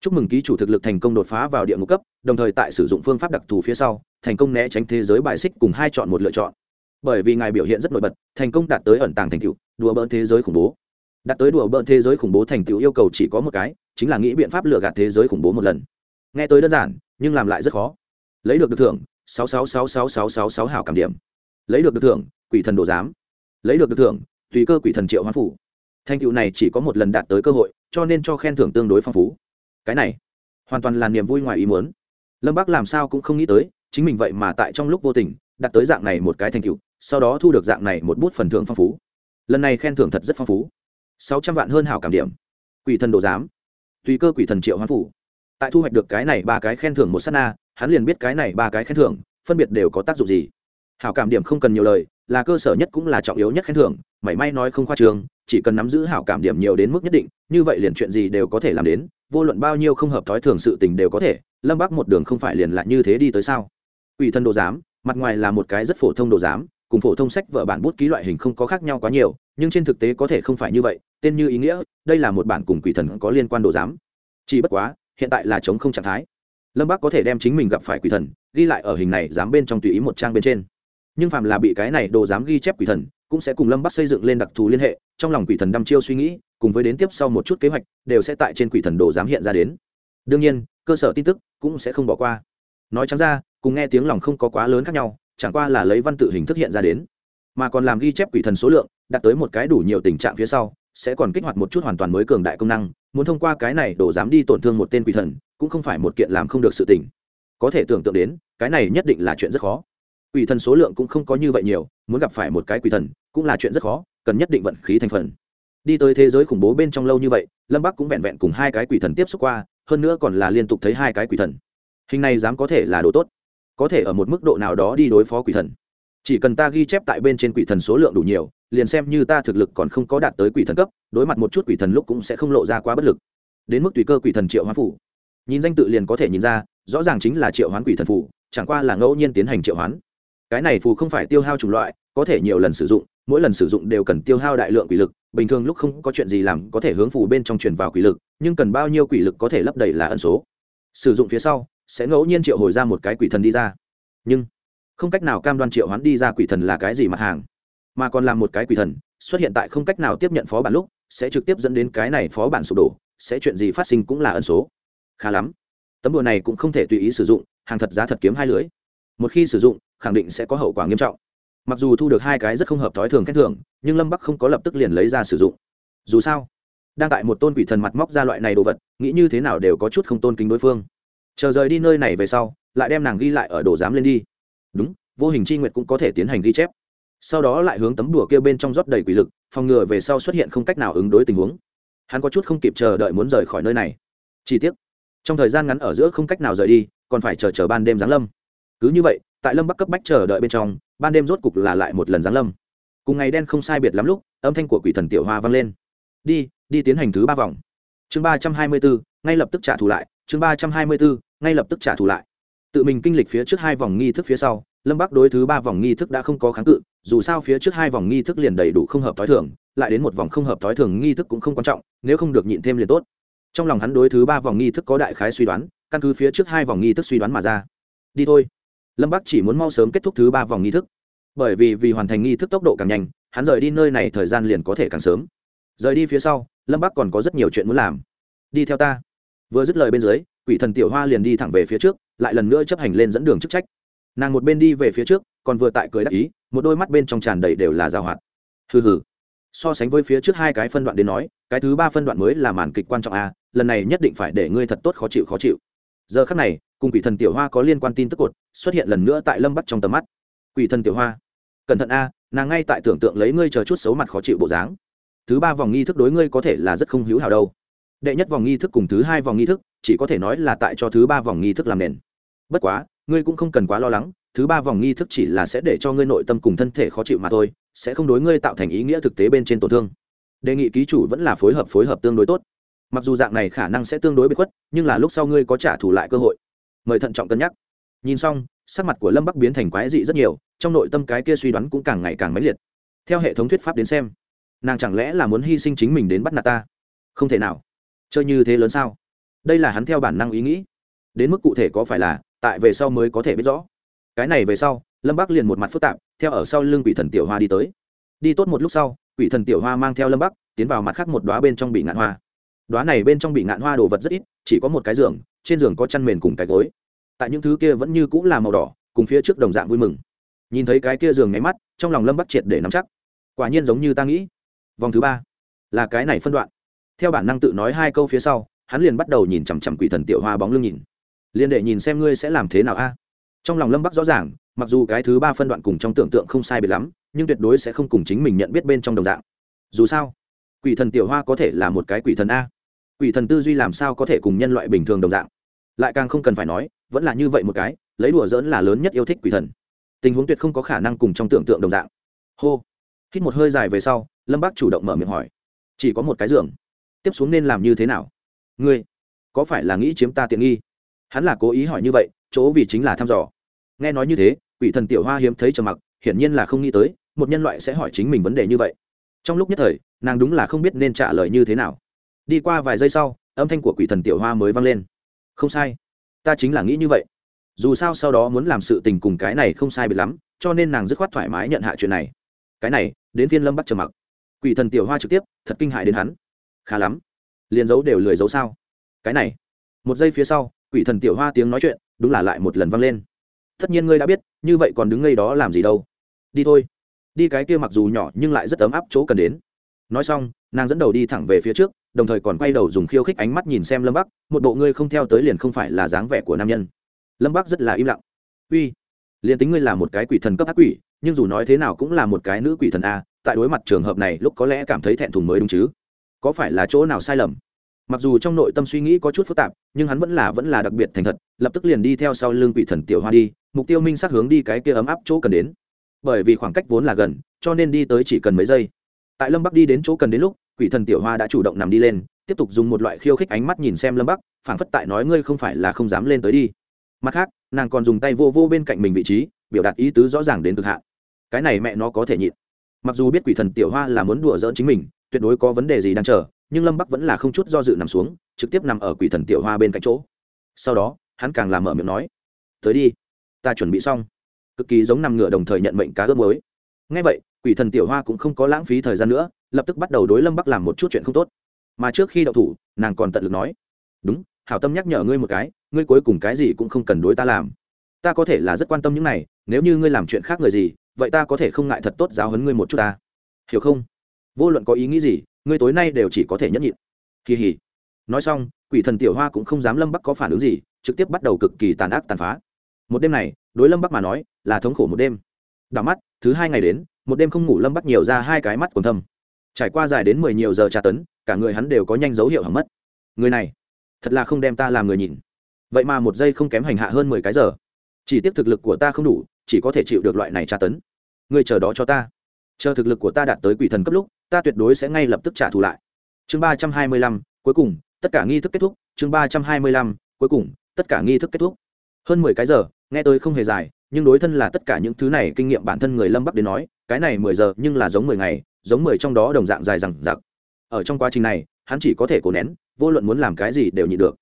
Chúc mừng ký chủ thực lực thành công đột phá vào địa ngục cấp, đồng thời tại sử dụng phương pháp đặc thù phía sau, thành công né tránh thế giới bài xích cùng hai chọn một lựa chọn. Bởi vì ngài biểu hiện rất nổi bật, thành công đạt tới ẩn tàng thành tựu, đùa bỡn thế giới khủng bố. Đạt tới đùa bỡn thế giới khủng bố thành tựu yêu cầu chỉ có một cái, chính là nghĩ biện pháp lừa gạt thế giới khủng bố một lần. Nghe tới đơn giản, nhưng làm lại rất khó lấy được được thưởng, sáu sáu sáu sáu sáu sáu sáu hảo cảm điểm. Lấy được được thưởng, quỷ thần đồ giám. Lấy được được thưởng, tùy cơ quỷ thần triệu hoán phủ. Thành tựu này chỉ có một lần đạt tới cơ hội, cho nên cho khen thưởng tương đối phong phú. Cái này, hoàn toàn là niềm vui ngoài ý muốn. Lâm bác làm sao cũng không nghĩ tới, chính mình vậy mà tại trong lúc vô tình, đạt tới dạng này một cái thành tựu, sau đó thu được dạng này một bút phần thưởng phong phú. Lần này khen thưởng thật rất phong phú. Sáu trăm vạn hơn hảo cảm điểm. Quỷ thần đồ giám. Tùy cơ quỷ thần triệu hoán phủ. Tại thu hoạch được cái này ba cái khen thưởng một s á t na hắn liền biết cái này ba cái khen thưởng phân biệt đều có tác dụng gì. Hảo cảm điểm không cần nhiều lời, là cơ sở nhất cũng là trọng yếu nhất khen thưởng, mảy may nói không khoa trường chỉ cần nắm giữ hảo cảm điểm nhiều đến mức nhất định, như vậy liền chuyện gì đều có thể làm đến, vô luận bao nhiêu không hợp thói thường sự tình đều có thể, lâm bắc một đường không phải liền lại như thế đi tới sao? Ủy thân đồ giám, mặt ngoài là một cái rất phổ thông đồ giám, cùng phổ thông sách vở bản bút ký loại hình không có khác nhau quá nhiều, nhưng trên thực tế có thể không phải như vậy, tên như ý nghĩa, đây là một bản cùng quỷ thần có liên quan đồ giám. Chỉ bất quá, hiện tại là chống không trạng thái lâm Bác có thể đem chính mình gặp phải quỷ thần ghi lại ở hình này dám bên trong tùy ý một trang bên trên nhưng phàm là bị cái này đồ dám ghi chép quỷ thần cũng sẽ cùng lâm bắc xây dựng lên đặc thù liên hệ trong lòng quỷ thần đăm chiêu suy nghĩ cùng với đến tiếp sau một chút kế hoạch đều sẽ tại trên quỷ thần đồ dám hiện ra đến đương nhiên cơ sở tin tức cũng sẽ không bỏ qua nói chẳng ra cùng nghe tiếng lòng không có quá lớn khác nhau chẳng qua là lấy văn tự hình thức hiện ra đến mà còn làm ghi chép quỷ thần số lượng đạt tới một cái đủ nhiều tình trạng phía sau sẽ còn kích hoạt một chút hoàn toàn mới cường đại công năng muốn thông qua cái này đổ dám đi tổn thương một tên quỷ thần cũng không phải một kiện làm không được sự tình. Có thể tưởng tượng đến, cái này nhất định là chuyện rất khó. Quỷ thần số lượng cũng không có như vậy nhiều, muốn gặp phải một cái quỷ thần, cũng là chuyện rất khó, cần nhất định vận khí thành phần. Đi tới thế giới khủng bố bên trong lâu như vậy, lâm bắc cũng vẹn vẹn cùng hai cái quỷ thần tiếp xúc qua, hơn nữa còn là liên tục thấy hai cái quỷ thần. Hình này dám có thể là đồ tốt. Có thể ở một mức độ nào đó đi đối phó quỷ thần. Chỉ cần ta ghi chép tại bên trên quỷ thần số lượng đủ nhiều, liền xem như ta thực lực còn không có đạt tới quỷ thần cấp, đối mặt một chút quỷ thần lúc cũng sẽ không lộ ra quá bất lực. Đến mức tùy cơ quỷ thần triệu hoán phủ nhìn danh tự liền có thể nhìn ra rõ ràng chính là triệu hoán quỷ thần phù, chẳng qua là ngẫu nhiên tiến hành triệu hoán. Cái này phù không phải tiêu hao chủng loại có thể nhiều lần sử dụng mỗi lần sử dụng đều cần tiêu hao đại lượng quỷ lực bình thường lúc không có chuyện gì làm có thể hướng phù bên trong truyền vào quỷ lực nhưng cần bao nhiêu quỷ lực có thể lấp đầy là ẩn số. Sử dụng phía sau sẽ ngẫu nhiên triệu hồi ra một cái quỷ thần đi ra. Nhưng không cách nào cam đoan triệu hoán đi ra quỷ thần là cái gì mặt hàng. Mà còn làm một cái quỷ thần xuất hiện tại không cách nào tiếp nhận phó bản lúc sẽ trực tiếp dẫn đến cái này phó bản sụp đổ sẽ chuyện gì phát sinh cũng là ẩn số khá lắm. Tấm đùa này cũng không thể tùy ý sử dụng, hàng thật giá thật kiếm hai lưới. Một khi sử dụng, khẳng định sẽ có hậu quả nghiêm trọng. Mặc dù thu được hai cái rất không hợp thói thường khen thưởng, nhưng lâm bắc không có lập tức liền lấy ra sử dụng. Dù sao, đang tại một tôn quỷ thần mặt móc ra loại này đồ vật, nghĩ như thế nào đều có chút không tôn kính đối phương. Chờ rời đi nơi này về sau, lại đem nàng ghi lại ở đồ giám lên đi. Đúng, vô hình c h i nguyệt cũng có thể tiến hành ghi chép. Sau đó lại hướng tấm đùa kia bên trong rót đầy quỷ lực, phòng ngừa về sau xuất hiện không cách nào ứng đối tình huống. Hắn có chút không kịp chờ đợi muốn rời khỏi nơi này. Chi tiết trong thời gian ngắn ở giữa không cách nào rời đi, còn phải chờ chờ ban đêm giáng lâm. Cứ như vậy, tại lâm bắc cấp bách chờ đợi bên trong, ban đêm rốt cục là lại một lần giáng lâm. Cùng ngày đen không sai biệt lắm lúc, âm thanh của quỷ thần tiểu hoa vang lên. Đi đi tiến hành thứ ba vòng. Chương ba trăm hai mươi bốn, ngay lập tức trả thù lại. Chương ba trăm hai mươi bốn, ngay lập tức trả thù lại. Tự mình kinh lịch phía trước hai vòng nghi thức phía sau, lâm bắc đối thứ ba vòng nghi thức đã không có kháng cự, dù sao phía trước hai vòng nghi thức liền đầy đủ không hợp t h o i thường, lại đến một vòng không hợp t h o i thường nghi thức cũng không quan trọng, nếu không được nhịn thêm liền tốt trong lòng hắn đối thứ ba vòng nghi thức có đại khái suy đoán, căn cứ phía trước hai vòng nghi thức suy đoán mà ra. Đi thôi. Lâm bắc chỉ muốn mau sớm kết thúc thứ ba vòng nghi thức. Bởi vì vì hoàn thành nghi thức tốc độ càng nhanh, hắn rời đi nơi này thời gian liền có thể càng sớm. Rời đi phía sau, lâm bắc còn có rất nhiều chuyện muốn làm. Đi theo ta. Vừa dứt lời bên dưới, quỷ thần tiểu hoa liền đi thẳng về phía trước, lại lần nữa chấp hành lên dẫn đường chức trách. Nàng một bên đi về phía trước, còn vừa tại cười đắc ý, một đôi mắt bên trong tràn đầy đều là giao hoạt. Hừ hừ. So sánh với phía trước hai cái phân đoạn đến nói, cái thứ ba phân đoạn mới là màn kịch quan trọng a lần này nhất định phải để ngươi thật tốt khó chịu khó chịu. Giờ khắc này, cùng quỷ thần tiểu hoa có liên quan tin tức cột, xuất hiện lần nữa tại lâm bắc trong tầm mắt. Quỷ thần tiểu hoa, cẩn thận a, nàng ngay tại tưởng tượng lấy ngươi chờ chút xấu mặt khó chịu bộ dáng. Thứ ba vòng nghi thức đối ngươi có thể là rất không hữu hảo đâu. Đệ nhất vòng nghi thức cùng thứ hai vòng nghi thức, chỉ có thể nói là tại cho thứ ba vòng nghi thức làm nền. Bất quá, ngươi cũng không cần quá lo lắng, thứ ba vòng nghi thức chỉ là sẽ để cho ngươi nội tâm cùng thân thể khó chịu mà thôi, sẽ không đối ngươi tạo thành ý nghĩa thực tế bên trên tổn thương. Đề nghị ký chủ vẫn là phối hợp phối hợp tương đối tốt mặc dù dạng này khả năng sẽ tương đối bị khuất, nhưng là lúc sau ngươi có trả thù lại cơ hội. Mời thận trọng cân nhắc. Nhìn xong, sắc mặt của lâm bắc biến thành quái dị rất nhiều, trong nội tâm cái kia suy đoán cũng càng ngày càng mãnh liệt. Theo hệ thống thuyết pháp đến xem, nàng chẳng lẽ là muốn hy sinh chính mình đến bắt nạt ta? Không thể nào. Chơi như thế lớn sao? Đây là hắn theo bản năng ý nghĩ. Đến mức cụ thể có phải là, tại về sau mới có thể biết rõ. Cái này về sau, lâm bắc liền một mặt phức tạp, theo ở sau lưng quỷ thần tiểu hoa đi tới. Đi tốt một lúc sau, quỷ thần tiểu hoa mang theo lâm bắc, tiến vào mặt khác một đoá bên trong bị ngạn hoa đoá này bên trong bị ngạn hoa đồ vật rất ít, chỉ có một cái giường, trên giường có chăn mền cùng cái gối. Tại những thứ kia vẫn như cũng là màu đỏ, cùng phía trước đồng dạng vui mừng. Nhìn thấy cái kia giường nháy mắt, trong lòng lâm bắc triệt để nắm chắc. Quả nhiên giống như ta nghĩ. Vòng thứ ba, là cái này phân đoạn. Theo bản năng tự nói hai câu phía sau, hắn liền bắt đầu nhìn chằm chằm quỷ thần tiểu hoa bóng lưng nhìn. Liền để nhìn xem ngươi sẽ làm thế nào a? Trong lòng lâm bắc rõ ràng, mặc dù cái thứ ba phân đoạn cùng trong tưởng tượng không sai biệt lắm, nhưng tuyệt đối sẽ không cùng chính mình nhận biết bên trong đồng dạng. Dù sao, quỷ thần tiểu hoa có thể là một cái quỷ thần a quỷ thần tư duy làm sao có thể cùng nhân loại bình thường đồng dạng? Lại càng không cần phải nói, vẫn là như vậy một cái, lấy đùa dỡn là lớn nhất yêu thích quỷ thần. Tình huống tuyệt không có khả năng cùng trong tưởng tượng đồng dạng. Hô. Hít một hơi dài về sau, lâm bác chủ động mở miệng hỏi. Chỉ có một cái giường. Tiếp xuống nên làm như thế nào? Ngươi, có phải là nghĩ chiếm ta tiện nghi? Hắn là cố ý hỏi như vậy, chỗ vì chính là thăm dò. Nghe nói như thế, quỷ thần tiểu hoa hiếm thấy trầm mặc, hiển nhiên là không nghĩ tới, một nhân loại sẽ hỏi chính mình vấn đề như vậy. Trong lúc nhất thời, nàng đúng là không biết nên trả lời như thế nào đi qua vài giây sau, âm thanh của quỷ thần tiểu hoa mới vang lên. Không sai. Ta chính là nghĩ như vậy. Dù sao sau đó muốn làm sự tình cùng cái này không sai biệt lắm, cho nên nàng dứt khoát thoải mái nhận hạ chuyện này. Cái này, đến phiên lâm bắt trầm mặc. Quỷ thần tiểu hoa trực tiếp, thật kinh hại đến hắn. Khá lắm. Liền giấu đều lười giấu sao? Cái này. Một giây phía sau, quỷ thần tiểu hoa tiếng nói chuyện, đúng là lại một lần vang lên. Tất nhiên ngươi đã biết, như vậy còn đứng ngay đó làm gì đâu. Đi thôi. Đi cái kia mặc dù nhỏ nhưng lại rất ấm áp chỗ cần đến. Nói xong, nàng dẫn đầu đi thẳng về phía trước đồng thời còn quay đầu dùng khiêu khích ánh mắt nhìn xem lâm bắc, một bộ ngươi không theo tới liền không phải là dáng vẻ của nam nhân. Lâm bắc rất là im lặng. Uy, liền tính ngươi là một cái quỷ thần cấp ác quỷ, nhưng dù nói thế nào cũng là một cái nữ quỷ thần a, tại đối mặt trường hợp này lúc có lẽ cảm thấy thẹn thùng mới đúng chứ? Có phải là chỗ nào sai lầm? Mặc dù trong nội tâm suy nghĩ có chút phức tạp, nhưng hắn vẫn là vẫn là đặc biệt thành thật, lập tức liền đi theo sau lưng quỷ thần tiểu hoa đi, mục tiêu minh sát hướng đi cái kia ấm áp chỗ cần đến. Bởi vì khoảng cách vốn là gần, cho nên đi tới chỉ cần mấy giây. Tại lâm bắc đi đến chỗ cần đến lúc quỷ thần tiểu hoa đã chủ động nằm đi lên, tiếp tục dùng một loại khiêu khích ánh mắt nhìn xem lâm bắc, phảng phất tại nói ngươi không phải là không dám lên tới đi. Mặt khác, nàng còn dùng tay vô vô bên cạnh mình vị trí, biểu đạt ý tứ rõ ràng đến cực hạn. Cái này mẹ nó có thể nhịn. Mặc dù biết quỷ thần tiểu hoa là muốn đùa giỡn chính mình, tuyệt đối có vấn đề gì đang chờ, nhưng lâm bắc vẫn là không chút do dự nằm xuống, trực tiếp nằm ở quỷ thần tiểu hoa bên cạnh chỗ. Sau đó, hắn càng làm mở miệng nói, tới đi, ta chuẩn bị xong. Cực kỳ giống nằm ngửa đồng thời nhận mệnh cá ướp mới ngay vậy, quỷ thần tiểu hoa cũng không có lãng phí thời gian nữa lập tức bắt đầu đối lâm bắc làm một chút chuyện không tốt mà trước khi đậu thủ nàng còn tận lực nói đúng hảo tâm nhắc nhở ngươi một cái ngươi cuối cùng cái gì cũng không cần đối ta làm ta có thể là rất quan tâm những này nếu như ngươi làm chuyện khác người gì vậy ta có thể không ngại thật tốt giáo hấn ngươi một chút ta hiểu không vô luận có ý nghĩ gì ngươi tối nay đều chỉ có thể nhẫn nhịn kỳ hỉ nói xong quỷ thần tiểu hoa cũng không dám lâm bắc có phản ứng gì trực tiếp bắt đầu cực kỳ tàn ác tàn phá một đêm này đối lâm bắc mà nói là thống khổ một đêm đảo mắt thứ hai ngày đến một đêm không ngủ lâm bắc nhiều ra hai cái mắt còn thâm trải qua dài đến mười nhiều giờ tra tấn, cả người hắn đều có nhanh dấu hiệu hỏng mất. Người này, thật là không đem ta làm người nhìn. Vậy mà một giây không kém hành hạ hơn mười cái giờ. Chỉ tiếp thực lực của ta không đủ, chỉ có thể chịu được loại này tra tấn. Người chờ đó cho ta. Chờ thực lực của ta đạt tới quỷ thần cấp lúc, ta tuyệt đối sẽ ngay lập tức trả thù lại. Chương ba trăm hai mươi lăm, cuối cùng, tất cả nghi thức kết thúc. Chương ba trăm hai mươi lăm, cuối cùng, tất cả nghi thức kết thúc. Hơn mười cái giờ, nghe tôi không hề dài, nhưng đối thân là tất cả những thứ này kinh nghiệm bản thân người lâm bắc đến nói, cái này mười giờ nhưng là giống mười ngày giống mười trong đó đồng dạng dài rằng giặc ở trong quá trình này, hắn chỉ có thể cố nén, vô luận muốn làm cái gì đều nhịn được.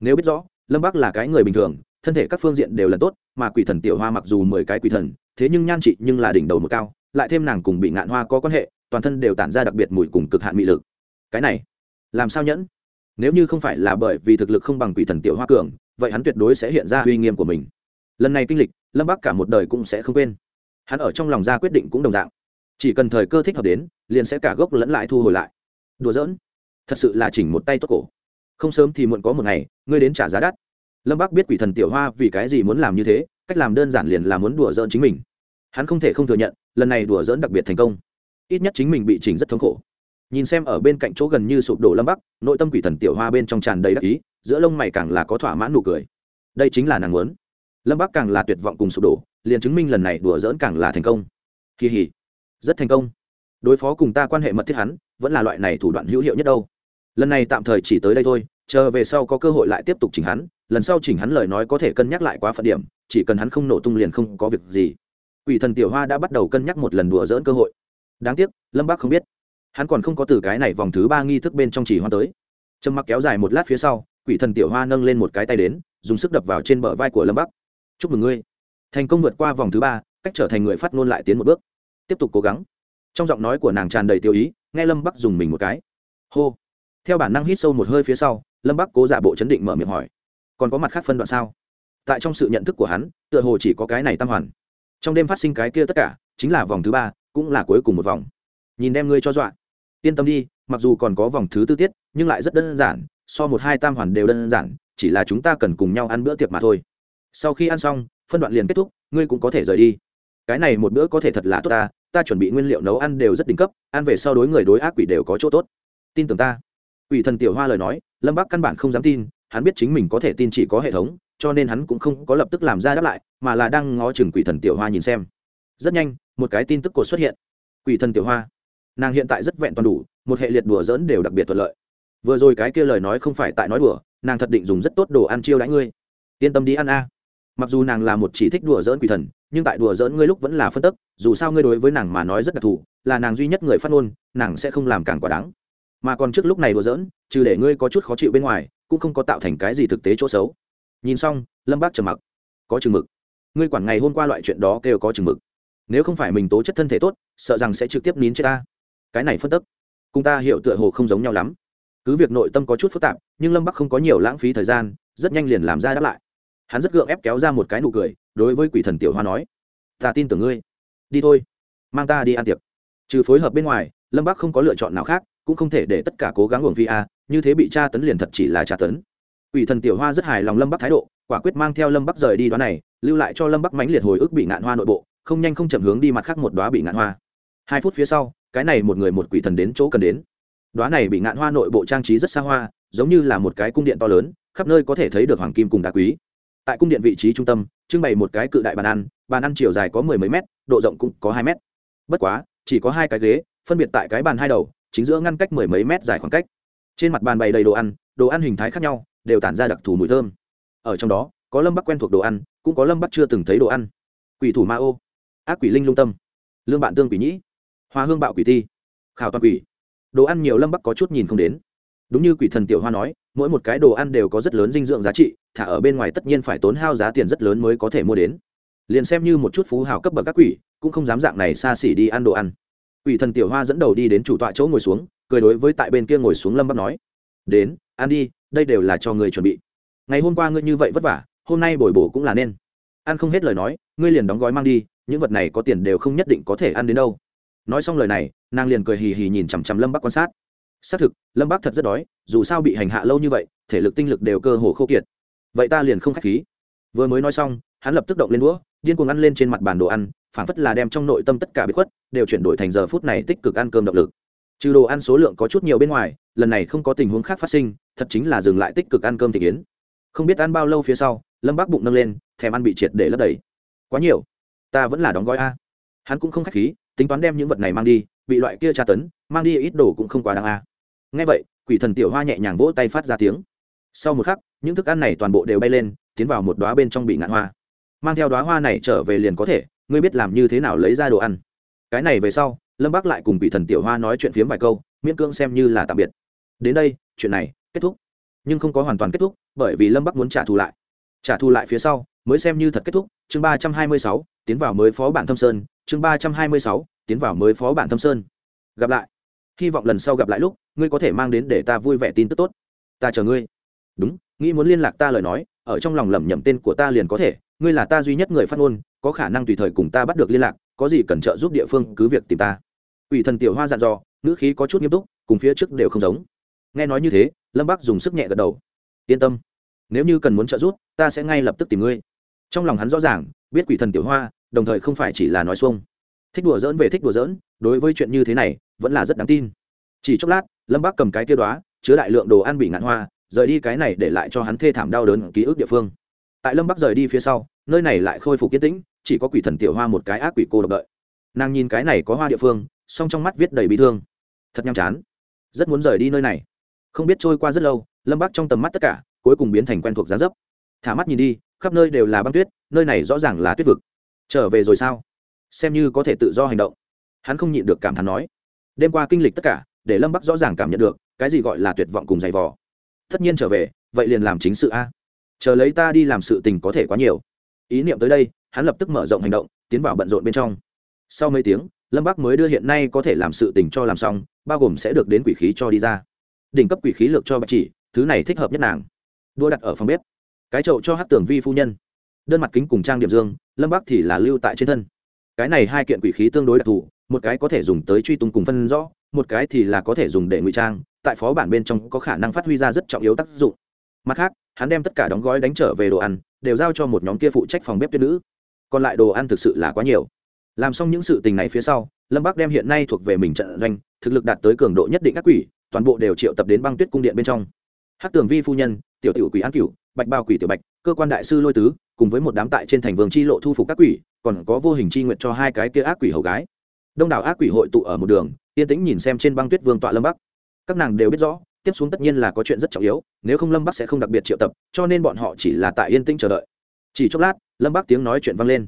Nếu biết rõ, lâm bắc là cái người bình thường, thân thể các phương diện đều là tốt, mà quỷ thần tiểu hoa mặc dù mười cái quỷ thần, thế nhưng nhan trị nhưng là đỉnh đầu một cao, lại thêm nàng cùng bị ngạn hoa có quan hệ, toàn thân đều tản ra đặc biệt mùi cùng cực hạn mị lực. Cái này, làm sao nhẫn? Nếu như không phải là bởi vì thực lực không bằng quỷ thần tiểu hoa cường, vậy hắn tuyệt đối sẽ hiện ra uy nghiêm của mình. Lần này kinh lịch, lâm bắc cả một đời cũng sẽ không quên. Hắn ở trong lòng ra quyết định cũng đồng dạng chỉ cần thời cơ thích hợp đến, liền sẽ cả gốc lẫn lại thu hồi lại. Đùa giỡn. Thật sự là chỉnh một tay tốt cổ. Không sớm thì muộn có một ngày, ngươi đến trả giá đắt. Lâm bắc biết quỷ thần tiểu hoa vì cái gì muốn làm như thế, cách làm đơn giản liền là muốn đùa giỡn chính mình. Hắn không thể không thừa nhận, lần này đùa giỡn đặc biệt thành công. Ít nhất chính mình bị chỉnh rất thống khổ. Nhìn xem ở bên cạnh chỗ gần như sụp đổ lâm bắc, nội tâm quỷ thần tiểu hoa bên trong tràn đầy đắc ý, giữa lông mày càng là có thỏa mãn nụ cười. Đây chính là nàng muốn. Lâm bắc càng là tuyệt vọng cùng sụp đổ, liền chứng minh lần này đùa dỡn càng là thành công. Kỳ hỉ rất thành công. Đối phó cùng ta quan hệ mật thiết hắn, vẫn là loại này thủ đoạn hữu hiệu nhất đâu. Lần này tạm thời chỉ tới đây thôi, chờ về sau có cơ hội lại tiếp tục chỉnh hắn, lần sau chỉnh hắn lời nói có thể cân nhắc lại quá phận điểm, chỉ cần hắn không nổ tung liền không có việc gì. Quỷ thần tiểu hoa đã bắt đầu cân nhắc một lần đùa dỡn cơ hội. Đáng tiếc, lâm bác không biết. Hắn còn không có từ cái này vòng thứ ba nghi thức bên trong chỉ hoa tới. Trầm mặc kéo dài một lát phía sau, quỷ thần tiểu hoa nâng lên một cái tay đến, dùng sức đập vào trên bờ vai của lâm bắc. Chúc mừng ngươi. Thành công vượt qua vòng thứ ba, cách trở thành người phát ngôn lại tiến một bước tiếp tục cố gắng. Trong giọng nói của nàng tràn đầy tiêu ý, nghe lâm bắc dùng mình một cái. Hô. Theo bản năng hít sâu một hơi phía sau, lâm bắc cố giả bộ chấn định mở miệng hỏi. Còn có mặt khác phân đoạn sao? Tại trong sự nhận thức của hắn, tựa hồ chỉ có cái này tam hoàn. Trong đêm phát sinh cái kia tất cả, chính là vòng thứ ba, cũng là cuối cùng một vòng. Nhìn đem ngươi cho dọa. Yên tâm đi, mặc dù còn có vòng thứ tư tiết, nhưng lại rất đơn giản, so một hai tam hoàn đều đơn giản, chỉ là chúng ta cần cùng nhau ăn bữa tiệc mà thôi. Sau khi ăn xong, phân đoạn liền kết thúc, ngươi cũng có thể rời đi. Cái này một bữa có thể thật là tốt ta ta chuẩn bị nguyên liệu nấu ăn đều rất đỉnh cấp, ăn về sau đối người đối ác quỷ đều có chỗ tốt. Tin tưởng ta. Quỷ thần tiểu hoa lời nói, lâm bắc căn bản không dám tin, hắn biết chính mình có thể tin chỉ có hệ thống, cho nên hắn cũng không có lập tức làm ra đáp lại, mà là đang ngó chừng quỷ thần tiểu hoa nhìn xem. Rất nhanh, một cái tin tức cột xuất hiện. Quỷ thần tiểu hoa, nàng hiện tại rất vẹn toàn đủ, một hệ liệt đùa dỡn đều đặc biệt thuận lợi. Vừa rồi cái kia lời nói không phải tại nói đùa, nàng thật định dùng rất tốt đồ ăn chiêu đãi ngươi. Yên tâm đi ăn a. Mặc dù nàng là một chỉ thích đùa dỡn quỷ thần nhưng tại đùa dỡn ngươi lúc vẫn là phân tức, dù sao ngươi đối với nàng mà nói rất đặc thù, là nàng duy nhất người phát ngôn, nàng sẽ không làm càng quá đáng. Mà còn trước lúc này đùa dỡn trừ để ngươi có chút khó chịu bên ngoài, cũng không có tạo thành cái gì thực tế chỗ xấu. Nhìn xong, lâm bác trầm mặc. Có chừng mực. Ngươi quản ngày hôm qua loại chuyện đó kêu có chừng mực. Nếu không phải mình tố chất thân thể tốt, sợ rằng sẽ trực tiếp nín chết ta. Cái này phân tức, cùng ta hiểu tựa hồ không giống nhau lắm. Cứ việc nội tâm có chút phức tạp, nhưng lâm bắc không có nhiều lãng phí thời gian, rất nhanh liền làm ra đáp lại hắn rất gượng ép kéo ra một cái nụ cười, đối với quỷ thần tiểu hoa nói, ta tin tưởng ngươi. Đi thôi, mang ta đi ăn tiệc. Trừ phối hợp bên ngoài, lâm bắc không có lựa chọn nào khác, cũng không thể để tất cả cố gắng uổng phi a, như thế bị tra tấn liền thật chỉ là tra tấn. Quỷ thần tiểu hoa rất hài lòng lâm bắc thái độ, quả quyết mang theo lâm bắc rời đi đoán này, lưu lại cho lâm bắc mãnh liệt hồi ức bị ngạn hoa nội bộ, không nhanh không chậm hướng đi mặt khác một đoá bị ngạn hoa. Hai phút phía sau, cái này một người một quỷ thần đến chỗ cần đến. Đoá này bị ngạn hoa nội bộ trang trí rất xa hoa, giống như là một cái cung điện to lớn, khắp nơi có thể thấy được hoàng kim cùng đá quý tại cung điện vị trí trung tâm, trưng bày một cái cự đại bàn ăn bàn ăn chiều dài có mười mấy mét, độ rộng cũng có hai mét. Bất quá, chỉ có hai cái ghế, phân biệt tại cái bàn hai đầu, chính giữa ngăn cách mười mấy mét dài khoảng cách. Trên mặt bàn bày đầy đồ ăn đồ ăn hình thái khác nhau, đều tản ra đặc thù mùi thơm. Ở trong đó, có lâm bắc quen thuộc đồ ăn, cũng có lâm bắc chưa từng thấy đồ ăn. Quỷ thủ ma ô, ác quỷ linh lung tâm, lương bạn tương quỷ nhĩ, hoa hương bạo quỷ thi khảo toàn quỷ. Đồ ăn nhiều lâm bắc có chút nhìn không đến. Đúng như quỷ thần tiểu hoa nói, mỗi một cái đồ ăn đều có rất lớn dinh dưỡng giá trị thả ở bên ngoài tất nhiên phải tốn hao giá tiền rất lớn mới có thể mua đến. Liền xem như một chút phú hào cấp bậc các quỷ, cũng không dám dạng này xa xỉ đi ăn đồ ăn. Quỷ thần tiểu hoa dẫn đầu đi đến chủ tọa chỗ ngồi xuống, cười đối với tại bên kia ngồi xuống lâm bắc nói, đến, ăn đi, đây đều là cho người chuẩn bị. Ngày hôm qua ngươi như vậy vất vả, hôm nay bồi bổ cũng là nên. Ăn không hết lời nói, ngươi liền đóng gói mang đi, những vật này có tiền đều không nhất định có thể ăn đến đâu. Nói xong lời này, nàng liền cười hì hì nhìn chằm chằm lâm bắc quan sát. Xác thực, lâm bắc thật rất đói, dù sao bị hành hạ lâu như vậy, thể lực tinh lực đều cơ hồ khô kiệt vậy ta liền không k h á c h khí. Vừa mới nói xong, hắn lập tức động lên đũa, điên cuồng ăn lên trên mặt bàn đồ ăn, phảng phất là đem trong nội tâm tất cả bí khuất, đều chuyển đổi thành giờ phút này tích cực ăn cơm động lực. Trừ đồ ăn số lượng có chút nhiều bên ngoài, lần này không có tình huống khác phát sinh, thật chính là dừng lại tích cực ăn cơm thị kiến. Không biết ăn bao lâu phía sau, lâm bác bụng nâng lên, thèm ăn bị triệt để lấp đầy. Quá nhiều. Ta vẫn là đóng gói a. Hắn cũng không k h á c h khí, tính toán đem những vật này mang đi, bị loại kia tra tấn, mang đi ít đồ cũng không quá đáng a. Ngay vậy, quỷ thần tiểu hoa nhẹ nhàng vỗ tay phát ra tiếng. Sau một khắc những thức ăn này toàn bộ đều bay lên, tiến vào một đoá bên trong bị ngạn hoa. Mang theo đoá hoa này trở về liền có thể, ngươi biết làm như thế nào lấy ra đồ ăn. Cái này về sau, lâm bác lại cùng quỷ thần tiểu hoa nói chuyện phiếm vài câu, miễn cưỡng xem như là tạm biệt. Đến đây, chuyện này kết thúc. Nhưng không có hoàn toàn kết thúc, bởi vì lâm bắc muốn trả thù lại. Trả thù lại phía sau, mới xem như thật kết thúc. Chương ba trăm hai mươi sáu, tiến vào mới phó bản thâm sơn. Chương ba trăm hai mươi sáu, tiến vào mới phó bản thâm sơn. Gặp lại. Hy vọng lần sau gặp lại lúc, ngươi có thể mang đến để ta vui vẻ tin tức tốt. Ta chờ ngươi. Đúng nghĩ muốn liên lạc ta lời nói, ở trong lòng lẩm nhẩm tên của ta liền có thể, ngươi là ta duy nhất người phát ngôn, có khả năng tùy thời cùng ta bắt được liên lạc, có gì cần trợ giúp địa phương cứ việc tìm ta. Ủy thần tiểu hoa dặn dò, ngữ khí có chút nghiêm túc, cùng phía trước đều không giống. Nghe nói như thế, lâm bắc dùng sức nhẹ gật đầu. Yên tâm, nếu như cần muốn trợ giúp, ta sẽ ngay lập tức tìm ngươi. Trong lòng hắn rõ ràng, biết quỷ thần tiểu hoa, đồng thời không phải chỉ là nói xuông. Thích đùa dỡn về thích đùa dỡn đối với chuyện như thế này, vẫn là rất đáng tin. Chỉ chốc lát, lâm bắc cầm cái tiêu đoá chứa đại lượng đồ ăn bị ngạn hoa rời đi cái này để lại cho hắn thê thảm đau đớn ký ức địa phương. Tại lâm bắc rời đi phía sau, nơi này lại khôi phục yên tĩnh, chỉ có quỷ thần tiểu hoa một cái ác quỷ cô độc đợi. Nàng nhìn cái này có hoa địa phương, song trong mắt viết đầy bị thương. Thật nhàm chán. Rất muốn rời đi nơi này. Không biết trôi qua rất lâu, lâm bắc trong tầm mắt tất cả, cuối cùng biến thành quen thuộc giá dấp. Thả mắt nhìn đi, khắp nơi đều là băng tuyết, nơi này rõ ràng là tuyết vực. Trở về rồi sao? Xem như có thể tự do hành động. Hắn không nhịn được cảm thán nói. Đêm qua kinh lịch tất cả, để lâm bắc rõ ràng cảm nhận được, cái gì gọi là tuyệt vọng cùng giày vò tất nhiên trở về, vậy liền làm chính sự a. Chờ lấy ta đi làm sự tình có thể quá nhiều. Ý niệm tới đây, hắn lập tức mở rộng hành động, tiến vào bận rộn bên trong. Sau mấy tiếng, lâm bắc mới đưa hiện nay có thể làm sự tình cho làm xong, bao gồm sẽ được đến quỷ khí cho đi ra. Đỉnh cấp quỷ khí lược cho bạch chỉ, thứ này thích hợp nhất nàng. Đua đặt ở phòng bếp. Cái chậu cho hát tường vi phu nhân. Đơn mặt kính cùng trang điểm dương, lâm bắc thì là lưu tại trên thân. Cái này hai kiện quỷ khí tương đối đặc thù, một cái có thể dùng tới truy tung cùng phân rõ, một cái thì là có thể dùng để ngụy trang tại phó bản bên trong có khả năng phát huy ra rất trọng yếu tác dụng. Mặt khác, hắn đem tất cả đóng gói đánh trở về đồ ăn, đều giao cho một nhóm kia phụ trách phòng bếp tuyết nữ. Còn lại đồ ăn thực sự là quá nhiều. Làm xong những sự tình này phía sau, lâm bắc đem hiện nay thuộc về mình trận doanh, thực lực đạt tới cường độ nhất định các quỷ, toàn bộ đều triệu tập đến băng tuyết cung điện bên trong. Hát tường vi phu nhân, tiểu tiểu quỷ an cửu, bạch bao quỷ tiểu bạch, cơ quan đại sư lôi tứ, cùng với một đám tại trên thành vương chi lộ thu phục các quỷ, còn có vô hình chi nguyện cho hai cái kia ác quỷ hầu gái. Đông đảo ác quỷ hội tụ ở một đường, yên tĩnh nhìn xem trên băng tuyết vương tọa lâm bắc các nàng đều biết rõ, tiếp xuống tất nhiên là có chuyện rất trọng yếu, nếu không lâm bắc sẽ không đặc biệt triệu tập, cho nên bọn họ chỉ là tại yên tĩnh chờ đợi. Chỉ chốc lát, lâm bắc tiếng nói chuyện vang lên.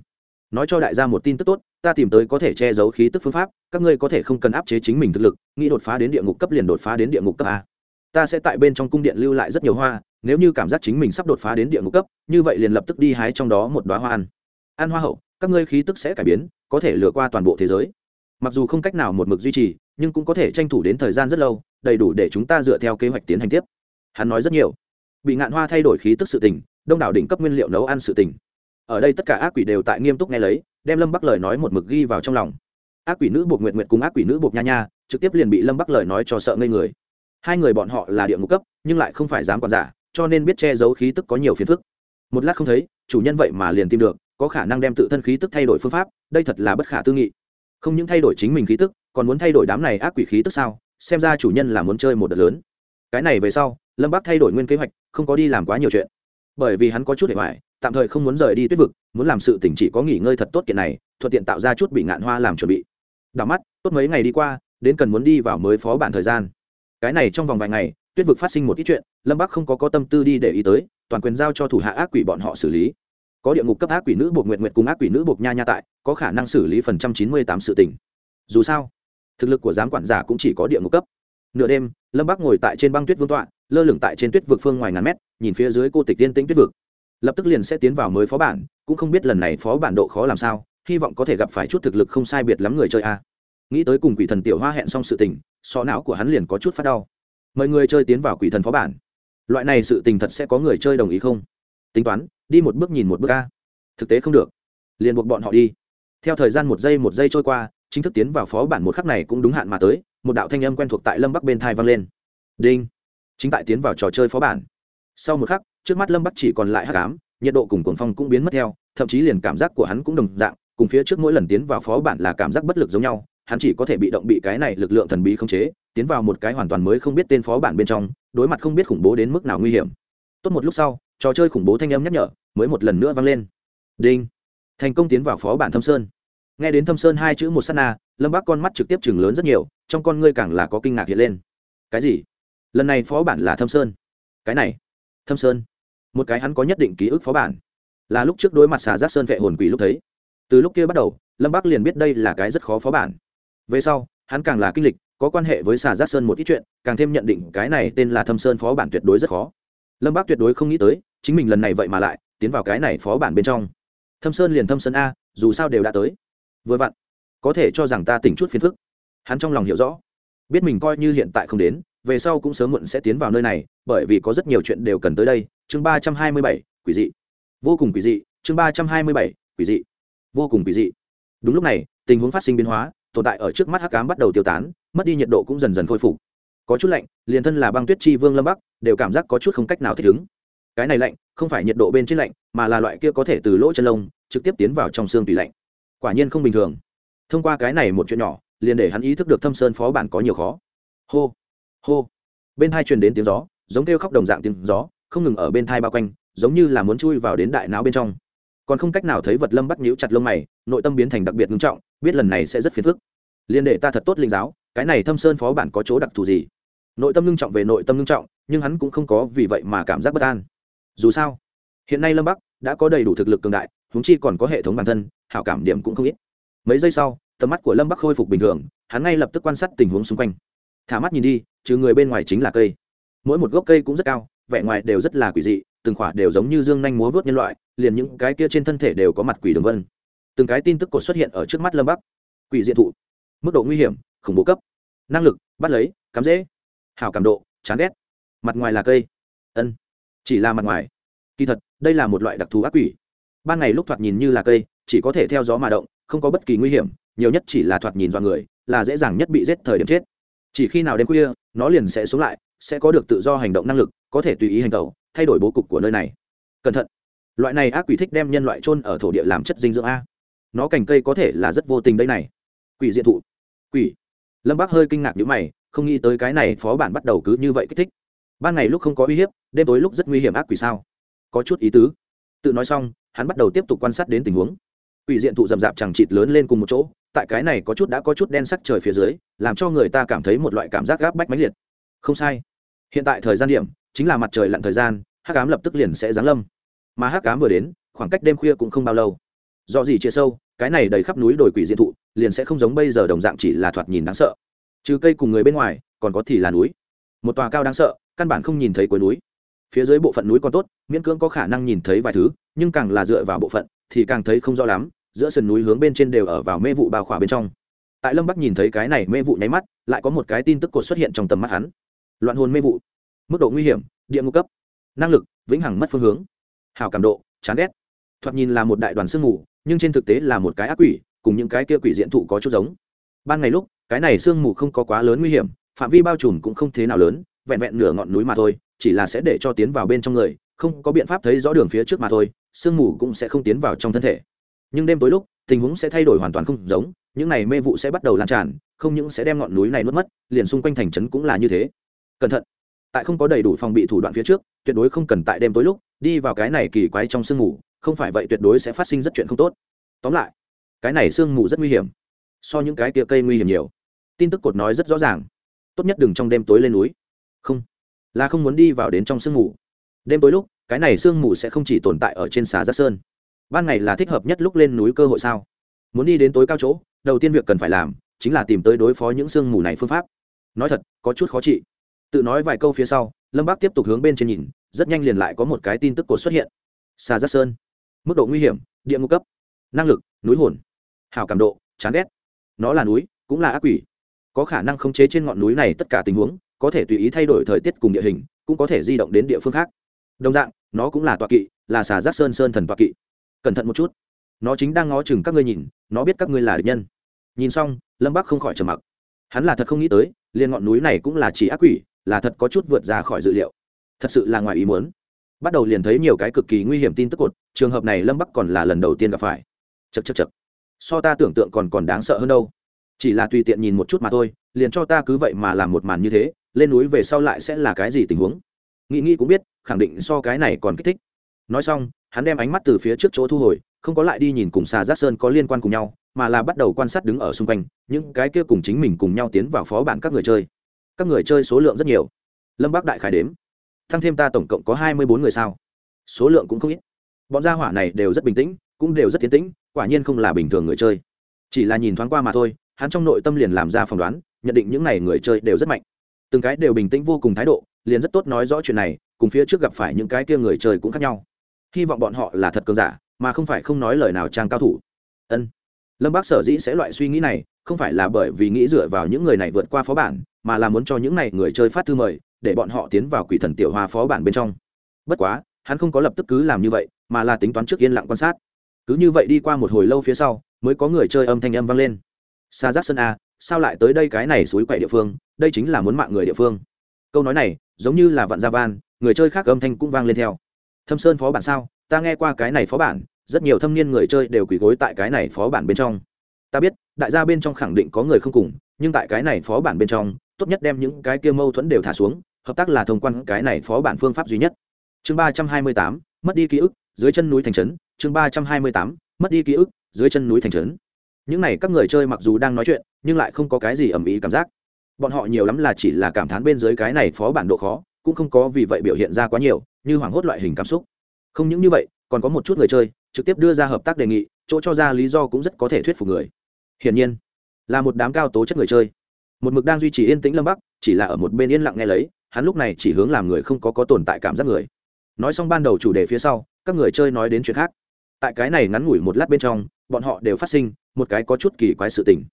Nói cho đại gia một tin tức tốt, ta tìm tới có thể che giấu khí tức phương pháp, các ngươi có thể không cần áp chế chính mình thực lực, nghĩ đột phá đến địa ngục cấp liền đột phá đến địa ngục cấp a. Ta sẽ tại bên trong cung điện lưu lại rất nhiều hoa, nếu như cảm giác chính mình sắp đột phá đến địa ngục cấp, như vậy liền lập tức đi hái trong đó một đoá hoa ăn. Ăn hoa hậu, các ngươi khí tức sẽ cải biến, có thể lừa qua toàn bộ thế giới mặc dù không cách nào một mực duy trì, nhưng cũng có thể tranh thủ đến thời gian rất lâu, đầy đủ để chúng ta dựa theo kế hoạch tiến hành tiếp. Hắn nói rất nhiều. Bị ngạn hoa thay đổi khí tức sự tình, đông đảo đỉnh cấp nguyên liệu nấu ăn sự tình. Ở đây tất cả ác quỷ đều tại nghiêm túc nghe lấy, đem lâm bắc lời nói một mực ghi vào trong lòng. Ác quỷ nữ buộc nguyện nguyện cùng ác quỷ nữ buộc nha nha, trực tiếp liền bị lâm bắc lời nói cho sợ ngây người. Hai người bọn họ là địa ngục cấp, nhưng lại không phải dám quản giả, cho nên biết che giấu khí tức có nhiều phiền phức. Một lát không thấy, chủ nhân vậy mà liền tìm được, có khả năng đem tự thân khí tức thay đổi phương pháp, đây thật là bất khả tư nghị không những thay đổi chính mình khí tức, còn muốn thay đổi đám này ác quỷ khí tức sao? Xem ra chủ nhân là muốn chơi một đợt lớn. Cái này về sau, lâm bắc thay đổi nguyên kế hoạch, không có đi làm quá nhiều chuyện. Bởi vì hắn có chút để hoài, tạm thời không muốn rời đi tuyết vực, muốn làm sự tỉnh chỉ có nghỉ ngơi thật tốt kiện này, thuận tiện tạo ra chút bị ngạn hoa làm chuẩn bị. Đảo mắt, tốt mấy ngày đi qua, đến cần muốn đi vào mới phó bản thời gian. Cái này trong vòng vài ngày, tuyết vực phát sinh một ít chuyện, lâm bắc không có có tâm tư đi để ý tới, toàn quyền giao cho thủ hạ ác quỷ bọn họ xử lý có địa ngục cấp ác quỷ nữ buộc nguyện nguyện cùng ác quỷ nữ buộc nha nha tại, có khả năng xử lý phần trăm chín mươi tám sự tình. Dù sao, thực lực của giám quản giả cũng chỉ có địa ngục cấp. Nửa đêm, lâm bắc ngồi tại trên băng tuyết vương tọa, lơ lửng tại trên tuyết vực phương ngoài ngàn mét, nhìn phía dưới cô tịch tiên tĩnh tuyết vực. Lập tức liền sẽ tiến vào mới phó bản, cũng không biết lần này phó bản độ khó làm sao, hy vọng có thể gặp phải chút thực lực không sai biệt lắm người chơi a. Nghĩ tới cùng quỷ thần tiểu hoa hẹn xong sự tình, sọ não của hắn liền có chút phát đau. Mời người chơi tiến vào quỷ thần phó bản. Loại này sự tình thật sẽ có người chơi đồng ý không? Tính toán đi một bước nhìn một bước ca thực tế không được. Liền buộc bọn họ đi. Theo thời gian một giây một giây trôi qua, chính thức tiến vào phó bản một khắc này cũng đúng hạn mà tới, một đạo thanh âm quen thuộc tại lâm bắc bên thai vang lên. Đinh. Chính tại tiến vào trò chơi phó bản. Sau một khắc, trước mắt lâm bắc chỉ còn lại hắc ám, nhiệt độ cùng cuồng phong cũng biến mất theo, thậm chí liền cảm giác của hắn cũng đồng dạng, cùng phía trước mỗi lần tiến vào phó bản là cảm giác bất lực giống nhau, hắn chỉ có thể bị động bị cái này lực lượng thần bí khống chế, tiến vào một cái hoàn toàn mới không biết tên phó bản bên trong, đối mặt không biết khủng bố đến mức nào nguy hiểm. Tốt một lúc sau trò chơi khủng bố thanh âm nhắc nhở mới một lần nữa vang lên. Đinh. Thành công tiến vào phó bản thâm sơn. Nghe đến thâm sơn hai chữ một s á t na, lâm bác con mắt trực tiếp chừng lớn rất nhiều, trong con ngươi càng là có kinh ngạc hiện lên. Cái gì? Lần này phó bản là thâm sơn. Cái này. Thâm sơn. Một cái hắn có nhất định ký ức phó bản. Là lúc trước đối mặt xà giác sơn vệ hồn quỷ lúc thấy. Từ lúc kia bắt đầu, lâm Bác liền biết đây là cái rất khó phó bản. Về sau, hắn càng là kinh lịch, có quan hệ với xà giác sơn một ít chuyện, càng thêm nhận định cái này tên là thâm sơn phó bản tuyệt đối rất khó lâm bác tuyệt đối không nghĩ tới chính mình lần này vậy mà lại tiến vào cái này phó bản bên trong thâm sơn liền thâm sơn a dù sao đều đã tới vừa vặn có thể cho rằng ta tỉnh chút phiền phức hắn trong lòng hiểu rõ biết mình coi như hiện tại không đến về sau cũng sớm muộn sẽ tiến vào nơi này bởi vì có rất nhiều chuyện đều cần tới đây chương ba trăm hai mươi bảy quỷ dị vô cùng quỷ dị chương ba trăm hai mươi bảy quỷ dị vô cùng quỷ dị đúng lúc này tình huống phát sinh biến hóa tồn tại ở trước mắt hắc cám bắt đầu tiêu tán mất đi nhiệt độ cũng dần dần khôi phục có chút lạnh, liền thân là băng tuyết chi vương lâm bắc, đều cảm giác có chút không cách nào thích ứng. Cái này lạnh, không phải nhiệt độ bên trên lạnh, mà là loại kia có thể từ lỗ chân lông, trực tiếp tiến vào trong xương tùy lạnh. Quả nhiên không bình thường. Thông qua cái này một chuyện nhỏ, liền để hắn ý thức được thâm sơn phó bản có nhiều khó. Hô hô. Bên hai truyền đến tiếng gió, giống kêu khóc đồng dạng tiếng gió, không ngừng ở bên thai bao quanh, giống như là muốn chui vào đến đại não bên trong. Còn không cách nào thấy vật lâm bắt nhíu chặt lông mày, nội tâm biến thành đặc biệt nghiêm trọng, biết lần này sẽ rất phiền phức. Liên đệ ta thật tốt linh giáo cái này thâm sơn phó bản có chỗ đặc thù gì? Nội tâm ngưng trọng về nội tâm ngưng trọng, nhưng hắn cũng không có vì vậy mà cảm giác bất an. Dù sao, hiện nay lâm bắc đã có đầy đủ thực lực cường đại húng chi còn có hệ thống bản thân, hảo cảm điểm cũng không ít. Mấy giây sau, tầm mắt của lâm bắc khôi phục bình thường, hắn ngay lập tức quan sát tình huống xung quanh. Thả mắt nhìn đi, chứ người bên ngoài chính là cây. Mỗi một gốc cây cũng rất cao, vẻ ngoài đều rất là quỷ dị, từng khỏa đều giống như dương nhanh múa vớt nhân loại, liền những cái kia trên thân thể đều có mặt quỷ đường vân. Từng cái tin tức cột xuất hiện ở trước mắt lâm bắc. Quỷ diện thụ. Mức độ nguy hiểm khủng bố cấp. Năng lực, bắt lấy, cắm dễ hào cảm độ, chán ghét. Mặt ngoài là cây. Ân. Chỉ là mặt ngoài. Kỳ thật, đây là một loại đặc thù ác quỷ. Ban ngày lúc thoạt nhìn như là cây, chỉ có thể theo gió mà động, không có bất kỳ nguy hiểm, nhiều nhất chỉ là thoạt nhìn dọa người, là dễ dàng nhất bị giết thời điểm chết. Chỉ khi nào đêm khuya, nó liền sẽ xuống lại, sẽ có được tự do hành động năng lực, có thể tùy ý hành tẩu, thay đổi bố cục của nơi này. Cẩn thận. Loại này ác quỷ thích đem nhân loại trôn ở thổ địa làm chất dinh dưỡng a. Nó cành cây có thể là rất vô tình đây này. Quỷ diện thụ. Quỷ lâm bác hơi kinh ngạc nhữ mày, không nghĩ tới cái này phó bản bắt đầu cứ như vậy kích thích. Ban ngày lúc không có uy hiếp, đêm tối lúc rất nguy hiểm ác quỷ sao? Có chút ý tứ. Tự nói xong, hắn bắt đầu tiếp tục quan sát đến tình huống. Quỷ diện thụ rậm rạp chẳng chịt lớn lên cùng một chỗ, tại cái này có chút đã có chút đen sắc trời phía dưới, làm cho người ta cảm thấy một loại cảm giác gáp bách mãnh liệt. Không sai. Hiện tại thời gian điểm, chính là mặt trời lặn thời gian, hắc ám lập tức liền sẽ giáng lâm. Mà hắc ám vừa đến, khoảng cách đêm khuya cũng không bao lâu do gì chia sâu, cái này đầy khắp núi đồi quỷ diện thụ, liền sẽ không giống bây giờ đồng dạng chỉ là thoạt nhìn đáng sợ. Trừ cây cùng người bên ngoài, còn có thì là núi. Một tòa cao đáng sợ, căn bản không nhìn thấy cuối núi. Phía dưới bộ phận núi còn tốt, miễn cưỡng có khả năng nhìn thấy vài thứ, nhưng càng là dựa vào bộ phận, thì càng thấy không rõ lắm, giữa sườn núi hướng bên trên đều ở vào mê vụ bao khỏa bên trong. Tại lâm bắc nhìn thấy cái này mê vụ nháy mắt, lại có một cái tin tức cột xuất hiện trong tầm mắt hắn. Loạn hồn mê vụ. Mức độ nguy hiểm, địa ngục cấp. Năng lực, vĩnh hằng mất phương hướng. Hào cảm độ, chán ghét. Thoạt nhìn là một đại đoàn sương mù nhưng trên thực tế là một cái ác quỷ, cùng những cái kia quỷ diện thụ có chút giống. Ban ngày lúc, cái này sương mù không có quá lớn nguy hiểm, phạm vi bao trùm cũng không thế nào lớn, vẹn vẹn nửa ngọn núi mà thôi, chỉ là sẽ để cho tiến vào bên trong người, không có biện pháp thấy rõ đường phía trước mà thôi, sương mù cũng sẽ không tiến vào trong thân thể. Nhưng đêm tối lúc, tình huống sẽ thay đổi hoàn toàn không giống, những này mê vụ sẽ bắt đầu lan tràn, không những sẽ đem ngọn núi này nuốt mất, liền xung quanh thành trấn cũng là như thế. Cẩn thận. Tại không có đầy đủ phòng bị thủ đoạn phía trước, tuyệt đối không cần tại đêm tối lúc, đi vào cái này kỳ quái trong sương mù không phải vậy tuyệt đối sẽ phát sinh rất chuyện không tốt. Tóm lại, cái này sương mù rất nguy hiểm, so những cái kia cây nguy hiểm nhiều. Tin tức cột nói rất rõ ràng. Tốt nhất đừng trong đêm tối lên núi. Không, là không muốn đi vào đến trong sương mù. Đêm tối lúc, cái này sương mù sẽ không chỉ tồn tại ở trên xà giác sơn. Ban ngày là thích hợp nhất lúc lên núi cơ hội sao? Muốn đi đến tối cao chỗ, đầu tiên việc cần phải làm chính là tìm tới đối phó những sương mù này phương pháp. Nói thật, có chút khó trị tự nói vài câu phía sau, lâm bác tiếp tục hướng bên trên nhìn, rất nhanh liền lại có một cái tin tức cột xuất hiện. Xà giác sơn mức độ nguy hiểm, địa ngục cấp. Năng lực, núi hồn. Hào cảm độ, chán ghét. Nó là núi, cũng là ác quỷ. Có khả năng khống chế trên ngọn núi này tất cả tình huống, có thể tùy ý thay đổi thời tiết cùng địa hình, cũng có thể di động đến địa phương khác. Đồng dạng, nó cũng là tọa kỵ, là xà giác sơn sơn thần tọa kỵ. Cẩn thận một chút. Nó chính đang ngó chừng các ngươi nhìn, nó biết các ngươi là địch nhân. Nhìn xong, lâm bắc không khỏi trầm mặc. Hắn là thật không nghĩ tới, liền ngọn núi này cũng là chỉ ác quỷ, là thật có chút vượt ra khỏi dự liệu. Thật sự là ngoài ý muốn bắt đầu liền thấy nhiều cái cực kỳ nguy hiểm tin tức cột, trường hợp này lâm bắc còn là lần đầu tiên gặp phải. Chật chật chật so ta tưởng tượng còn còn đáng sợ hơn đâu. Chỉ là tùy tiện nhìn một chút mà thôi, liền cho ta cứ vậy mà làm một màn như thế, lên núi về sau lại sẽ là cái gì tình huống? Nghĩ nghĩ cũng biết, khẳng định so cái này còn kích thích. Nói xong, hắn đem ánh mắt từ phía trước chỗ thu hồi, không có lại đi nhìn cùng xà giác sơn có liên quan cùng nhau, mà là bắt đầu quan sát đứng ở xung quanh, những cái kia cùng chính mình cùng nhau tiến vào phó bản các người chơi. Các người chơi số lượng rất nhiều. Lâm bác đại khải đếm tăng thêm ta tổng cộng có hai mươi bốn người sao? Số lượng cũng không ít. Bọn gia hỏa này đều rất bình tĩnh, cũng đều rất tiến tĩnh, quả nhiên không là bình thường người chơi. Chỉ là nhìn thoáng qua mà thôi, hắn trong nội tâm liền làm ra phỏng đoán, nhận định những n à y người chơi đều rất mạnh. Từng cái đều bình tĩnh vô cùng thái độ, liền rất tốt nói rõ chuyện này, cùng phía trước gặp phải những cái kia người chơi cũng khác nhau. Hy vọng bọn họ là thật cường giả, mà không phải không nói lời nào trang cao thủ. Ân. Lâm bác sở dĩ sẽ loại suy nghĩ này, không phải là bởi vì nghĩ dựa vào những người này vượt qua phó bản, mà là muốn cho những này người chơi phát thư mời để bọn họ tiến vào quỷ thần tiểu hoa phó bản bên trong. Bất quá, hắn không có lập tức cứ làm như vậy, mà là tính toán trước yên lặng quan sát. Cứ như vậy đi qua một hồi lâu phía sau, mới có người chơi âm thanh âm vang lên. Xa giác sân a, sao lại tới đây cái này suối quậy địa phương? Đây chính là muốn mạng người địa phương. Câu nói này, giống như là vạn gia van, người chơi khác âm thanh cũng vang lên theo. Thâm sơn phó bản sao? Ta nghe qua cái này phó bản, rất nhiều thâm niên người chơi đều quỳ gối tại cái này phó bản bên trong. Ta biết, đại gia bên trong khẳng định có người không cùng, nhưng tại cái này phó bản bên trong, tốt nhất đem những cái kia mâu thuẫn đều thả xuống hợp tác là thông quan cái này phó bản phương pháp duy nhất. Chương ba trăm hai mươi tám, mất đi ký ức, dưới chân núi thành trấn. Chương ba trăm hai mươi tám, mất đi ký ức, dưới chân núi thành trấn. Những này các người chơi mặc dù đang nói chuyện, nhưng lại không có cái gì ầm ĩ cảm giác. Bọn họ nhiều lắm là chỉ là cảm thán bên dưới cái này phó bản độ khó, cũng không có vì vậy biểu hiện ra quá nhiều, như hoảng hốt loại hình cảm xúc. Không những như vậy, còn có một chút người chơi, trực tiếp đưa ra hợp tác đề nghị, chỗ cho ra lý do cũng rất có thể thuyết phục người. Hiển nhiên, là một đám cao tố chất người chơi. Một mực đang duy trì yên tĩnh lâm bắc, chỉ là ở một bên yên lặng nghe lấy hắn lúc này chỉ hướng làm người không có có tồn tại cảm giác người. Nói xong ban đầu chủ đề phía sau, các người chơi nói đến chuyện khác. Tại cái này ngắn ngủi một lát bên trong, bọn họ đều phát sinh một cái có chút kỳ quái sự tình.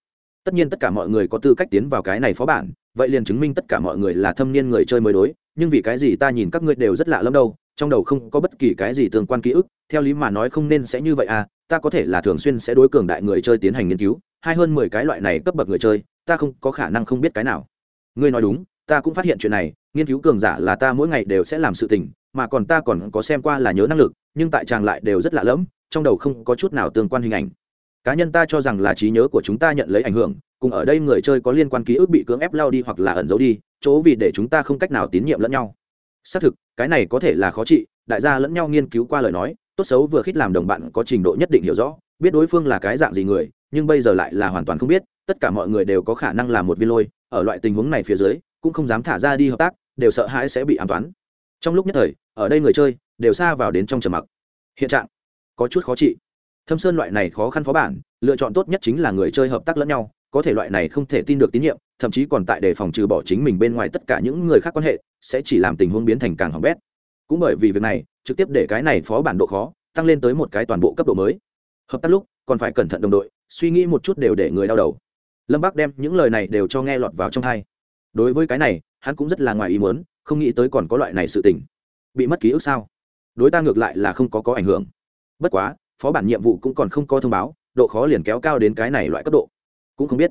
Tất nhiên tất cả mọi người có tư cách tiến vào cái này phó bản, vậy liền chứng minh tất cả mọi người là thâm niên người chơi mới đối, nhưng vì cái gì ta nhìn các ngươi đều rất lạ lẫm đâu, trong đầu không có bất kỳ cái gì tương quan ký ức, theo lý mà nói không nên sẽ như vậy à ta có thể là thường xuyên sẽ đối cường đại người chơi tiến hành nghiên cứu, hai hơn mười cái loại này cấp bậc người chơi, ta không có khả năng không biết cái nào. Ngươi nói đúng, ta cũng phát hiện chuyện này nghiên cứu cường giả là ta mỗi ngày đều sẽ làm sự tình, mà còn ta còn có xem qua là nhớ năng lực, nhưng tại chàng lại đều rất lạ lẫm, trong đầu không có chút nào tương quan hình ảnh. Cá nhân ta cho rằng là trí nhớ của chúng ta nhận lấy ảnh hưởng, cùng ở đây người chơi có liên quan ký ức bị cưỡng ép lao đi hoặc là ẩn giấu đi, chỗ vì để chúng ta không cách nào tín nhiệm lẫn nhau. Xác thực, cái này có thể là khó trị, đại gia lẫn nhau nghiên cứu qua lời nói, tốt xấu vừa khít làm đồng bạn có trình độ nhất định hiểu rõ, biết đối phương là cái dạng gì người, nhưng bây giờ lại là hoàn toàn không biết, tất cả mọi người đều có khả năng là một viên lôi, ở loại tình huống này phía dưới, cũng không dám thả ra đi hợp tác đều sợ hãi sẽ bị ám toán. Trong lúc nhất thời, ở đây người chơi đều xa vào đến trong trầm mặc. Hiện trạng, có chút khó trị. Thâm sơn loại này khó khăn phó bản, lựa chọn tốt nhất chính là người chơi hợp tác lẫn nhau, có thể loại này không thể tin được tín nhiệm, thậm chí còn tại đề phòng trừ bỏ chính mình bên ngoài tất cả những người khác quan hệ, sẽ chỉ làm tình huống biến thành càng hỏng bét. Cũng bởi vì việc này, trực tiếp để cái này phó bản độ khó tăng lên tới một cái toàn bộ cấp độ mới. Hợp tác lúc, còn phải cẩn thận đồng đội, suy nghĩ một chút đều để người đau đầu. Lâm bác đem những lời này đều cho nghe lọt vào trong hai đối với cái này hắn cũng rất là ngoài ý muốn, không nghĩ tới còn có loại này sự tình. Bị mất ký ức sao? Đối ta ngược lại là không có có ảnh hưởng. Bất quá, phó bản nhiệm vụ cũng còn không có thông báo, độ khó liền kéo cao đến cái này loại cấp độ. Cũng không biết,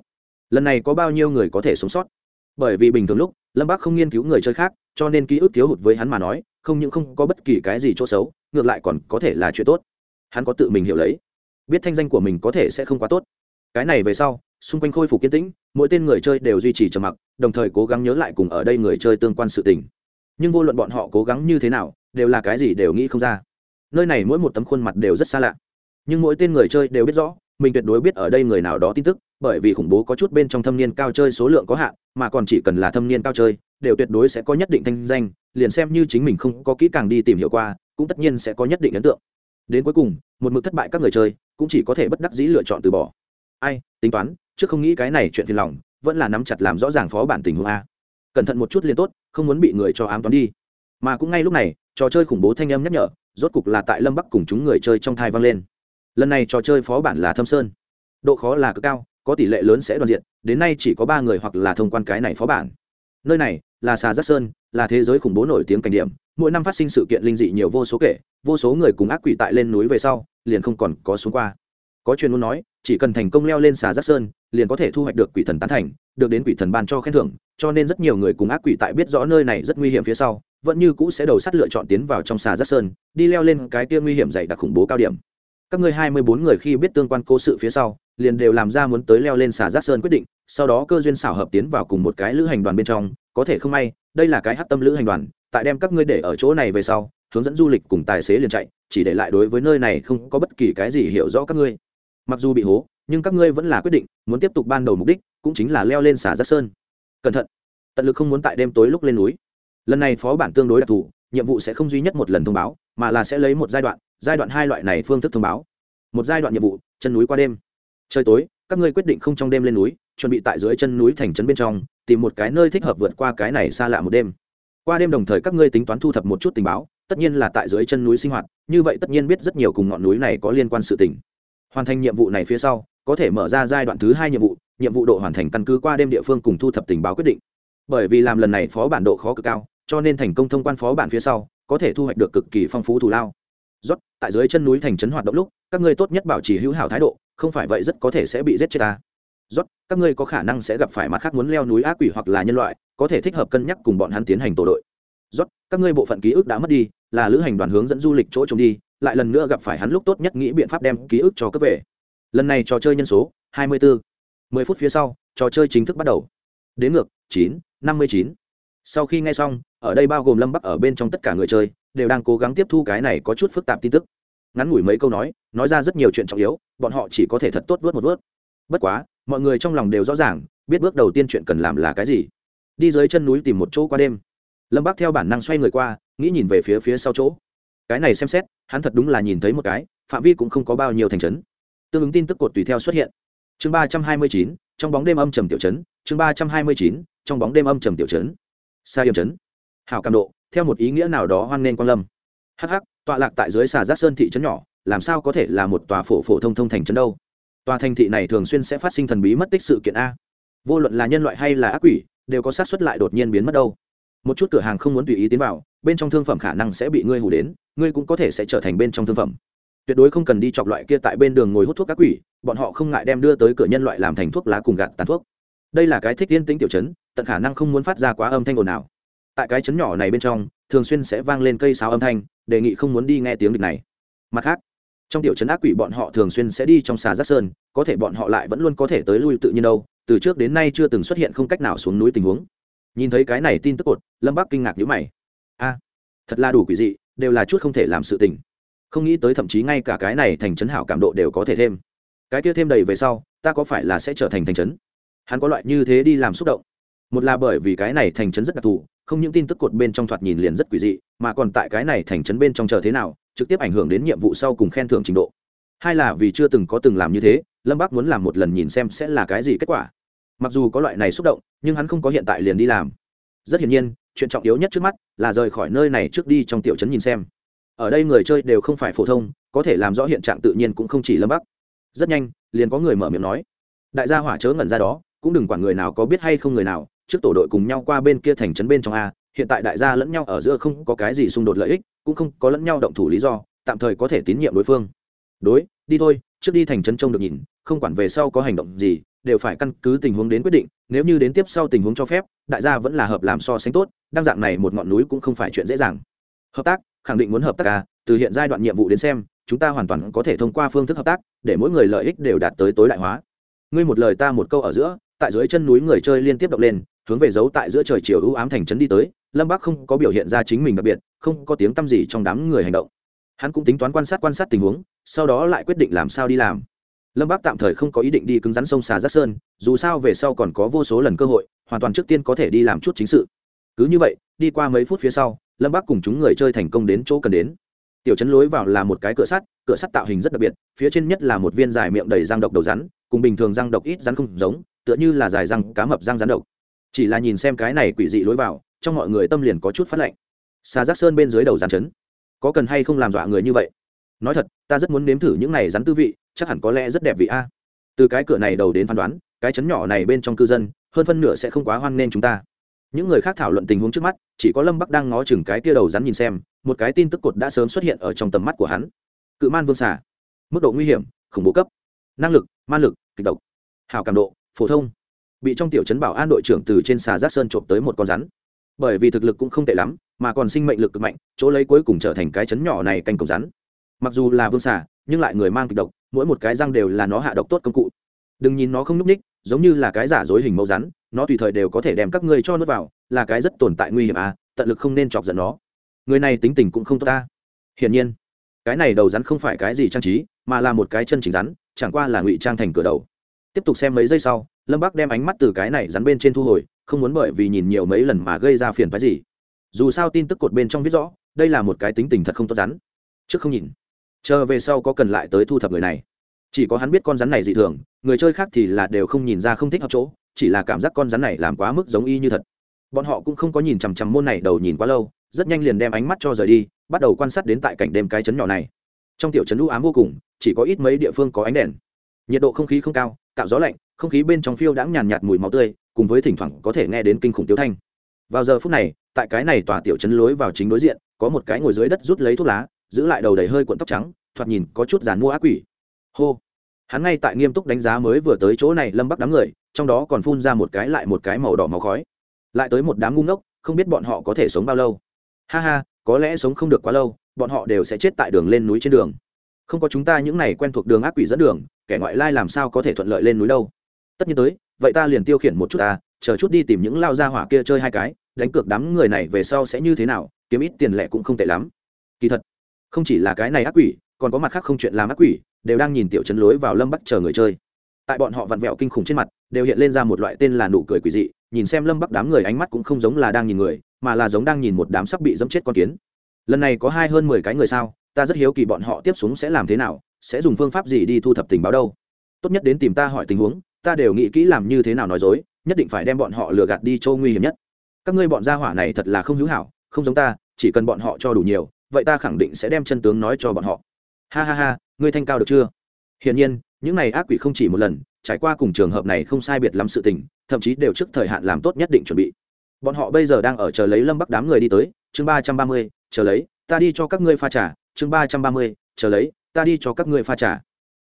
lần này có bao nhiêu người có thể sống sót. Bởi vì bình thường lúc, lâm bác không nghiên cứu người chơi khác, cho nên ký ức thiếu hụt với hắn mà nói, không những không có bất kỳ cái gì chỗ xấu, ngược lại còn có thể là chuyện tốt. Hắn có tự mình hiểu lấy. Biết thanh danh của mình có thể sẽ không quá tốt cái này về sau, xung quanh khôi phục kiên tĩnh, mỗi tên người chơi đều duy trì trầm mặc, đồng thời cố gắng nhớ lại cùng ở đây người chơi tương quan sự tình. Nhưng vô luận bọn họ cố gắng như thế nào, đều là cái gì đều nghĩ không ra. Nơi này mỗi một tấm khuôn mặt đều rất xa lạ. Nhưng mỗi tên người chơi đều biết rõ, mình tuyệt đối biết ở đây người nào đó tin tức, bởi vì khủng bố có chút bên trong thâm niên cao chơi số lượng có hạn, mà còn chỉ cần là thâm niên cao chơi, đều tuyệt đối sẽ có nhất định thanh danh, liền xem như chính mình không có kỹ càng đi tìm hiểu qua, cũng tất nhiên sẽ có nhất định ấn tượng. Đến cuối cùng, một mực thất bại các người chơi, cũng chỉ có thể bất đắc dĩ lựa chọn từ bỏ ai, tính toán, trước không nghĩ cái này chuyện phiền lòng, vẫn là nắm chặt làm rõ ràng phó bản tình huống a. Cẩn thận một chút liền tốt, không muốn bị người cho ám toán đi. Mà cũng ngay lúc này, trò chơi khủng bố thanh âm nhắc nhở, rốt cục là tại lâm bắc cùng chúng người chơi trong thai vang lên. Lần này trò chơi phó bản là thâm sơn. Độ khó là cực cao, có tỷ lệ lớn sẽ đoàn diện, đến nay chỉ có ba người hoặc là thông quan cái này phó bản. Nơi này, là xà giác sơn, là thế giới khủng bố nổi tiếng cảnh điểm, mỗi năm phát sinh sự kiện linh dị nhiều vô số kể, vô số người cùng ác quỷ tại lên núi về sau, liền không còn có xuống qua có truyền muốn nói, chỉ cần thành công leo lên xà giác sơn, liền có thể thu hoạch được quỷ thần tán thành, được đến quỷ thần ban cho khen thưởng, cho nên rất nhiều người cùng ác quỷ tại biết rõ nơi này rất nguy hiểm phía sau, vẫn như cũ sẽ đầu sắt lựa chọn tiến vào trong xà giác sơn, đi leo lên cái kia nguy hiểm dày đặc khủng bố cao điểm. Các ngươi hai mươi bốn người khi biết tương quan cố sự phía sau, liền đều làm ra muốn tới leo lên xà giác sơn quyết định, sau đó cơ duyên xảo hợp tiến vào cùng một cái lữ hành đoàn bên trong, có thể không may, đây là cái hát tâm lữ hành đoàn, tại đem các ngươi để ở chỗ này về sau, hướng dẫn du lịch cùng tài xế liền chạy, chỉ để lại đối với nơi này không có bất kỳ cái gì hiểu rõ các ngươi mặc dù bị hố, nhưng các ngươi vẫn là quyết định, muốn tiếp tục ban đầu mục đích, cũng chính là leo lên xả giác sơn. Cẩn thận. Tận lực không muốn tại đêm tối lúc lên núi. Lần này phó bản tương đối đặc thù, nhiệm vụ sẽ không duy nhất một lần thông báo, mà là sẽ lấy một giai đoạn giai đoạn hai loại này phương thức thông báo. Một giai đoạn nhiệm vụ, chân núi qua đêm. Trời tối, các ngươi quyết định không trong đêm lên núi, chuẩn bị tại dưới chân núi thành trấn bên trong, tìm một cái nơi thích hợp vượt qua cái này xa lạ một đêm. Qua đêm đồng thời các ngươi tính toán thu thập một chút tình báo, tất nhiên là tại dưới chân núi sinh hoạt, như vậy tất nhiên biết rất nhiều cùng ngọn núi này có liên quan sự tình hoàn thành nhiệm vụ này phía sau, có thể mở ra giai đoạn thứ hai nhiệm vụ nhiệm vụ độ hoàn thành căn cứ qua đêm địa phương cùng thu thập tình báo quyết định. Bởi vì làm lần này phó bản độ khó cực cao, cho nên thành công thông quan phó bản phía sau, có thể thu hoạch được cực kỳ phong phú thù lao. Rót tại dưới chân núi thành trấn hoạt động lúc, các ngươi tốt nhất bảo trì hữu hảo thái độ, không phải vậy rất có thể sẽ bị giết chết ta. Rót các ngươi có khả năng sẽ gặp phải mặt khác muốn leo núi ác quỷ hoặc là nhân loại, có thể thích hợp cân nhắc cùng bọn hắn tiến hành tổ đội. Rót các ngươi bộ phận ký ức đã mất đi, là lữ hành đoàn hướng dẫn du lịch chỗ trông đi lại lần nữa gặp phải hắn lúc tốt nhất nghĩ biện pháp đem ký ức cho cấp về. Lần này trò chơi nhân số 24. 10 phút phía sau trò chơi chính thức bắt đầu. Đến ngược 9, 59. sau khi nghe xong ở đây bao gồm lâm bắc ở bên trong tất cả người chơi đều đang cố gắng tiếp thu cái này có chút phức tạp tin tức. Ngắn ngủi mấy câu nói nói ra rất nhiều chuyện trọng yếu bọn họ chỉ có thể thật tốt vớt một vớt. Bất quá mọi người trong lòng đều rõ ràng biết bước đầu tiên chuyện cần làm là cái gì. Đi dưới chân núi tìm một chỗ qua đêm. Lâm bác theo bản năng xoay người qua nghĩ nhìn về phía phía sau chỗ cái này xem xét, hắn thật đúng là nhìn thấy một cái, phạm vi cũng không có bao nhiêu thành trấn. Tương ứng tin tức cột tùy theo xuất hiện. Chương ba trăm hai mươi chín, trong bóng đêm âm trầm tiểu trấn. Chương ba trăm hai mươi chín, trong bóng đêm âm trầm tiểu trấn. Sa yểm trấn. Hảo cảm độ, theo một ý nghĩa nào đó hoan nghênh quan lâm. Hh tọa lạc tại dưới xà giác sơn thị trấn nhỏ, làm sao có thể là một tòa phổ phổ thông thông thành trấn đâu? Tòa thành thị này thường xuyên sẽ phát sinh thần bí mất tích sự kiện a. Vô luận là nhân loại hay là ác quỷ, đều có xác suất lại đột nhiên biến mất đâu một chút cửa hàng không muốn tùy ý tiến vào, bên trong thương phẩm khả năng sẽ bị ngươi hủ đến, ngươi cũng có thể sẽ trở thành bên trong thương phẩm. Tuyệt đối không cần đi chọc loại kia tại bên đường ngồi hút thuốc các quỷ, bọn họ không ngại đem đưa tới cửa nhân loại làm thành thuốc lá cùng gạt tàn thuốc. Đây là cái thích yên tĩnh tiểu chấn tận khả năng không muốn phát ra quá âm thanh ồn nào tại cái chấn nhỏ này bên trong, thường xuyên sẽ vang lên cây sáo âm thanh, đề nghị không muốn đi nghe tiếng địch này. Mặt khác, trong tiểu chấn ác quỷ bọn họ thường xuyên sẽ đi trong xà giác sơn, có thể bọn họ lại vẫn luôn có thể tới lui tự nhiên đâu, từ trước đến nay chưa từng xuất hiện không cách nào xuống núi tình huống nhìn thấy cái này tin tức cột, lâm bắc kinh ngạc nhữ mày. A, thật là đủ quỷ dị, đều là chút không thể làm sự tình. Không nghĩ tới thậm chí ngay cả cái này thành trấn hảo cảm độ đều có thể thêm. Cái kia thêm đầy về sau, ta có phải là sẽ trở thành thành trấn? Hắn có loại như thế đi làm xúc động. Một là bởi vì cái này thành trấn rất đặc thù, không những tin tức cột bên trong thoạt nhìn liền rất quỷ dị, mà còn tại cái này thành trấn bên trong chờ thế nào, trực tiếp ảnh hưởng đến nhiệm vụ sau cùng khen thưởng trình độ. Hai là vì chưa từng có từng làm như thế, lâm bác muốn làm một lần nhìn xem sẽ là cái gì kết quả mặc dù có loại này xúc động, nhưng hắn không có hiện tại liền đi làm. Rất hiển nhiên, chuyện trọng yếu nhất trước mắt là rời khỏi nơi này trước đi trong tiểu trấn nhìn xem. Ở đây người chơi đều không phải phổ thông, có thể làm rõ hiện trạng tự nhiên cũng không chỉ lâm bắc. Rất nhanh, liền có người mở miệng nói, đại gia hỏa chớ ngẩn ra đó, cũng đừng quản người nào có biết hay không người nào, trước tổ đội cùng nhau qua bên kia thành trấn bên trong a, hiện tại đại gia lẫn nhau ở giữa không có cái gì xung đột lợi ích, cũng không có lẫn nhau động thủ lý do, tạm thời có thể tín nhiệm đối phương. Đối, đi thôi, trước đi thành trấn trông được nhìn, không quản về sau có hành động gì đều phải căn cứ tình huống đến quyết định, nếu như đến tiếp sau tình huống cho phép, đại gia vẫn là hợp làm so sánh tốt, đăng dạng này một ngọn núi cũng không phải chuyện dễ dàng. Hợp tác, khẳng định muốn hợp tác à từ hiện giai đoạn nhiệm vụ đến xem, chúng ta hoàn toàn có thể thông qua phương thức hợp tác, để mỗi người lợi ích đều đạt tới tối đại hóa. Ngươi một lời ta một câu ở giữa, tại dưới chân núi người chơi liên tiếp động lên, hướng về giấu tại giữa trời chiều ưu ám thành trấn đi tới, lâm bắc không có biểu hiện ra chính mình đặc biệt, không có tiếng t â m gì trong đám người hành động. Hắn cũng tính toán quan sát quan sát tình huống, sau đó lại quyết định làm sao đi làm lâm Bác tạm thời không có ý định đi cứng rắn sông xà giác sơn, dù sao về sau còn có vô số lần cơ hội, hoàn toàn trước tiên có thể đi làm chút chính sự. Cứ như vậy, đi qua mấy phút phía sau, lâm Bác cùng chúng người chơi thành công đến chỗ cần đến. Tiểu chấn lối vào là một cái cửa sắt cửa sắt tạo hình rất đặc biệt, phía trên nhất là một viên dài miệng đầy răng độc đầu rắn, cùng bình thường răng độc ít rắn không giống, tựa như là dài răng cá mập răng rắn độc. Chỉ là nhìn xem cái này quỷ dị lối vào, trong mọi người tâm liền có chút phát lạnh. Xà giác sơn bên dưới đầu rắn chấn. Có cần hay không làm dọa người như vậy? Nói thật, ta rất muốn nếm thử những này rắn tư vị chắc hẳn có lẽ rất đẹp vị a. Từ cái cửa này đầu đến phán đoán, cái chấn nhỏ này bên trong cư dân, hơn phân nửa sẽ không quá hoan nghênh chúng ta. Những người khác thảo luận tình huống trước mắt, chỉ có lâm bắc đang ngó chừng cái tia đầu rắn nhìn xem, một cái tin tức cột đã sớm xuất hiện ở trong tầm mắt của hắn. Cự man vương xả mức độ nguy hiểm, khủng bố cấp. Năng lực, man lực, kịch độc. Hào cảm độ, phổ thông. Bị trong tiểu chấn bảo an đội trưởng từ trên xà giác sơn trộm tới một con rắn. Bởi vì thực lực cũng không tệ lắm, mà còn sinh mệnh lực cực mạnh, chỗ lấy cuối cùng trở thành cái chấn nhỏ này canh cổng rắn. Mặc dù là vương xà, nhưng lại người mang kịch độc mỗi một cái răng đều là nó hạ độc tốt công cụ. Đừng nhìn nó không n ú c ních, giống như là cái giả dối hình mẫu rắn, nó tùy thời đều có thể đem các ngươi cho nước vào, là cái rất tồn tại nguy hiểm à tận lực không nên chọc giận nó. Người này tính tình cũng không tốt ta. Hiển nhiên, cái này đầu rắn không phải cái gì trang trí, mà là một cái chân chính rắn, chẳng qua là ngụy trang thành cửa đầu. Tiếp tục xem mấy giây sau, lâm bắc đem ánh mắt từ cái này rắn bên trên thu hồi, không muốn bởi vì nhìn nhiều mấy lần mà gây ra phiền phái gì. Dù sao tin tức cột bên trong viết rõ, đây là một cái tính tình thật không tốt rắn. Trước không nhìn chờ về sau có cần lại tới thu thập người này. Chỉ có hắn biết con rắn này dị thường, người chơi khác thì là đều không nhìn ra không thích hợp chỗ, chỉ là cảm giác con rắn này làm quá mức giống y như thật. Bọn họ cũng không có nhìn chằm chằm môn này đầu nhìn quá lâu, rất nhanh liền đem ánh mắt cho rời đi, bắt đầu quan sát đến tại cảnh đêm cái chấn nhỏ này. Trong tiểu trấn lũ ám vô cùng, chỉ có ít mấy địa phương có ánh đèn. Nhiệt độ không khí không cao, cạo gió lạnh, không khí bên trong phiêu đãng nhàn nhạt mùi máu tươi, cùng với thỉnh thoảng có thể nghe đến kinh khủng tiếu thanh. Vào giờ phút này, tại cái này tòa tiểu trấn lối vào chính đối diện, có một cái ngồi dưới đất rút lấy thuốc lá giữ lại đầu đầy hơi cuộn tóc trắng, thoạt nhìn có chút giàn mua ác quỷ. Hô. Hắn ngay tại nghiêm túc đánh giá mới vừa tới chỗ này lâm bắc đám người, trong đó còn phun ra một cái lại một cái màu đỏ màu khói. Lại tới một đám ngu ngốc, không biết bọn họ có thể sống bao lâu. Ha ha, có lẽ sống không được quá lâu, bọn họ đều sẽ chết tại đường lên núi trên đường. Không có chúng ta những này quen thuộc đường ác quỷ dẫn đường, kẻ ngoại lai làm sao có thể thuận lợi lên núi đâu. Tất nhiên tới, vậy ta liền tiêu khiển một chút ta, chờ chút đi tìm những lao gia hỏa kia chơi hai cái, đánh cược đám người này về sau sẽ như thế nào, kiếm ít tiền lẻ cũng không tệ lắm. Kỳ thật không chỉ là cái này ác quỷ, còn có mặt khác không chuyện làm ác quỷ, đều đang nhìn tiểu chấn lối vào lâm bắc chờ người chơi. Tại bọn họ vặn vẹo kinh khủng trên mặt, đều hiện lên ra một loại tên là nụ cười quỷ dị, nhìn xem lâm bắc đám người ánh mắt cũng không giống là đang nhìn người, mà là giống đang nhìn một đám sắp bị dẫm chết con kiến. Lần này có hai hơn mười cái người sao, ta rất hiếu kỳ bọn họ tiếp xuống sẽ làm thế nào, sẽ dùng phương pháp gì đi thu thập tình báo đâu. Tốt nhất đến tìm ta hỏi tình huống, ta đều nghĩ kỹ làm như thế nào nói dối, nhất định phải đem bọn họ lừa gạt đi châu nguy hiểm nhất. Các ngươi bọn gia hỏa này thật là không hữu hảo, không giống ta, chỉ cần bọn họ cho đủ nhiều vậy ta khẳng định sẽ đem chân tướng nói cho bọn họ. Ha ha ha, ngươi thanh cao được chưa? Hiển nhiên, những này ác quỷ không chỉ một lần, trải qua cùng trường hợp này không sai biệt lắm sự tình, thậm chí đều trước thời hạn làm tốt nhất định chuẩn bị. Bọn họ bây giờ đang ở chờ lấy lâm bắc đám người đi tới, chương ba trăm ba mươi, chờ lấy, ta đi cho các ngươi pha trà, chương ba trăm ba mươi, chờ lấy, ta đi cho các ngươi pha trà.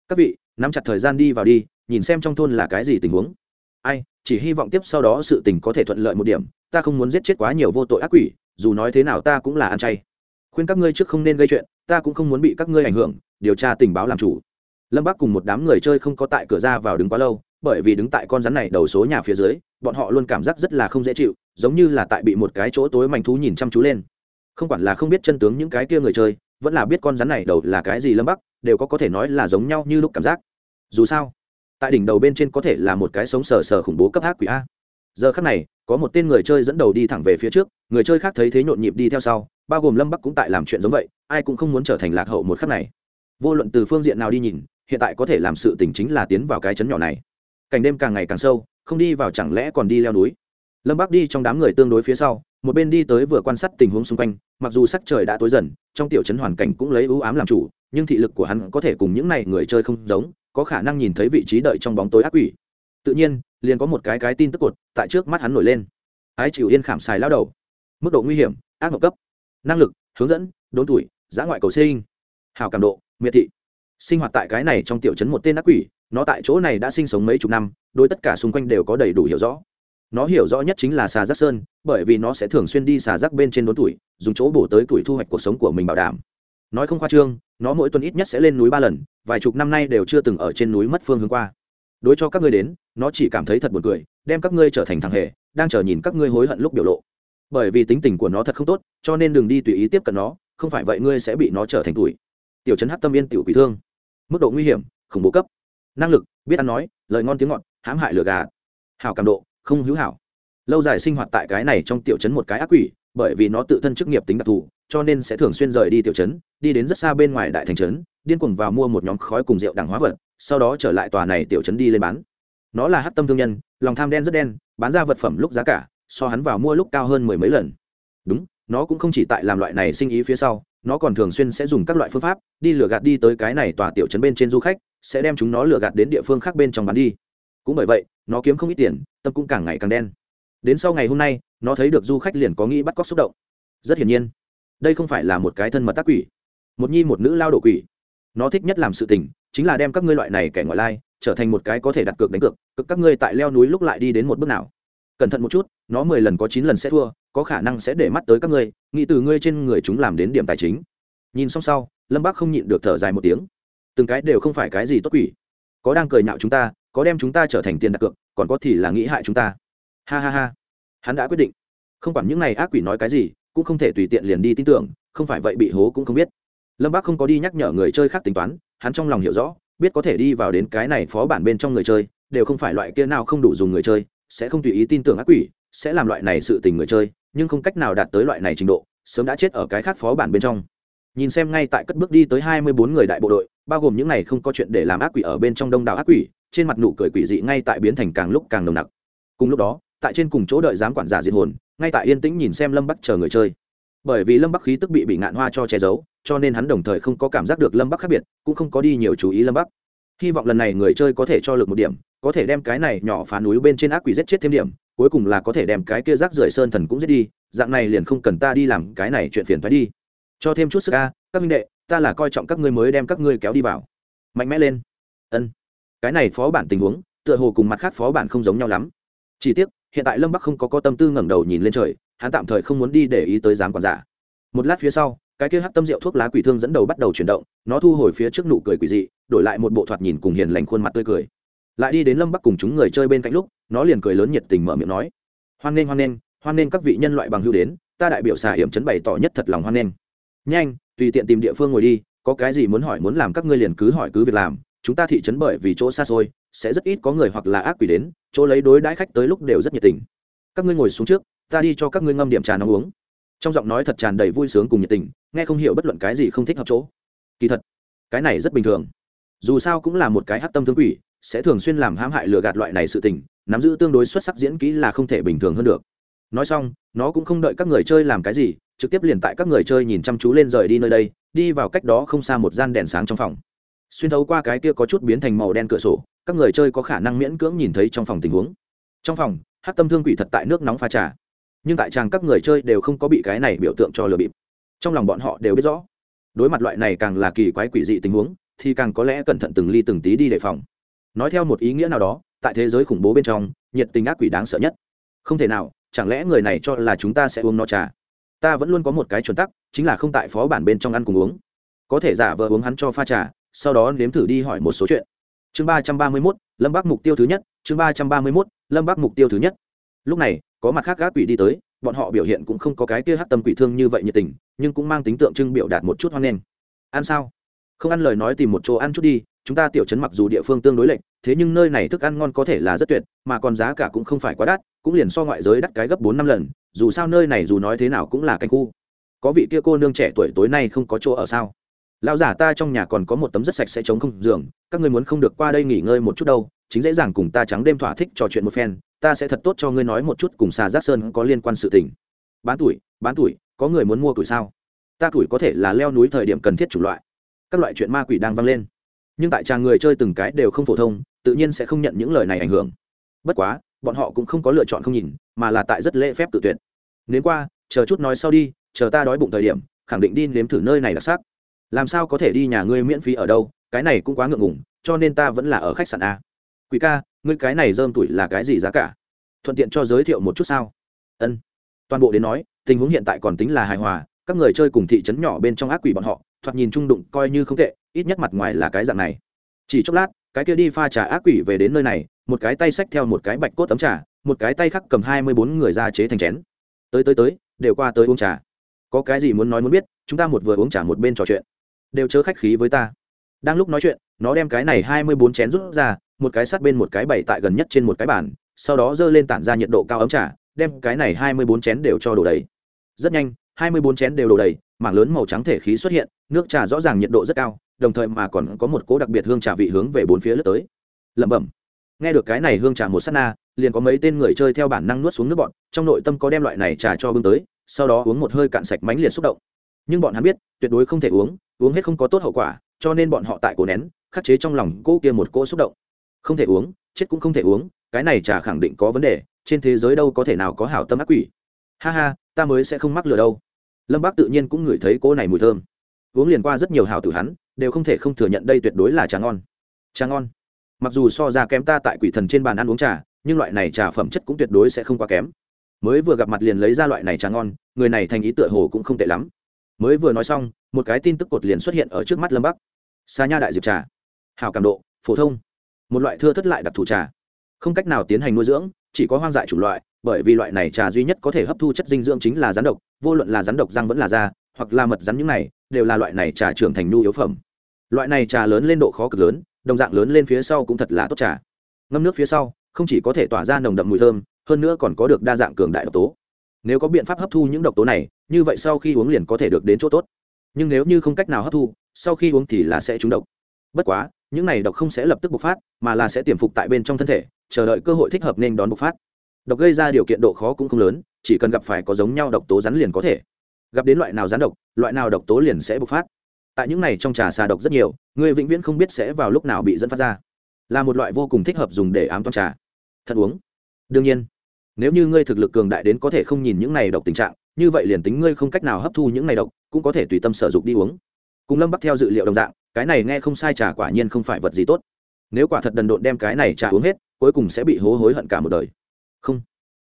Các vị, nắm chặt thời gian đi vào đi, nhìn xem trong thôn là cái gì tình huống. Ai, chỉ hy vọng tiếp sau đó sự tình có thể thuận lợi một điểm, ta không muốn giết chết quá nhiều vô tội ác quỷ, dù nói thế nào ta cũng là ăn chay khuyên các ngươi trước không nên gây chuyện, ta cũng không muốn bị các ngươi ảnh hưởng, điều tra tình báo làm chủ. Lâm bắc cùng một đám người chơi không có tại cửa ra vào đứng quá lâu, bởi vì đứng tại con rắn này đầu số nhà phía dưới, bọn họ luôn cảm giác rất là không dễ chịu, giống như là tại bị một cái chỗ tối mảnh thú nhìn chăm chú lên. Không quản là không biết chân tướng những cái kia người chơi, vẫn là biết con rắn này đầu là cái gì lâm bắc, đều có có thể nói là giống nhau như lúc cảm giác. Dù sao, tại đỉnh đầu bên trên có thể là một cái sống sờ sờ khủng bố cấp hát quỷ a. Giờ khắc này, có một tên người chơi dẫn đầu đi thẳng về phía trước, người chơi khác thấy thế nhộn nhịp đi theo sau bao gồm lâm bắc cũng tại làm chuyện giống vậy ai cũng không muốn trở thành lạc hậu một khắc này vô luận từ phương diện nào đi nhìn hiện tại có thể làm sự tình chính là tiến vào cái chấn nhỏ này cảnh đêm càng ngày càng sâu không đi vào chẳng lẽ còn đi leo núi lâm bắc đi trong đám người tương đối phía sau một bên đi tới vừa quan sát tình huống xung quanh mặc dù sắc trời đã tối dần trong tiểu chấn hoàn cảnh cũng lấy ưu ám làm chủ nhưng thị lực của hắn có thể cùng những này người chơi không giống có khả năng nhìn thấy vị trí đợi trong bóng tối ác quỷ tự nhiên liền có một cái cái tin tức cột tại trước mắt hắn nổi lên ái chịu yên khảm xài lao đầu mức độ nguy hiểm ác mộng cấp năng lực, hướng dẫn, đốn tuổi, giã ngoại cầu sinh. Hào cảm độ, miệt thị. Sinh hoạt tại cái này trong tiểu chấn một tên ác quỷ, nó tại chỗ này đã sinh sống mấy chục năm đôi tất cả xung quanh đều có đầy đủ hiểu rõ. Nó hiểu rõ nhất chính là xà rác sơn, bởi vì nó sẽ thường xuyên đi xà rác bên trên đốn tuổi, dùng chỗ bổ tới tuổi thu hoạch cuộc sống của mình bảo đảm. Nói không khoa trương, nó mỗi tuần ít nhất sẽ lên núi ba lần, vài chục năm nay đều chưa từng ở trên núi mất phương hướng qua. Đối cho các ngươi đến, nó chỉ cảm thấy thật buồn cười, đem các ngươi trở thành thằng hề, đang chờ nhìn các ngươi hối hận lúc biểu lộ bởi vì tính tình của nó thật không tốt, cho nên đừng đi tùy ý tiếp cận nó, không phải vậy ngươi sẽ bị nó trở thành tuổi tiểu chấn hát tâm yên tiểu quỷ thương. Mức độ nguy hiểm, khủng bố cấp. Năng lực, biết ăn nói, lời ngon tiếng ngọt, hãm hại lừa gà. Hảo cảm độ, không hữu hảo. Lâu dài sinh hoạt tại cái này trong tiểu chấn một cái ác quỷ, bởi vì nó tự thân chức nghiệp tính đặc thù, cho nên sẽ thường xuyên rời đi tiểu chấn đi đến rất xa bên ngoài đại thành trấn, điên cuồng vào mua một nhóm khói cùng rượu đằng hóa vật, sau đó trở lại tòa này tiểu chấn đi lên bán. Nó là hát tâm thương nhân, lòng tham đen rất đen, bán ra vật phẩm lúc giá cả so hắn vào mua lúc cao hơn mười mấy lần. Đúng, nó cũng không chỉ tại làm loại này sinh ý phía sau, nó còn thường xuyên sẽ dùng các loại phương pháp, đi lừa gạt đi tới cái này tòa tiểu trấn bên trên du khách, sẽ đem chúng nó lừa gạt đến địa phương khác bên trong bán đi. Cũng bởi vậy, nó kiếm không ít tiền, tâm cũng càng ngày càng đen. Đến sau ngày hôm nay, nó thấy được du khách liền có nghĩ bắt cóc xúc động. Rất hiển nhiên, đây không phải là một cái thân mật tác quỷ, một nhi một nữ lao đổ quỷ. Nó thích nhất làm sự tình, chính là đem các ngươi loại này kẻ ngoại lai, trở thành một cái có thể đặt cược đánh cược cực các ngươi tại leo núi lúc lại đi đến một bước nào cẩn thận một chút, nó mười lần có chín lần sẽ thua, có khả năng sẽ để mắt tới các ngươi, nghĩ từ ngươi trên người chúng làm đến điểm tài chính. Nhìn xong sau, lâm bác không nhịn được thở dài một tiếng. Từng cái đều không phải cái gì tốt quỷ. Có đang cười nhạo chúng ta, có đem chúng ta trở thành tiền đặt cược, còn có thì là nghĩ hại chúng ta. Ha ha ha. Hắn đã quyết định. Không quản những n à y ác quỷ nói cái gì, cũng không thể tùy tiện liền đi tin tưởng, không phải vậy bị hố cũng không biết. Lâm bác không có đi nhắc nhở người chơi khác tính toán, hắn trong lòng hiểu rõ, biết có thể đi vào đến cái này phó bản bên trong người chơi, đều không phải loại kia nào không đủ dùng người chơi sẽ không tùy ý tin tưởng ác quỷ, sẽ làm loại này sự tình người chơi, nhưng không cách nào đạt tới loại này trình độ, sớm đã chết ở cái khác phó bản bên trong. Nhìn xem ngay tại cất bước đi tới hai mươi bốn người đại bộ đội, bao gồm những này không có chuyện để làm ác quỷ ở bên trong đông đảo ác quỷ, trên mặt nụ cười quỷ dị ngay tại biến thành càng lúc càng nồng nặc. Cùng lúc đó, tại trên cùng chỗ đợi giám quản giả diệt hồn, ngay tại yên tĩnh nhìn xem lâm bắc chờ người chơi. Bởi vì lâm bắc khí tức bị bị ngạn hoa cho che giấu, cho nên hắn đồng thời không có cảm giác được lâm bắc khác biệt, cũng không có đi nhiều chú ý lâm bắc. Hy vọng lần này người chơi có thể cho lực một điểm có thể đem cái này nhỏ phá núi bên trên ác quỷ giết chết thêm điểm, cuối cùng là có thể đem cái kia rác rưởi sơn thần cũng giết đi, dạng này liền không cần ta đi làm cái này chuyện phiền thoái đi. Cho thêm chút sức a, các minh đệ, ta là coi trọng các ngươi mới đem các ngươi kéo đi vào. Mạnh mẽ lên. Ân. Cái này phó bản tình huống, tựa hồ cùng mặt khác phó bản không giống nhau lắm. Chỉ tiếc, hiện tại lâm bắc không có có tâm tư ngẩng đầu nhìn lên trời, hắn tạm thời không muốn đi để ý tới giám quản giả. Một lát phía sau, cái kia hắc tâm rượu thuốc lá quỷ thương dẫn đầu bắt đầu chuyển động, nó thu hồi phía trước nụ cười quỷ dị, đổi lại một bộ thoạt nhìn cùng hiền lành khuôn mặt tươi cười lại đi đến lâm bắc cùng chúng người chơi bên cạnh lúc, nó liền cười lớn nhiệt tình mở miệng nói. Hoan nghênh hoan nghênh hoan nghênh các vị nhân loại bằng hưu đến, ta đại biểu xà hiểm chấn bày tỏ nhất thật lòng hoan nghênh. Nhanh, tùy tiện tìm địa phương ngồi đi, có cái gì muốn hỏi muốn làm các ngươi liền cứ hỏi cứ việc làm, chúng ta thị trấn bởi vì chỗ xa xôi, sẽ rất ít có người hoặc là ác quỷ đến, chỗ lấy đối đãi khách tới lúc đều rất nhiệt tình. Các ngươi ngồi xuống trước, ta đi cho các ngươi ngâm điểm trà nóng uống. Trong giọng nói thật tràn đầy vui sướng cùng nhiệt tình, nghe không hiểu bất luận cái gì không thích hợp chỗ. Kỳ thật, cái này rất bình thường. Dù sao cũng là một cái hát tâm thương quỷ sẽ thường xuyên làm hãm hại lừa gạt loại này sự tình, nắm giữ tương đối xuất sắc diễn kỹ là không thể bình thường hơn được. Nói xong, nó cũng không đợi các người chơi làm cái gì, trực tiếp liền tại các người chơi nhìn chăm chú lên rời đi nơi đây, đi vào cách đó không xa một gian đèn sáng trong phòng. Xuyên thấu qua cái kia có chút biến thành màu đen cửa sổ, các người chơi có khả năng miễn cưỡng nhìn thấy trong phòng tình huống. Trong phòng, hát tâm thương quỷ thật tại nước nóng pha trà, nhưng tại trang các người chơi đều không có bị cái này biểu tượng cho lừa bịp. Trong lòng bọn họ đều biết rõ, đối mặt loại này càng là kỳ quái quỷ dị tình huống, thì càng có lẽ cẩn thận từng ly từng tí đi đề phòng nói theo một ý nghĩa nào đó, tại thế giới khủng bố bên trong, nhiệt tình ác quỷ đáng sợ nhất. Không thể nào, chẳng lẽ người này cho là chúng ta sẽ uống no trà? Ta vẫn luôn có một cái chuẩn tắc, chính là không tại phó bản bên trong ăn cùng uống. Có thể giả vờ uống hắn cho pha trà, sau đó nếm thử đi hỏi một số chuyện. Chương ba trăm ba mươi mốt, lâm bắc mục tiêu thứ nhất, chương ba trăm ba mươi mốt, lâm bắc mục tiêu thứ nhất. Lúc này, có mặt khác gác quỷ đi tới, bọn họ biểu hiện cũng không có cái kia hát tâm quỷ thương như vậy nhiệt tình, nhưng cũng mang tính tượng trưng biểu đạt một chút hoang nghênh. Ăn sao? Không ăn lời nói tìm một chỗ ăn chút đi chúng ta tiểu chấn mặc dù địa phương tương đối lệch, thế nhưng nơi này thức ăn ngon có thể là rất tuyệt mà còn giá cả cũng không phải quá đắt cũng liền so ngoại giới đắt cái gấp bốn năm lần dù sao nơi này dù nói thế nào cũng là canh khu. Có vị kia cô nương trẻ tuổi tối nay không có chỗ ở sao? Lão giả ta trong nhà còn có một tấm rất sạch sẽ chống không giường các ngươi muốn không được qua đây nghỉ ngơi một chút đâu chính dễ dàng cùng ta trắng đêm thỏa thích trò chuyện một phen ta sẽ thật tốt cho ngươi nói một chút cùng xà giác sơn có liên quan sự tình. Bán tuổi bán tuổi có người muốn mua tuổi sao? Ta tuổi có thể là leo núi thời điểm cần thiết chủng loại các loại chuyện ma quỷ đang vang lên. Nhưng tại tràng người chơi từng cái đều không phổ thông, tự nhiên sẽ không nhận những lời này ảnh hưởng. Bất quá, bọn họ cũng không có lựa chọn không nhìn, mà là tại rất lễ phép tự tuyệt. Nếu qua, chờ chút nói sau đi, chờ ta đói bụng thời điểm, khẳng định đi nếm thử nơi này đặc sắc làm sao có thể đi nhà ngươi miễn phí ở đâu, cái này cũng quá ngượng ngủng cho nên ta vẫn là ở khách sạn a. Quỷ ca, ngươi cái này dơm tuổi là cái gì giá cả? Thuận tiện cho giới thiệu một chút sao? Ân. Toàn bộ đến nói, tình huống hiện tại còn tính là hài hòa, các người chơi cùng thị trấn nhỏ bên trong ác quỷ bọn họ thoạt nhìn trung đụng coi như không tệ, ít nhất mặt ngoài là cái dạng này. Chỉ chốc lát, cái kia đi pha trà ác quỷ về đến nơi này, một cái tay xách theo một cái bạch cốt tấm trà, một cái tay khác cầm hai mươi bốn người ra chế thành chén. Tới tới tới, đều qua tới uống trà. Có cái gì muốn nói muốn biết, chúng ta một vừa uống trà một bên trò chuyện. Đều chớ khách khí với ta. Đang lúc nói chuyện, nó đem cái này hai mươi bốn chén rút ra, một cái sát bên một cái bày tại gần nhất trên một cái bàn, sau đó giơ lên tản ra nhiệt độ cao ấm trà, đem cái này hai mươi bốn chén đều cho đổ đầy. Rất nhanh hai mươi bốn chén đều đổ đầy, mảng lớn màu trắng thể khí xuất hiện, nước trà rõ ràng nhiệt độ rất cao, đồng thời mà còn có một cỗ đặc biệt hương trà vị hướng về bốn phía lướt tới. Lẩm bẩm. Nghe được cái này hương trà một s á t na, liền có mấy tên người chơi theo bản năng nuốt xuống nước bọn, trong nội tâm có đem loại này trà cho bưng tới, sau đó uống một hơi cạn sạch mánh liệt xúc động. Nhưng bọn hắn biết, tuyệt đối không thể uống uống hết không có tốt hậu quả, cho nên bọn họ tại cổ nén, khắc chế trong lòng cố kia một cỗ xúc động. Không thể uống, chết cũng không thể uống, cái này trà khẳng định có vấn đề, trên thế giới đâu có thể nào có hảo tâm ác quỷ. Ha ha, ta mới sẽ không mắc lừa đâu lâm bác tự nhiên cũng ngửi thấy cỗ này mùi thơm. Uống liền qua rất nhiều hào tử hắn, đều không thể không thừa nhận đây tuyệt đối là trà ngon. Trà ngon. Mặc dù so ra kém ta tại quỷ thần trên bàn ăn uống trà, nhưng loại này trà phẩm chất cũng tuyệt đối sẽ không quá kém. Mới vừa gặp mặt liền lấy ra loại này trà ngon, người này thành ý tựa hồ cũng không tệ lắm. Mới vừa nói xong, một cái tin tức cột liền xuất hiện ở trước mắt lâm bắc xa nha đại diệp trà. Hào cảm độ, phổ thông. Một loại thưa thất lại đặc thù trà. Không cách nào tiến hành nuôi dưỡng, chỉ có hoang dại chủng loại, bởi vì loại này trà duy nhất có thể hấp thu chất dinh dưỡng chính là rắn độc vô luận là rắn độc răng vẫn là da, hoặc là mật rắn những này, đều là loại này trà trưởng thành nhu yếu phẩm. Loại này trà lớn lên độ khó cực lớn, đồng dạng lớn lên phía sau cũng thật là tốt trà. Ngâm nước phía sau, không chỉ có thể tỏa ra nồng đậm mùi thơm, hơn nữa còn có được đa dạng cường đại độc tố. Nếu có biện pháp hấp thu những độc tố này, như vậy sau khi uống liền có thể được đến chỗ tốt. Nhưng nếu như không cách nào hấp thu, sau khi uống thì là sẽ trúng độc. Bất quá, những này độc không sẽ lập tức bộc phát, mà là sẽ tiềm phục tại bên trong thân thể, chờ đợi cơ hội thích hợp nên đón bộc phát. Độc gây ra điều kiện độ khó cũng không lớn chỉ cần gặp phải có giống nhau độc tố rắn liền có thể. Gặp đến loại nào rắn độc, loại nào độc tố liền sẽ bộc phát. Tại những này trong trà xà độc rất nhiều, người vĩnh viễn không biết sẽ vào lúc nào bị dẫn phát ra. Là một loại vô cùng thích hợp dùng để ám toan trà. Thật uống. Đương nhiên, nếu như ngươi thực lực cường đại đến có thể không nhìn những này độc tình trạng, như vậy liền tính ngươi không cách nào hấp thu những này độc, cũng có thể tùy tâm sở dụng đi uống. Cùng lâm bắc theo dự liệu đồng dạng, cái này nghe không sai trà quả nhiên không phải vật gì tốt. Nếu quả thật đần độn đem cái này trà uống hết, cuối cùng sẽ bị hố hối hận cả một đời. Không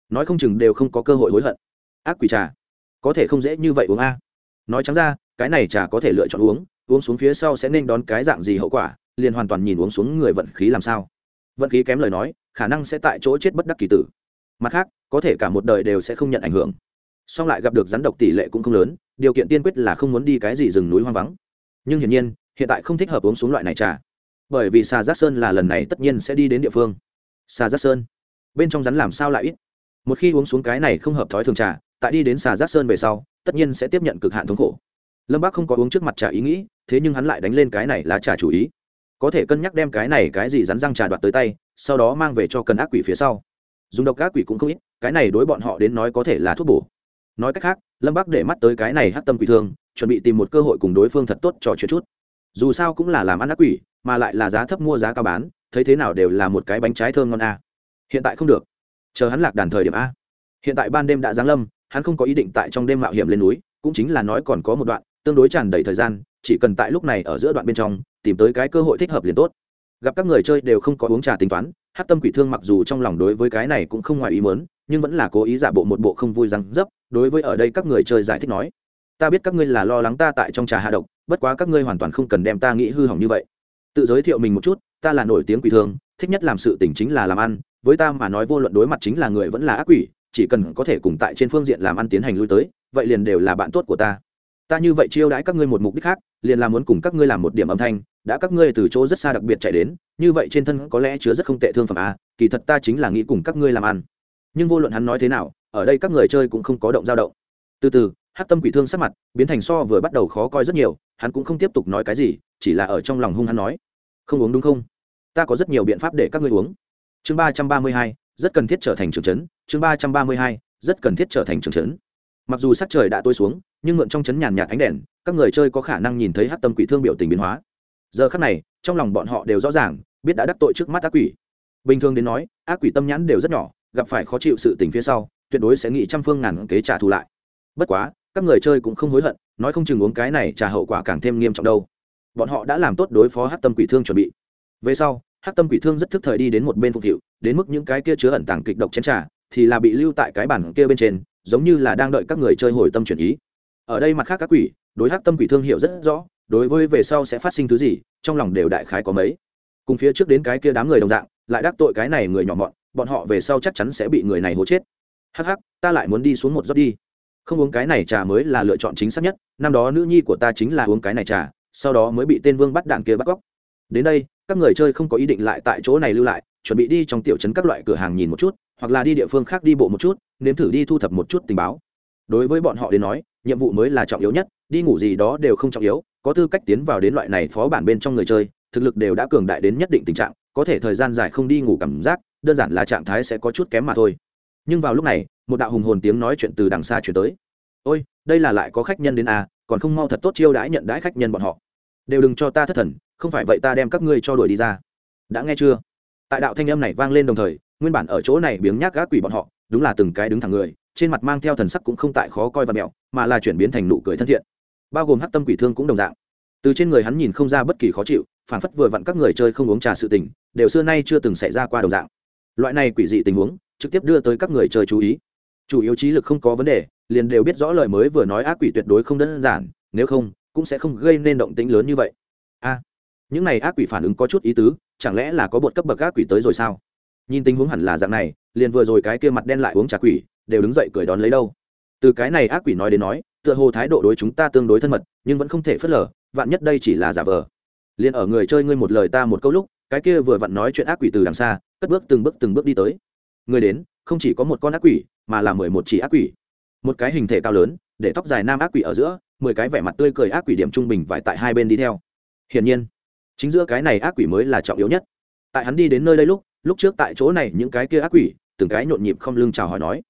nói không chừng đều không có cơ hội hối hận. Ác quỷ trà, có thể không dễ như vậy uống a. Nói trắng ra, cái này trà có thể lựa chọn uống uống xuống phía sau sẽ nên đón cái dạng gì hậu quả, liền hoàn toàn nhìn uống xuống người vận khí làm sao. Vận khí kém lời nói, khả năng sẽ tại chỗ chết bất đắc kỳ tử. Mặt khác, có thể cả một đời đều sẽ không nhận ảnh hưởng. Song lại gặp được rắn độc tỷ lệ cũng không lớn, điều kiện tiên quyết là không muốn đi cái gì rừng núi hoang vắng. Nhưng hiển nhiên, hiện tại không thích hợp uống xuống loại này trà. Bởi vì xà giác sơn là lần này tất nhiên sẽ đi đến địa phương. Xà giác sơn, bên trong rắn làm sao lại ít? Một khi uống xuống cái này không hợp thói thường trà, tại đi đến xà giác sơn về sau, tất nhiên sẽ tiếp nhận cực hạn thống khổ. Lâm bác không có uống trước mặt trà ý nghĩ, thế nhưng hắn lại đánh lên cái này là trà chủ ý. Có thể cân nhắc đem cái này cái gì rắn răng trà đoạt tới tay, sau đó mang về cho cần ác quỷ phía sau. Dùng độc ác quỷ cũng không ít, cái này đối bọn họ đến nói có thể là thuốc bổ. Nói cách khác, lâm bác để mắt tới cái này hát tâm quỷ thương, chuẩn bị tìm một cơ hội cùng đối phương thật tốt trò chuyện chút. Dù sao cũng là làm ăn ác quỷ, mà lại là giá thấp mua giá cao bán, thấy thế nào đều là một cái bánh trái thơm ngon a hiện tại không được chờ hắn lạc đàn thời điểm a. Hiện tại ban đêm đã giáng lâm, hắn không có ý định tại trong đêm mạo hiểm lên núi, cũng chính là nói còn có một đoạn, tương đối tràn đầy thời gian, chỉ cần tại lúc này ở giữa đoạn bên trong, tìm tới cái cơ hội thích hợp liền tốt. Gặp các người chơi đều không có uống trà tính toán hát tâm quỷ thương mặc dù trong lòng đối với cái này cũng không ngoài ý mớn nhưng vẫn là cố ý giả bộ một bộ không vui răng dấp, đối với ở đây các người chơi giải thích nói. Ta biết các ngươi là lo lắng ta tại trong trà hạ độc, bất quá các ngươi hoàn toàn không cần đem ta nghĩ hư hỏng như vậy. Tự giới thiệu mình một chút, ta là nổi tiếng quỷ thương, thích nhất làm sự tỉnh chính là làm ăn với ta mà nói vô luận đối mặt chính là người vẫn là ác quỷ, chỉ cần có thể cùng tại trên phương diện làm ăn tiến hành lui tới, vậy liền đều là bạn tốt của ta. Ta như vậy chiêu đãi các ngươi một mục đích khác, liền là muốn cùng các ngươi làm một điểm âm thanh, đã các ngươi từ chỗ rất xa đặc biệt chạy đến, như vậy trên thân có lẽ chứa rất không tệ thương phẩm a kỳ thật ta chính là nghĩ cùng các ngươi làm ăn. Nhưng vô luận hắn nói thế nào, ở đây các người chơi cũng không có động dao động. Từ từ hát tâm quỷ thương sắc mặt biến thành so vừa bắt đầu khó coi rất nhiều, hắn cũng không tiếp tục nói cái gì, chỉ là ở trong lòng hung hắn nói. Không uống đúng không? Ta có rất nhiều biện pháp để các ngươi uống chương ba trăm ba mươi hai, rất cần thiết trở thành trường trấn. Chương ba trăm ba mươi hai, rất cần thiết trở thành trường trấn. Mặc dù sắc trời đã tối xuống, nhưng mượn trong chấn nhàn nhạt ánh đèn, các người chơi có khả năng nhìn thấy hát tâm quỷ thương biểu tình biến hóa. Giờ khắc này, trong lòng bọn họ đều rõ ràng, biết đã đắc tội trước mắt ác quỷ. Bình thường đến nói, ác quỷ tâm nhãn đều rất nhỏ, gặp phải khó chịu sự tình phía sau, tuyệt đối sẽ nghĩ trăm phương ngàn kế trả thù lại. Bất quá, các người chơi cũng không hối hận, nói không chừng uống cái này trả hậu quả càng thêm nghiêm trọng đâu. Bọn họ đã làm tốt đối phó hát tâm quỷ thương chuẩn bị. Về sau Hắc tâm quỷ thương rất thức thời đi đến một bên phục vụ đến mức những cái kia chứa ẩn tàng kịch độc chén trà thì là bị lưu tại cái bản kia bên trên, giống như là đang đợi các người chơi hồi tâm chuyển ý. Ở đây mặt khác các quỷ, đối Hắc tâm quỷ thương hiểu rất rõ, đối với về sau sẽ phát sinh thứ gì, trong lòng đều đại khái có mấy. Cùng phía trước đến cái kia đám người đồng dạng, lại đắc tội cái này người nhỏ mọn, bọn họ về sau chắc chắn sẽ bị người này hố chết. Hắc hắc, ta lại muốn đi xuống một giót đi. Không uống cái này trà mới là lựa chọn chính xác nhất, năm đó nữ nhi của ta chính là uống cái này trà, sau đó mới bị tên vương bắt đạn kia bắt cóc. Đến đây các người chơi không có ý định lại tại chỗ này lưu lại, chuẩn bị đi trong tiểu trấn các loại cửa hàng nhìn một chút, hoặc là đi địa phương khác đi bộ một chút, nếm thử đi thu thập một chút tình báo. Đối với bọn họ đến nói, nhiệm vụ mới là trọng yếu nhất, đi ngủ gì đó đều không trọng yếu, có tư cách tiến vào đến loại này phó bản bên trong người chơi, thực lực đều đã cường đại đến nhất định tình trạng, có thể thời gian dài không đi ngủ cảm giác, đơn giản là trạng thái sẽ có chút kém mà thôi. Nhưng vào lúc này, một đạo hùng hồn tiếng nói chuyện từ đằng xa chuyển tới. Ôi, đây là lại có khách nhân đến à còn không mau thật tốt chiêu đãi nhận đãi khách nhân bọn họ. Đều đừng cho ta thất thần không phải vậy ta đem các ngươi cho đuổi đi ra. Đã nghe chưa? Tại đạo thanh âm này vang lên đồng thời, nguyên bản ở chỗ này biếng nhác gác quỷ bọn họ, đúng là từng cái đứng thẳng người, trên mặt mang theo thần sắc cũng không tại khó coi và mẹo, mà là chuyển biến thành nụ cười thân thiện. Bao gồm hát tâm quỷ thương cũng đồng dạng. Từ trên người hắn nhìn không ra bất kỳ khó chịu phản phất vừa vặn các người chơi không uống trà sự tình, đều xưa nay chưa từng xảy ra qua đồng dạng. Loại này quỷ dị tình huống, trực tiếp đưa tới các người chơi chú ý. Chủ yếu trí lực không có vấn đề, liền đều biết rõ lời mới vừa nói ác quỷ tuyệt đối không đơn giản, nếu không, cũng sẽ không gây nên động tĩnh lớn như vậy những này ác quỷ phản ứng có chút ý tứ, chẳng lẽ là có bột cấp bậc ác quỷ tới rồi sao? Nhìn tình huống hẳn là dạng này, liền vừa rồi cái kia mặt đen lại uống trà quỷ, đều đứng dậy cười đón lấy đâu. Từ cái này ác quỷ nói đến nói, tựa hồ thái độ đối chúng ta tương đối thân mật, nhưng vẫn không thể phớt lờ, vạn nhất đây chỉ là giả vờ. Liền ở người chơi ngươi một lời ta một câu lúc, cái kia vừa vặn nói chuyện ác quỷ từ đằng xa, cất bước từng bước từng bước đi tới. Người đến, không chỉ có một con ác quỷ, mà là mười một chỉ ác quỷ. Một cái hình thể cao lớn, để tóc dài nam ác quỷ ở giữa, mười cái vẻ mặt tươi cười ác quỷ điểm trung bình vải tại hai bên đi theo. Hiển nhiên chính giữa cái này ác quỷ mới là trọng yếu nhất. Tại hắn đi đến nơi đây lúc lúc trước tại chỗ này những cái kia ác quỷ, từng cái nhộn nhịp không lưng chào hỏi nói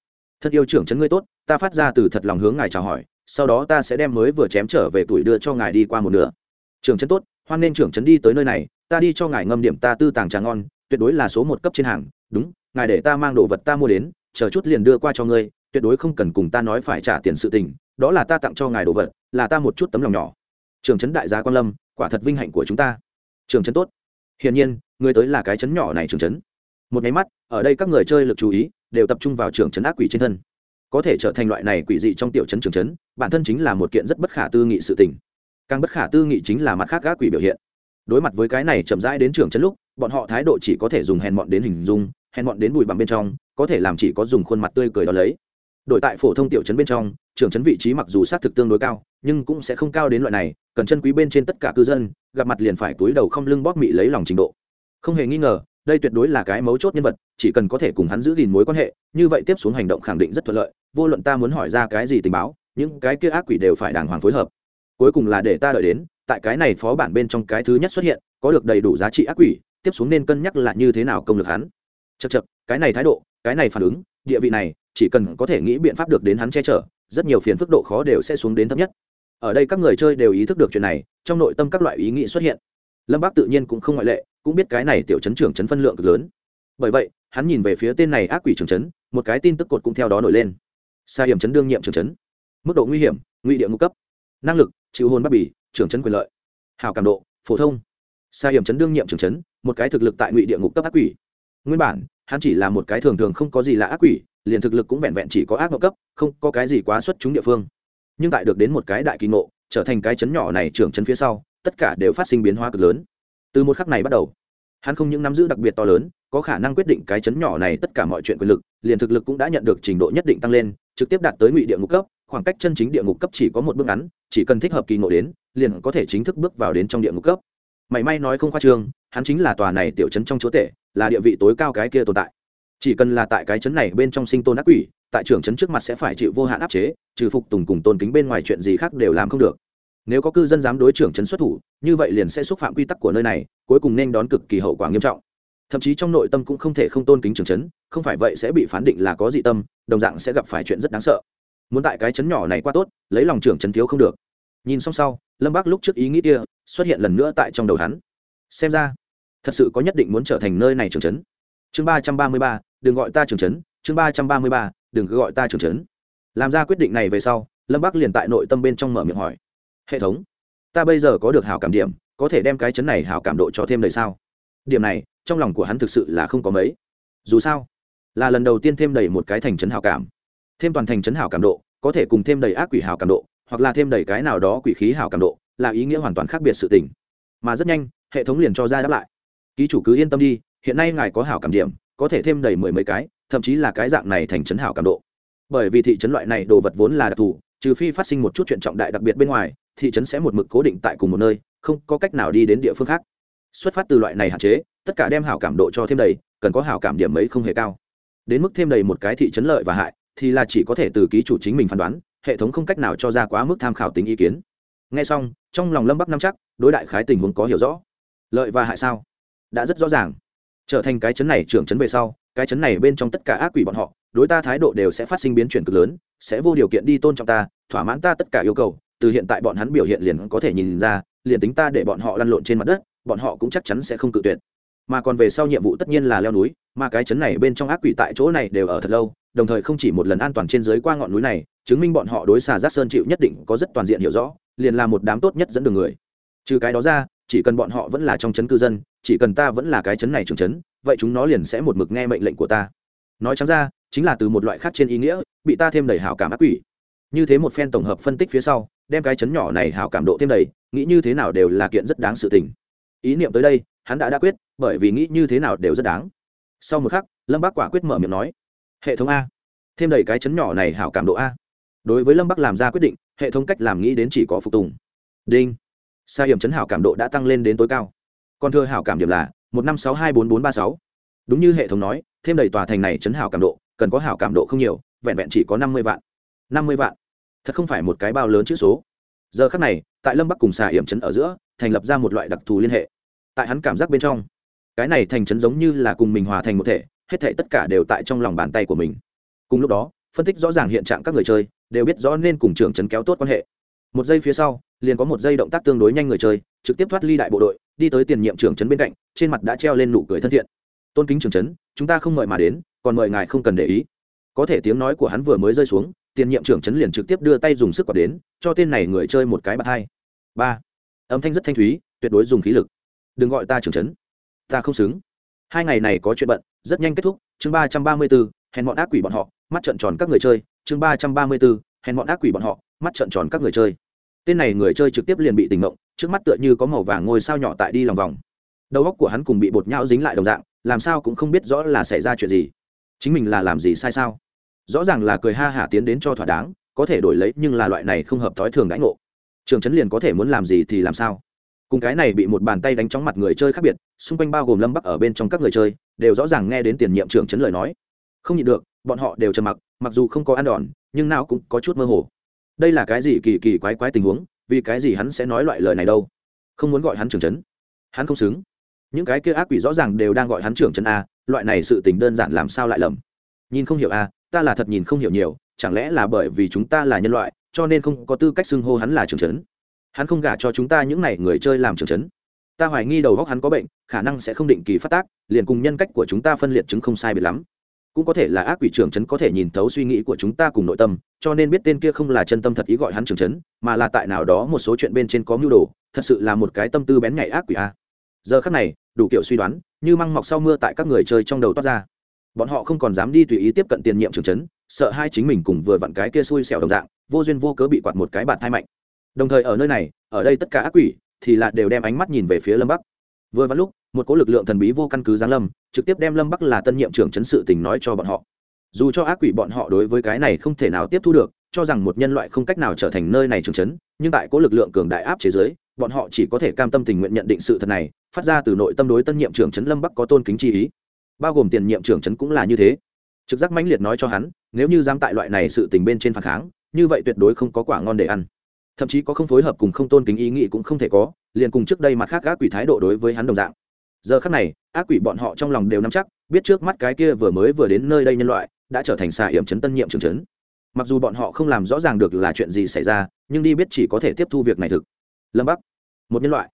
thật yêu trưởng chấn ngươi tốt, ta phát ra từ thật lòng hướng ngài chào hỏi, sau đó ta sẽ đem mới vừa chém trở về tuổi đưa cho ngài đi qua một nửa. Trưởng chấn tốt, hoan nên trưởng chấn đi tới nơi này, ta đi cho ngài ngâm điểm ta tư tàng trà ngon, tuyệt đối là số một cấp trên hàng, đúng, ngài để ta mang đồ vật ta mua đến, chờ chút liền đưa qua cho ngươi, tuyệt đối không cần cùng ta nói phải trả tiền sự tình, đó là ta tặng cho ngài đồ vật, là ta một chút tấm lòng nhỏ. Trưởng trấn đại gia quan lâm, quả thật vinh hạnh của chúng ta trường trấn tốt. Hiển nhiên, người tới là cái trấn nhỏ này trường trấn một nháy mắt, ở đây các người chơi lực chú ý, đều tập trung vào trường trấn ác quỷ trên thân. Có thể trở thành loại này quỷ dị trong tiểu trấn trường trấn bản thân chính là một kiện rất bất khả tư nghị sự tình. Càng bất khả tư nghị chính là mặt khác ác quỷ biểu hiện. Đối mặt với cái này chậm rãi đến trường trấn lúc, bọn họ thái độ chỉ có thể dùng hèn mọn đến hình dung, hèn mọn đến bụi bằng bên trong, có thể làm chỉ có dùng khuôn mặt tươi cười đó lấy. Đội tại phổ thông tiểu trấn bên trong trưởng trấn vị trí mặc dù xác thực tương đối cao, nhưng cũng sẽ không cao đến loại này, cần chân quý bên trên tất cả cư dân, gặp mặt liền phải túi đầu không lưng bóp mị lấy lòng trình độ. Không hề nghi ngờ, đây tuyệt đối là cái mấu chốt nhân vật, chỉ cần có thể cùng hắn giữ gìn mối quan hệ, như vậy tiếp xuống hành động khẳng định rất thuận lợi, vô luận ta muốn hỏi ra cái gì tình báo, những cái kia ác quỷ đều phải đàng hoàng phối hợp. Cuối cùng là để ta đợi đến, tại cái này phó bản bên trong cái thứ nhất xuất hiện, có được đầy đủ giá trị ác quỷ, tiếp xuống nên cân nhắc là như thế nào công lực hắn. Chật chật cái này thái độ, cái này phản ứng, địa vị này, chỉ cần có thể nghĩ biện pháp được đến hắn che chở rất nhiều phiền phức độ khó đều sẽ xuống đến thấp nhất. Ở đây các người chơi đều ý thức được chuyện này, trong nội tâm các loại ý nghĩ xuất hiện. Lâm bác tự nhiên cũng không ngoại lệ, cũng biết cái này tiểu chấn trưởng chấn phân lượng cực lớn. Bởi vậy, hắn nhìn về phía tên này ác quỷ trưởng chấn một cái tin tức cột cũng theo đó nổi lên. Sa hiểm chấn đương nhiệm trưởng chấn mức độ nguy hiểm nguy địa ngũ cấp. Năng lực chịu hôn bắt bỉ trưởng chấn quyền lợi. Hào cảm độ, phổ thông. Sa hiểm chấn đương nhiệm trưởng chấn một cái thực lực tại ngụy địa ngục cấp ác quỷ. Nguyên bản, hắn chỉ là một cái thường thường không có gì là ác quỷ liền thực lực cũng vẹn vẹn chỉ có ác ngộ cấp, không có cái gì quá xuất chúng địa phương. Nhưng tại được đến một cái đại kỳ ngộ, trở thành cái chấn nhỏ này trưởng chấn phía sau, tất cả đều phát sinh biến hóa cực lớn. Từ một khắc này bắt đầu, hắn không những nắm giữ đặc biệt to lớn, có khả năng quyết định cái chấn nhỏ này tất cả mọi chuyện quyền lực, liền thực lực cũng đã nhận được trình độ nhất định tăng lên, trực tiếp đạt tới ngụy địa ngục cấp, khoảng cách chân chính địa ngục cấp chỉ có một bước ngắn, chỉ cần thích hợp kỳ ngộ đến, liền có thể chính thức bước vào đến trong địa ngục cấp. Mảy may nói không khoa trương, hắn chính là tòa này tiểu chấn trong chúa tể, là địa vị tối cao cái kia tồn tại chỉ cần là tại cái chấn này bên trong sinh tôn ác quỷ, tại trưởng chấn trước mặt sẽ phải chịu vô hạn áp chế, trừ phục tùng cùng tôn kính bên ngoài chuyện gì khác đều làm không được. Nếu có cư dân dám đối trưởng chấn xuất thủ, như vậy liền sẽ xúc phạm quy tắc của nơi này, cuối cùng nên đón cực kỳ hậu quả nghiêm trọng. Thậm chí trong nội tâm cũng không thể không tôn kính trưởng chấn, không phải vậy sẽ bị phán định là có dị tâm, đồng dạng sẽ gặp phải chuyện rất đáng sợ. Muốn tại cái chấn nhỏ này qua tốt, lấy lòng trưởng chấn thiếu không được. Nhìn xong sau, lâm bác lúc trước ý nghĩ kia xuất hiện lần nữa tại trong đầu hắn. Xem ra, thật sự có nhất định muốn trở thành nơi này trưởng chấn. Chương ba trăm ba mươi ba đừng gọi ta trưởng chấn chương ba trăm ba mươi ba, đừng cứ gọi ta trưởng chấn làm ra quyết định này về sau, lâm bắc liền tại nội tâm bên trong mở miệng hỏi. Hệ thống, ta bây giờ có được hảo cảm điểm, có thể đem cái chấn này hảo cảm độ cho thêm đời sao? Điểm này, trong lòng của hắn thực sự là không có mấy. Dù sao, là lần đầu tiên thêm đầy một cái thành chấn hảo cảm. Thêm toàn thành chấn hảo cảm độ, có thể cùng thêm đầy ác quỷ hảo cảm độ, hoặc là thêm đầy cái nào đó quỷ khí hảo cảm độ, là ý nghĩa hoàn toàn khác biệt sự tình. Mà rất nhanh, hệ thống liền cho ra đáp lại. Ký chủ cứ yên tâm đi, hiện nay ngài có hảo cảm điểm có thể thêm đầy mười mấy cái, thậm chí là cái dạng này thành chấn hảo cảm độ. Bởi vì thị trấn loại này đồ vật vốn là đặc thù, trừ phi phát sinh một chút chuyện trọng đại đặc biệt bên ngoài, thị trấn sẽ một mực cố định tại cùng một nơi, không có cách nào đi đến địa phương khác. Xuất phát từ loại này hạn chế, tất cả đem hảo cảm độ cho thêm đầy, cần có hảo cảm điểm mấy không hề cao. Đến mức thêm đầy một cái thị trấn lợi và hại, thì là chỉ có thể từ ký chủ chính mình phán đoán, hệ thống không cách nào cho ra quá mức tham khảo tính ý kiến. Ngay xong, trong lòng lâm bắc năm chắc, đối đại khái tình huống có hiểu rõ. Lợi và hại sao? Đã rất rõ ràng trở thành cái chấn này trưởng chấn về sau, cái chấn này bên trong tất cả ác quỷ bọn họ, đối ta thái độ đều sẽ phát sinh biến chuyển cực lớn, sẽ vô điều kiện đi tôn trọng ta, thỏa mãn ta tất cả yêu cầu. Từ hiện tại bọn hắn biểu hiện liền có thể nhìn ra, liền tính ta để bọn họ lăn lộn trên mặt đất, bọn họ cũng chắc chắn sẽ không cự tuyệt. Mà còn về sau nhiệm vụ tất nhiên là leo núi, mà cái chấn này bên trong ác quỷ tại chỗ này đều ở thật lâu, đồng thời không chỉ một lần an toàn trên dưới qua ngọn núi này, chứng minh bọn họ đối xà giác sơn chịu nhất định có rất toàn diện hiểu rõ, liền là một đám tốt nhất dẫn đường người. Trừ cái đó ra chỉ cần bọn họ vẫn là trong chấn cư dân, chỉ cần ta vẫn là cái chấn này trường chấn, vậy chúng nó liền sẽ một mực nghe mệnh lệnh của ta. Nói trắng ra, chính là từ một loại khác trên ý nghĩa, bị ta thêm đầy hảo cảm ác quỷ. Như thế một phen tổng hợp phân tích phía sau, đem cái chấn nhỏ này hảo cảm độ thêm đầy, nghĩ như thế nào đều là kiện rất đáng sự tình. Ý niệm tới đây, hắn đã đã quyết, bởi vì nghĩ như thế nào đều rất đáng. Sau một khắc, lâm bác quả quyết mở miệng nói, hệ thống a, thêm đầy cái chấn nhỏ này hảo cảm độ a. Đối với lâm bắc làm ra quyết định, hệ thống cách làm nghĩ đến chỉ có phục tùng. Đinh xa hiểm chấn hảo cảm độ đã tăng lên đến tối cao. Còn thưa hảo cảm điểm là một năm sáu hai bốn bốn ba sáu. Đúng như hệ thống nói, thêm đầy tòa thành này chấn hảo cảm độ, cần có hảo cảm độ không nhiều, vẹn vẹn chỉ có năm mươi vạn. Năm mươi vạn? Thật không phải một cái bao lớn chữ số. Giờ khắc này, tại lâm bắc cùng xà hiểm chấn ở giữa, thành lập ra một loại đặc thù liên hệ. Tại hắn cảm giác bên trong, cái này thành chấn giống như là cùng mình hòa thành một thể, hết thể tất cả đều tại trong lòng bàn tay của mình. Cùng lúc đó, phân tích rõ ràng hiện trạng các người chơi, đều biết rõ nên cùng trưởng chấn kéo tốt quan hệ. Một giây phía sau liền có một giây động tác tương đối nhanh người chơi, trực tiếp thoát ly đại bộ đội, đi tới tiền nhiệm trưởng chấn bên cạnh, trên mặt đã treo lên nụ cười thân thiện. Tôn kính trưởng chấn chúng ta không mời mà đến, còn mời ngài không cần để ý. Có thể tiếng nói của hắn vừa mới rơi xuống, tiền nhiệm trưởng chấn liền trực tiếp đưa tay dùng sức quạt đến, cho tên này người chơi một cái bạc hai. Ba. Âm thanh rất thanh thúy, tuyệt đối dùng khí lực. Đừng gọi ta trưởng chấn ta không xứng. Hai ngày này có chuyện bận, rất nhanh kết thúc, chương ba trăm ba mươi bốn hẹn bọn ác quỷ bọn họ, mắt trợn tròn các người chơi, chương ba trăm ba mươi bốn hẹn bọn ác quỷ bọn họ, mắt trợn tròn các người chơi tên này người chơi trực tiếp liền bị tỉnh mộng trước mắt tựa như có màu vàng ngôi sao nhỏ tại đi lòng vòng. Đầu óc của hắn cùng bị bột nhão dính lại đồng dạng, làm sao cũng không biết rõ là xảy ra chuyện gì. Chính mình là làm gì sai sao? Rõ ràng là cười ha hả tiến đến cho thỏa đáng, có thể đổi lấy, nhưng là loại này không hợp thói thường đãi ngộ. Trường trấn liền có thể muốn làm gì thì làm sao? Cùng cái này bị một bàn tay đánh chóng mặt người chơi khác biệt, xung quanh bao gồm lâm bắc ở bên trong các người chơi, đều rõ ràng nghe đến tiền nhiệm trưởng trấn lời nói. Không nhịn được, bọn họ đều trầm mặc mặc dù không có ăn đòn, nhưng nào cũng có chút mơ hồ đây là cái gì kỳ kỳ quái quái tình huống, vì cái gì hắn sẽ nói loại lời này đâu? Không muốn gọi hắn trưởng trấn. Hắn không xứng. Những cái kia ác quỷ rõ ràng đều đang gọi hắn trưởng trấn a, loại này sự tình đơn giản làm sao lại lầm? Nhìn không hiểu a, ta là thật nhìn không hiểu nhiều, chẳng lẽ là bởi vì chúng ta là nhân loại, cho nên không có tư cách xưng hô hắn là trưởng trấn? Hắn không gả cho chúng ta những n à y người chơi làm trưởng trấn. Ta hoài nghi đầu góc hắn có bệnh, khả năng sẽ không định kỳ phát tác, liền cùng nhân cách của chúng ta phân liệt chứng không sai biệt lắm cũng có thể là ác quỷ trưởng trấn có thể nhìn thấu suy nghĩ của chúng ta cùng nội tâm, cho nên biết tên kia không là chân tâm thật ý gọi hắn trưởng trấn, mà là tại nào đó một số chuyện bên trên có mưu đồ, thật sự là một cái tâm tư bén nhạy ác quỷ a. Giờ khắc này, đủ kiểu suy đoán, như măng mọc sau mưa tại các người chơi trong đầu toát ra. Bọn họ không còn dám đi tùy ý tiếp cận tiền nhiệm trưởng trấn, sợ hai chính mình cùng vừa vặn cái kia xui xẻo đồng dạng, vô duyên vô cớ bị quạt một cái bạt thai mạnh. Đồng thời ở nơi này, ở đây tất cả ác quỷ thì là đều đem ánh mắt nhìn về phía lâm bắc. Vừa vặn lúc một cỗ lực lượng thần bí vô căn cứ giáng lâm, trực tiếp đem lâm bắc là tân nhiệm trưởng chấn sự tình nói cho bọn họ. Dù cho ác quỷ bọn họ đối với cái này không thể nào tiếp thu được, cho rằng một nhân loại không cách nào trở thành nơi này trưởng chấn, nhưng tại cỗ lực lượng cường đại áp chế giới bọn họ chỉ có thể cam tâm tình nguyện nhận định sự thật này, phát ra từ nội tâm đối tân nhiệm trưởng chấn lâm bắc có tôn kính chi ý. Bao gồm tiền nhiệm trưởng chấn cũng là như thế. Trực giác mãnh liệt nói cho hắn, nếu như dám tại loại này sự tình bên trên phản kháng, như vậy tuyệt đối không có quả ngon để ăn. Thậm chí có không phối hợp cùng không tôn kính ý nghĩ cũng không thể có, liền cùng trước đây mặt khác ác quỷ thái độ đối với hắn đồng dạng giờ khắc này, ác quỷ bọn họ trong lòng đều nắm chắc, biết trước mắt cái kia vừa mới vừa đến nơi đây nhân loại, đã trở thành xà hiểm chấn tân nhiệm trường chấn. Mặc dù bọn họ không làm rõ ràng được là chuyện gì xảy ra, nhưng đi biết chỉ có thể tiếp thu việc này thực. Lâm bắc, một nhân loại,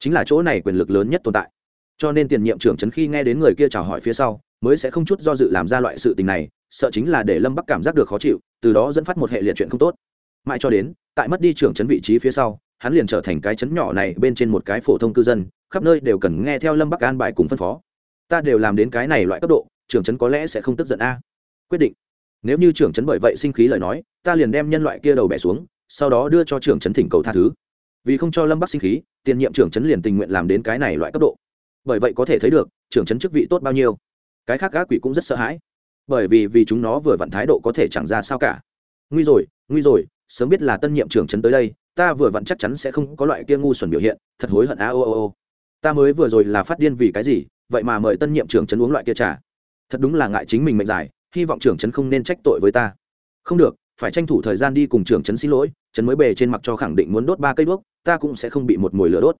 chính là chỗ này quyền lực lớn nhất tồn tại. Cho nên tiền nhiệm trưởng trấn khi nghe đến người kia chào hỏi phía sau, mới sẽ không chút do dự làm ra loại sự tình này, sợ chính là để lâm bắc cảm giác được khó chịu, từ đó dẫn phát một hệ liệt chuyện không tốt. Mãi cho đến, tại mất đi trưởng trấn vị trí phía sau, hắn liền trở thành cái chấn nhỏ này bên trên một cái phổ thông cư dân khắp nơi đều cần nghe theo lâm bắc an bài cùng phân phó. Ta đều làm đến cái này loại cấp độ, trưởng trấn có lẽ sẽ không tức giận a. Quyết định. Nếu như trưởng trấn bởi vậy sinh khí lời nói, ta liền đem nhân loại kia đầu bẻ xuống, sau đó đưa cho trưởng trấn thỉnh cầu tha thứ. Vì không cho lâm bắc sinh khí, tiền nhiệm trưởng trấn liền tình nguyện làm đến cái này loại cấp độ. Bởi vậy có thể thấy được, trưởng trấn chức vị tốt bao nhiêu. Cái khác gác quỷ cũng rất sợ hãi. Bởi vì vì chúng nó vừa vặn thái độ có thể chẳng ra sao cả. Nguy rồi nguy rồi, sớm biết là tân nhiệm trưởng trấn tới đây, ta vừa vặn chắc chắn sẽ không có loại kia ngu xuẩn biểu hiện, thật hối hận a, ô ô ô ta mới vừa rồi là phát điên vì cái gì, vậy mà mời tân nhiệm trưởng trấn uống loại kia trà. Thật đúng là ngại chính mình mệnh dài hy vọng trưởng trấn không nên trách tội với ta. Không được, phải tranh thủ thời gian đi cùng trưởng trấn xin lỗi, trấn mới bề trên mặt cho khẳng định muốn đốt ba cây đuốc, ta cũng sẽ không bị một mùi lửa đốt.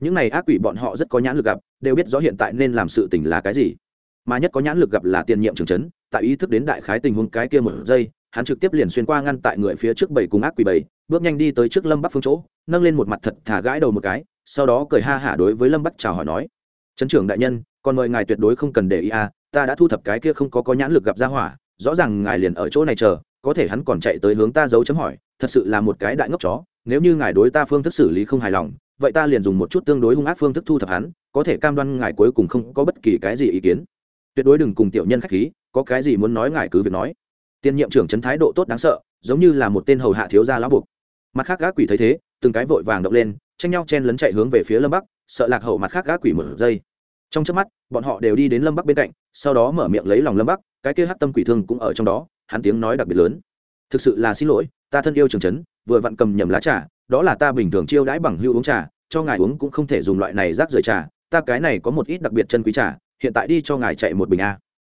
Những này ác quỷ bọn họ rất có nhãn lực gặp, đều biết rõ hiện tại nên làm sự tình là cái gì. Mà nhất có nhãn lực gặp là tiền nhiệm trưởng trấn, tại ý thức đến đại khái tình huống cái kia một giây, hắn trực tiếp liền xuyên qua ngăn tại người phía trước bảy cùng ác quỷ bảy bước nhanh đi tới trước lâm bắc phương chỗ, nâng lên một mặt thật thả gãi đầu một cái, sau đó cười ha hả đối với lâm bắc chào hỏi nói, trấn trưởng đại nhân còn mời ngài tuyệt đối không cần để ý à ta đã thu thập cái kia không có có nhãn lực gặp ra hỏa, rõ ràng ngài liền ở chỗ này chờ, có thể hắn còn chạy tới hướng ta giấu chấm hỏi, thật sự là một cái đại ngốc chó, nếu như ngài đối ta phương thức xử lý không hài lòng, vậy ta liền dùng một chút tương đối hung ác phương thức thu thập hắn, có thể cam đoan ngài cuối cùng không có bất kỳ cái gì ý kiến. Tuyệt đối đừng cùng tiểu nhân khách khí, có cái gì muốn nói ngài cứ việc nói. Tiên nhiệm trưởng trấn thái độ tốt đáng sợ, giống như là một tên hầu hạ thiếu gia lão buộc mặt khác gác quỷ thấy thế, từng cái vội vàng động lên, tranh nhau chen lấn chạy hướng về phía lâm bắc, sợ lạc hậu mặt khác gác quỷ một giây trong trước mắt, bọn họ đều đi đến lâm bắc bên cạnh, sau đó mở miệng lấy lòng lâm bắc, cái kia hát tâm quỷ thương cũng ở trong đó, hắn tiếng nói đặc biệt lớn. Thực sự là xin lỗi, ta thân yêu trường trấn vừa vặn cầm nhầm lá trà, đó là ta bình thường chiêu đãi bằng hưu uống trà, cho ngài uống cũng không thể dùng loại này rác rời trà, ta cái này có một ít đặc biệt chân quý trà, hiện tại đi cho ngài chạy một bình a.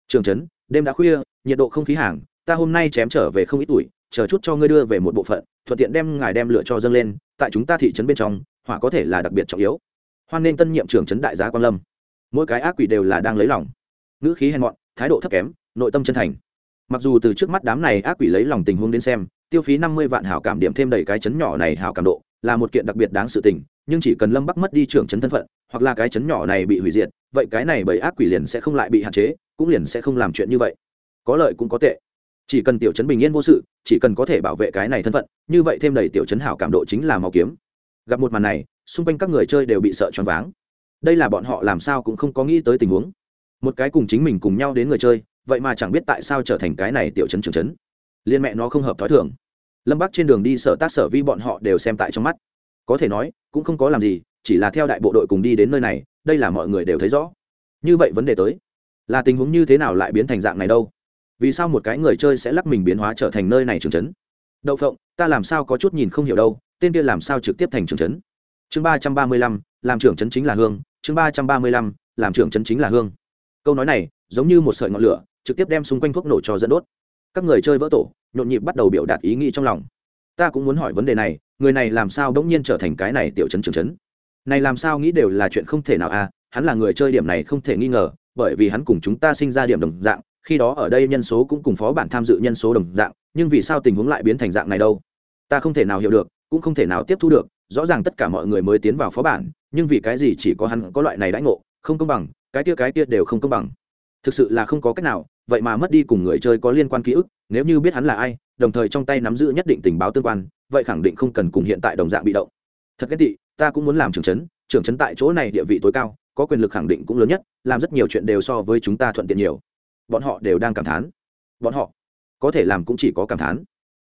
Trường trấn đêm đã khuya, nhiệt độ không khí hàng, ta hôm nay chém trở về không ít tuổi chờ chút cho ngươi đưa về một bộ phận, thuận tiện đem ngài đem lựa cho dâng lên, tại chúng ta thị trấn bên trong, hỏa có thể là đặc biệt trọng yếu. Hoan nên tân nhiệm trưởng trấn đại giá quan lâm. Mỗi cái ác quỷ đều là đang lấy lòng. Ngữ khí hèn mọn, thái độ thấp kém, nội tâm chân thành. Mặc dù từ trước mắt đám này ác quỷ lấy lòng tình huống đến xem, tiêu phí năm mươi vạn hảo cảm điểm thêm đầy cái chấn nhỏ này hảo cảm độ, là một kiện đặc biệt đáng sự tình, nhưng chỉ cần lâm bắc mất đi trưởng chấn thân phận, hoặc là cái chấn nhỏ này bị hủy diệt, vậy cái này bởi ác quỷ liền sẽ không lại bị hạn chế, cũng liền sẽ không làm chuyện như vậy. Có lợi cũng có tệ chỉ cần tiểu chấn bình yên vô sự, chỉ cần có thể bảo vệ cái này thân phận, như vậy thêm đầy tiểu chấn hảo cảm độ chính là màu kiếm. Gặp một màn này, xung quanh các người chơi đều bị sợ choáng váng. Đây là bọn họ làm sao cũng không có nghĩ tới tình huống. Một cái cùng chính mình cùng nhau đến người chơi, vậy mà chẳng biết tại sao trở thành cái này tiểu chấn trường chấn liên mẹ nó không hợp thói thường. Lâm bắc trên đường đi sở tác sở vi bọn họ đều xem tại trong mắt. Có thể nói, cũng không có làm gì, chỉ là theo đại bộ đội cùng đi đến nơi này, đây là mọi người đều thấy rõ. Như vậy vấn đề tới, là tình huống như thế nào lại biến thành dạng này đâu? Vì sao một cái người chơi sẽ lắc mình biến hóa trở thành nơi này trường trấn đậu phộng, ta làm sao có chút nhìn không hiểu đâu, tên kia làm sao trực tiếp thành trường trấn chương ba trăm ba mươi lăm, làm trưởng trấn chính là hương, chương ba trăm ba mươi lăm, làm trưởng trấn chính là hương. Câu nói này, giống như một sợi ngọn lửa, trực tiếp đem xung quanh thuốc nổ cho dẫn đốt. Các người chơi vỡ tổ, nhộn nhịp bắt đầu biểu đạt ý nghĩ trong lòng. Ta cũng muốn hỏi vấn đề này, người này làm sao đống nhiên trở thành cái này tiểu chấn trường chấn? Này làm sao nghĩ đều là chuyện không thể nào à hắn là người chơi điểm này không thể nghi ngờ, bởi vì hắn cùng chúng ta sinh ra điểm đồng dạng khi đó ở đây nhân số cũng cùng phó bản tham dự nhân số đồng dạng, nhưng vì sao tình huống lại biến thành dạng này đâu? Ta không thể nào hiểu được, cũng không thể nào tiếp thu được, rõ ràng tất cả mọi người mới tiến vào phó bản, nhưng vì cái gì chỉ có hắn có loại này đãi ngộ, không công bằng, cái kia cái kia đều không công bằng. Thực sự là không có cách nào, vậy mà mất đi cùng người chơi có liên quan ký ức, nếu như biết hắn là ai, đồng thời trong tay nắm giữ nhất định tình báo tương quan, vậy khẳng định không cần cùng hiện tại đồng dạng bị động. Thật ghét tị, ta cũng muốn làm trưởng chấn trưởng chấn tại chỗ này địa vị tối cao, có quyền lực khẳng định cũng lớn nhất, làm rất nhiều chuyện đều so với chúng ta thuận tiện nhiều bọn họ đều đang cảm thán. Bọn họ có thể làm cũng chỉ có cảm thán.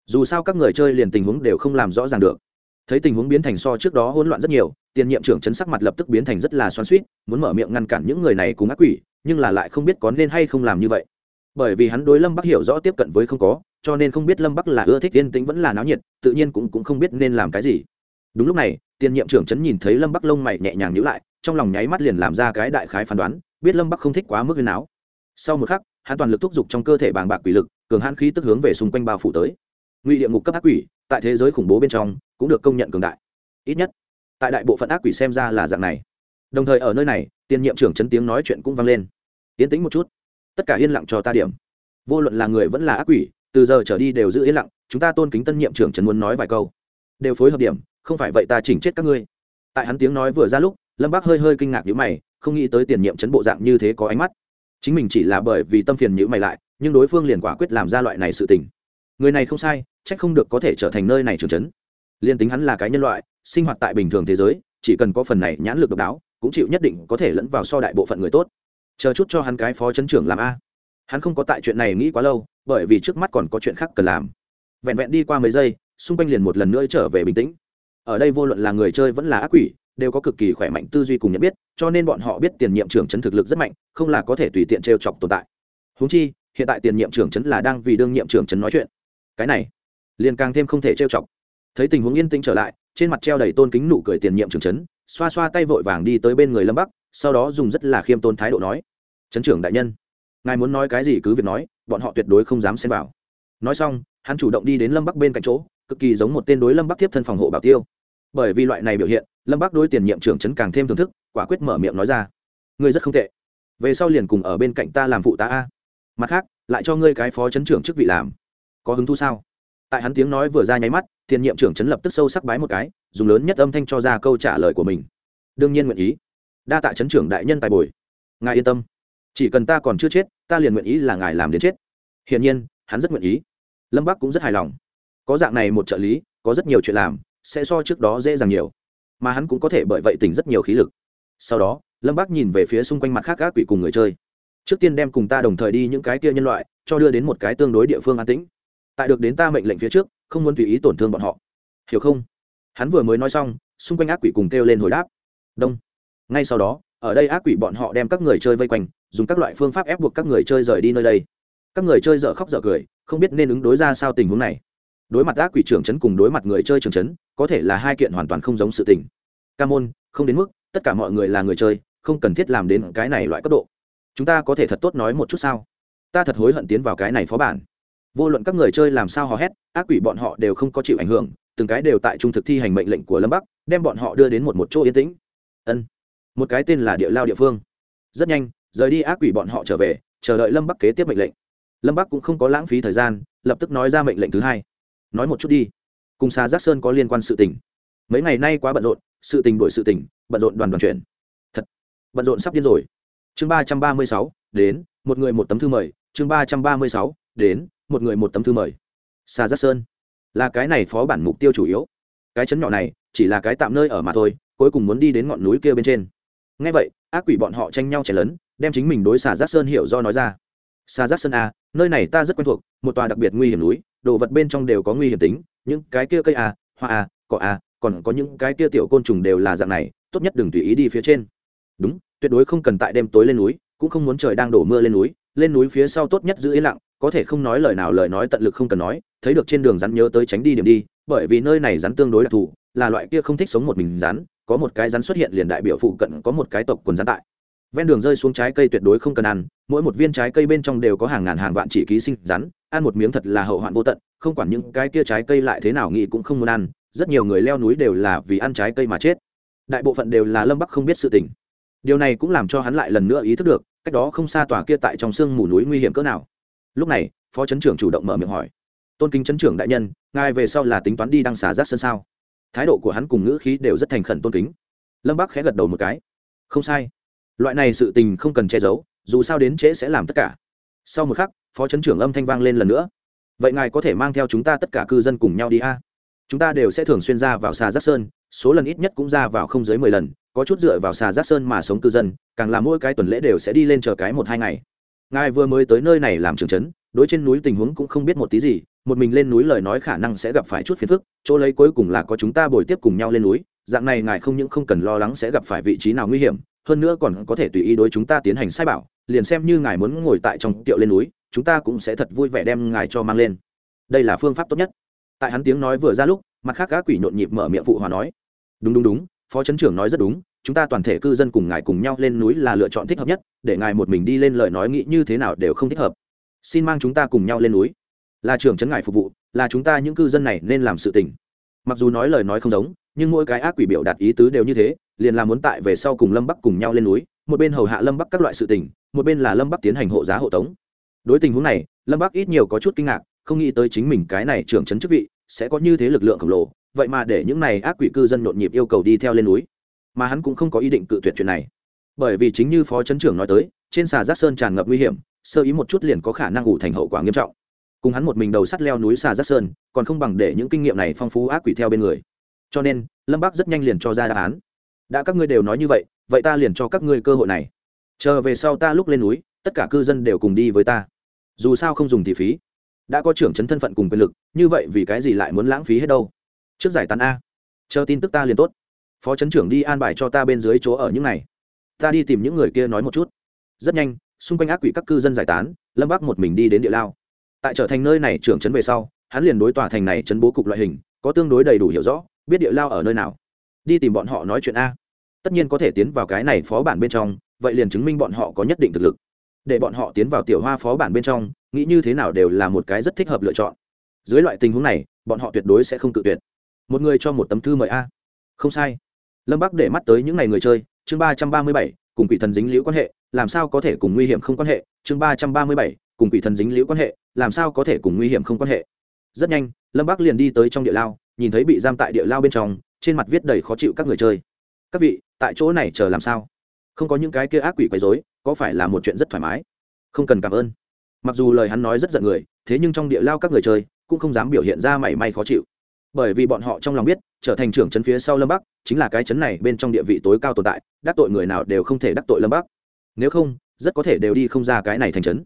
Dù sao các người chơi liền tình huống đều không làm rõ ràng được. Thấy tình huống biến thành so trước đó hỗn loạn rất nhiều tiền nhiệm trưởng chấn sắc mặt lập tức biến thành rất là xoắn suýt muốn mở miệng ngăn cản những người này cùng ác quỷ nhưng là lại không biết có nên hay không làm như vậy. Bởi vì hắn đối lâm bắc hiểu rõ tiếp cận với không có cho nên không biết lâm bắc là ưa thích yên tĩnh vẫn là náo nhiệt tự nhiên cũng, cũng không biết nên làm cái gì. Đúng lúc này tiền nhiệm trưởng chấn nhìn thấy lâm bắc lông mày nhẹ nhàng nhữ lại trong lòng nháy mắt liền làm ra cái đại khái phán đoán biết lâm bắc không thích quá mức huyền áo sau một khắc hắn toàn lực thúc giục trong cơ thể bàng bạc quỷ lực, cường hãn khí tức hướng về xung quanh bao phủ tới. Ngụy địa ngục cấp ác quỷ, tại thế giới khủng bố bên trong, cũng được công nhận cường đại. Ít nhất, tại đại bộ phận ác quỷ xem ra là dạng này. Đồng thời ở nơi này tiền nhiệm trưởng chấn tiếng nói chuyện cũng vang lên. Yên tĩnh một chút. Tất cả yên lặng cho ta điểm. Vô luận là người vẫn là ác quỷ, từ giờ trở đi đều giữ yên lặng, chúng ta tôn kính tân nhiệm trưởng trần muốn nói vài câu. Đều phối hợp điểm, không phải vậy ta chỉnh chết các ngươi. Tại hắn tiếng nói vừa ra lúc, lâm bác hơi hơi kinh ngạc nhữ mày, không nghĩ tới tiền nhiệm chấn bộ dạng như thế có ánh mắt chính mình chỉ là bởi vì tâm phiền nhữ mày lại, nhưng đối phương liền quả quyết làm ra loại này sự tình. Người này không sai trách không được có thể trở thành nơi này trưởng chấn liên tính hắn là cái nhân loại, sinh hoạt tại bình thường thế giới, chỉ cần có phần này nhãn lực độc đáo, cũng chịu nhất định có thể lẫn vào so đại bộ phận người tốt. Chờ chút cho hắn cái phó chấn trưởng làm a. Hắn không có tại chuyện này nghĩ quá lâu, bởi vì trước mắt còn có chuyện khác cần làm. Vẹn vẹn đi qua mấy giây, xung quanh liền một lần nữa trở về bình tĩnh. Ở đây vô luận là người chơi vẫn là ác quỷ đều có cực kỳ khỏe mạnh tư duy cùng nhận biết, cho nên bọn họ biết tiền nhiệm trưởng chấn thực lực rất mạnh, không là có thể tùy tiện trêu chọc tồn tại. Húng chi, hiện tại tiền nhiệm trưởng chấn là đang vì đương nhiệm trưởng chấn nói chuyện. Cái này, liền càng thêm không thể trêu chọc. Thấy tình huống yên tĩnh trở lại, trên mặt treo đầy tôn kính nụ cười tiền nhiệm trưởng chấn, xoa xoa tay vội vàng đi tới bên người lâm bắc, sau đó dùng rất là khiêm tôn thái độ nói, chấn trưởng đại nhân, ngài muốn nói cái gì cứ việc nói, bọn họ tuyệt đối không dám xen vào. Nói xong, hắn chủ động đi đến lâm bắc bên cạnh chỗ, cực kỳ giống một tên đối lâm bắc tiếp thân phòng hộ bảo tiêu. Bởi vì loại này biểu hiện lâm bắc đối tiền nhiệm trưởng trấn càng thêm thưởng thức quả quyết mở miệng nói ra ngươi rất không tệ về sau liền cùng ở bên cạnh ta làm phụ tá a mặt khác lại cho ngươi cái phó chấn trưởng chức vị làm có hứng thú sao tại hắn tiếng nói vừa ra nháy mắt tiền nhiệm trưởng chấn lập tức sâu sắc bái một cái dùng lớn nhất âm thanh cho ra câu trả lời của mình đương nhiên nguyện ý đa tạ chấn trưởng đại nhân tài bồi ngài yên tâm chỉ cần ta còn chưa chết ta liền nguyện ý là ngài làm đến chết hiển nhiên hắn rất nguyện ý lâm bắc cũng rất hài lòng có dạng này một trợ lý có rất nhiều chuyện làm sẽ so trước đó dễ dàng nhiều mà hắn cũng có thể bởi vậy tỉnh rất nhiều khí lực. Sau đó, lâm bác nhìn về phía xung quanh mặt khác các quỷ cùng người chơi. Trước tiên đem cùng ta đồng thời đi những cái kia nhân loại, cho đưa đến một cái tương đối địa phương an tĩnh. Tại được đến ta mệnh lệnh phía trước, không muốn tùy ý tổn thương bọn họ. Hiểu không? Hắn vừa mới nói xong, xung quanh ác quỷ cùng kêu lên hồi đáp. Đông. Ngay sau đó, ở đây ác quỷ bọn họ đem các người chơi vây quanh, dùng các loại phương pháp ép buộc các người chơi rời đi nơi đây. Các người chơi dở khóc dở cười, không biết nên ứng đối ra sao tình huống này đối mặt ác quỷ trưởng trấn cùng đối mặt người chơi trưởng trấn có thể là hai kiện hoàn toàn không giống sự tình. Ca môn, không đến mức, tất cả mọi người là người chơi, không cần thiết làm đến cái này loại cấp độ. Chúng ta có thể thật tốt nói một chút sao? Ta thật hối hận tiến vào cái này phó bản. Vô luận các người chơi làm sao hò hét, ác quỷ bọn họ đều không có chịu ảnh hưởng, từng cái đều tại trung thực thi hành mệnh lệnh của lâm bắc, đem bọn họ đưa đến một một chỗ yên tĩnh. Ân. Một cái tên là địa lao địa phương. Rất nhanh, rời đi ác quỷ bọn họ trở về, chờ đợi lâm bắc kế tiếp mệnh lệnh. Lâm bắc cũng không có lãng phí thời gian, lập tức nói ra mệnh lệnh thứ hai nói một chút đi. Cùng xa giác sơn có liên quan sự tình. Mấy ngày nay quá bận rộn sự tình đổi sự tình bận rộn đoàn đoàn chuyển thật bận rộn sắp điên rồi. Chương ba trăm ba mươi sáu đến một người một tấm thư mời. Chương ba trăm ba mươi sáu đến một người một tấm thư mời. Xa giác sơn là cái này phó bản mục tiêu chủ yếu. Cái chấn nhỏ này chỉ là cái tạm nơi ở mà thôi cuối cùng muốn đi đến ngọn núi kia bên trên. Ngay vậy ác quỷ bọn họ tranh nhau chảy lớn đem chính mình đối xà giác sơn hiểu do nói ra. Xà giác sơn a à, nơi này ta rất quen thuộc một tòa đặc biệt nguy hiểm núi đồ vật bên trong đều có nguy hiểm tính, những cái kia cây a hoa a cỏ a còn có những cái kia tiểu côn trùng đều là dạng này, tốt nhất đừng tùy ý đi phía trên. Đúng, tuyệt đối không cần tại đêm tối lên núi, cũng không muốn trời đang đổ mưa lên núi lên núi phía sau tốt nhất giữ yên lặng, có thể không nói lời nào lời nói tận lực không cần nói, thấy được trên đường rắn nhớ tới tránh đi điểm đi, bởi vì nơi này rắn tương đối đặc thù, là loại kia không thích sống một mình rắn, có một cái rắn xuất hiện liền đại biểu phụ cận có một cái tộc quần rắn tại ven đường rơi xuống trái cây tuyệt đối không cần ăn, mỗi một viên trái cây bên trong đều có hàng ngàn hàng vạn chỉ ký sinh rắn, ăn một miếng thật là hậu hoạn vô tận, không quản những cái kia trái cây lại thế nào nghĩ cũng không muốn ăn, rất nhiều người leo núi đều là vì ăn trái cây mà chết. Đại bộ phận đều là lâm bắc không biết sự tình. Điều này cũng làm cho hắn lại lần nữa ý thức được, cách đó không xa tòa kia tại trong sương mù núi nguy hiểm cỡ nào. Lúc này, phó chấn trưởng chủ động mở miệng hỏi. Tôn kính chấn trưởng đại nhân, ngài về sau là tính toán đi đăng xả rác sân sao? Thái độ của hắn cùng ngữ khí đều rất thành khẩn tôn kính. Lâm bắc khẽ gật đầu một cái. Không sai loại này sự tình không cần che giấu, dù sao đến trễ sẽ làm tất cả. Sau một khắc, phó chấn trưởng âm thanh vang lên lần nữa. Vậy ngài có thể mang theo chúng ta tất cả cư dân cùng nhau đi a? Chúng ta đều sẽ thường xuyên ra vào xà giác sơn, số lần ít nhất cũng ra vào không dưới mười lần, có chút dựa vào xà giác sơn mà sống cư dân, càng làm mỗi cái tuần lễ đều sẽ đi lên chờ cái một hai ngày. Ngài vừa mới tới nơi này làm trưởng trấn, đối trên núi tình huống cũng không biết một tí gì, một mình lên núi lời nói khả năng sẽ gặp phải chút phiền phức, chỗ lấy cuối cùng là có chúng ta bồi tiếp cùng nhau lên núi, dạng này ngài không những không cần lo lắng sẽ gặp phải vị trí nào nguy hiểm hơn nữa còn có thể tùy ý đối chúng ta tiến hành sai bảo, liền xem như ngài muốn ngồi tại trong tiệu lên núi, chúng ta cũng sẽ thật vui vẻ đem ngài cho mang lên. Đây là phương pháp tốt nhất. Tại hắn tiếng nói vừa ra lúc, mặt khác các quỷ nhộn nhịp mở miệng phụ hòa nói, đúng đúng đúng, phó trấn trưởng nói rất đúng, chúng ta toàn thể cư dân cùng ngài cùng nhau lên núi là lựa chọn thích hợp nhất, để ngài một mình đi lên lời nói nghĩ như thế nào đều không thích hợp. Xin mang chúng ta cùng nhau lên núi. Là trưởng trấn ngài phục vụ, là chúng ta những cư dân này nên làm sự tình. Mặc dù nói lời nói không giống nhưng mỗi cái ác quỷ biểu đạt ý tứ đều như thế, liền là muốn tại về sau cùng lâm bắc cùng nhau lên núi, một bên hầu hạ lâm bắc các loại sự tình, một bên là lâm bắc tiến hành hộ giá hộ tống. Đối tình huống này, lâm bắc ít nhiều có chút kinh ngạc, không nghĩ tới chính mình cái này trưởng trấn chức vị sẽ có như thế lực lượng khổng lồ, vậy mà để những này ác quỷ cư dân nhộn nhịp yêu cầu đi theo lên núi. Mà hắn cũng không có ý định cự tuyệt chuyện này. Bởi vì chính như phó trấn trưởng nói tới, trên xà giác sơn tràn ngập nguy hiểm, sơ ý một chút liền có khả năng ủ thành hậu quả nghiêm trọng. Cùng hắn một mình đầu sắt leo núi xà giác sơn, còn không bằng để những kinh nghiệm này phong phú ác quỷ theo bên người cho nên, lâm bác rất nhanh liền cho ra đáp án. Đã các ngươi đều nói như vậy vậy ta liền cho các ngươi cơ hội này. Chờ về sau ta lúc lên núi, tất cả cư dân đều cùng đi với ta. Dù sao không dùng thì phí. Đã có trưởng chấn thân phận cùng quyền lực, như vậy vì cái gì lại muốn lãng phí hết đâu? Trước giải tán a. Chờ tin tức ta liền tốt. Phó chấn trưởng đi an bài cho ta bên dưới chỗ ở những này. Ta đi tìm những người kia nói một chút. Rất nhanh, xung quanh ác quỷ các cư dân giải tán, lâm bác một mình đi đến địa lao. Tại trở thành nơi này trưởng chấn về sau, hắn liền đối tòa thành này chấn bố cục loại hình, có tương đối đầy đủ hiểu rõ biết địa lao ở nơi nào. Đi tìm bọn họ nói chuyện a. Tất nhiên có thể tiến vào cái này phó bản bên trong, vậy liền chứng minh bọn họ có nhất định thực lực. Để bọn họ tiến vào tiểu hoa phó bản bên trong, nghĩ như thế nào đều là một cái rất thích hợp lựa chọn. Dưới loại tình huống này, bọn họ tuyệt đối sẽ không tự tuyệt. Một người cho một tấm thư mời a. Không sai. Lâm bắc để mắt tới những ngày người chơi, chương ba trăm ba mươi bảy, cùng quỷ thần dính liễu quan hệ, làm sao có thể cùng nguy hiểm không quan hệ? Chương ba trăm ba mươi bảy, cùng quỷ thần dính liễu quan hệ, làm sao có thể cùng nguy hiểm không quan hệ? Rất nhanh, lâm bắc liền đi tới trong địa lao nhìn thấy bị giam tại địa lao bên trong, trên mặt viết đầy khó chịu các người chơi. Các vị, tại chỗ này chờ làm sao? Không có những cái kia ác quỷ quấy dối có phải là một chuyện rất thoải mái? Không cần cảm ơn. Mặc dù lời hắn nói rất giận người, thế nhưng trong địa lao các người chơi cũng không dám biểu hiện ra mảy may khó chịu. Bởi vì bọn họ trong lòng biết, trở thành trưởng trấn phía sau lâm bắc, chính là cái trấn này bên trong địa vị tối cao tồn tại, đắc tội người nào đều không thể đắc tội lâm bắc. Nếu không, rất có thể đều đi không ra cái này thành trấn.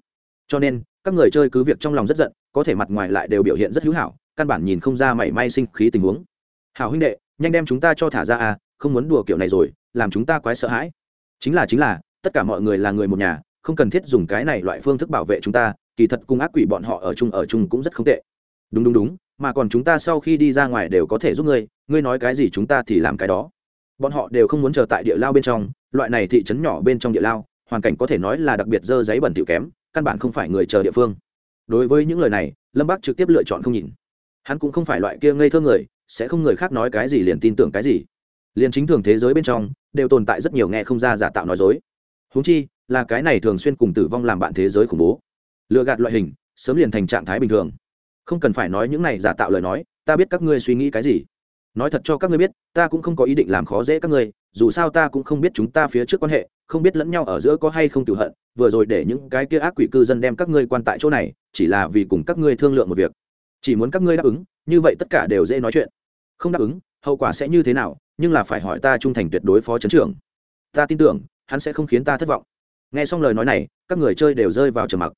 Cho nên, các người chơi cứ việc trong lòng rất giận, có thể mặt ngoài lại đều biểu hiện rất hữu hảo căn bản nhìn không ra mảy may sinh khí tình huống. Hảo huynh đệ, nhanh đem chúng ta cho thả ra à không muốn đùa kiểu này rồi, làm chúng ta quái sợ hãi. Chính là chính là, tất cả mọi người là người một nhà, không cần thiết dùng cái này loại phương thức bảo vệ chúng ta, kỳ thật cung ác quỷ bọn họ ở chung ở chung cũng rất không tệ. Đúng đúng đúng, mà còn chúng ta sau khi đi ra ngoài đều có thể giúp ngươi ngươi nói cái gì chúng ta thì làm cái đó. Bọn họ đều không muốn chờ tại địa lao bên trong, loại này thị trấn nhỏ bên trong địa lao, hoàn cảnh có thể nói là đặc biệt dơ giấy bẩn thỉu kém, căn bản không phải người chờ địa phương. Đối với những lời này, lâm bác trực tiếp lựa chọn không nhìn hắn cũng không phải loại kia ngây thơ người, sẽ không người khác nói cái gì liền tin tưởng cái gì. Liền chính thường thế giới bên trong, đều tồn tại rất nhiều nghe không ra giả tạo nói dối. Húng chi, là cái này thường xuyên cùng tử vong làm bạn thế giới khủng bố. Lựa gạt loại hình, sớm liền thành trạng thái bình thường. Không cần phải nói những này giả tạo lời nói, ta biết các ngươi suy nghĩ cái gì. Nói thật cho các ngươi biết, ta cũng không có ý định làm khó dễ các ngươi, dù sao ta cũng không biết chúng ta phía trước quan hệ, không biết lẫn nhau ở giữa có hay không tự hận, vừa rồi để những cái kia ác quỷ cư dân đem các ngươi quan tại chỗ này, chỉ là vì cùng các ngươi thương lượng một việc chỉ muốn các ngươi đáp ứng, như vậy tất cả đều dễ nói chuyện. Không đáp ứng, hậu quả sẽ như thế nào, nhưng là phải hỏi ta trung thành tuyệt đối phó chấn trưởng. Ta tin tưởng, hắn sẽ không khiến ta thất vọng. Nghe xong lời nói này, các người chơi đều rơi vào trầm mặc.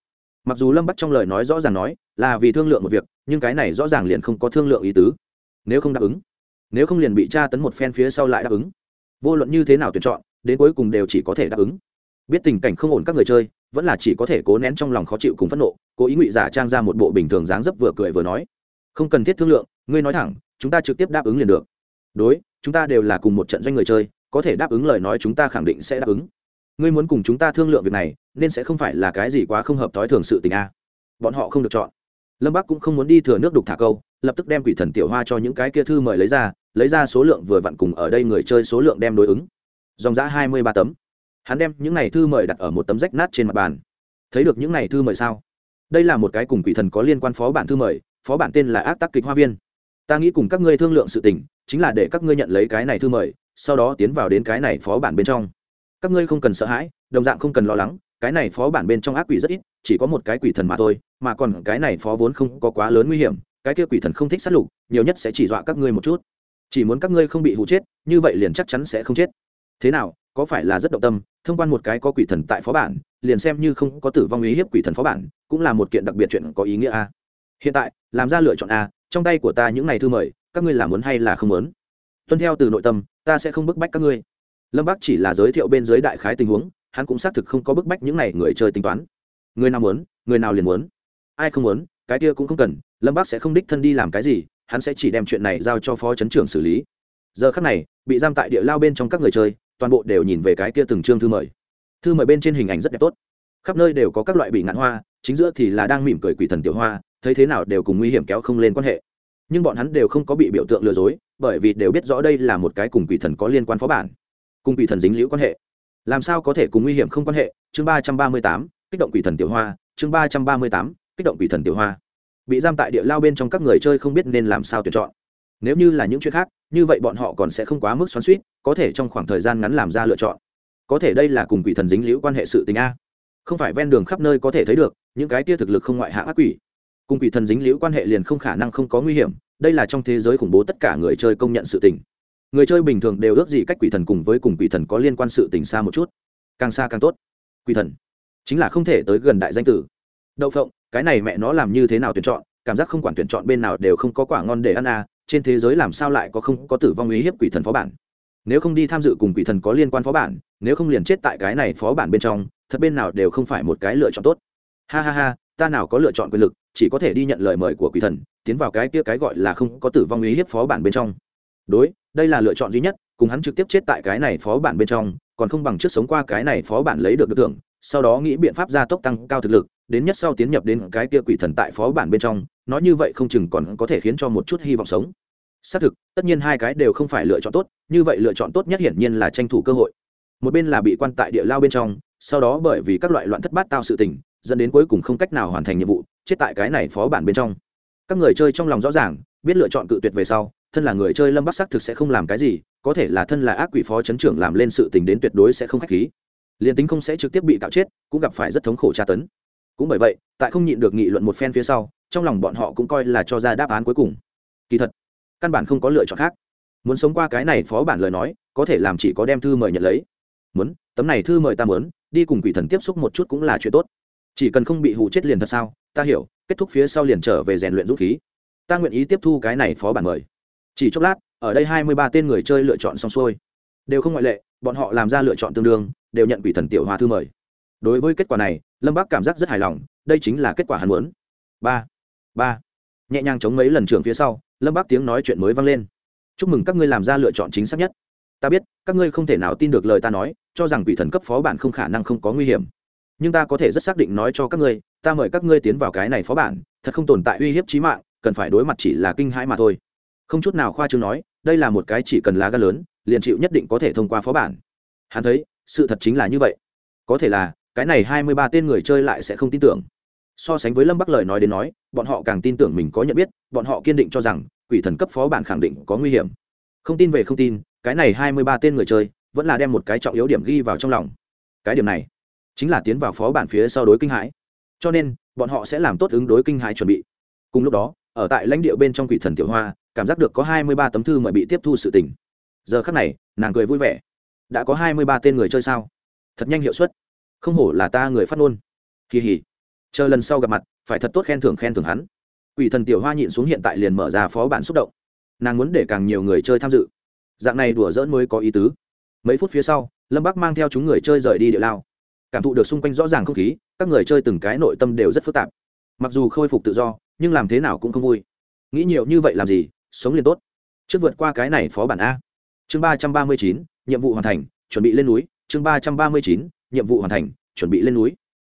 Mặc dù lâm bắt trong lời nói rõ ràng nói là vì thương lượng một việc, nhưng cái này rõ ràng liền không có thương lượng ý tứ. Nếu không đáp ứng, nếu không liền bị tra tấn một phen phía sau lại đáp ứng. Vô luận như thế nào tuyển chọn, đến cuối cùng đều chỉ có thể đáp ứng. Biết tình cảnh không ổn các người chơi vẫn là chỉ có thể cố nén trong lòng khó chịu cùng phẫn nộ, cố ý ngụy giả trang ra một bộ bình thường dáng dấp vừa cười vừa nói. Không cần thiết thương lượng, ngươi nói thẳng, chúng ta trực tiếp đáp ứng liền được. Đối, chúng ta đều là cùng một trận doanh người chơi, có thể đáp ứng lời nói chúng ta khẳng định sẽ đáp ứng. Ngươi muốn cùng chúng ta thương lượng việc này, nên sẽ không phải là cái gì quá không hợp thói thường sự tình a. Bọn họ không được chọn. Lâm bắc cũng không muốn đi thừa nước đục thả câu, lập tức đem quỷ thần tiểu hoa cho những cái kia thư mời lấy ra lấy ra số lượng vừa vặn cùng ở đây người chơi số lượng đem đối ứng. Dòng giã hai mươi ba tấm hắn đem những này thư mời đặt ở một tấm rách nát trên mặt bàn. Thấy được những này thư mời sao? Đây là một cái cùng quỷ thần có liên quan phó bản thư mời, phó bản tên là ác tắc kịch hoa viên. Ta nghĩ cùng các ngươi thương lượng sự tình, chính là để các ngươi nhận lấy cái này thư mời, sau đó tiến vào đến cái này phó bản bên trong. Các ngươi không cần sợ hãi, đồng dạng không cần lo lắng, cái này phó bản bên trong ác quỷ rất ít, chỉ có một cái quỷ thần mà thôi, mà còn cái này phó vốn không có quá lớn nguy hiểm, cái kia quỷ thần không thích sát lục, nhiều nhất sẽ chỉ dọa các ngươi một chút. Chỉ muốn các ngươi không bị hụ chết, như vậy liền chắc chắn sẽ không chết thế nào, có phải là rất động tâm, thông quan một cái có quỷ thần tại phó bản, liền xem như không có tử vong ý hiếp quỷ thần phó bản, cũng là một kiện đặc biệt chuyện có ý nghĩa a. Hiện tại, làm ra lựa chọn a, trong tay của ta những ngày thư mời, các ngươi làm muốn hay là không muốn? Tuân theo từ nội tâm, ta sẽ không bức bách các ngươi. Lâm bắc chỉ là giới thiệu bên dưới đại khái tình huống, hắn cũng xác thực không có bức bách những n à y người chơi tính toán. Người nào muốn, người nào liền muốn. Ai không muốn, cái kia cũng không cần, lâm bắc sẽ không đích thân đi làm cái gì, hắn sẽ chỉ đem chuyện này giao cho phó chấn trưởng xử lý. Giờ khắc này, bị giam tại địa lao bên trong các người chơi toàn bộ đều nhìn về cái kia từng chương thư mời. Thư mời bên trên hình ảnh rất đẹp tốt. Khắp nơi đều có các loại bị ngạn hoa, chính giữa thì là đang mỉm cười quỷ thần tiểu hoa, thấy thế nào đều cùng nguy hiểm kéo không lên quan hệ. Nhưng bọn hắn đều không có bị biểu tượng lừa dối, bởi vì đều biết rõ đây là một cái cùng quỷ thần có liên quan phó bản. Cùng quỷ thần dính liễu quan hệ. Làm sao có thể cùng nguy hiểm không quan hệ? Chương ba trăm ba mươi tám, kích động quỷ thần tiểu hoa. Chương ba trăm ba mươi tám, kích động quỷ thần tiểu hoa. Bị giam tại địa lao bên trong các người chơi không biết nên làm sao tuyển chọn. Nếu như là những chuyện khác như vậy bọn họ còn sẽ không quá mức xoắn suýt, có thể trong khoảng thời gian ngắn làm ra lựa chọn. Có thể đây là cùng quỷ thần dính liễu quan hệ sự tình a. Không phải ven đường khắp nơi có thể thấy được, những cái tia thực lực không ngoại hạng ác quỷ. Cùng quỷ thần dính liễu quan hệ liền không khả năng không có nguy hiểm, đây là trong thế giới khủng bố tất cả người chơi công nhận sự tình. Người chơi bình thường đều ước gì cách quỷ thần cùng với cùng quỷ thần có liên quan sự tình xa một chút. Càng xa càng tốt. Quỷ thần chính là không thể tới gần đại danh tử. Đậu phộng, cái này mẹ nó làm như thế nào tuyển chọn, cảm giác không quản tuyển chọn bên nào đều không có quả ngon để ăn à trên thế giới làm sao lại có không có tử vong uy hiếp quỷ thần phó bản? Nếu không đi tham dự cùng quỷ thần có liên quan phó bản, nếu không liền chết tại cái này phó bản bên trong, thật bên nào đều không phải một cái lựa chọn tốt. Ha ha ha, ta nào có lựa chọn quyền lực, chỉ có thể đi nhận lời mời của quỷ thần, tiến vào cái kia cái gọi là không có tử vong uy hiếp phó bản bên trong. Đối, đây là lựa chọn duy nhất, cùng hắn trực tiếp chết tại cái này phó bản bên trong, còn không bằng trước sống qua cái này phó bản lấy được được thưởng, sau đó nghĩ biện pháp gia tốc tăng cao thực lực đến nhất sau tiến nhập đến cái kia quỷ thần tại phó bản bên trong, nói như vậy không chừng còn có thể khiến cho một chút hy vọng sống. Xác thực, tất nhiên hai cái đều không phải lựa chọn tốt, như vậy lựa chọn tốt nhất hiển nhiên là tranh thủ cơ hội. Một bên là bị quan tại địa lao bên trong, sau đó bởi vì các loại loạn thất bát tao sự tình, dẫn đến cuối cùng không cách nào hoàn thành nhiệm vụ, chết tại cái này phó bản bên trong. Các người chơi trong lòng rõ ràng, biết lựa chọn cự tuyệt về sau, thân là người chơi lâm bắc xác thực sẽ không làm cái gì, có thể là thân là ác quỷ phó chấn trưởng làm lên sự tình đến tuyệt đối sẽ không k h á c h khí. Liền tính không sẽ trực tiếp bị cạo chết, cũng gặp phải rất thống khổ tra tấn cũng bởi vậy, tại không nhịn được nghị luận một phen phía sau, trong lòng bọn họ cũng coi là cho ra đáp án cuối cùng. Kỳ thật, căn bản không có lựa chọn khác. Muốn sống qua cái này phó bản lời nói, có thể làm chỉ có đem thư mời nhận lấy. Muốn, tấm này thư mời ta muốn, đi cùng quỷ thần tiếp xúc một chút cũng là chuyện tốt. Chỉ cần không bị hụ chết liền thật sao, ta hiểu, kết thúc phía sau liền trở về rèn luyện rút khí. Ta nguyện ý tiếp thu cái này phó bản mời. Chỉ chốc lát, ở đây hai mươi ba tên người chơi lựa chọn xong xuôi. Đều không ngoại lệ, bọn họ làm ra lựa chọn tương đương, đều nhận quỷ thần tiểu hòa thư mời. Đối với kết quả này lâm bác cảm giác rất hài lòng đây chính là kết quả hắn muốn ba ba nhẹ nhàng chống mấy lần trường phía sau lâm bác tiếng nói chuyện mới vang lên chúc mừng các ngươi làm ra lựa chọn chính xác nhất ta biết các ngươi không thể nào tin được lời ta nói cho rằng quỷ thần cấp phó bản không khả năng không có nguy hiểm nhưng ta có thể rất xác định nói cho các ngươi ta mời các ngươi tiến vào cái này phó bản thật không tồn tại uy hiếp trí mạng cần phải đối mặt chỉ là kinh hãi mà thôi không chút nào khoa chương nói đây là một cái chỉ cần lá gan lớn liền chịu nhất định có thể thông qua phó bản hắn thấy sự thật chính là như vậy có thể là cái này hai mươi ba tên người chơi lại sẽ không tin tưởng. So sánh với lâm bắc lời nói đến nói, bọn họ càng tin tưởng mình có nhận biết, bọn họ kiên định cho rằng, quỷ thần cấp phó bản khẳng định có nguy hiểm. Không tin về không tin, cái này hai mươi ba tên người chơi, vẫn là đem một cái trọng yếu điểm ghi vào trong lòng. Cái điểm này, chính là tiến vào phó bản phía sau đối kinh hãi. Cho nên, bọn họ sẽ làm tốt ứng đối kinh hãi chuẩn bị. Cùng lúc đó, ở tại lãnh địa bên trong quỷ thần tiểu hoa, cảm giác được có hai mươi ba tấm thư mời bị tiếp thu sự tình. Giờ khắc này, nàng cười vui vẻ. Đã có hai mươi ba tên người chơi sao? Thật nhanh hiệu suất không hổ là ta người phát ngôn. Kỳ hỉ. Chờ lần sau gặp mặt, phải thật tốt khen thưởng khen thưởng hắn. Quỷ thần tiểu hoa nhịn xuống hiện tại liền mở ra phó bản xúc động. Nàng muốn để càng nhiều người chơi tham dự. Dạng này đùa dỡn mới có ý tứ. Mấy phút phía sau, lâm bắc mang theo chúng người chơi rời đi địa lao. Cảm thụ được xung quanh rõ ràng không khí, các người chơi từng cái nội tâm đều rất phức tạp. Mặc dù khôi phục tự do, nhưng làm thế nào cũng không vui. Nghĩ nhiều như vậy làm gì, sống liền tốt. Trước vượt qua cái này phó bản a. Chương ba trăm ba mươi chín, nhiệm vụ hoàn thành, chuẩn bị lên núi. Chương ba trăm ba mươi chín nhiệm vụ hoàn thành, chuẩn bị lên núi.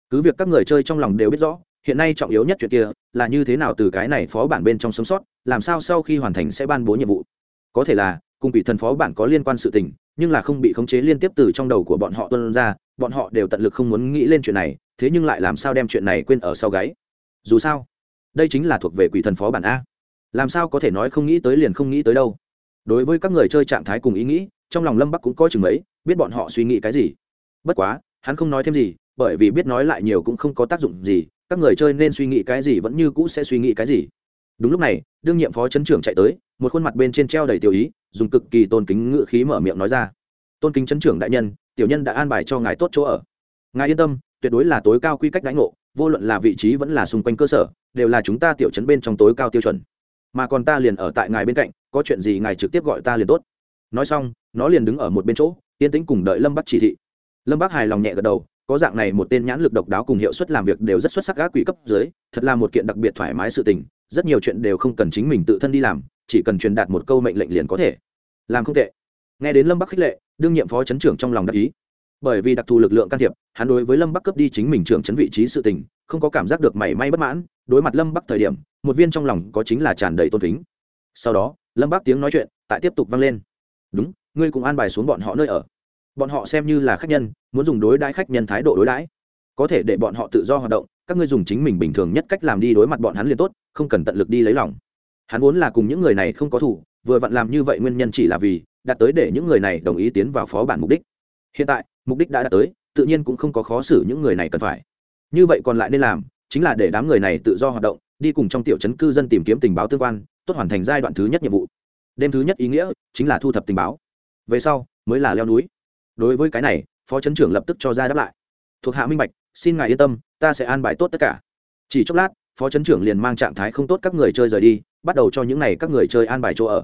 Cứ việc các người chơi trong lòng đều biết rõ, hiện nay trọng yếu nhất chuyện kia là như thế nào từ cái này phó bản bên trong sống sót, làm sao sau khi hoàn thành sẽ ban bố nhiệm vụ. Có thể là, cùng bị thần phó bản có liên quan sự tình, nhưng là không bị khống chế liên tiếp từ trong đầu của bọn họ tuân ra, bọn họ đều tận lực không muốn nghĩ lên chuyện này, thế nhưng lại làm sao đem chuyện này quên ở sau gáy. Dù sao, đây chính là thuộc về quỷ thần phó bản a. Làm sao có thể nói không nghĩ tới liền không nghĩ tới đâu. Đối với các người chơi trạng thái cùng ý nghĩ, trong lòng lâm bắc cũng có chừng ấy biết bọn họ suy nghĩ cái gì bất quá, hắn không nói thêm gì, bởi vì biết nói lại nhiều cũng không có tác dụng gì, các người chơi nên suy nghĩ cái gì vẫn như cũ sẽ suy nghĩ cái gì. Đúng lúc này, đương nhiệm phó chấn trưởng chạy tới, một khuôn mặt bên trên treo đầy tiểu ý, dùng cực kỳ tôn kính ngự khí mở miệng nói ra. Tôn kính chấn trưởng đại nhân, tiểu nhân đã an bài cho ngài tốt chỗ ở. Ngài yên tâm, tuyệt đối là tối cao quy cách đánh ngộ, vô luận là vị trí vẫn là xung quanh cơ sở, đều là chúng ta tiểu chấn bên trong tối cao tiêu chuẩn. Mà còn ta liền ở tại ngài bên cạnh, có chuyện gì ngài trực tiếp gọi ta liền tốt. Nói xong, nó liền đứng ở một bên chỗ, yên tĩnh cùng đợi lâm bắt chỉ thị lâm bắc hài lòng nhẹ gật đầu, có dạng này một tên nhãn lực độc đáo cùng hiệu suất làm việc đều rất xuất sắc gác quỷ cấp dưới, thật là một kiện đặc biệt thoải mái sự tình, rất nhiều chuyện đều không cần chính mình tự thân đi làm, chỉ cần truyền đạt một câu mệnh lệnh liền có thể. Làm không tệ. Nghe đến lâm bắc khích lệ, đương nhiệm phó chấn trưởng trong lòng đắc ý. Bởi vì đặc thù lực lượng can thiệp, hắn đối với lâm bắc cấp đi chính mình trưởng chấn vị trí sự tình, không có cảm giác được mảy may bất mãn, đối mặt lâm bắc thời điểm, một viên trong lòng có chính là tràn đầy tôn kính. Sau đó, lâm bắc tiếng nói chuyện, tại tiếp tục vang lên. Đúng, ngươi cũng an bài xuống bọn họ nơi ở bọn họ xem như là khách nhân, muốn dùng đối đãi khách nhân thái độ đối đãi. Có thể để bọn họ tự do hoạt động, các ngươi dùng chính mình bình thường nhất cách làm đi đối mặt bọn hắn liền tốt, không cần tận lực đi lấy lòng. Hắn vốn là cùng những người này không có thủ vừa vặn làm như vậy nguyên nhân chỉ là vì, đạt tới để những người này đồng ý tiến vào phó bản mục đích. Hiện tại, mục đích đã đạt tới, tự nhiên cũng không có khó xử những người này cần phải. Như vậy còn lại nên làm, chính là để đám người này tự do hoạt động, đi cùng trong tiểu chấn cư dân tìm kiếm tình báo tương quan, tốt hoàn thành giai đoạn thứ nhất nhiệm vụ. Đêm thứ nhất ý nghĩa, chính là thu thập tình báo. Về sau, mới là leo núi đối với cái này, phó chấn trưởng lập tức cho ra đáp lại. Thuộc hạ minh bạch, xin ngài yên tâm, ta sẽ an bài tốt tất cả. Chỉ chốc lát, phó chấn trưởng liền mang trạng thái không tốt các người chơi rời đi, bắt đầu cho những n à y các người chơi an bài chỗ ở.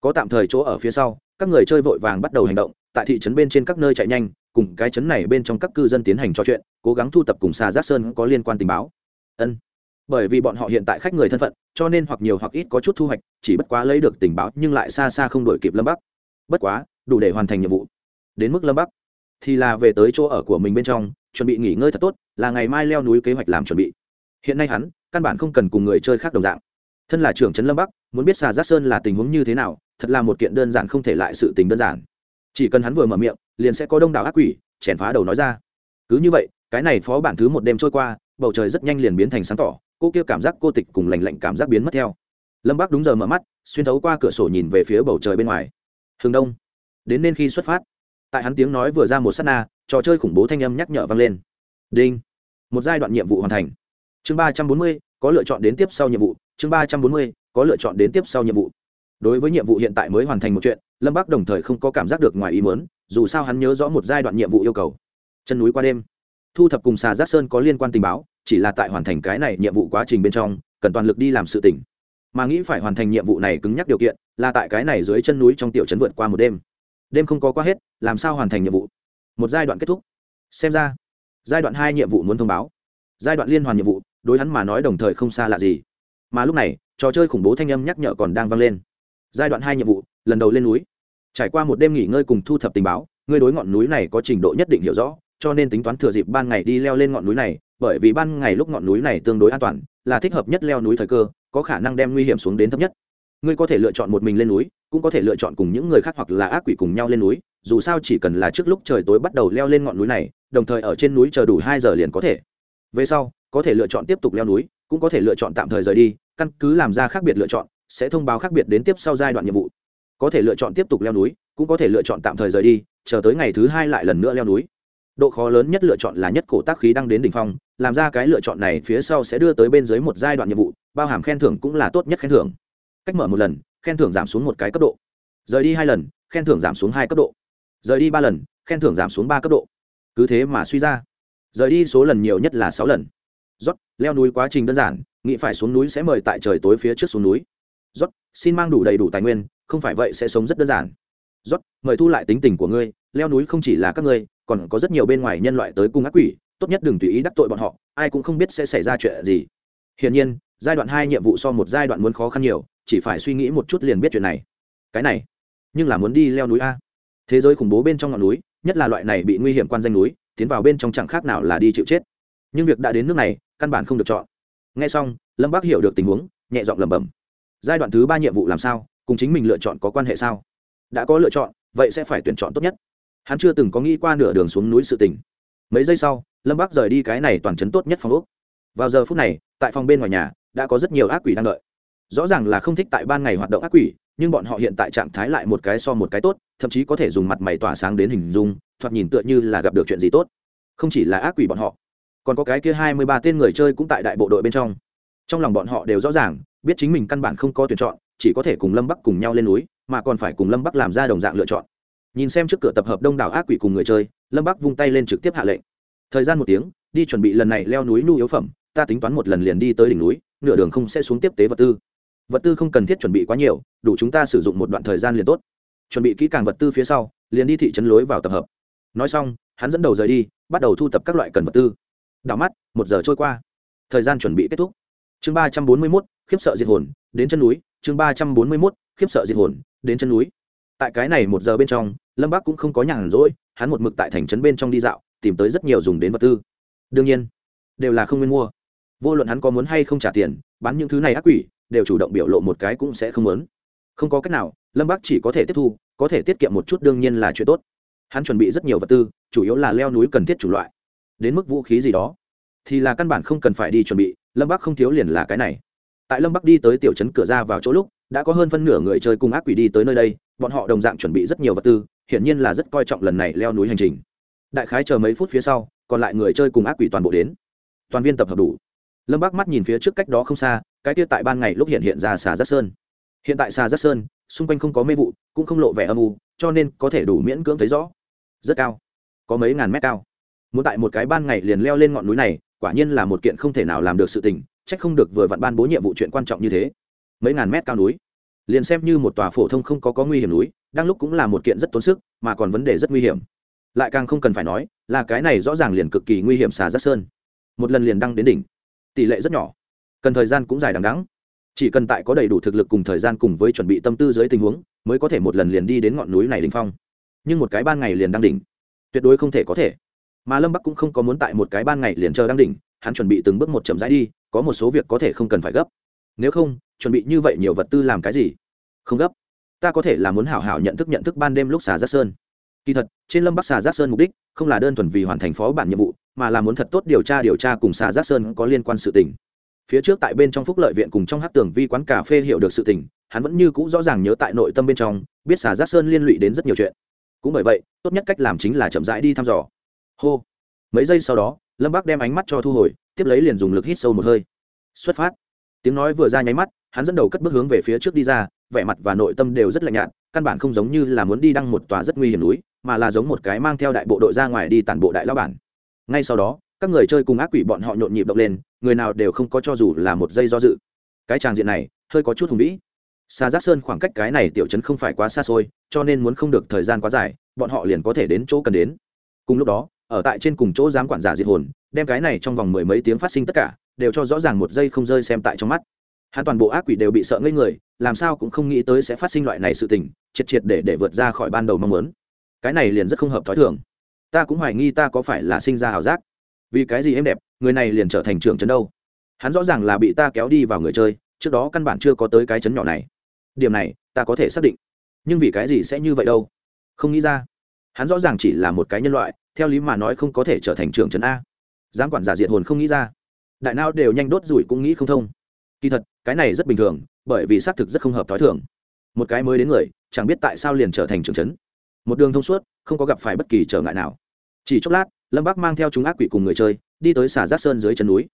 Có tạm thời chỗ ở phía sau, các người chơi vội vàng bắt đầu hành động, tại thị trấn bên trên các nơi chạy nhanh, cùng cái trấn này bên trong các cư dân tiến hành trò chuyện, cố gắng thu tập cùng xà giác sơn có liên quan tình báo. Ân. Bởi vì bọn họ hiện tại khách người thân phận, cho nên hoặc nhiều hoặc ít có chút thu hoạch, chỉ bất quá lấy được tình báo nhưng lại xa xa không đổi kịp lâm bắc. Bất quá, đủ để hoàn thành nhiệm vụ đến mức lâm bắc. Thì là về tới chỗ ở của mình bên trong, chuẩn bị nghỉ ngơi thật tốt, là ngày mai leo núi kế hoạch làm chuẩn bị. Hiện nay hắn, căn bản không cần cùng người chơi khác đồng dạng. Thân là trưởng trấn lâm bắc, muốn biết xà giác sơn là tình huống như thế nào, thật là một kiện đơn giản không thể lại sự tình đơn giản. Chỉ cần hắn vừa mở miệng, liền sẽ có đông đảo ác quỷ, chèn phá đầu nói ra. Cứ như vậy, cái này phó bản thứ một đêm trôi qua, bầu trời rất nhanh liền biến thành sáng tỏ, cô kia cảm giác cô tịch cùng lành lạnh cảm giác biến mất theo. Lâm bắc đúng giờ mở mắt, xuyên thấu qua cửa sổ nhìn về phía bầu trời bên ngoài. Hướng đông. Đến nên khi xuất phát tại hắn tiếng nói vừa ra một s á t na, trò chơi khủng bố thanh âm nhắc nhở vang lên. Đinh. Một giai đoạn nhiệm vụ hoàn thành. Chương ba trăm bốn mươi, có lựa chọn đến tiếp sau nhiệm vụ. Chương ba trăm bốn mươi, có lựa chọn đến tiếp sau nhiệm vụ. Đối với nhiệm vụ hiện tại mới hoàn thành một chuyện, lâm bắc đồng thời không có cảm giác được ngoài ý mớn dù sao hắn nhớ rõ một giai đoạn nhiệm vụ yêu cầu. Chân núi qua đêm. Thu thập cùng xà giác sơn có liên quan tình báo, chỉ là tại hoàn thành cái này nhiệm vụ quá trình bên trong, cần toàn lực đi làm sự tỉnh mà nghĩ phải hoàn thành nhiệm vụ này cứng nhắc điều kiện, là tại cái này dưới chân núi trong tiểu trấn vượt qua một đêm đêm không có qua hết, làm sao hoàn thành nhiệm vụ? Một giai đoạn kết thúc. Xem ra, giai đoạn hai nhiệm vụ muốn thông báo. Giai đoạn liên hoàn nhiệm vụ, đối hắn mà nói đồng thời không xa lạ gì. Mà lúc này, trò chơi khủng bố thanh âm nhắc nhở còn đang vang lên. Giai đoạn hai nhiệm vụ, lần đầu lên núi. Trải qua một đêm nghỉ ngơi cùng thu thập tình báo ngươi đối ngọn núi này có trình độ nhất định hiểu rõ, cho nên tính toán thừa dịp ban ngày đi leo lên ngọn núi này, bởi vì ban ngày lúc ngọn núi này tương đối an toàn, là thích hợp nhất leo núi thời cơ, có khả năng đem nguy hiểm xuống đến thấp nhất. Ngươi có thể lựa chọn một mình lên núi cũng có thể lựa chọn cùng những người khác hoặc là ác quỷ cùng nhau lên núi, dù sao chỉ cần là trước lúc trời tối bắt đầu leo lên ngọn núi này, đồng thời ở trên núi chờ đủ hai giờ liền có thể. Về sau, có thể lựa chọn tiếp tục leo núi, cũng có thể lựa chọn tạm thời rời đi, căn cứ làm ra khác biệt lựa chọn, sẽ thông báo khác biệt đến tiếp sau giai đoạn nhiệm vụ. Có thể lựa chọn tiếp tục leo núi, cũng có thể lựa chọn tạm thời rời đi, chờ tới ngày thứ hai lại lần nữa leo núi. Độ khó lớn nhất lựa chọn là nhất cổ tác khí đang đến đỉnh phong, làm ra cái lựa chọn này phía sau sẽ đưa tới bên dưới một giai đoạn nhiệm vụ, bao hàm khen thưởng cũng là tốt nhất khen thưởng. Cách mở một lần khen thưởng giảm xuống một cái cấp độ. Rời đi hai lần, khen thưởng giảm xuống hai cấp độ. Rời đi ba lần, khen thưởng giảm xuống ba cấp độ. Cứ thế mà suy ra. Rời đi số lần nhiều nhất là sáu lần. Rót leo núi quá trình đơn giản, nghĩ phải xuống núi sẽ mời tại trời tối phía trước xuống núi. Rót xin mang đủ đầy đủ tài nguyên, không phải vậy sẽ sống rất đơn giản. Rót mời thu lại tính tình của ngươi, leo núi không chỉ là các ngươi, còn có rất nhiều bên ngoài nhân loại tới cung ác quỷ, tốt nhất đừng tùy ý đắc tội bọn họ, ai cũng không biết sẽ xảy ra chuyện gì. Hiển nhiên, giai đoạn hai nhiệm vụ so một giai đoạn muốn khó khăn nhiều chỉ phải suy nghĩ một chút liền biết chuyện này. Cái này, nhưng là muốn đi leo núi a. Thế giới khủng bố bên trong ngọn núi, nhất là loại này bị nguy hiểm quan danh núi, tiến vào bên trong chẳng khác nào là đi chịu chết. Nhưng việc đã đến nước này, căn bản không được chọn. Ngay xong, lâm bác hiểu được tình huống, nhẹ giọng lẩm bẩm. Giai đoạn thứ ba nhiệm vụ làm sao, cùng chính mình lựa chọn có quan hệ sao? Đã có lựa chọn, vậy sẽ phải tuyển chọn tốt nhất. Hắn chưa từng có nghĩ qua nửa đường xuống núi sự tình. Mấy giây sau, lâm bác rời đi cái này toàn chấn tốt nhất phòng úc vào giờ phút này, tại phòng bên ngoài nhà, đã có rất nhiều ác quỷ đang đợi rõ ràng là không thích tại ban ngày hoạt động ác quỷ, nhưng bọn họ hiện tại trạng thái lại một cái so một cái tốt, thậm chí có thể dùng mặt mày tỏa sáng đến hình dung, thoạt nhìn tựa như là gặp được chuyện gì tốt. Không chỉ là ác quỷ bọn họ, còn có cái kia hai mươi ba tên người chơi cũng tại đại bộ đội bên trong. Trong lòng bọn họ đều rõ ràng, biết chính mình căn bản không có tuyển chọn, chỉ có thể cùng lâm bắc cùng nhau lên núi, mà còn phải cùng lâm bắc làm ra đồng dạng lựa chọn. Nhìn xem trước cửa tập hợp đông đảo ác quỷ cùng người chơi, lâm bắc vung tay lên trực tiếp hạ lệnh. Thời gian một tiếng, đi chuẩn bị lần này leo núi nhu yếu phẩm, ta tính toán một lần liền đi tới đỉnh núi, nửa đường không sẽ xuống tiếp tế vật tư vật tư không cần thiết chuẩn bị quá nhiều, đủ chúng ta sử dụng một đoạn thời gian liền tốt. Chuẩn bị kỹ càng vật tư phía sau, liền đi thị trấn lối vào tập hợp. Nói xong, hắn dẫn đầu rời đi, bắt đầu thu thập các loại cần vật tư. Đảo mắt, một giờ trôi qua. Thời gian chuẩn bị kết thúc. Chương ba trăm bốn mươi mốt, khiếp sợ diệt hồn, đến chân núi. Chương ba trăm bốn mươi mốt, khiếp sợ diệt hồn, đến chân núi. Tại cái này một giờ bên trong, lâm bắc cũng không có nhàn rỗi, hắn một mực tại thành trấn bên trong đi dạo, tìm tới rất nhiều dùng đến vật tư. Đương nhiên, đều là không nên mua. Vô luận hắn có muốn hay không trả tiền, bán những thứ này ác quỷ đều chủ động biểu lộ một cái cũng sẽ không muốn. Không có cách nào, lâm bắc chỉ có thể tiếp thu, có thể tiết kiệm một chút đương nhiên là chuyện tốt. Hắn chuẩn bị rất nhiều vật tư, chủ yếu là leo núi cần thiết chủ loại. Đến mức vũ khí gì đó, thì là căn bản không cần phải đi chuẩn bị, lâm bắc không thiếu liền là cái này. Tại lâm bắc đi tới tiểu trấn cửa ra vào chỗ lúc, đã có hơn phân nửa người chơi cùng ác quỷ đi tới nơi đây, bọn họ đồng dạng chuẩn bị rất nhiều vật tư, hiển nhiên là rất coi trọng lần này leo núi hành trình. Đại khái chờ mấy phút phía sau, còn lại người chơi cùng ác quỷ toàn bộ đến. Toàn viên tập hợp đủ. Lâm bắc mắt nhìn phía trước cách đó không xa cái kia tại ban ngày lúc hiện hiện ra xà giác sơn. Hiện tại xà giác sơn, xung quanh không có mê vụ, cũng không lộ vẻ âm u, cho nên có thể đủ miễn cưỡng thấy rõ. Rất cao. Có mấy ngàn mét cao. Muốn tại một cái ban ngày liền leo lên ngọn núi này, quả nhiên là một kiện không thể nào làm được sự tình trách không được vừa vặn ban bố nhiệm vụ chuyện quan trọng như thế. Mấy ngàn mét cao núi. Liền xem như một tòa phổ thông không có có nguy hiểm núi, đang lúc cũng là một kiện rất tốn sức, mà còn vấn đề rất nguy hiểm. Lại càng không cần phải nói, là cái này rõ ràng liền cực kỳ nguy hiểm xà giác sơn. Một lần liền đăng đến đỉnh. Tỷ lệ rất nhỏ cần thời gian cũng dài đằng đắng chỉ cần tại có đầy đủ thực lực cùng thời gian cùng với chuẩn bị tâm tư dưới tình huống, mới có thể một lần liền đi đến ngọn núi này đỉnh phong. Nhưng một cái ban ngày liền đăng đỉnh. Tuyệt đối không thể có thể. Mà lâm bắc cũng không có muốn tại một cái ban ngày liền chờ đăng đỉnh, hắn chuẩn bị từng bước một chậm rãi đi, có một số việc có thể không cần phải gấp. Nếu không, chuẩn bị như vậy nhiều vật tư làm cái gì? Không gấp. Ta có thể là muốn hảo hảo nhận thức nhận thức ban đêm lúc xà giác sơn. Kỳ thật, trên lâm bắc xà giác sơn mục đích không là đơn thuần vì hoàn thành phó bản nhiệm vụ, mà là muốn thật tốt điều tra điều tra cùng xà giác sơn có liên quan sự tình phía trước tại bên trong phúc lợi viện cùng trong hát tường vi quán cà phê hiểu được sự tình, hắn vẫn như c ũ rõ ràng nhớ tại nội tâm bên trong, biết xà giác sơn liên lụy đến rất nhiều chuyện. Cũng bởi vậy, tốt nhất cách làm chính là chậm rãi đi thăm dò. Hô. Mấy giây sau đó, lâm bác đem ánh mắt cho thu hồi, tiếp lấy liền dùng lực hít sâu một hơi. Xuất phát. Tiếng nói vừa ra nháy mắt, hắn dẫn đầu cất bước hướng về phía trước đi ra, vẻ mặt và nội tâm đều rất lạnh nhạt, căn bản không giống như là muốn đi đăng một tòa rất nguy hiểm núi, mà là giống một cái mang theo đại bộ đội ra ngoài đi tản bộ đại lao bản. Ngay sau đó các người chơi cùng ác quỷ bọn họ nhộn nhịp động lên, người nào đều không có cho dù là một giây do dự. Cái tràng diện này, hơi có chút hùng vĩ. Xa giác sơn khoảng cách cái này tiểu chấn không phải quá xa xôi, cho nên muốn không được thời gian quá dài, bọn họ liền có thể đến chỗ cần đến. Cùng lúc đó, ở tại trên cùng chỗ giám quản giả diệt hồn, đem cái này trong vòng mười mấy tiếng phát sinh tất cả, đều cho rõ ràng một giây không rơi xem tại trong mắt. Hắn toàn bộ ác quỷ đều bị sợ ngây người, làm sao cũng không nghĩ tới sẽ phát sinh loại này sự tình, triệt triệt để để vượt ra khỏi ban đầu mong muốn. Cái này liền rất không hợp thói thường. Ta cũng hoài nghi ta có phải là sinh ra ảo giác vì cái gì em đẹp, người này liền trở thành trưởng trấn đâu? Hắn rõ ràng là bị ta kéo đi vào người chơi, trước đó căn bản chưa có tới cái chấn nhỏ này. Điểm này, ta có thể xác định. Nhưng vì cái gì sẽ như vậy đâu? Không nghĩ ra. Hắn rõ ràng chỉ là một cái nhân loại, theo lý mà nói không có thể trở thành trưởng trấn a. Giám quản giả diệt hồn không nghĩ ra. Đại não đều nhanh đốt rủi cũng nghĩ không thông. Kỳ thật, cái này rất bình thường, bởi vì xác thực rất không hợp t h ó i thường. Một cái mới đến người, chẳng biết tại sao liền trở thành trưởng trấn. Một đường thông suốt, không có gặp phải bất kỳ trở ngại nào. Chỉ chốc lát lâm bắc mang theo chúng ác quỷ cùng người chơi, đi tới xả giác sơn dưới chân núi.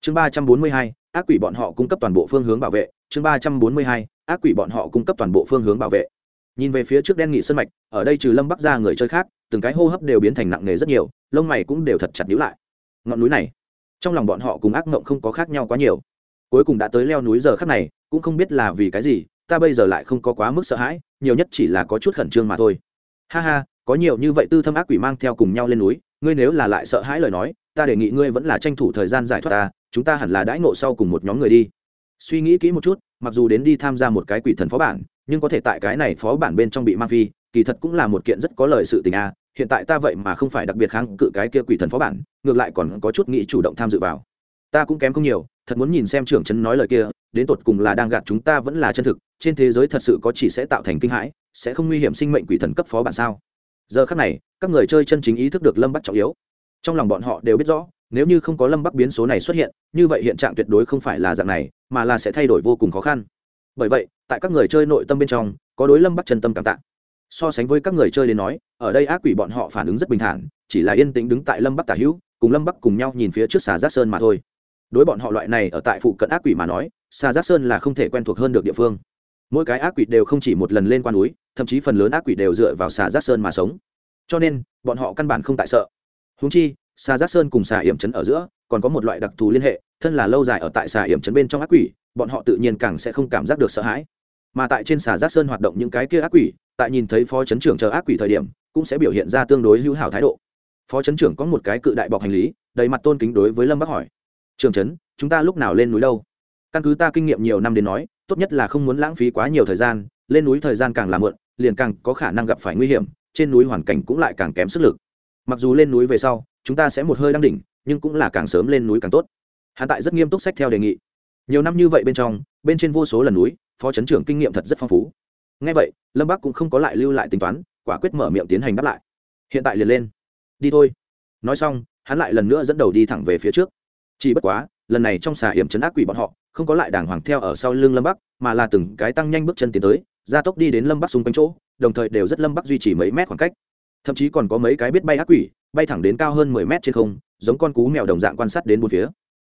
Chương ba trăm bốn mươi hai, ác quỷ bọn họ cung cấp toàn bộ phương hướng bảo vệ. Chương ba trăm bốn mươi hai, ác quỷ bọn họ cung cấp toàn bộ phương hướng bảo vệ. Nhìn về phía trước đen nghị sân mạch, ở đây trừ lâm bắc ra người chơi khác, từng cái hô hấp đều biến thành nặng nề rất nhiều, lông mày cũng đều thật chặt nhíu lại. Ngọn núi này, trong lòng bọn họ cùng ác mộng không có khác nhau quá nhiều. Cuối cùng đã tới leo núi giờ khắc này, cũng không biết là vì cái gì, ta bây giờ lại không có quá mức sợ hãi, nhiều nhất chỉ là có chút khẩn trương mà thôi. Ha ha, có nhiều như vậy tư thâm ác quỷ mang theo cùng nhau lên núi ngươi nếu là lại sợ hãi lời nói, ta đề nghị ngươi vẫn là tranh thủ thời gian giải thoát ta, chúng ta hẳn là đãi ngộ sau cùng một nhóm người đi. Suy nghĩ kỹ một chút, mặc dù đến đi tham gia một cái quỷ thần phó bản, nhưng có thể tại cái này phó bản bên trong bị ma phi, kỳ thật cũng là một kiện rất có lời sự tình a, hiện tại ta vậy mà không phải đặc biệt kháng cự cái kia quỷ thần phó bản, ngược lại còn có chút nghĩ chủ động tham dự vào. Ta cũng kém không nhiều, thật muốn nhìn xem trưởng trấn nói lời kia, đến tột cùng là đang gạt chúng ta vẫn là chân thực, trên thế giới thật sự có chỉ sẽ tạo thành kinh hãi, sẽ không nguy hiểm sinh mệnh quỷ thần cấp phó bản sao? Giờ khác này các người chơi chân chính ý thức được lâm bắc trọng yếu. Trong lòng bọn họ đều biết rõ, nếu như không có lâm bắc biến số này xuất hiện, như vậy hiện trạng tuyệt đối không phải là dạng này, mà là sẽ thay đổi vô cùng khó khăn. Bởi vậy, tại các người chơi nội tâm bên trong, có đối lâm bắc chân tâm cảm tạ. So sánh với các người chơi đến nói, ở đây ác quỷ bọn họ phản ứng rất bình thản, chỉ là yên tĩnh đứng tại lâm bắc tả hữu, cùng lâm bắc cùng nhau nhìn phía trước xà giác sơn mà thôi. Đối bọn họ loại này ở tại phụ cận ác quỷ mà nói, xà giác sơn là không thể quen thuộc hơn được địa phương. Mỗi cái ác quỷ đều không chỉ một lần lên quan núi, thậm chí phần lớn ác quỷ đều dựa vào xà giác sơn mà sống cho nên, bọn họ căn bản không tại sợ. Húng chi xà giác sơn cùng xà hiểm chấn ở giữa, còn có một loại đặc thù liên hệ, thân là lâu dài ở tại xà hiểm chấn bên trong ác quỷ, bọn họ tự nhiên càng sẽ không cảm giác được sợ hãi. Mà tại trên xà giác sơn hoạt động những cái kia ác quỷ, tại nhìn thấy phó chấn trưởng chờ ác quỷ thời điểm, cũng sẽ biểu hiện ra tương đối hữu hảo thái độ. Phó chấn trưởng có một cái cự đại bọc hành lý, đầy mặt tôn kính đối với lâm bắc hỏi trường trấn chúng ta lúc nào lên núi đâu? Căn cứ ta kinh nghiệm nhiều năm đến nói, tốt nhất là không muốn lãng phí quá nhiều thời gian, lên núi thời gian càng là mượn liền càng có khả năng gặp phải nguy hiểm trên núi hoàn cảnh cũng lại càng kém sức lực. Mặc dù lên núi về sau, chúng ta sẽ một hơi đăng đỉnh, nhưng cũng là càng sớm lên núi càng tốt. Hắn tại rất nghiêm túc sách theo đề nghị. Nhiều năm như vậy bên trong, bên trên vô số lần núi, phó chấn trưởng kinh nghiệm thật rất phong phú. Ngay vậy, lâm bắc cũng không có lại lưu lại tính toán, quả quyết mở miệng tiến hành đáp lại. Hiện tại liền lên. Đi thôi. Nói xong, hắn lại lần nữa dẫn đầu đi thẳng về phía trước. Chỉ bất quá, lần này trong xà hiểm chấn ác quỷ bọn họ, không có lại đàng hoàng theo ở sau lưng lâm bắc, mà là từng cái tăng nhanh bước chân tiến tới gia tốc đi đến lâm bắc xung quanh chỗ, đồng thời đều rất lâm bắc duy trì mấy mét khoảng cách. Thậm chí còn có mấy cái biết bay ác quỷ, bay thẳng đến cao hơn mười mét trên không, giống con cú mèo đồng dạng quan sát đến bốn phía.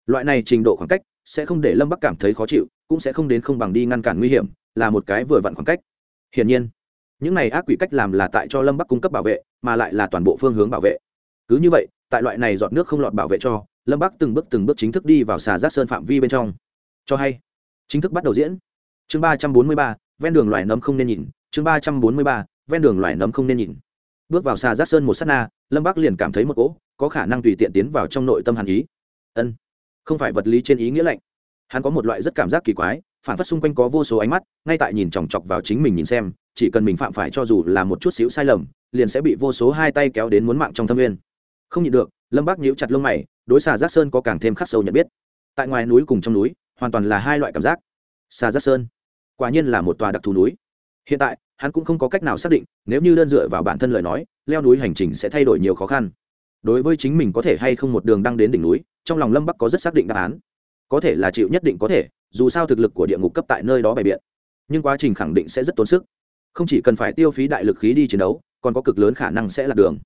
Loại này trình độ khoảng cách sẽ không để lâm bắc cảm thấy khó chịu, cũng sẽ không đến không bằng đi ngăn cản nguy hiểm, là một cái vừa vặn khoảng cách. Hiển nhiên, những này ác quỷ cách làm là tại cho lâm bắc cung cấp bảo vệ, mà lại là toàn bộ phương hướng bảo vệ. Cứ như vậy, tại loại này dọn nước không lọt bảo vệ cho, lâm bắc từng bước từng bước chính thức đi vào xà giác sơn phạm vi bên trong. Cho hay, chính thức bắt đầu diễn. Chương ba trăm bốn mươi ba ven đường loài nấm không nên nhìn, chương ba trăm bốn mươi ba, ven đường loài nấm không nên nhìn. Bước vào xà giác sơn một s á t na, lâm bắc liền cảm thấy một cỗ, có khả năng tùy tiện tiến vào trong nội tâm hàn ý. Ân, không phải vật lý trên ý nghĩa lạnh. Hắn có một loại rất cảm giác kỳ quái, phản phất xung quanh có vô số ánh mắt, ngay tại nhìn chòng chọc vào chính mình nhìn xem, chỉ cần mình phạm phải cho dù là một chút xíu sai lầm, liền sẽ bị vô số hai tay kéo đến muốn mạng trong thâm nguyên. Không nhịn được, lâm bác nhíu chặt lông mày, đối xà giác sơn có càng thêm khắc sâu nhận biết. Tại ngoài núi cùng trong núi, hoàn toàn là hai loại cảm giác. Xà giác sơn quả nhiên là một tòa đặc thù núi. Hiện tại, hắn cũng không có cách nào xác định, nếu như đơn dựa vào bản thân lời nói, leo núi hành trình sẽ thay đổi nhiều khó khăn. Đối với chính mình có thể hay không một đường đăng đến đỉnh núi, trong lòng lâm bắc có rất xác định đáp án. Có thể là chịu nhất định có thể, dù sao thực lực của địa ngục cấp tại nơi đó bày biện. Nhưng quá trình khẳng định sẽ rất tốn sức. Không chỉ cần phải tiêu phí đại lực khí đi chiến đấu, còn có cực lớn khả năng sẽ là đường.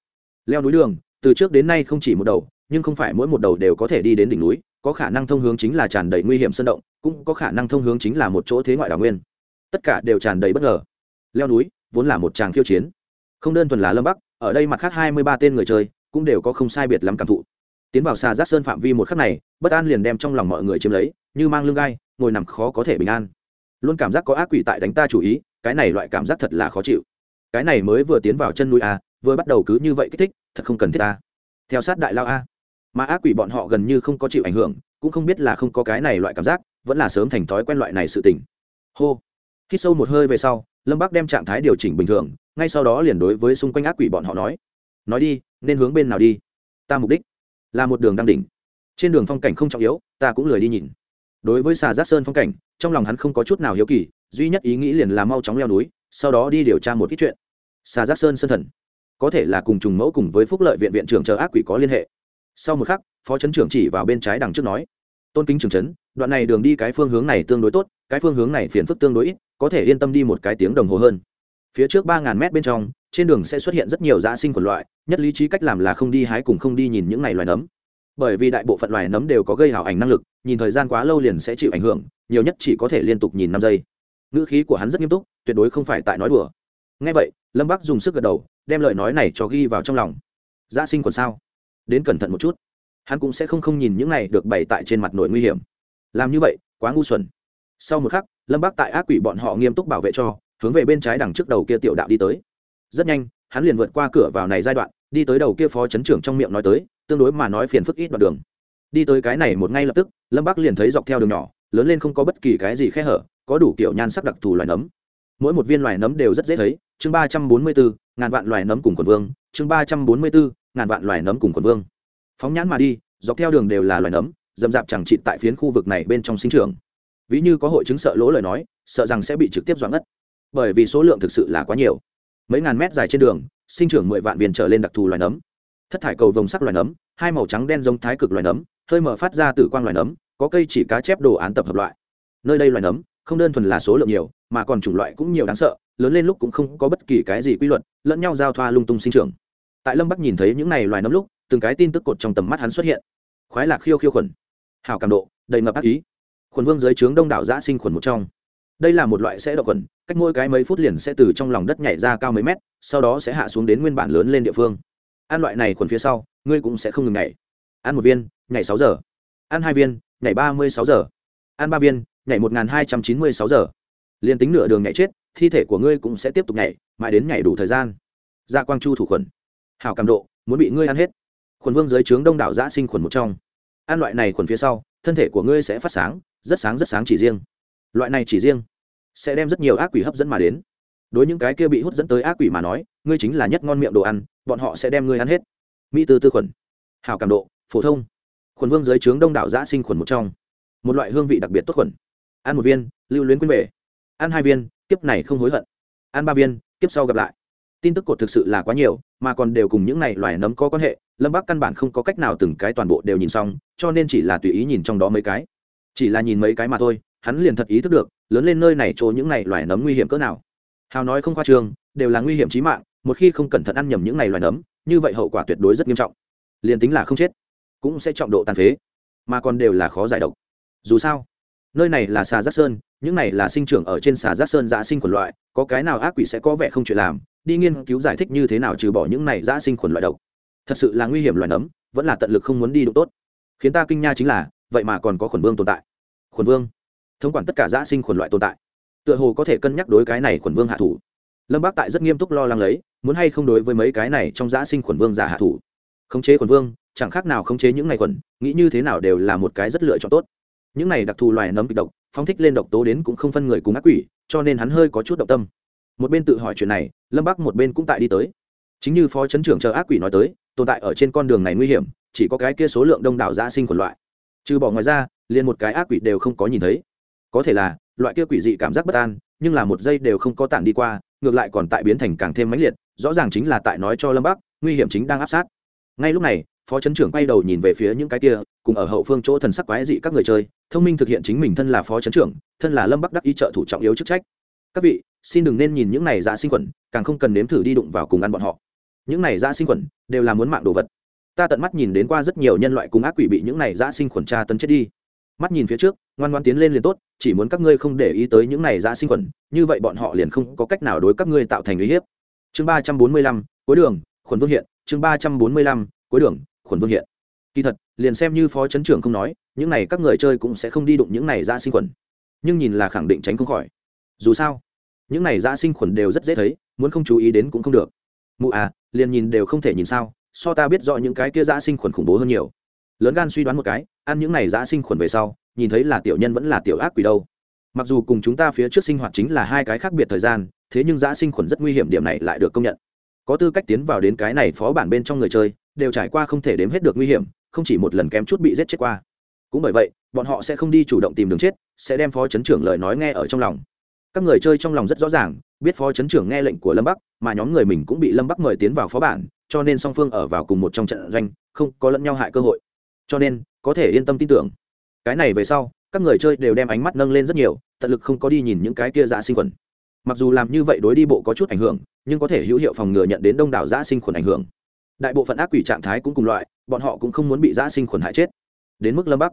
Leo núi đường, từ trước đến nay không chỉ một đầu, nhưng không phải mỗi một đầu đều có thể đi đến đỉnh núi có khả năng thông hướng chính là tràn đầy nguy hiểm sân động, cũng có khả năng thông hướng chính là một chỗ thế ngoại đảo nguyên. Tất cả đều tràn đầy bất ngờ. Leo núi, vốn là một tràng khiêu chiến. Không đơn thuần là lâm bắc, ở đây mặt khác hai mươi ba tên người chơi cũng đều có không sai biệt lắm cảm thụ. Tiến vào xà giác sơn phạm vi một khắc này, bất an liền đem trong lòng mọi người chiếm lấy, như mang lưng gai, ngồi nằm khó có thể bình an. Luôn cảm giác có ác quỷ tại đánh ta chủ ý, cái này loại cảm giác thật là khó chịu. Cái này mới vừa tiến vào chân núi a, vừa bắt đầu cứ như vậy kích thích, thật không cần thiết ta theo sát đại lao a mà ác quỷ bọn họ gần như không có chịu ảnh hưởng, cũng không biết là không có cái này loại cảm giác, vẫn là sớm thành thói quen loại này sự tỉnh hô. Khi sâu một hơi về sau, lâm bắc đem trạng thái điều chỉnh bình thường, ngay sau đó liền đối với xung quanh ác quỷ bọn họ nói. Nói đi, nên hướng bên nào đi? Ta mục đích là một đường đăng đỉnh. Trên đường phong cảnh không trọng yếu, ta cũng lười đi nhìn. Đối với xà giác sơn phong cảnh, trong lòng hắn không có chút nào hiếu kỳ, duy nhất ý nghĩ liền là mau chóng leo núi, sau đó đi điều tra một ít chuyện. Xà giác sơn sơn thần, có thể là cùng trùng mẫu cùng với phúc lợi viện viện trưởng chờ ác quỷ có liên hệ sau một khắc, phó chấn trưởng chỉ vào bên trái đằng trước nói, tôn kính trưởng trấn đoạn này đường đi cái phương hướng này tương đối tốt, cái phương hướng này phiền phức tương đối ít, có thể yên tâm đi một cái tiếng đồng hồ hơn. Phía trước ba ngàn mét bên trong, trên đường sẽ xuất hiện rất nhiều dã sinh quần loại, nhất lý trí cách làm là không đi hái cùng không đi nhìn những này loài nấm. Bởi vì đại bộ phận loài nấm đều có gây hảo ảnh năng lực, nhìn thời gian quá lâu liền sẽ chịu ảnh hưởng, nhiều nhất chỉ có thể liên tục nhìn năm giây. Ngữ khí của hắn rất nghiêm túc, tuyệt đối không phải tại nói đùa. Ngay vậy, lâm bắc dùng sức gật đầu, đem lời nói này cho ghi vào trong lòng. Dã sinh còn sao? Đến cẩn thận một chút. Hắn cũng sẽ không không nhìn những này được bày tại trên mặt nội nguy hiểm. Làm như vậy, quá ngu xuẩn. Sau một khắc, lâm bác tại ác quỷ bọn họ nghiêm túc bảo vệ cho, hướng về bên trái đằng trước đầu kia tiểu đạo đi tới. Rất nhanh, hắn liền vượt qua cửa vào này giai đoạn, đi tới đầu kia phó chấn trưởng trong miệng nói tới, tương đối mà nói phiền phức ít đoạn đường. Đi tới cái này một ngay lập tức, lâm bác liền thấy dọc theo đường nhỏ, lớn lên không có bất kỳ cái gì khe hở, có đủ kiểu nhan sắc đặc thù loài nấm. Mỗi một viên loài nấm đều rất dễ thấy. Chương ba trăm bốn mươi bốn ngàn vạn loài nấm cùng quần vương. Chương ba trăm bốn mươi bốn ngàn vạn loài nấm cùng quần vương. Phóng nhãn mà đi, dọc theo đường đều là loài nấm, dầm dạp chẳng chịt tại phiến khu vực này bên trong sinh trường ví như có hội chứng sợ lỗ lời nói, sợ rằng sẽ bị trực tiếp doãn ngất. Bởi vì số lượng thực sự là quá nhiều. Mấy ngàn mét dài trên đường, sinh trưởng mười vạn viên trở lên đặc thù loài nấm. Thất thải cầu vồng sắc loài nấm, hai màu trắng đen giống thái cực loài nấm, hơi mở phát ra từ quang loài nấm, có cây chỉ cá chép đồ án tập hợp loại. Nơi đây loài nấm, không đơn thuần là số lượng nhiều, mà còn chủng loại cũng nhiều đáng sợ, lớn lên lúc cũng không có bất kỳ cái gì quy luật, lẫn nhau giao thoa lung tung sinh trưởng tại lâm bắc nhìn thấy những này loài nấm lúc, từng cái tin tức cột trong tầm mắt hắn xuất hiện. Khoái lạc khiêu khiêu khuẩn. Hào cảm độ, đầy ngập ác ý. Khuẩn vương dưới trướng đông đảo giã sinh khuẩn một trong. Đây là một loại sẽ độc khuẩn, cách mỗi cái mấy phút liền sẽ từ trong lòng đất nhảy ra cao mấy mét, sau đó sẽ hạ xuống đến nguyên bản lớn lên địa phương. Ăn loại này khuẩn phía sau, ngươi cũng sẽ không ngừng nhảy. Ăn một viên, nhảy sáu giờ. Ăn hai viên, nhảy ba mươi sáu giờ. Ăn ba viên, nhảy một hai trăm chín mươi sáu giờ. Liền tính nửa đường nhảy chết, thi thể của ngươi cũng sẽ tiếp tục nhảy, mãi đến nhảy đủ thời gian. Ra dạ quang chu thủ khuẩn hào cảm độ, muốn bị ngươi ăn hết. Khuẩn vương dưới trướng đông đảo giã sinh khuẩn một trong. Ăn loại này khuẩn phía sau, thân thể của ngươi sẽ phát sáng, rất sáng rất sáng chỉ riêng. Loại này chỉ riêng sẽ đem rất nhiều ác quỷ hấp dẫn mà đến. Đối những cái kia bị hút dẫn tới ác quỷ mà nói, ngươi chính là nhất ngon miệng đồ ăn, bọn họ sẽ đem ngươi ăn hết. Mỹ tư tư khuẩn. Hào cảm độ, phổ thông. Khuẩn vương dưới trướng đông đảo giã sinh khuẩn một trong. Một loại hương vị đặc biệt tốt khuẩn. Ăn một viên, lưu luyến quên về. Ăn hai viên, kiếp này không hối hận. Ăn ba viên, kiếp sau gặp lại tin tức cột thực sự là quá nhiều, mà còn đều cùng những này loài nấm có quan hệ, lâm bắc căn bản không có cách nào từng cái toàn bộ đều nhìn xong, cho nên chỉ là tùy ý nhìn trong đó mấy cái. Chỉ là nhìn mấy cái mà thôi, hắn liền thật ý thức được, lớn lên nơi này chỗ những này loài nấm nguy hiểm cỡ nào. Hào nói không khoa trương, đều là nguy hiểm trí mạng, một khi không cẩn thận ăn nhầm những này loài nấm, như vậy hậu quả tuyệt đối rất nghiêm trọng. Liền tính là không chết, cũng sẽ trọng độ tàn phế, mà còn đều là khó giải độc. Dù sao, nơi này là xà giác sơn, những này là sinh trưởng ở trên xà giác sơn giã sinh quần loại, có cái nào ác quỷ sẽ có vẻ không chuyện làm đi nghiên cứu giải thích như thế nào trừ bỏ những này giã sinh khuẩn loại độc. Thật sự là nguy hiểm loài nấm, vẫn là tận lực không muốn đi đụng tốt. Khiến ta kinh nha chính là, vậy mà còn có khuẩn vương tồn tại. Khuẩn vương? Thống quản tất cả giã sinh khuẩn loại tồn tại. Tựa hồ có thể cân nhắc đối cái này khuẩn vương hạ thủ. Lâm bác tại rất nghiêm túc lo lắng lấy, muốn hay không đối với mấy cái này trong giã sinh khuẩn vương giả hạ thủ. Khống chế khuẩn vương, chẳng khác nào khống chế những này khuẩn, nghĩ như thế nào đều là một cái rất lựa chọn tốt. Những này đặc thù loài nấm kịch độc, phóng thích lên độc tố đến cũng không phân người cùng ác quỷ, cho nên hắn hơi có chút động tâm một bên tự hỏi chuyện này, lâm bắc một bên cũng tại đi tới. Chính như phó chấn trưởng chờ ác quỷ nói tới, tồn tại ở trên con đường này nguy hiểm, chỉ có cái kia số lượng đông đảo giã sinh của loại. Trừ bỏ ngoài ra, liền một cái ác quỷ đều không có nhìn thấy. Có thể là, loại kia quỷ dị cảm giác bất an, nhưng là một giây đều không có tản đi qua, ngược lại còn tại biến thành càng thêm mãnh liệt, rõ ràng chính là tại nói cho lâm bắc, nguy hiểm chính đang áp sát. Ngay lúc này, phó chấn trưởng quay đầu nhìn về phía những cái kia, cùng ở hậu phương chỗ thần sắc quái dị các người chơi, thông minh thực hiện chính mình thân là phó chấn trưởng, thân là lâm bắc đắc ý trợ thủ trọng yếu chức trách các vị, xin đừng nên nhìn những này dạ sinh khuẩn, càng không cần nếm thử đi đụng vào cùng ăn bọn họ. Những này dạ sinh khuẩn đều là muốn mạng đồ vật. Ta tận mắt nhìn đến qua rất nhiều nhân loại cùng ác quỷ bị những này dạ sinh khuẩn tra tấn chết đi. Mắt nhìn phía trước, ngoan ngoan tiến lên liền tốt, chỉ muốn các ngươi không để ý tới những này dạ sinh khuẩn, như vậy bọn họ liền không có cách nào đối các ngươi tạo thành uy hiếp. Chương ba trăm bốn mươi lăm, cuối đường, khuẩn vương hiện. Chương ba trăm bốn mươi lăm, cuối đường, khuẩn vương hiện. Kỳ thật, liền xem như phó chấn trưởng không nói, những này các người chơi cũng sẽ không đi đụng những này dã sinh khuẩn. Nhưng nhìn là khẳng định tránh không khỏi dù sao, những này dã sinh khuẩn đều rất dễ thấy, muốn không chú ý đến cũng không được. Mụ à liền nhìn đều không thể nhìn sao, so ta biết rõ những cái kia dã sinh khuẩn khủng bố hơn nhiều. Lớn gan suy đoán một cái, ăn những này dã sinh khuẩn về sau, nhìn thấy là tiểu nhân vẫn là tiểu ác quỷ đâu. Mặc dù cùng chúng ta phía trước sinh hoạt chính là hai cái khác biệt thời gian, thế nhưng dã sinh khuẩn rất nguy hiểm điểm này lại được công nhận. Có tư cách tiến vào đến cái này phó bản bên trong người chơi, đều trải qua không thể đếm hết được nguy hiểm, không chỉ một lần kém chút bị giết chết qua. Cũng bởi vậy, bọn họ sẽ không đi chủ động tìm đường chết, sẽ đem phó chấn trưởng lời nói nghe ở trong lòng các người chơi trong lòng rất rõ ràng, biết phó chấn trưởng nghe lệnh của lâm bắc, mà nhóm người mình cũng bị lâm bắc mời tiến vào phó bản, cho nên song phương ở vào cùng một trong trận doanh, không có lẫn nhau hại cơ hội. Cho nên, có thể yên tâm tin tưởng. Cái này về sau, các người chơi đều đem ánh mắt nâng lên rất nhiều, tận lực không có đi nhìn những cái kia giã sinh khuẩn. Mặc dù làm như vậy đối đi bộ có chút ảnh hưởng, nhưng có thể hữu hiệu phòng ngừa nhận đến đông đảo giã sinh khuẩn ảnh hưởng. Đại bộ phận ác quỷ trạng thái cũng cùng loại, bọn họ cũng không muốn bị giã sinh khuẩn hại chết. Đến mức lâm bắc,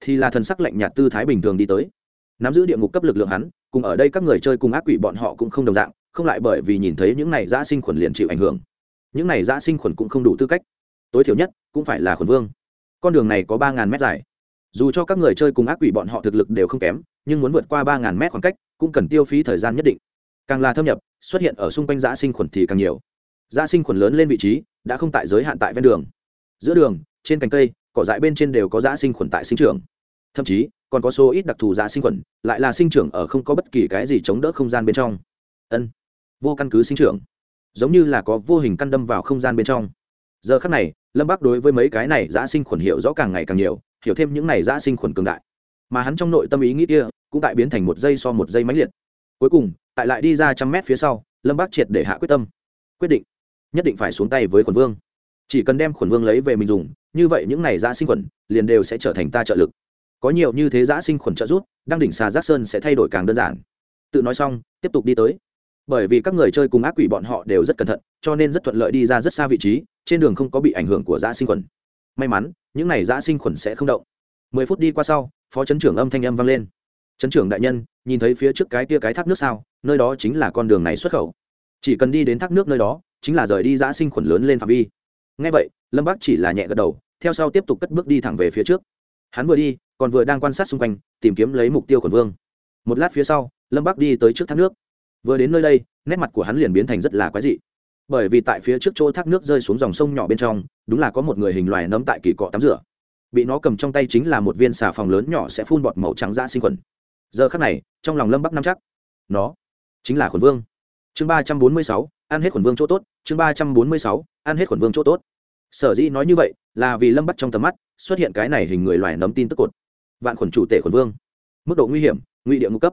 thì là thần sắc lạnh nhạt tư thái bình thường đi tới. Nắm giữ địa ngục cấp lực lượng hắn cùng ở đây các người chơi cùng ác quỷ bọn họ cũng không đồng dạng, không lại bởi vì nhìn thấy những này giã sinh khuẩn liền chịu ảnh hưởng. Những này giã sinh khuẩn cũng không đủ tư cách. Tối thiểu nhất, cũng phải là khuẩn vương. Con đường này có ba ngàn mét dài. Dù cho các người chơi cùng ác quỷ bọn họ thực lực đều không kém, nhưng muốn vượt qua ba ngàn mét khoảng cách, cũng cần tiêu phí thời gian nhất định. Càng là thâm nhập, xuất hiện ở xung quanh giã sinh khuẩn thì càng nhiều. Giã sinh khuẩn lớn lên vị trí, đã không tại giới hạn tại ven đường. Giữa đường, trên cành cây, cỏ dại bên trên đều có giã sinh khuẩn tại sinh trường thậm chí còn có số ít đặc thù dạ sinh khuẩn, lại là sinh trưởng ở không có bất kỳ cái gì chống đỡ không gian bên trong. Ân, vô căn cứ sinh trưởng. Giống như là có vô hình căn đâm vào không gian bên trong. Giờ khắc này, lâm bác đối với mấy cái này dạ sinh khuẩn hiệu rõ càng ngày càng nhiều, hiểu thêm những này dạ sinh khuẩn cường đại. Mà hắn trong nội tâm ý nghĩ kia, cũng tại biến thành một giây so một giây mãnh liệt. Cuối cùng, tại lại đi ra trăm mét phía sau, lâm bác triệt để hạ quyết tâm. Quyết định, nhất định phải xuống tay với khuẩn vương. Chỉ cần đem khuẩn vương lấy về mình dùng, như vậy những này giã sinh khuẩn liền đều sẽ trở thành ta trợ lực có nhiều như thế giã sinh khuẩn trợ rút đang đỉnh xà giác sơn sẽ thay đổi càng đơn giản. Tự nói xong, tiếp tục đi tới. Bởi vì các người chơi cùng ác quỷ bọn họ đều rất cẩn thận, cho nên rất thuận lợi đi ra rất xa vị trí, trên đường không có bị ảnh hưởng của giã sinh khuẩn. May mắn, những này giã sinh khuẩn sẽ không động. Mười phút đi qua sau, phó chấn trưởng âm thanh âm vang lên. Chấn trưởng đại nhân, nhìn thấy phía trước cái tia cái thác nước sao? Nơi đó chính là con đường này xuất khẩu. Chỉ cần đi đến thác nước nơi đó, chính là rời đi giã sinh khuẩn lớn lên phạm vi. Ngay vậy, lâm bắc chỉ là nhẹ gật đầu, theo sau tiếp tục cất bước đi thẳng về phía trước. Hắn vừa đi còn vừa đang quan sát xung quanh, tìm kiếm lấy mục tiêu khuẩn vương. Một lát phía sau, lâm bắc đi tới trước thác nước. Vừa đến nơi đây, nét mặt của hắn liền biến thành rất là quái dị. Bởi vì tại phía trước chỗ thác nước rơi xuống dòng sông nhỏ bên trong, đúng là có một người hình loài nấm tại kỳ cọ tắm rửa. Bị nó cầm trong tay chính là một viên xà phòng lớn nhỏ sẽ phun bọt màu trắng ra sinh khuẩn. Giờ khắc này, trong lòng lâm bắc nắm chắc. Nó chính là khuẩn vương. Chương ba trăm bốn mươi sáu, ăn hết khuẩn vương chỗ tốt. Chương ba trăm bốn mươi sáu, ăn hết khuẩn vương chỗ tốt. Sở dĩ nói như vậy là vì lâm bắc trong tầm mắt xuất hiện cái này hình người loài nấm tin tức cột vạn khuẩn chủ tể khuẩn vương. Mức độ nguy hiểm nguy địa ngũ cấp.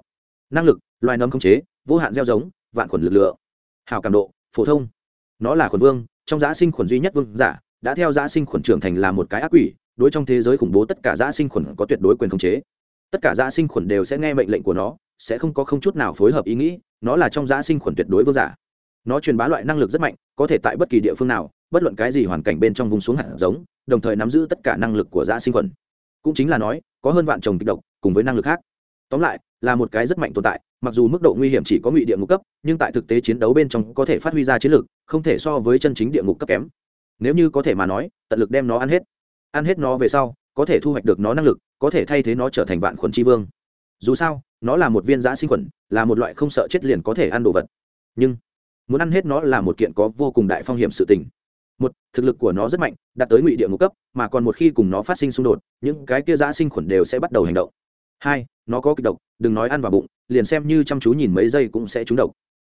Năng lực, loài nấm không chế, vô hạn gieo giống, vạn khuẩn lực lượng. Hào cảm độ, phổ thông. Nó là khuẩn vương, trong giã sinh khuẩn duy nhất vương giả, đã theo giã sinh khuẩn trưởng thành là một cái ác quỷ, đối trong thế giới khủng bố tất cả giã sinh khuẩn có tuyệt đối quyền khống chế. Tất cả giã sinh khuẩn đều sẽ nghe mệnh lệnh của nó, sẽ không có không chút nào phối hợp ý nghĩ, nó là trong giã sinh khuẩn tuyệt đối vương giả. Nó truyền bá loại năng lực rất mạnh, có thể tại bất kỳ địa phương nào, bất luận cái gì hoàn cảnh bên trong vùng xuống hạt giống, đồng thời nắm giữ tất cả năng lực của giã sinh khuẩn. Cũng chính là nói có hơn vạn trồng kịch độc cùng với năng lực khác. Tóm lại, là một cái rất mạnh tồn tại, mặc dù mức độ nguy hiểm chỉ có ngụy địa ngục cấp, nhưng tại thực tế chiến đấu bên trong có thể phát huy ra chiến lược không thể so với chân chính địa ngục cấp kém. Nếu như có thể mà nói, tận lực đem nó ăn hết. Ăn hết nó về sau, có thể thu hoạch được nó năng lực, có thể thay thế nó trở thành vạn khuẩn tri vương. Dù sao, nó là một viên giã sinh khuẩn, là một loại không sợ chết liền có thể ăn đồ vật. Nhưng, muốn ăn hết nó là một kiện có vô cùng đại phong hiểm sự tình một, thực lực của nó rất mạnh, đạt tới ngụy địa ngục cấp, mà còn một khi cùng nó phát sinh xung đột, những cái kia giã sinh khuẩn đều sẽ bắt đầu hành động. Hai, nó có kịch độc, đừng nói ăn vào bụng, liền xem như chăm chú nhìn mấy giây cũng sẽ trúng độc.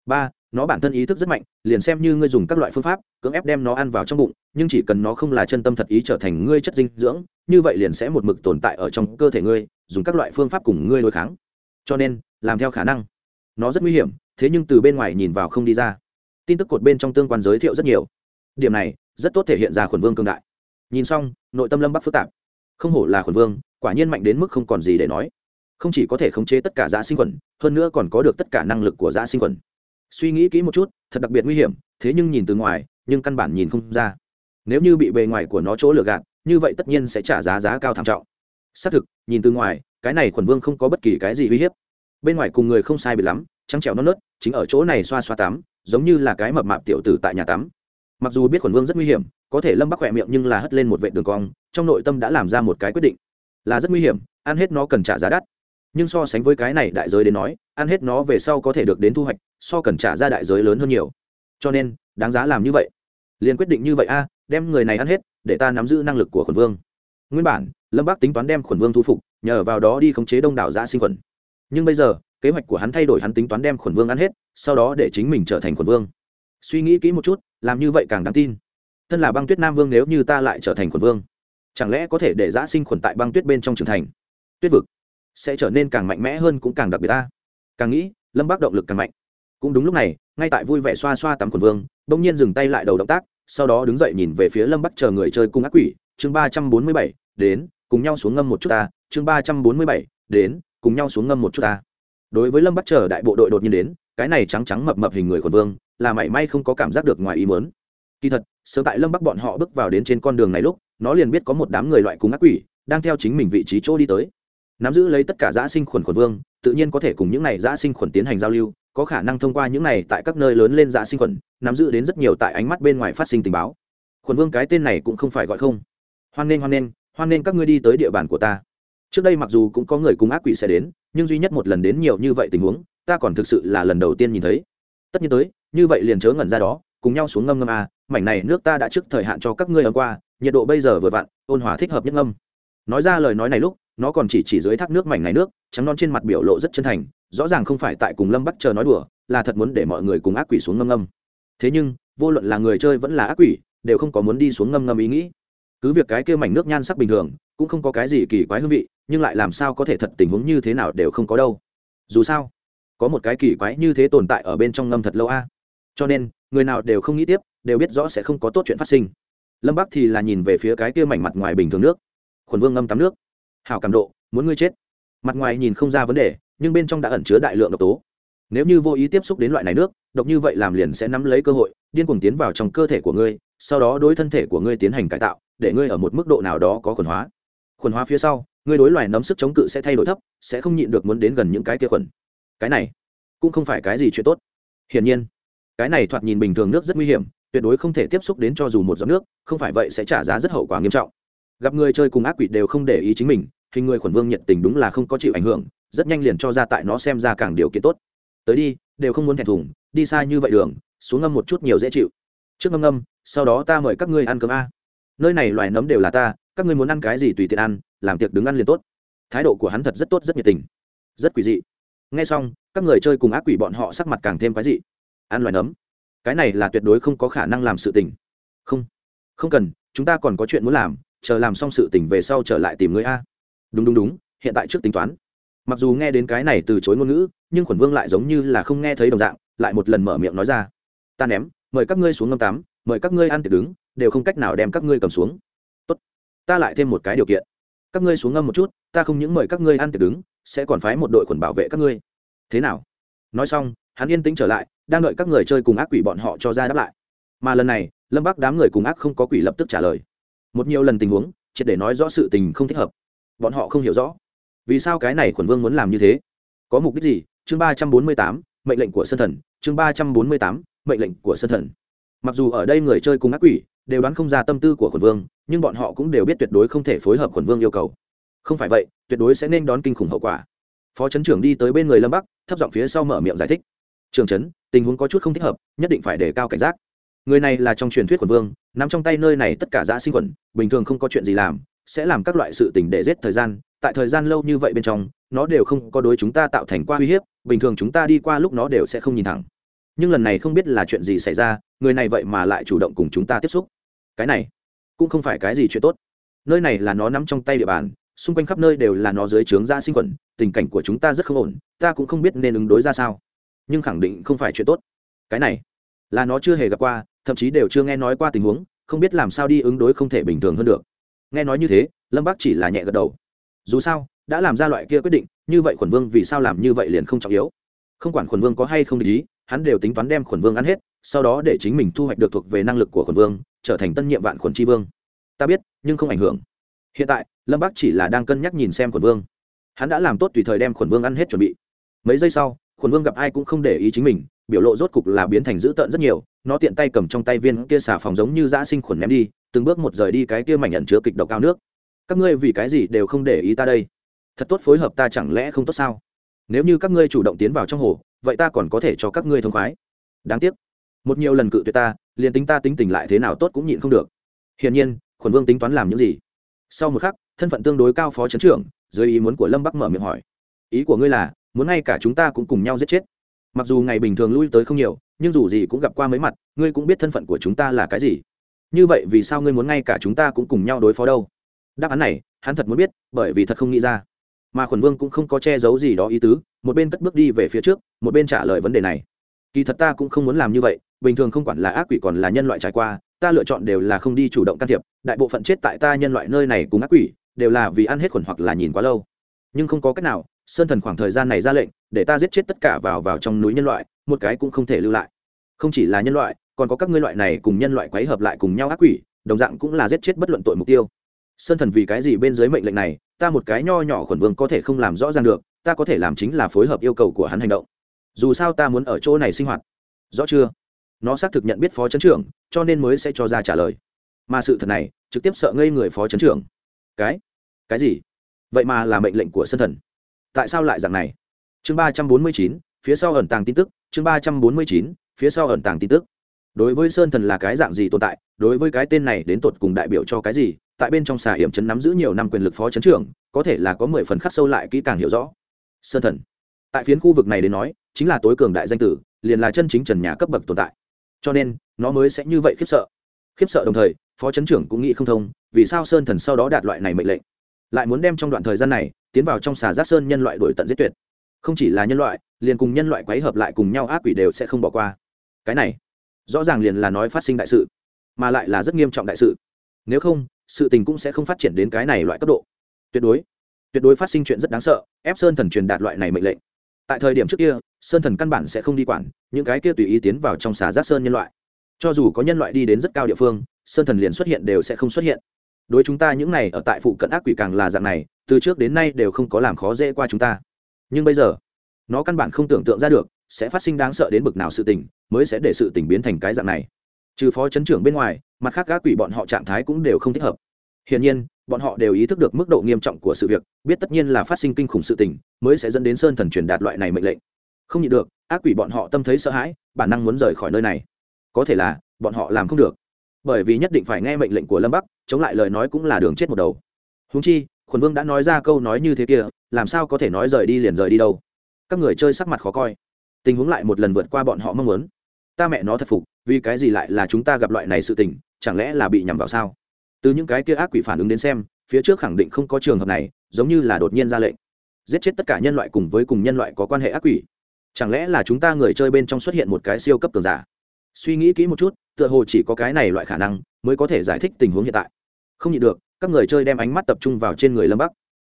Ba, nó bản thân ý thức rất mạnh, liền xem như ngươi dùng các loại phương pháp, cưỡng ép đem nó ăn vào trong bụng, nhưng chỉ cần nó không là chân tâm thật ý trở thành ngươi chất dinh dưỡng, như vậy liền sẽ một mực tồn tại ở trong cơ thể ngươi, dùng các loại phương pháp cùng ngươi đối kháng. Cho nên, làm theo khả năng, nó rất nguy hiểm, thế nhưng từ bên ngoài nhìn vào không đi ra. Tin tức cột bên trong tương quan giới thiệu rất nhiều điểm này rất tốt thể hiện ra khuẩn vương cương đại. Nhìn xong, nội tâm lâm bắc phức tạp. Không hổ là khuẩn vương, quả nhiên mạnh đến mức không còn gì để nói. Không chỉ có thể khống chế tất cả giã sinh khuẩn, hơn nữa còn có được tất cả năng lực của giã sinh khuẩn. Suy nghĩ kỹ một chút, thật đặc biệt nguy hiểm, thế nhưng nhìn từ ngoài, nhưng căn bản nhìn không ra. Nếu như bị bề ngoài của nó chỗ lừa gạt, như vậy tất nhiên sẽ trả giá giá cao thảm trọng. Xác thực, nhìn từ ngoài, cái này khuẩn vương không có bất kỳ cái gì uy hiếp. Bên ngoài cùng người không sai bị lắm, trắng trèo non nớt, chính ở chỗ này xoa xoa tắm, giống như là cái mập mạp tiểu tử tại nhà tắm mặc dù biết khuẩn vương rất nguy hiểm, có thể lâm bắc khỏe miệng nhưng là hất lên một vệ đường cong, trong nội tâm đã làm ra một cái quyết định. Là rất nguy hiểm, ăn hết nó cần trả giá đắt. Nhưng so sánh với cái này đại giới đến nói, ăn hết nó về sau có thể được đến thu hoạch, so cần trả ra đại giới lớn hơn nhiều. Cho nên, đáng giá làm như vậy. Liền quyết định như vậy a, đem người này ăn hết, để ta nắm giữ năng lực của khuẩn vương. Nguyên bản, lâm bắc tính toán đem khuẩn vương thu phục, nhờ vào đó đi khống chế đông đảo giã sinh khuẩn. Nhưng bây giờ, kế hoạch của hắn thay đổi hắn tính toán đem khuẩn vương ăn hết, sau đó để chính mình trở thành khuẩn vương. Suy nghĩ kỹ một chút làm như vậy càng đáng tin. Thân là băng tuyết nam vương nếu như ta lại trở thành khuẩn vương, chẳng lẽ có thể để giã sinh khuẩn tại băng tuyết bên trong trưởng thành? Tuyết vực sẽ trở nên càng mạnh mẽ hơn cũng càng đặc biệt ta. Càng nghĩ, lâm bác động lực càng mạnh. Cũng đúng lúc này, ngay tại vui vẻ xoa xoa tắm quần vương, bỗng nhiên dừng tay lại đầu động tác, sau đó đứng dậy nhìn về phía lâm bắc chờ người chơi cung ác quỷ, chương ba trăm bốn mươi bảy, đến, cùng nhau xuống ngâm một chút ta, chương ba trăm bốn mươi bảy, đến, cùng nhau xuống ngâm một chút ta. Đối với lâm bắc chờ đại bộ đội đột nhiên đến, cái này trắng trắng mập mập hình người quần vương là mảy may không có cảm giác được ngoài ý muốn. kỳ thật, sớm tại lâm bắc bọn họ bước vào đến trên con đường này lúc, nó liền biết có một đám người loại cung ác quỷ, đang theo chính mình vị trí chỗ đi tới. Nắm giữ lấy tất cả giã sinh khuẩn khuẩn vương, tự nhiên có thể cùng những này giã sinh khuẩn tiến hành giao lưu, có khả năng thông qua những này tại các nơi lớn lên giã sinh khuẩn, nắm giữ đến rất nhiều tại ánh mắt bên ngoài phát sinh tình báo. Khuẩn vương cái tên này cũng không phải gọi không. Hoan nghênh hoan nghênh hoan nghênh các ngươi đi tới địa bàn của ta. Trước đây mặc dù cũng có người cùng ác quỷ sẽ đến, nhưng duy nhất một lần đến nhiều như vậy tình huống, ta còn thực sự là lần đầu tiên nhìn thấy tất nhiên tới, như vậy liền chớ ngẩn ra đó, cùng nhau xuống ngâm ngâm à. mảnh này nước ta đã trước thời hạn cho các ngươi ấm qua, nhiệt độ bây giờ vừa vặn, ôn hòa thích hợp nhất ngâm. Nói ra lời nói này lúc, nó còn chỉ chỉ dưới thác nước mảnh này nước, trắng non trên mặt biểu lộ rất chân thành, rõ ràng không phải tại cùng lâm bắt chờ nói đùa, là thật muốn để mọi người cùng ác quỷ xuống ngâm ngâm. Thế nhưng, vô luận là người chơi vẫn là ác quỷ, đều không có muốn đi xuống ngâm ngâm ý nghĩ. Cứ việc cái kia mảnh nước nhan sắc bình thường, cũng không có cái gì kỳ quái hương vị, nhưng lại làm sao có thể thật tình huống như thế nào đều không có đâu. Dù sao có một cái kỳ quái như thế tồn tại ở bên trong ngâm thật lâu a. Cho nên, người nào đều không nghĩ tiếp, đều biết rõ sẽ không có tốt chuyện phát sinh. Lâm bắc thì là nhìn về phía cái kia mảnh mặt ngoài bình thường nước. Khuẩn vương ngâm tắm nước. Hảo cảm độ, muốn ngươi chết. Mặt ngoài nhìn không ra vấn đề, nhưng bên trong đã ẩn chứa đại lượng độc tố. Nếu như vô ý tiếp xúc đến loại này nước, độc như vậy làm liền sẽ nắm lấy cơ hội, điên cuồng tiến vào trong cơ thể của ngươi, sau đó đối thân thể của ngươi tiến hành cải tạo, để ngươi ở một mức độ nào đó có khuẩn hóa. Khuẩn hóa phía sau, ngươi đối loài nấm sức chống cự sẽ thay đổi thấp, sẽ không nhịn được muốn đến gần những cái kia khuẩn cái này cũng không phải cái gì chuyện tốt. Hiển nhiên, cái này thoạt nhìn bình thường nước rất nguy hiểm, tuyệt đối không thể tiếp xúc đến cho dù một giọt nước, không phải vậy sẽ trả giá rất hậu quả nghiêm trọng. Gặp người chơi cùng ác quỷ đều không để ý chính mình, hình người khuẩn vương nhiệt tình đúng là không có chịu ảnh hưởng, rất nhanh liền cho ra tại nó xem ra càng điều kiện tốt. Tới đi, đều không muốn thẹn thùng, đi xa như vậy đường, xuống ngâm một chút nhiều dễ chịu. Trước ngâm ngâm, sau đó ta mời các ngươi ăn cơm a. Nơi này loài nấm đều là ta, các ngươi muốn ăn cái gì tùy tiện ăn, làm tiệc đứng ăn liền tốt. Thái độ của hắn thật rất tốt, rất nhiệt tình, rất quỷ dị nghe xong, các người chơi cùng ác quỷ bọn họ sắc mặt càng thêm quái dị. Ăn loài nấm. Cái này là tuyệt đối không có khả năng làm sự tình. Không. Không cần, chúng ta còn có chuyện muốn làm, chờ làm xong sự tình về sau trở lại tìm người a. Đúng đúng đúng, hiện tại trước tính toán. Mặc dù nghe đến cái này từ chối ngôn ngữ, nhưng khuẩn vương lại giống như là không nghe thấy đồng dạng, lại một lần mở miệng nói ra. Ta ném, mời các ngươi xuống ngâm tắm, mời các ngươi ăn tiệc đứng, đều không cách nào đem các ngươi cầm xuống. Tốt, ta lại thêm một cái điều kiện các ngươi xuống ngâm một chút, ta không những mời các ngươi ăn tiệc đứng, sẽ còn phái một đội quần bảo vệ các ngươi. Thế nào? Nói xong, hắn yên tĩnh trở lại, đang đợi các người chơi cùng ác quỷ bọn họ cho ra đáp lại. Mà lần này, lâm bắc đám người cùng ác không có quỷ lập tức trả lời. Một nhiều lần tình huống, triệt để nói rõ sự tình không thích hợp. Bọn họ không hiểu rõ. Vì sao cái này khuẩn vương muốn làm như thế? Có mục đích gì? Chương ba trăm bốn mươi tám, mệnh lệnh của sân thần. Chương ba trăm bốn mươi tám, mệnh lệnh của sân thần. Mặc dù ở đây người chơi cùng ác quỷ đều đoán không ra tâm tư của khuẩn vương nhưng bọn họ cũng đều biết tuyệt đối không thể phối hợp quần vương yêu cầu. Không phải vậy, tuyệt đối sẽ nên đón kinh khủng hậu quả. Phó trấn trưởng đi tới bên người lâm bắc, thấp giọng phía sau mở miệng giải thích. Trường trấn tình huống có chút không thích hợp, nhất định phải đề cao cảnh giác. Người này là trong truyền thuyết quần vương nằm trong tay nơi này tất cả giã sinh quẩn bình thường không có chuyện gì làm, sẽ làm các loại sự tình để giết thời gian, tại thời gian lâu như vậy bên trong, nó đều không có đối chúng ta tạo thành qua uy hiếp, bình thường chúng ta đi qua lúc nó đều sẽ không nhìn thẳng. Nhưng lần này không biết là chuyện gì xảy ra, người này vậy mà lại chủ động cùng chúng ta tiếp xúc. Cái này cũng không phải cái gì chuyện tốt. Nơi này là nó nắm trong tay địa bàn, xung quanh khắp nơi đều là nó dưới trướng ra sinh khuẩn, tình cảnh của chúng ta rất không ổn, ta cũng không biết nên ứng đối ra sao. Nhưng khẳng định không phải chuyện tốt. Cái này, là nó chưa hề gặp qua, thậm chí đều chưa nghe nói qua tình huống, không biết làm sao đi ứng đối không thể bình thường hơn được. Nghe nói như thế, lâm bác chỉ là nhẹ gật đầu. Dù sao, đã làm ra loại kia quyết định, như vậy khuẩn vương vì sao làm như vậy liền không trọng yếu. Không quản khuẩn vương có hay không ý hắn đều tính toán đem khuẩn vương ăn hết, sau đó để chính mình thu hoạch được thuộc về năng lực của khuẩn vương, trở thành tân nhiệm vạn khuẩn tri vương. Ta biết, nhưng không ảnh hưởng. Hiện tại, lâm bác chỉ là đang cân nhắc nhìn xem khuẩn vương. Hắn đã làm tốt tùy thời đem khuẩn vương ăn hết chuẩn bị. Mấy giây sau, khuẩn vương gặp ai cũng không để ý chính mình, biểu lộ rốt cục là biến thành dữ tợn rất nhiều, nó tiện tay cầm trong tay viên kia xà phòng giống như giã sinh khuẩn ném đi, từng bước một rời đi cái kia mảnh nhận chứa kịch độc cao nước. Các ngươi vì cái gì đều không để ý ta đây? Thật tốt phối hợp ta chẳng lẽ không tốt sao? Nếu như các ngươi chủ động tiến vào trong hồ vậy ta còn có thể cho các ngươi thông khoái. Đáng tiếc. Một nhiều lần cự tuyệt ta, liền tính ta tính tình lại thế nào tốt cũng nhịn không được. Hiển nhiên, khuẩn vương tính toán làm những gì? Sau một khắc, thân phận tương đối cao phó chấn trưởng, dưới ý muốn của lâm bắc mở miệng hỏi. Ý của ngươi là, muốn ngay cả chúng ta cũng cùng nhau giết chết. Mặc dù ngày bình thường lui tới không nhiều, nhưng dù gì cũng gặp qua mấy mặt, ngươi cũng biết thân phận của chúng ta là cái gì. Như vậy vì sao ngươi muốn ngay cả chúng ta cũng cùng nhau đối phó đâu? Đáp án này, hắn thật muốn biết, bởi vì thật không nghĩ ra mà khuẩn vương cũng không có che giấu gì đó ý tứ, một bên cất bước đi về phía trước, một bên trả lời vấn đề này. Kỳ thật ta cũng không muốn làm như vậy, bình thường không quản là ác quỷ còn là nhân loại trải qua, ta lựa chọn đều là không đi chủ động can thiệp, đại bộ phận chết tại ta nhân loại nơi này cùng ác quỷ, đều là vì ăn hết khuẩn hoặc là nhìn quá lâu. Nhưng không có cách nào, sơn thần khoảng thời gian này ra lệnh, để ta giết chết tất cả vào vào trong núi nhân loại, một cái cũng không thể lưu lại. Không chỉ là nhân loại, còn có các ngươi loại này cùng nhân loại quấy hợp lại cùng nhau ác quỷ, đồng dạng cũng là giết chết bất luận tội mục tiêu sơn thần vì cái gì bên dưới mệnh lệnh này, ta một cái nho nhỏ khuẩn vương có thể không làm rõ ràng được, ta có thể làm chính là phối hợp yêu cầu của hắn hành động. Dù sao ta muốn ở chỗ này sinh hoạt. Rõ chưa? Nó xác thực nhận biết phó chấn trưởng, cho nên mới sẽ cho ra trả lời. Mà sự thật này, trực tiếp sợ ngây người phó chấn trưởng. Cái? Cái gì? Vậy mà là mệnh lệnh của sân thần. Tại sao lại dạng này? Chương ba trăm bốn mươi chín, phía sau ẩn tàng tin tức, chương ba trăm bốn mươi chín, phía sau ẩn tàng tin tức. Đối với sơn thần là cái dạng gì tồn tại, đối với cái tên này đến tột cùng đại biểu cho cái gì tại bên trong xà hiểm chấn nắm giữ nhiều năm quyền lực phó chấn trưởng, có thể là có mười phần khắc sâu lại kỹ càng hiểu rõ. Sơn thần. Tại phiến khu vực này đến nói, chính là tối cường đại danh tử, liền là chân chính trần nhà cấp bậc tồn tại. Cho nên, nó mới sẽ như vậy khiếp sợ. Khiếp sợ đồng thời, phó chấn trưởng cũng nghĩ không thông, vì sao sơn thần sau đó đạt loại này mệnh lệnh? Lại muốn đem trong đoạn thời gian này, tiến vào trong xà giác sơn nhân loại đổi tận giết tuyệt. Không chỉ là nhân loại, liền cùng nhân loại quấy hợp lại cùng nhau ác quỷ đều sẽ không bỏ qua. Cái này, rõ ràng liền là nói phát sinh đại sự, mà lại là rất nghiêm trọng đại sự. Nếu không sự tình cũng sẽ không phát triển đến cái này loại cấp độ. Tuyệt đối tuyệt đối phát sinh chuyện rất đáng sợ, ép sơn thần truyền đạt loại này mệnh lệnh. Tại thời điểm trước kia, sơn thần căn bản sẽ không đi quản, những cái kia tùy ý tiến vào trong xà giác sơn nhân loại. Cho dù có nhân loại đi đến rất cao địa phương, sơn thần liền xuất hiện đều sẽ không xuất hiện. Đối chúng ta những này ở tại phụ cận ác quỷ càng là dạng này, từ trước đến nay đều không có làm khó dễ qua chúng ta. Nhưng bây giờ, nó căn bản không tưởng tượng ra được, sẽ phát sinh đáng sợ đến bực nào sự tình, mới sẽ để sự tình biến thành cái dạng này trừ phó chấn trưởng bên ngoài, mặt khác ác quỷ bọn họ trạng thái cũng đều không thích hợp. Hiển nhiên, bọn họ đều ý thức được mức độ nghiêm trọng của sự việc, biết tất nhiên là phát sinh kinh khủng sự tình, mới sẽ dẫn đến sơn thần truyền đạt loại này mệnh lệnh. Không nhịn được, ác quỷ bọn họ tâm thấy sợ hãi, bản năng muốn rời khỏi nơi này. Có thể là, bọn họ làm không được. Bởi vì nhất định phải nghe mệnh lệnh của lâm bắc, chống lại lời nói cũng là đường chết một đầu. Húng chi, khuẩn vương đã nói ra câu nói như thế kia, làm sao có thể nói rời đi liền rời đi đâu? Các người chơi sắc mặt khó coi. Tình huống lại một lần vượt qua bọn họ mong muốn. Ta mẹ nó thật phục vì cái gì lại là chúng ta gặp loại này sự tình, chẳng lẽ là bị nhằm vào sao? Từ những cái kia ác quỷ phản ứng đến xem, phía trước khẳng định không có trường hợp này, giống như là đột nhiên ra lệnh. Giết chết tất cả nhân loại cùng với cùng nhân loại có quan hệ ác quỷ. Chẳng lẽ là chúng ta người chơi bên trong xuất hiện một cái siêu cấp cường giả? Suy nghĩ kỹ một chút, tựa hồ chỉ có cái này loại khả năng mới có thể giải thích tình huống hiện tại. Không nhịn được, các người chơi đem ánh mắt tập trung vào trên người lâm bắc.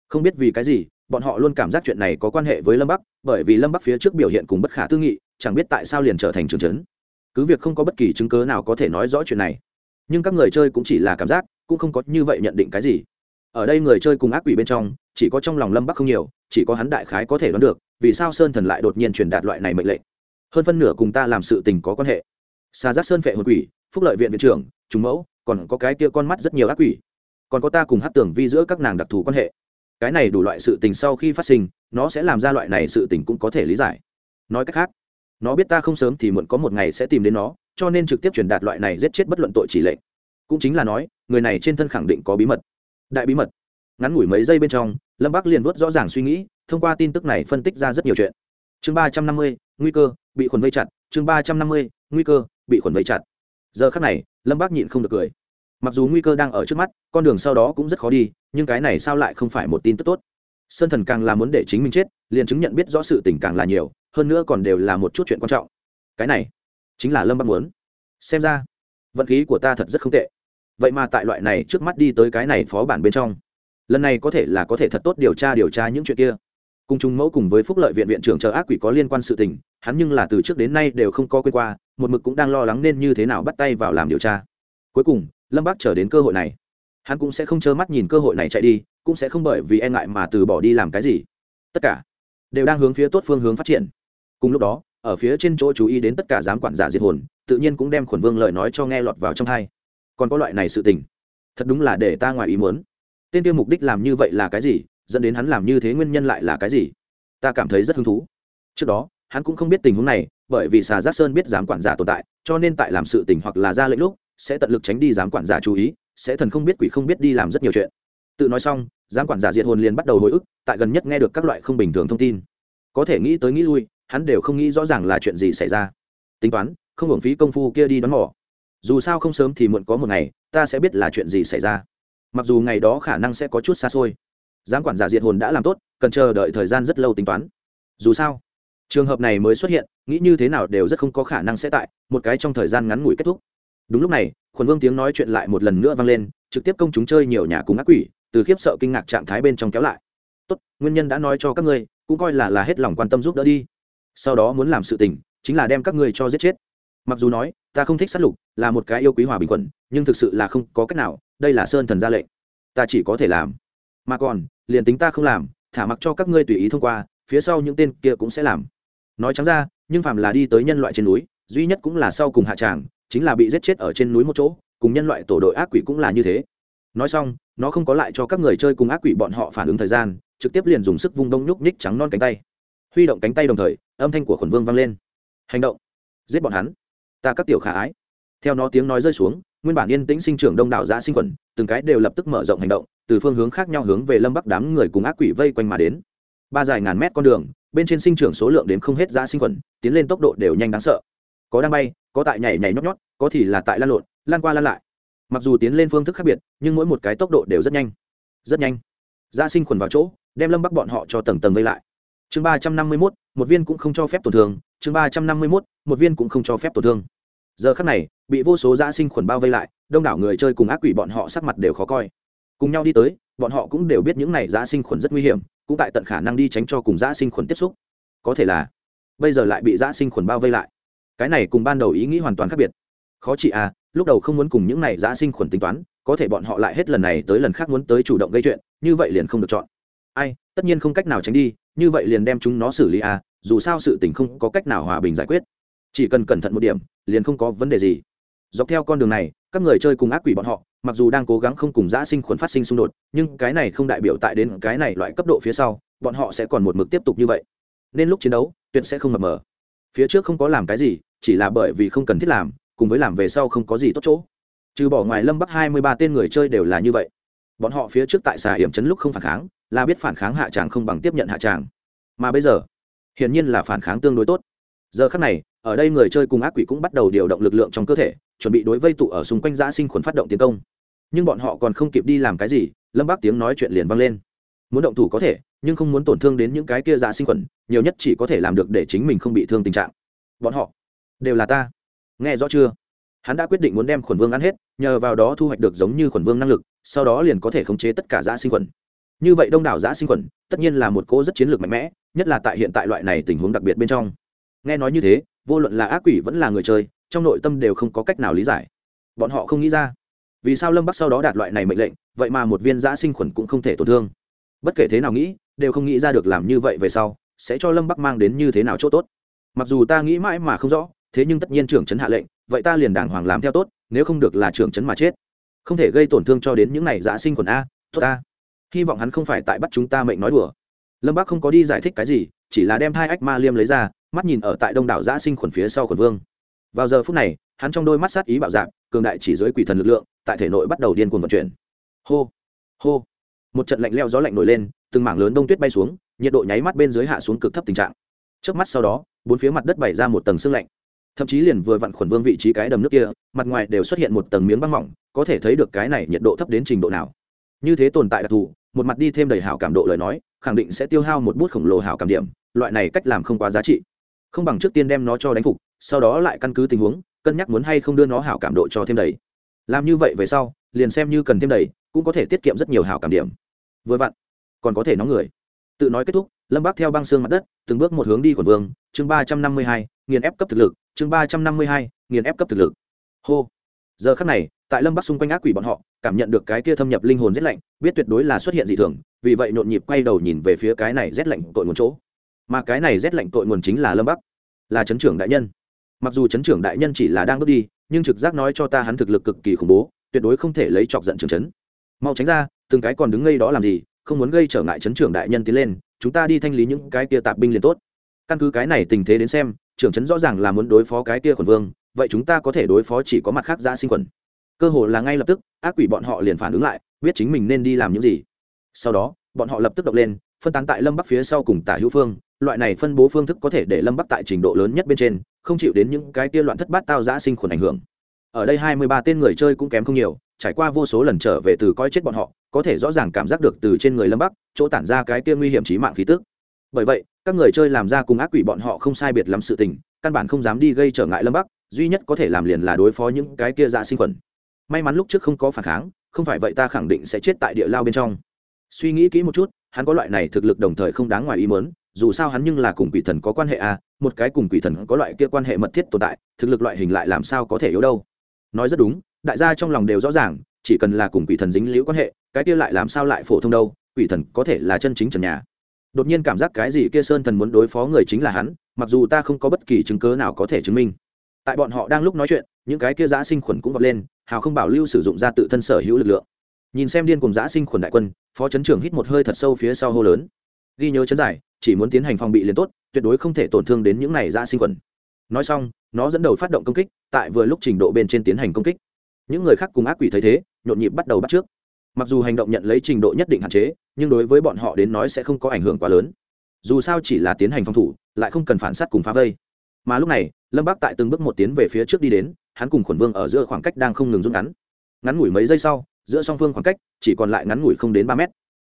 Không biết vì cái gì, bọn họ luôn cảm giác chuyện này có quan hệ với lâm bắc, bởi vì lâm bắc phía trước biểu hiện cùng bất khả tư nghị, chẳng biết tại sao liền trở thành trường trấn cứ việc không có bất kỳ chứng cớ nào có thể nói rõ chuyện này, nhưng các người chơi cũng chỉ là cảm giác, cũng không có như vậy nhận định cái gì. Ở đây người chơi cùng ác quỷ bên trong, chỉ có trong lòng lâm bắc không nhiều, chỉ có hắn đại khái có thể đoán được, vì sao sơn thần lại đột nhiên truyền đạt loại này mệnh lệnh. Hơn phân nửa cùng ta làm sự tình có quan hệ. Xa giác sơn phệ hồn quỷ, phúc lợi viện viện trưởng, trùng mẫu, còn có cái kia con mắt rất nhiều ác quỷ. Còn có ta cùng hát tưởng vi giữa các nàng đặc thù quan hệ. Cái này đủ loại sự tình sau khi phát sinh, nó sẽ làm ra loại này sự tình cũng có thể lý giải. Nói cách khác nó biết ta không sớm thì muộn có một ngày sẽ tìm đến nó, cho nên trực tiếp truyền đạt loại này giết chết bất luận tội chỉ lệnh. Cũng chính là nói, người này trên thân khẳng định có bí mật. Đại bí mật. Ngắn ngủi mấy giây bên trong, lâm bắc liền vớt rõ ràng suy nghĩ, thông qua tin tức này phân tích ra rất nhiều chuyện. Chương ba trăm năm mươi, nguy cơ, bị khuẩn vây chặt. Chương ba trăm năm mươi, nguy cơ, bị khuẩn vây chặt. Giờ khắc này, lâm bác nhịn không được cười. Mặc dù nguy cơ đang ở trước mắt, con đường sau đó cũng rất khó đi, nhưng cái này sao lại không phải một tin tức tốt? Sơn thần càng là muốn để chính mình chết, liền chứng nhận biết rõ sự tình càng là nhiều hơn nữa còn đều là một chút chuyện quan trọng. Cái này, chính là lâm bác muốn. Xem ra, vận khí của ta thật rất không tệ. Vậy mà tại loại này trước mắt đi tới cái này phó bản bên trong, lần này có thể là có thể thật tốt điều tra điều tra những chuyện kia. Cùng chúng mẫu cùng với phúc lợi viện viện trưởng chờ ác quỷ có liên quan sự tình, hắn nhưng là từ trước đến nay đều không có quên qua, một mực cũng đang lo lắng nên như thế nào bắt tay vào làm điều tra. Cuối cùng, lâm bác chờ đến cơ hội này. Hắn cũng sẽ không trơ mắt nhìn cơ hội này chạy đi, cũng sẽ không bởi vì e ngại mà từ bỏ đi làm cái gì. Tất cả đều đang hướng phía tốt phương hướng phát triển cùng lúc đó, ở phía trên chỗ chú ý đến tất cả giám quản giả diệt hồn, tự nhiên cũng đem khuẩn vương lời nói cho nghe lọt vào trong hai. Còn có loại này sự tình, thật đúng là để ta ngoài ý muốn. Tên tiêu mục đích làm như vậy là cái gì, dẫn đến hắn làm như thế nguyên nhân lại là cái gì? Ta cảm thấy rất hứng thú. Trước đó, hắn cũng không biết tình huống này, bởi vì xà giác sơn biết giám quản giả tồn tại, cho nên tại làm sự tình hoặc là ra lệnh lúc, sẽ tận lực tránh đi giám quản giả chú ý, sẽ thần không biết quỷ không biết đi làm rất nhiều chuyện. Tự nói xong, giám quản giả diệt hồn liền bắt đầu hồi ức, tại gần nhất nghe được các loại không bình thường thông tin. Có thể nghĩ tới nghĩ lui hắn đều không nghĩ rõ ràng là chuyện gì xảy ra. Tính toán, không hưởng phí công phu kia đi đón mỏ dù sao không sớm thì muộn có một ngày, ta sẽ biết là chuyện gì xảy ra. Mặc dù ngày đó khả năng sẽ có chút xa xôi, giám quản giả diệt hồn đã làm tốt, cần chờ đợi thời gian rất lâu tính toán. Dù sao, trường hợp này mới xuất hiện, nghĩ như thế nào đều rất không có khả năng sẽ tại, một cái trong thời gian ngắn ngủi kết thúc. Đúng lúc này, khuẩn vương tiếng nói chuyện lại một lần nữa vang lên, trực tiếp công chúng chơi nhiều nhà cùng ác quỷ, từ khiếp sợ kinh ngạc trạng thái bên trong kéo lại. Tốt, nguyên nhân đã nói cho các ngươi, cũng coi là là hết lòng quan tâm giúp đỡ đi sau đó muốn làm sự tình, chính là đem các ngươi cho giết chết. Mặc dù nói, ta không thích sát lục, là một cái yêu quý hòa bình quẩn nhưng thực sự là không có cách nào, đây là sơn thần ra lệnh. Ta chỉ có thể làm. Mà còn, liền tính ta không làm, thả mặc cho các ngươi tùy ý thông qua, phía sau những tên kia cũng sẽ làm. Nói trắng ra, nhưng phàm là đi tới nhân loại trên núi, duy nhất cũng là sau cùng hạ tràng, chính là bị giết chết ở trên núi một chỗ, cùng nhân loại tổ đội ác quỷ cũng là như thế. Nói xong, nó không có lại cho các người chơi cùng ác quỷ bọn họ phản ứng thời gian, trực tiếp liền dùng sức vung đông nhúc nhích trắng non cánh tay huy động cánh tay đồng thời, âm thanh của khuẩn vương vang lên. Hành động. Giết bọn hắn. Ta các tiểu khả ái. Theo nó tiếng nói rơi xuống, nguyên bản yên tĩnh sinh trưởng đông đảo giã sinh quẩn từng cái đều lập tức mở rộng hành động, từ phương hướng khác nhau hướng về lâm bắc đám người cùng ác quỷ vây quanh mà đến. Ba dài ngàn mét con đường, bên trên sinh trưởng số lượng đến không hết giã sinh quẩn tiến lên tốc độ đều nhanh đáng sợ. Có đang bay, có tại nhảy nhảy nhót nhót, có thì là tại lan lộn lan qua lan lại. Mặc dù tiến lên phương thức khác biệt, nhưng mỗi một cái tốc độ đều rất nhanh. Rất nhanh. Giã sinh quẩn vào chỗ, đem lâm bắc bọn họ cho tầng tầng vây lại chương ba trăm năm mươi mốt, một viên cũng không cho phép tổn thương. Chương ba trăm năm mươi mốt, một viên cũng không cho phép tổn thương. Giờ khắc này, bị vô số giã sinh khuẩn bao vây lại, đông đảo người chơi cùng ác quỷ bọn họ sắc mặt đều khó coi. Cùng nhau đi tới, bọn họ cũng đều biết những này giã sinh khuẩn rất nguy hiểm, cũng tại tận khả năng đi tránh cho cùng giã sinh khuẩn tiếp xúc. Có thể là, bây giờ lại bị giã sinh khuẩn bao vây lại. Cái này cùng ban đầu ý nghĩ hoàn toàn khác biệt. Khó chị à lúc đầu không muốn cùng những này giã sinh khuẩn tính toán, có thể bọn họ lại hết lần này tới lần khác muốn tới chủ động gây chuyện, như vậy liền không được chọn ai, tất nhiên không cách nào tránh đi, như vậy liền đem chúng nó xử lý à dù sao sự tình không có cách nào hòa bình giải quyết. Chỉ cần cẩn thận một điểm, liền không có vấn đề gì. Dọc theo con đường này, các người chơi cùng ác quỷ bọn họ, mặc dù đang cố gắng không cùng giã sinh khuẩn phát sinh xung đột, nhưng cái này không đại biểu tại đến cái này loại cấp độ phía sau, bọn họ sẽ còn một mực tiếp tục như vậy. Nên lúc chiến đấu, tuyệt sẽ không mập mờ. Phía trước không có làm cái gì, chỉ là bởi vì không cần thiết làm, cùng với làm về sau không có gì tốt chỗ. Trừ bỏ ngoài lâm bắc hai mươi ba tên người chơi đều là như vậy. Bọn họ phía trước tại xà hiểm chấn lúc không phản kháng là biết phản kháng hạ tràng không bằng tiếp nhận hạ tràng. Mà bây giờ, hiển nhiên là phản kháng tương đối tốt. Giờ khắc này, ở đây người chơi cùng ác quỷ cũng bắt đầu điều động lực lượng trong cơ thể, chuẩn bị đối vây tụ ở xung quanh giã sinh khuẩn phát động tiến công. Nhưng bọn họ còn không kịp đi làm cái gì, lâm bác tiếng nói chuyện liền vang lên. Muốn động thủ có thể, nhưng không muốn tổn thương đến những cái kia giã sinh khuẩn, nhiều nhất chỉ có thể làm được để chính mình không bị thương tình trạng. Bọn họ, đều là ta. Nghe rõ chưa? Hắn đã quyết định muốn đem khuẩn vương ăn hết, nhờ vào đó thu hoạch được giống như khuẩn vương năng lực, sau đó liền có thể khống chế tất cả giã sinh khuẩn như vậy đông đảo giã sinh khuẩn tất nhiên là một cô rất chiến lược mạnh mẽ, nhất là tại hiện tại loại này tình huống đặc biệt bên trong. Nghe nói như thế, vô luận là ác quỷ vẫn là người chơi, trong nội tâm đều không có cách nào lý giải. Bọn họ không nghĩ ra. Vì sao lâm bắc sau đó đạt loại này mệnh lệnh, vậy mà một viên giã sinh khuẩn cũng không thể tổn thương? Bất kể thế nào nghĩ, đều không nghĩ ra được làm như vậy về sau, sẽ cho lâm bắc mang đến như thế nào chỗ tốt. Mặc dù ta nghĩ mãi mà không rõ, thế nhưng tất nhiên trưởng trấn hạ lệnh, vậy ta liền đàng hoàng làm theo tốt, nếu không được là trưởng trấn mà chết. Không thể gây tổn thương cho đến những này giã sinh khuẩn a, tốt ta hy vọng hắn không phải tại bắt chúng ta mệnh nói đùa. Lâm Bác không có đi giải thích cái gì, chỉ là đem hai ách ma liêm lấy ra, mắt nhìn ở tại đông đảo giã sinh khuẩn phía sau khuẩn vương. Vào giờ phút này, hắn trong đôi mắt sát ý bạo dạng cường đại chỉ dưới quỷ thần lực lượng, tại thể nội bắt đầu điên cuồng vận chuyển. Hô hô. Một trận lạnh leo gió lạnh nổi lên, từng mảng lớn đông tuyết bay xuống, nhiệt độ nháy mắt bên dưới hạ xuống cực thấp tình trạng. Trước mắt sau đó, bốn phía mặt đất bày ra một tầng sương lạnh. Thậm chí liền vừa vặn khuẩn vương vị trí cái đầm nước kia, mặt ngoài đều xuất hiện một tầng miếng băng mỏng, có thể thấy được cái này nhiệt độ thấp đến trình độ nào như thế tồn tại đặc thù, một mặt đi thêm đầy hảo cảm độ lời nói, khẳng định sẽ tiêu hao một bút khổng lồ hảo cảm điểm, loại này cách làm không quá giá trị. Không bằng trước tiên đem nó cho đánh phục, sau đó lại căn cứ tình huống, cân nhắc muốn hay không đưa nó hảo cảm độ cho thêm đầy. Làm như vậy về sau, liền xem như cần thêm đầy, cũng có thể tiết kiệm rất nhiều hảo cảm điểm. Vừa vặn, còn có thể nóng người. Tự nói kết thúc, lâm bác theo băng xương mặt đất, từng bước một hướng đi quần vương, chương ba trăm năm mươi hai, nghiền ép cấp thực lực, chương ba trăm năm mươi hai, nghiền ép cấp thực lực. Hô. Giờ khắc này, tại lâm bắc xung quanh ác quỷ bọn họ cảm nhận được cái kia thâm nhập linh hồn rét lạnh, biết tuyệt đối là xuất hiện dị thường, vì vậy nhộn nhịp quay đầu nhìn về phía cái này rét lạnh tội nguồn chỗ. Mà cái này rét lạnh tội nguồn chính là lâm bắc, là chấn trưởng đại nhân. Mặc dù chấn trưởng đại nhân chỉ là đang bước đi, nhưng trực giác nói cho ta hắn thực lực cực kỳ khủng bố, tuyệt đối không thể lấy chọc giận trưởng chấn. Mau tránh ra, từng cái còn đứng ngây đó làm gì, không muốn gây trở ngại chấn trưởng đại nhân tiến lên, chúng ta đi thanh lý những cái kia tạp binh liền tốt. Căn cứ cái này tình thế đến xem, trưởng chấn rõ ràng là muốn đối phó cái kia khuẩn vương, vậy chúng ta có thể đối phó chỉ có mặt khác giã sinh khuẩn cơ hồ là ngay lập tức, ác quỷ bọn họ liền phản ứng lại, biết chính mình nên đi làm những gì. Sau đó, bọn họ lập tức động lên, phân tán tại lâm bắc phía sau cùng tả hữu phương, loại này phân bố phương thức có thể để lâm bắc tại trình độ lớn nhất bên trên, không chịu đến những cái kia loạn thất bát tao giã sinh khuẩn ảnh hưởng. Ở đây hai mươi ba tên người chơi cũng kém không nhiều, trải qua vô số lần trở về từ coi chết bọn họ, có thể rõ ràng cảm giác được từ trên người lâm bắc, chỗ tản ra cái kia nguy hiểm trí mạng khí tức. Bởi vậy, các người chơi làm ra cùng ác quỷ bọn họ không sai biệt lắm sự tình, căn bản không dám đi gây trở ngại lâm bắc, duy nhất có thể làm liền là đối phó những cái kia dạ sinh khuẩn may mắn lúc trước không có phản kháng, không phải vậy ta khẳng định sẽ chết tại địa lao bên trong. Suy nghĩ kỹ một chút, hắn có loại này thực lực đồng thời không đáng ngoài ý mớn dù sao hắn nhưng là cùng quỷ thần có quan hệ à một cái cùng quỷ thần có loại kia quan hệ mật thiết tồn tại, thực lực loại hình lại làm sao có thể yếu đâu. Nói rất đúng, đại gia trong lòng đều rõ ràng, chỉ cần là cùng quỷ thần dính liễu quan hệ, cái kia lại làm sao lại phổ thông đâu, quỷ thần có thể là chân chính trần nhà. Đột nhiên cảm giác cái gì kia sơn thần muốn đối phó người chính là hắn, mặc dù ta không có bất kỳ chứng cớ nào có thể chứng minh. Tại bọn họ đang lúc nói chuyện, những cái kia giã sinh khuẩn cũng vọt lên hào không bảo lưu sử dụng ra tự thân sở hữu lực lượng. Nhìn xem điên cùng giã sinh khuẩn đại quân, phó chấn trưởng hít một hơi thật sâu phía sau hô lớn. Ghi nhớ chấn giải, chỉ muốn tiến hành phòng bị liền tốt, tuyệt đối không thể tổn thương đến những này giã sinh khuẩn. Nói xong, nó dẫn đầu phát động công kích, tại vừa lúc trình độ bên trên tiến hành công kích. Những người khác cùng ác quỷ thấy thế, nhộn nhịp bắt đầu bắt trước. Mặc dù hành động nhận lấy trình độ nhất định hạn chế, nhưng đối với bọn họ đến nói sẽ không có ảnh hưởng quá lớn. Dù sao chỉ là tiến hành phòng thủ, lại không cần phản s á t cùng phá vây. Mà lúc này, lâm bác tại từng bước một tiến về phía trước đi đến hắn cùng khuẩn vương ở giữa khoảng cách đang không ngừng rút ngắn. Ngắn ngủi mấy giây sau, giữa song phương khoảng cách chỉ còn lại ngắn ngủi không đến ba mét.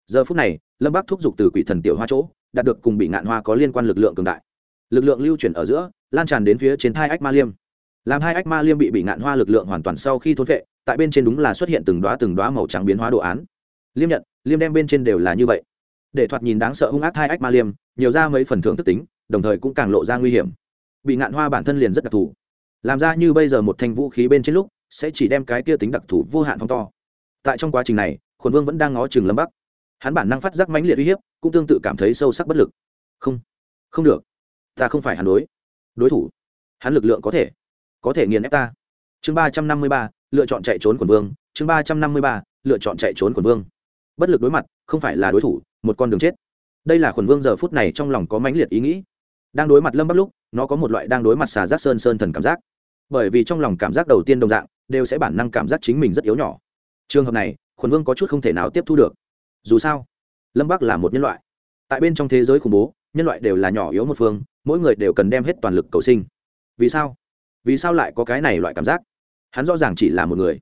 Giờ phút này, lâm bác thúc giục từ quỷ thần tiểu hoa chỗ, đạt được cùng bị ngạn hoa có liên quan lực lượng cường đại. Lực lượng lưu chuyển ở giữa, lan tràn đến phía trên hai ách ma liêm. Làm hai ách ma liêm bị bị ngạn hoa lực lượng hoàn toàn sau khi thôn vệ tại bên trên đúng là xuất hiện từng đoá từng đoá màu trắng biến hóa đồ án. Liêm nhận, liêm đem bên trên đều là như vậy. Để thoạt nhìn đáng sợ hung ác hai ách ma liêm, nhiều ra mấy phần thưởng thức tính, đồng thời cũng càng lộ ra nguy hiểm. Bị ngạn hoa bản thân liền rất đặc thù làm ra như bây giờ một thanh vũ khí bên trên lúc, sẽ chỉ đem cái kia tính đặc thù vô hạn phong to. Tại trong quá trình này, khuẩn vương vẫn đang ngó chừng lâm bắc. Hắn bản năng phát giác mãnh liệt uy hiếp, cũng tương tự cảm thấy sâu sắc bất lực. Không không được. Ta không phải hắn đối. Đối thủ. Hắn lực lượng có thể. Có thể nghiền ép ta. Chương ba trăm năm mươi ba, lựa chọn chạy trốn quần vương. Chương ba trăm năm mươi ba, lựa chọn chạy trốn quần vương. Bất lực đối mặt, không phải là đối thủ, một con đường chết. Đây là quần vương giờ phút này trong lòng có mãnh liệt ý nghĩ. Đang đối mặt lâm bắc lúc, nó có một loại đang đối mặt xà giác sơn sơn thần cảm giác bởi vì trong lòng cảm giác đầu tiên đồng dạng, đều sẽ bản năng cảm giác chính mình rất yếu nhỏ. Trường hợp này, khuẩn vương có chút không thể nào tiếp thu được. Dù sao, lâm bắc là một nhân loại. Tại bên trong thế giới khủng bố, nhân loại đều là nhỏ yếu một phương, mỗi người đều cần đem hết toàn lực cầu sinh. Vì sao? Vì sao lại có cái này loại cảm giác? Hắn rõ ràng chỉ là một người.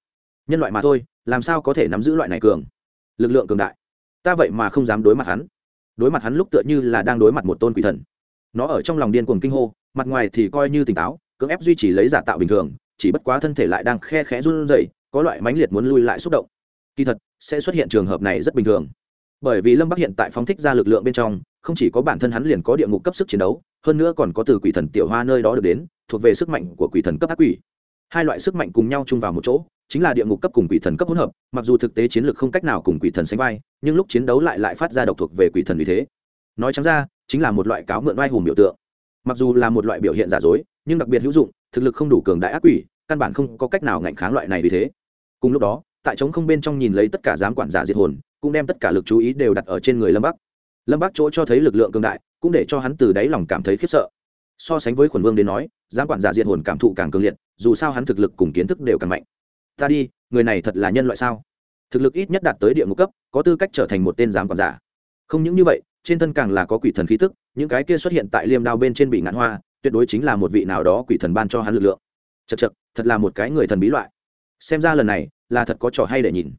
Nhân loại mà thôi, làm sao có thể nắm giữ loại này cường? Lực lượng cường đại. Ta vậy mà không dám đối mặt hắn. Đối mặt hắn lúc tựa như là đang đối mặt một tôn quỷ thần. Nó ở trong lòng điên cuồng kinh hô, mặt ngoài thì coi như tỉnh táo cưỡng ép duy trì lấy giả tạo bình thường, chỉ bất quá thân thể lại đang khe khẽ run rẩy, có loại mãnh liệt muốn lui lại xúc động. Kỳ thật, sẽ xuất hiện trường hợp này rất bình thường. Bởi vì lâm bắc hiện tại phóng thích ra lực lượng bên trong, không chỉ có bản thân hắn liền có địa ngục cấp sức chiến đấu, hơn nữa còn có từ quỷ thần tiểu hoa nơi đó được đến, thuộc về sức mạnh của quỷ thần cấp ác quỷ. Hai loại sức mạnh cùng nhau chung vào một chỗ, chính là địa ngục cấp cùng quỷ thần cấp hỗn hợp, mặc dù thực tế chiến lược không cách nào cùng quỷ thần sánh vai, nhưng lúc chiến đấu lại lại phát ra độc thuộc về quỷ thần vì thế. Nói chẳng ra, chính là một loại cáo mượn oai hùng biểu tượng mặc dù là một loại biểu hiện giả dối, nhưng đặc biệt hữu dụng, thực lực không đủ cường đại ác quỷ, căn bản không có cách nào ngạnh kháng loại này vì thế. Cùng lúc đó, tại trống không bên trong nhìn lấy tất cả giám quản giả diệt hồn, cũng đem tất cả lực chú ý đều đặt ở trên người lâm bắc. Lâm bắc chỗ cho thấy lực lượng cường đại, cũng để cho hắn từ đáy lòng cảm thấy khiếp sợ. So sánh với khuẩn vương đến nói, giám quản giả diệt hồn cảm thụ càng cường liệt, dù sao hắn thực lực cùng kiến thức đều càng mạnh. Ta đi, người này thật là nhân loại sao? Thực lực ít nhất đạt tới địa ngục cấp, có tư cách trở thành một tên giám quản giả. Không những như vậy, trên thân càng là có quỷ thần khí tức những cái kia xuất hiện tại liêm đao bên trên bị ngạn hoa, tuyệt đối chính là một vị nào đó quỷ thần ban cho hắn lực lượng. Chật chật thật là một cái người thần bí loại. Xem ra lần này là thật có trò hay để nhìn.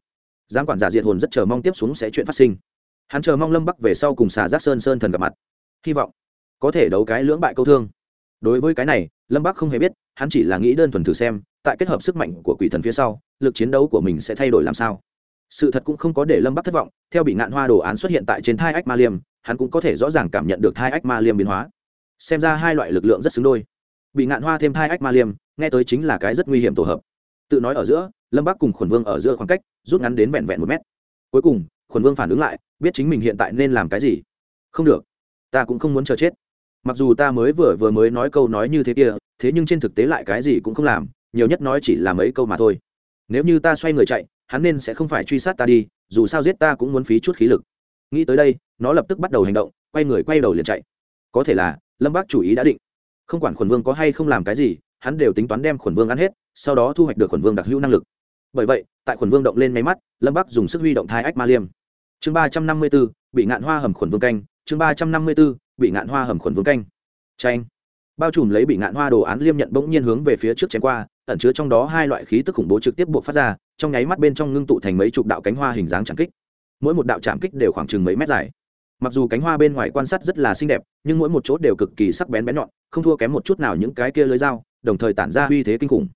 Giang quản giả diệt hồn rất chờ mong tiếp xuống sẽ chuyện phát sinh. Hắn chờ mong lâm bắc về sau cùng xà giác sơn sơn thần gặp mặt. Hy vọng có thể đấu cái lưỡng bại câu thương. Đối với cái này, lâm bắc không hề biết, hắn chỉ là nghĩ đơn thuần thử xem, tại kết hợp sức mạnh của quỷ thần phía sau, lực chiến đấu của mình sẽ thay đổi làm sao. Sự thật cũng không có để lâm bắc thất vọng, theo bị ngạn hoa đồ án xuất hiện tại trên thai ách ma liêm hắn cũng có thể rõ ràng cảm nhận được thai ách ma liêm biến hóa. Xem ra hai loại lực lượng rất xứng đôi. Bị ngạn hoa thêm thai ách ma liêm, nghe tới chính là cái rất nguy hiểm tổ hợp. Tự nói ở giữa, lâm bắc cùng khuẩn vương ở giữa khoảng cách, rút ngắn đến vẹn vẹn một mét. Cuối cùng, khuẩn vương phản ứng lại, biết chính mình hiện tại nên làm cái gì. Không được, ta cũng không muốn chờ chết. Mặc dù ta mới vừa vừa mới nói câu nói như thế kia, thế nhưng trên thực tế lại cái gì cũng không làm, nhiều nhất nói chỉ là mấy câu mà thôi. Nếu như ta xoay người chạy, hắn nên sẽ không phải truy sát ta đi, dù sao giết ta cũng muốn phí chút khí lực nghĩ tới đây, nó lập tức bắt đầu hành động, quay người quay đầu liền chạy. Có thể là, lâm bác chủ ý đã định. Không quản khuẩn vương có hay không làm cái gì, hắn đều tính toán đem khuẩn vương ăn hết, sau đó thu hoạch được khuẩn vương đặc hữu năng lực. Bởi vậy, tại khuẩn vương động lên máy mắt, lâm bác dùng sức huy động thai ách ma liêm. Chương ba trăm năm mươi b ố bị ngạn hoa hầm khuẩn vương canh. Chương ba trăm năm mươi b ố bị ngạn hoa hầm khuẩn vương canh. Tranh bao trùm lấy bị ngạn hoa đồ án liêm nhận bỗng nhiên hướng về phía trước chém qua, ẩn chứa trong đó hai loại khí tức khủng bố trực tiếp buộc phát ra, trong nháy mắt bên trong ngưng tụ thành mấy chục đạo cánh hoa hình dáng trảm kích mỗi một đạo trạm kích đều khoảng chừng mấy mét dài. Mặc dù cánh hoa bên ngoài quan sát rất là xinh đẹp, nhưng mỗi một chỗ đều cực kỳ sắc bén bén nhọn, không thua kém một chút nào những cái kia lưới dao, đồng thời tản ra uy thế kinh khủng.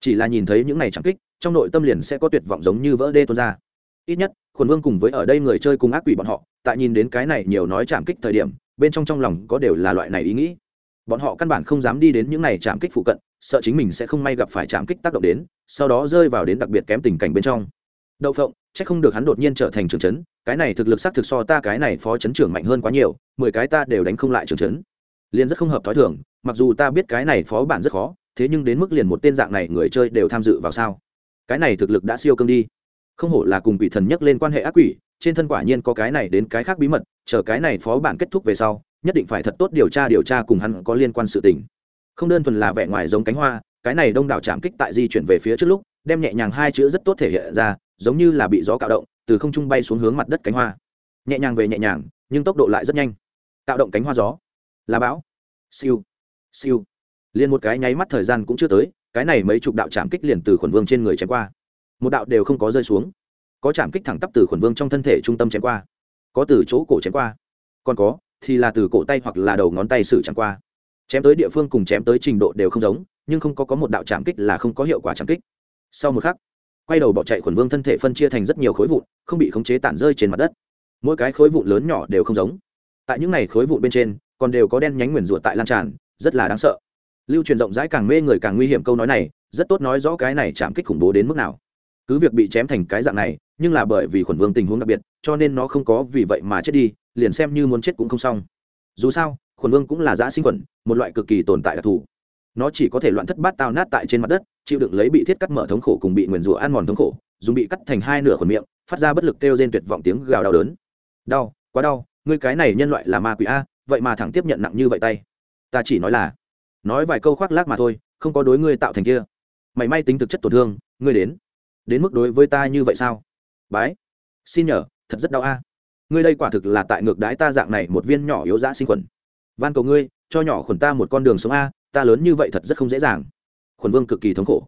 Chỉ là nhìn thấy những này trạm kích, trong nội tâm liền sẽ có tuyệt vọng giống như vỡ đê tuôn ra. Ít nhất khuẩn vương cùng với ở đây người chơi cùng ác quỷ bọn họ, tại nhìn đến cái này nhiều nói chạm kích thời điểm, bên trong trong lòng có đều là loại này ý nghĩ. Bọn họ căn bản không dám đi đến những này chạm kích phụ cận, sợ chính mình sẽ không may gặp phải chạm kích tác động đến, sau đó rơi vào đến đặc biệt kém tình cảnh bên trong. Đậu phộng chắc không được hắn đột nhiên trở thành trưởng chấn cái này thực lực xác thực so ta cái này phó chấn trưởng mạnh hơn quá nhiều, mười cái ta đều đánh không lại trưởng chấn liền rất không hợp thói thường, mặc dù ta biết cái này phó bản rất khó, thế nhưng đến mức liền một tên dạng này người chơi đều tham dự vào sao? Cái này thực lực đã siêu cương đi. Không hổ là cùng quỷ thần nhắc lên quan hệ ác quỷ, trên thân quả nhiên có cái này đến cái khác bí mật, chờ cái này phó bản kết thúc về sau, nhất định phải thật tốt điều tra điều tra cùng hắn có liên quan sự tình. Không đơn thuần là vẻ ngoài giống cánh hoa, cái này đông đảo chạm kích tại di chuyển về phía trước lúc, đem nhẹ nhàng hai chữ rất tốt thể hiện ra giống như là bị gió cạo động, từ không trung bay xuống hướng mặt đất cánh hoa. Nhẹ nhàng về nhẹ nhàng, nhưng tốc độ lại rất nhanh. Cạo động cánh hoa gió. Là bão. Siêu. Siêu. Liền một cái nháy mắt thời gian cũng chưa tới, cái này mấy chục đạo chạm kích liền từ khuẩn vương trên người chém qua. Một đạo đều không có rơi xuống. Có chạm kích thẳng tắp từ khuẩn vương trong thân thể trung tâm chém qua. Có từ chỗ cổ chém qua. Còn có, thì là từ cổ tay hoặc là đầu ngón tay xử chẳng qua. Chém tới địa phương cùng chém tới trình độ đều không giống, nhưng không có có một đạo chạm kích là không có hiệu quả chạm kích. Sau một khắc quay đầu bỏ chạy khuẩn vương thân thể phân chia thành rất nhiều khối vụn, không bị khống chế tản rơi trên mặt đất. Mỗi cái khối vụn lớn nhỏ đều không giống. Tại những này khối vụn bên trên, còn đều có đen nhánh nguyền rủa tại lan tràn, rất là đáng sợ. Lưu truyền rộng rãi càng mê người càng nguy hiểm câu nói này, rất tốt nói rõ cái này chạm kích khủng bố đến mức nào. Cứ việc bị chém thành cái dạng này, nhưng là bởi vì khuẩn vương tình huống đặc biệt, cho nên nó không có vì vậy mà chết đi, liền xem như muốn chết cũng không xong. Dù sao, khuẩn vương cũng là giã sinh khuẩn, một loại cực kỳ tồn tại đặc thù nó chỉ có thể loạn thất bát tao nát tại trên mặt đất, chịu đựng lấy bị thiết cắt mở thống khổ cùng bị nguyền rủa ăn mòn thống khổ, dùng bị cắt thành hai nửa khuẩn miệng, phát ra bất lực kêu rên tuyệt vọng tiếng gào đau đớn. Đau, quá đau, ngươi cái này nhân loại là ma quỷ a, vậy mà thẳng tiếp nhận nặng như vậy tay. Ta chỉ nói là, nói vài câu khoác lác mà thôi, không có đối ngươi tạo thành kia. Mày may tính thực chất tổn thương, ngươi đến đến mức đối với ta như vậy sao? Bái, xin nhờ, thật rất đau a. Ngươi đây quả thực là tại ngược đái ta dạng này một viên nhỏ yếu dã sinh khuẩn. Van cầu ngươi, cho nhỏ khuẩn ta một con đường sống a ta lớn như vậy thật rất không dễ dàng. Khuẩn vương cực kỳ thống khổ.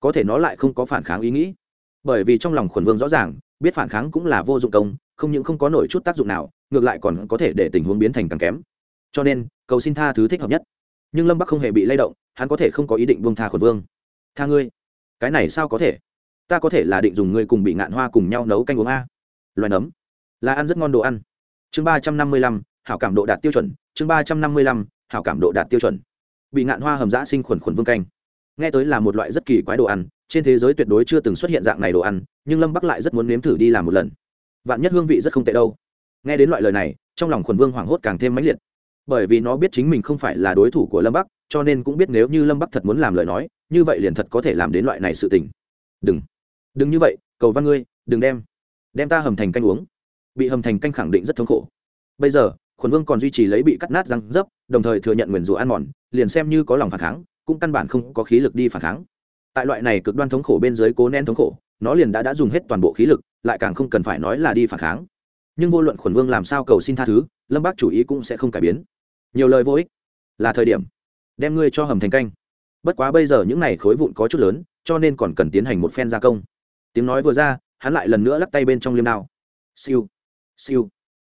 Có thể nó lại không có phản kháng ý nghĩ. Bởi vì trong lòng khuẩn vương rõ ràng, biết phản kháng cũng là vô dụng công, không những không có nổi chút tác dụng nào, ngược lại còn có thể để tình huống biến thành càng kém. Cho nên, cầu xin tha thứ thích hợp nhất. Nhưng lâm bắc không hề bị lay động, hắn có thể không có ý định buông tha khuẩn vương. Tha ngươi? Cái này sao có thể? Ta có thể là định dùng ngươi cùng bị ngạn hoa cùng nhau nấu canh uống a. Loài nấm. Là ăn rất ngon đồ ăn. Chương ba trăm năm mươi lăm, hảo cảm độ đạt tiêu chuẩn. Chương ba trăm năm mươi lăm, hảo cảm độ đạt tiêu chuẩn bị ngạn hoa hầm giã sinh khuẩn khuẩn vương canh. Nghe tới là một loại rất kỳ quái đồ ăn, trên thế giới tuyệt đối chưa từng xuất hiện dạng này đồ ăn, nhưng lâm bắc lại rất muốn nếm thử đi làm một lần. Vạn nhất hương vị rất không tệ đâu. Nghe đến loại lời này, trong lòng khuẩn vương hoảng hốt càng thêm mãnh liệt. Bởi vì nó biết chính mình không phải là đối thủ của lâm bắc, cho nên cũng biết nếu như lâm bắc thật muốn làm lời nói, như vậy liền thật có thể làm đến loại này sự tình. Đừng. Đừng như vậy, cầu văn ngươi, đừng đem. Đem ta hầm thành canh uống. Bị hầm thành canh khẳng định rất thống khổ. Bây giờ, khuẩn vương còn duy trì lấy bị cắt nát răng dấp, đồng thời thừa nhận nguyền rủa ăn mòn liền xem như có lòng phản kháng, cũng căn bản không có khí lực đi phản kháng. Tại loại này cực đoan thống khổ bên dưới cố nén thống khổ, nó liền đã đã dùng hết toàn bộ khí lực, lại càng không cần phải nói là đi phản kháng. Nhưng vô luận khuẩn vương làm sao cầu xin tha thứ, lâm bác chủ ý cũng sẽ không cải biến. Nhiều lời vô ích. Là thời điểm, đem ngươi cho hầm thành canh. Bất quá bây giờ những này khối vụn có chút lớn, cho nên còn cần tiến hành một phen gia công. Tiếng nói vừa ra, hắn lại lần nữa lắc tay bên trong liêm đao. Siêu. Siêu.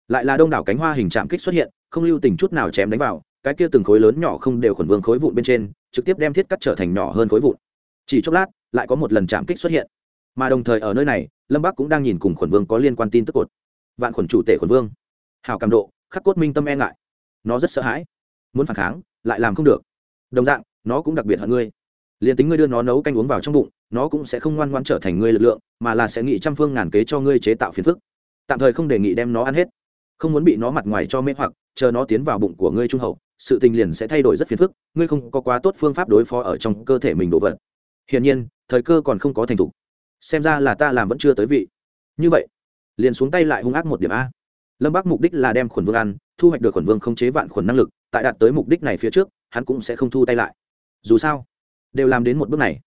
Lại là đông đảo cánh hoa hình trạm kích xuất hiện, không lưu tình chút nào chém đánh vào cái kia từng khối lớn nhỏ không đều khuẩn vương khối vụn bên trên, trực tiếp đem thiết cắt trở thành nhỏ hơn khối vụn. Chỉ chốc lát, lại có một lần chạm kích xuất hiện. Mà đồng thời ở nơi này, lâm bắc cũng đang nhìn cùng khuẩn vương có liên quan tin tức cột. Vạn khuẩn chủ tể khuẩn vương. Hào cảm độ, khắc cốt minh tâm e ngại. Nó rất sợ hãi. Muốn phản kháng, lại làm không được. Đồng dạng, nó cũng đặc biệt hận ngươi. Liền tính ngươi đưa nó nấu canh uống vào trong bụng, nó cũng sẽ không ngoan ngoan trở thành ngươi lực lượng, mà là sẽ nghĩ trăm phương ngàn kế cho ngươi chế tạo phiền phức. Tạm thời không đề nghị đem nó ăn hết. Không muốn bị nó mặt ngoài cho mê hoặc, chờ nó tiến vào bụng của ngươi trung hậu sự tình liền sẽ thay đổi rất phiền phức, ngươi không có quá tốt phương pháp đối phó ở trong cơ thể mình đồ vật. Hiển nhiên, thời cơ còn không có thành thục. Xem ra là ta làm vẫn chưa tới vị. Như vậy, liền xuống tay lại hung ác một điểm a. Lâm bắc mục đích là đem khuẩn vương ăn, thu hoạch được khuẩn vương không chế vạn khuẩn năng lực, tại đạt tới mục đích này phía trước, hắn cũng sẽ không thu tay lại. Dù sao, đều làm đến một bước này.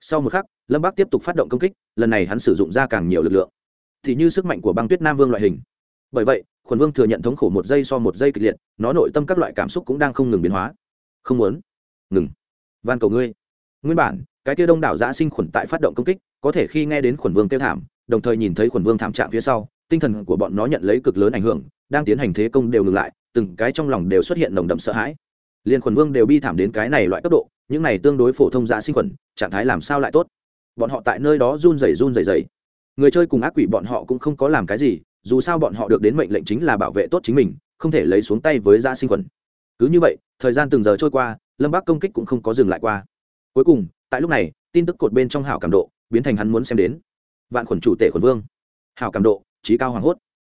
Sau một khắc, lâm bắc tiếp tục phát động công kích, lần này hắn sử dụng ra càng nhiều lực lượng. Thì như sức mạnh của băng tuyết nam vương loại hình. Bởi vậy khuẩn vương thừa nhận thống khổ một giây so một giây kịch liệt, nó nội tâm các loại cảm xúc cũng đang không ngừng biến hóa. Không muốn. Ngừng. Van cầu ngươi. Nguyên bản, cái kia đông đảo giã sinh khuẩn tại phát động công kích, có thể khi nghe đến khuẩn vương kêu thảm, đồng thời nhìn thấy khuẩn vương thảm trạng phía sau, tinh thần của bọn nó nhận lấy cực lớn ảnh hưởng, đang tiến hành thế công đều ngừng lại, từng cái trong lòng đều xuất hiện nồng đậm sợ hãi. Liên khuẩn vương đều bi thảm đến cái này loại cấp độ, những này tương đối phổ thông giã sinh khuẩn, trạng thái làm sao lại tốt? Bọn họ tại nơi đó run rẩy run rẩy rẩy. Người chơi cùng ác quỷ bọn họ cũng không có làm cái gì dù sao bọn họ được đến mệnh lệnh chính là bảo vệ tốt chính mình, không thể lấy xuống tay với da sinh khuẩn. Cứ như vậy, thời gian từng giờ trôi qua, lâm bác công kích cũng không có dừng lại qua. Cuối cùng, tại lúc này, tin tức cột bên trong hảo cảm độ biến thành hắn muốn xem đến. Vạn khuẩn chủ tể khuẩn vương. Hảo cảm độ, trí cao hoàng hốt.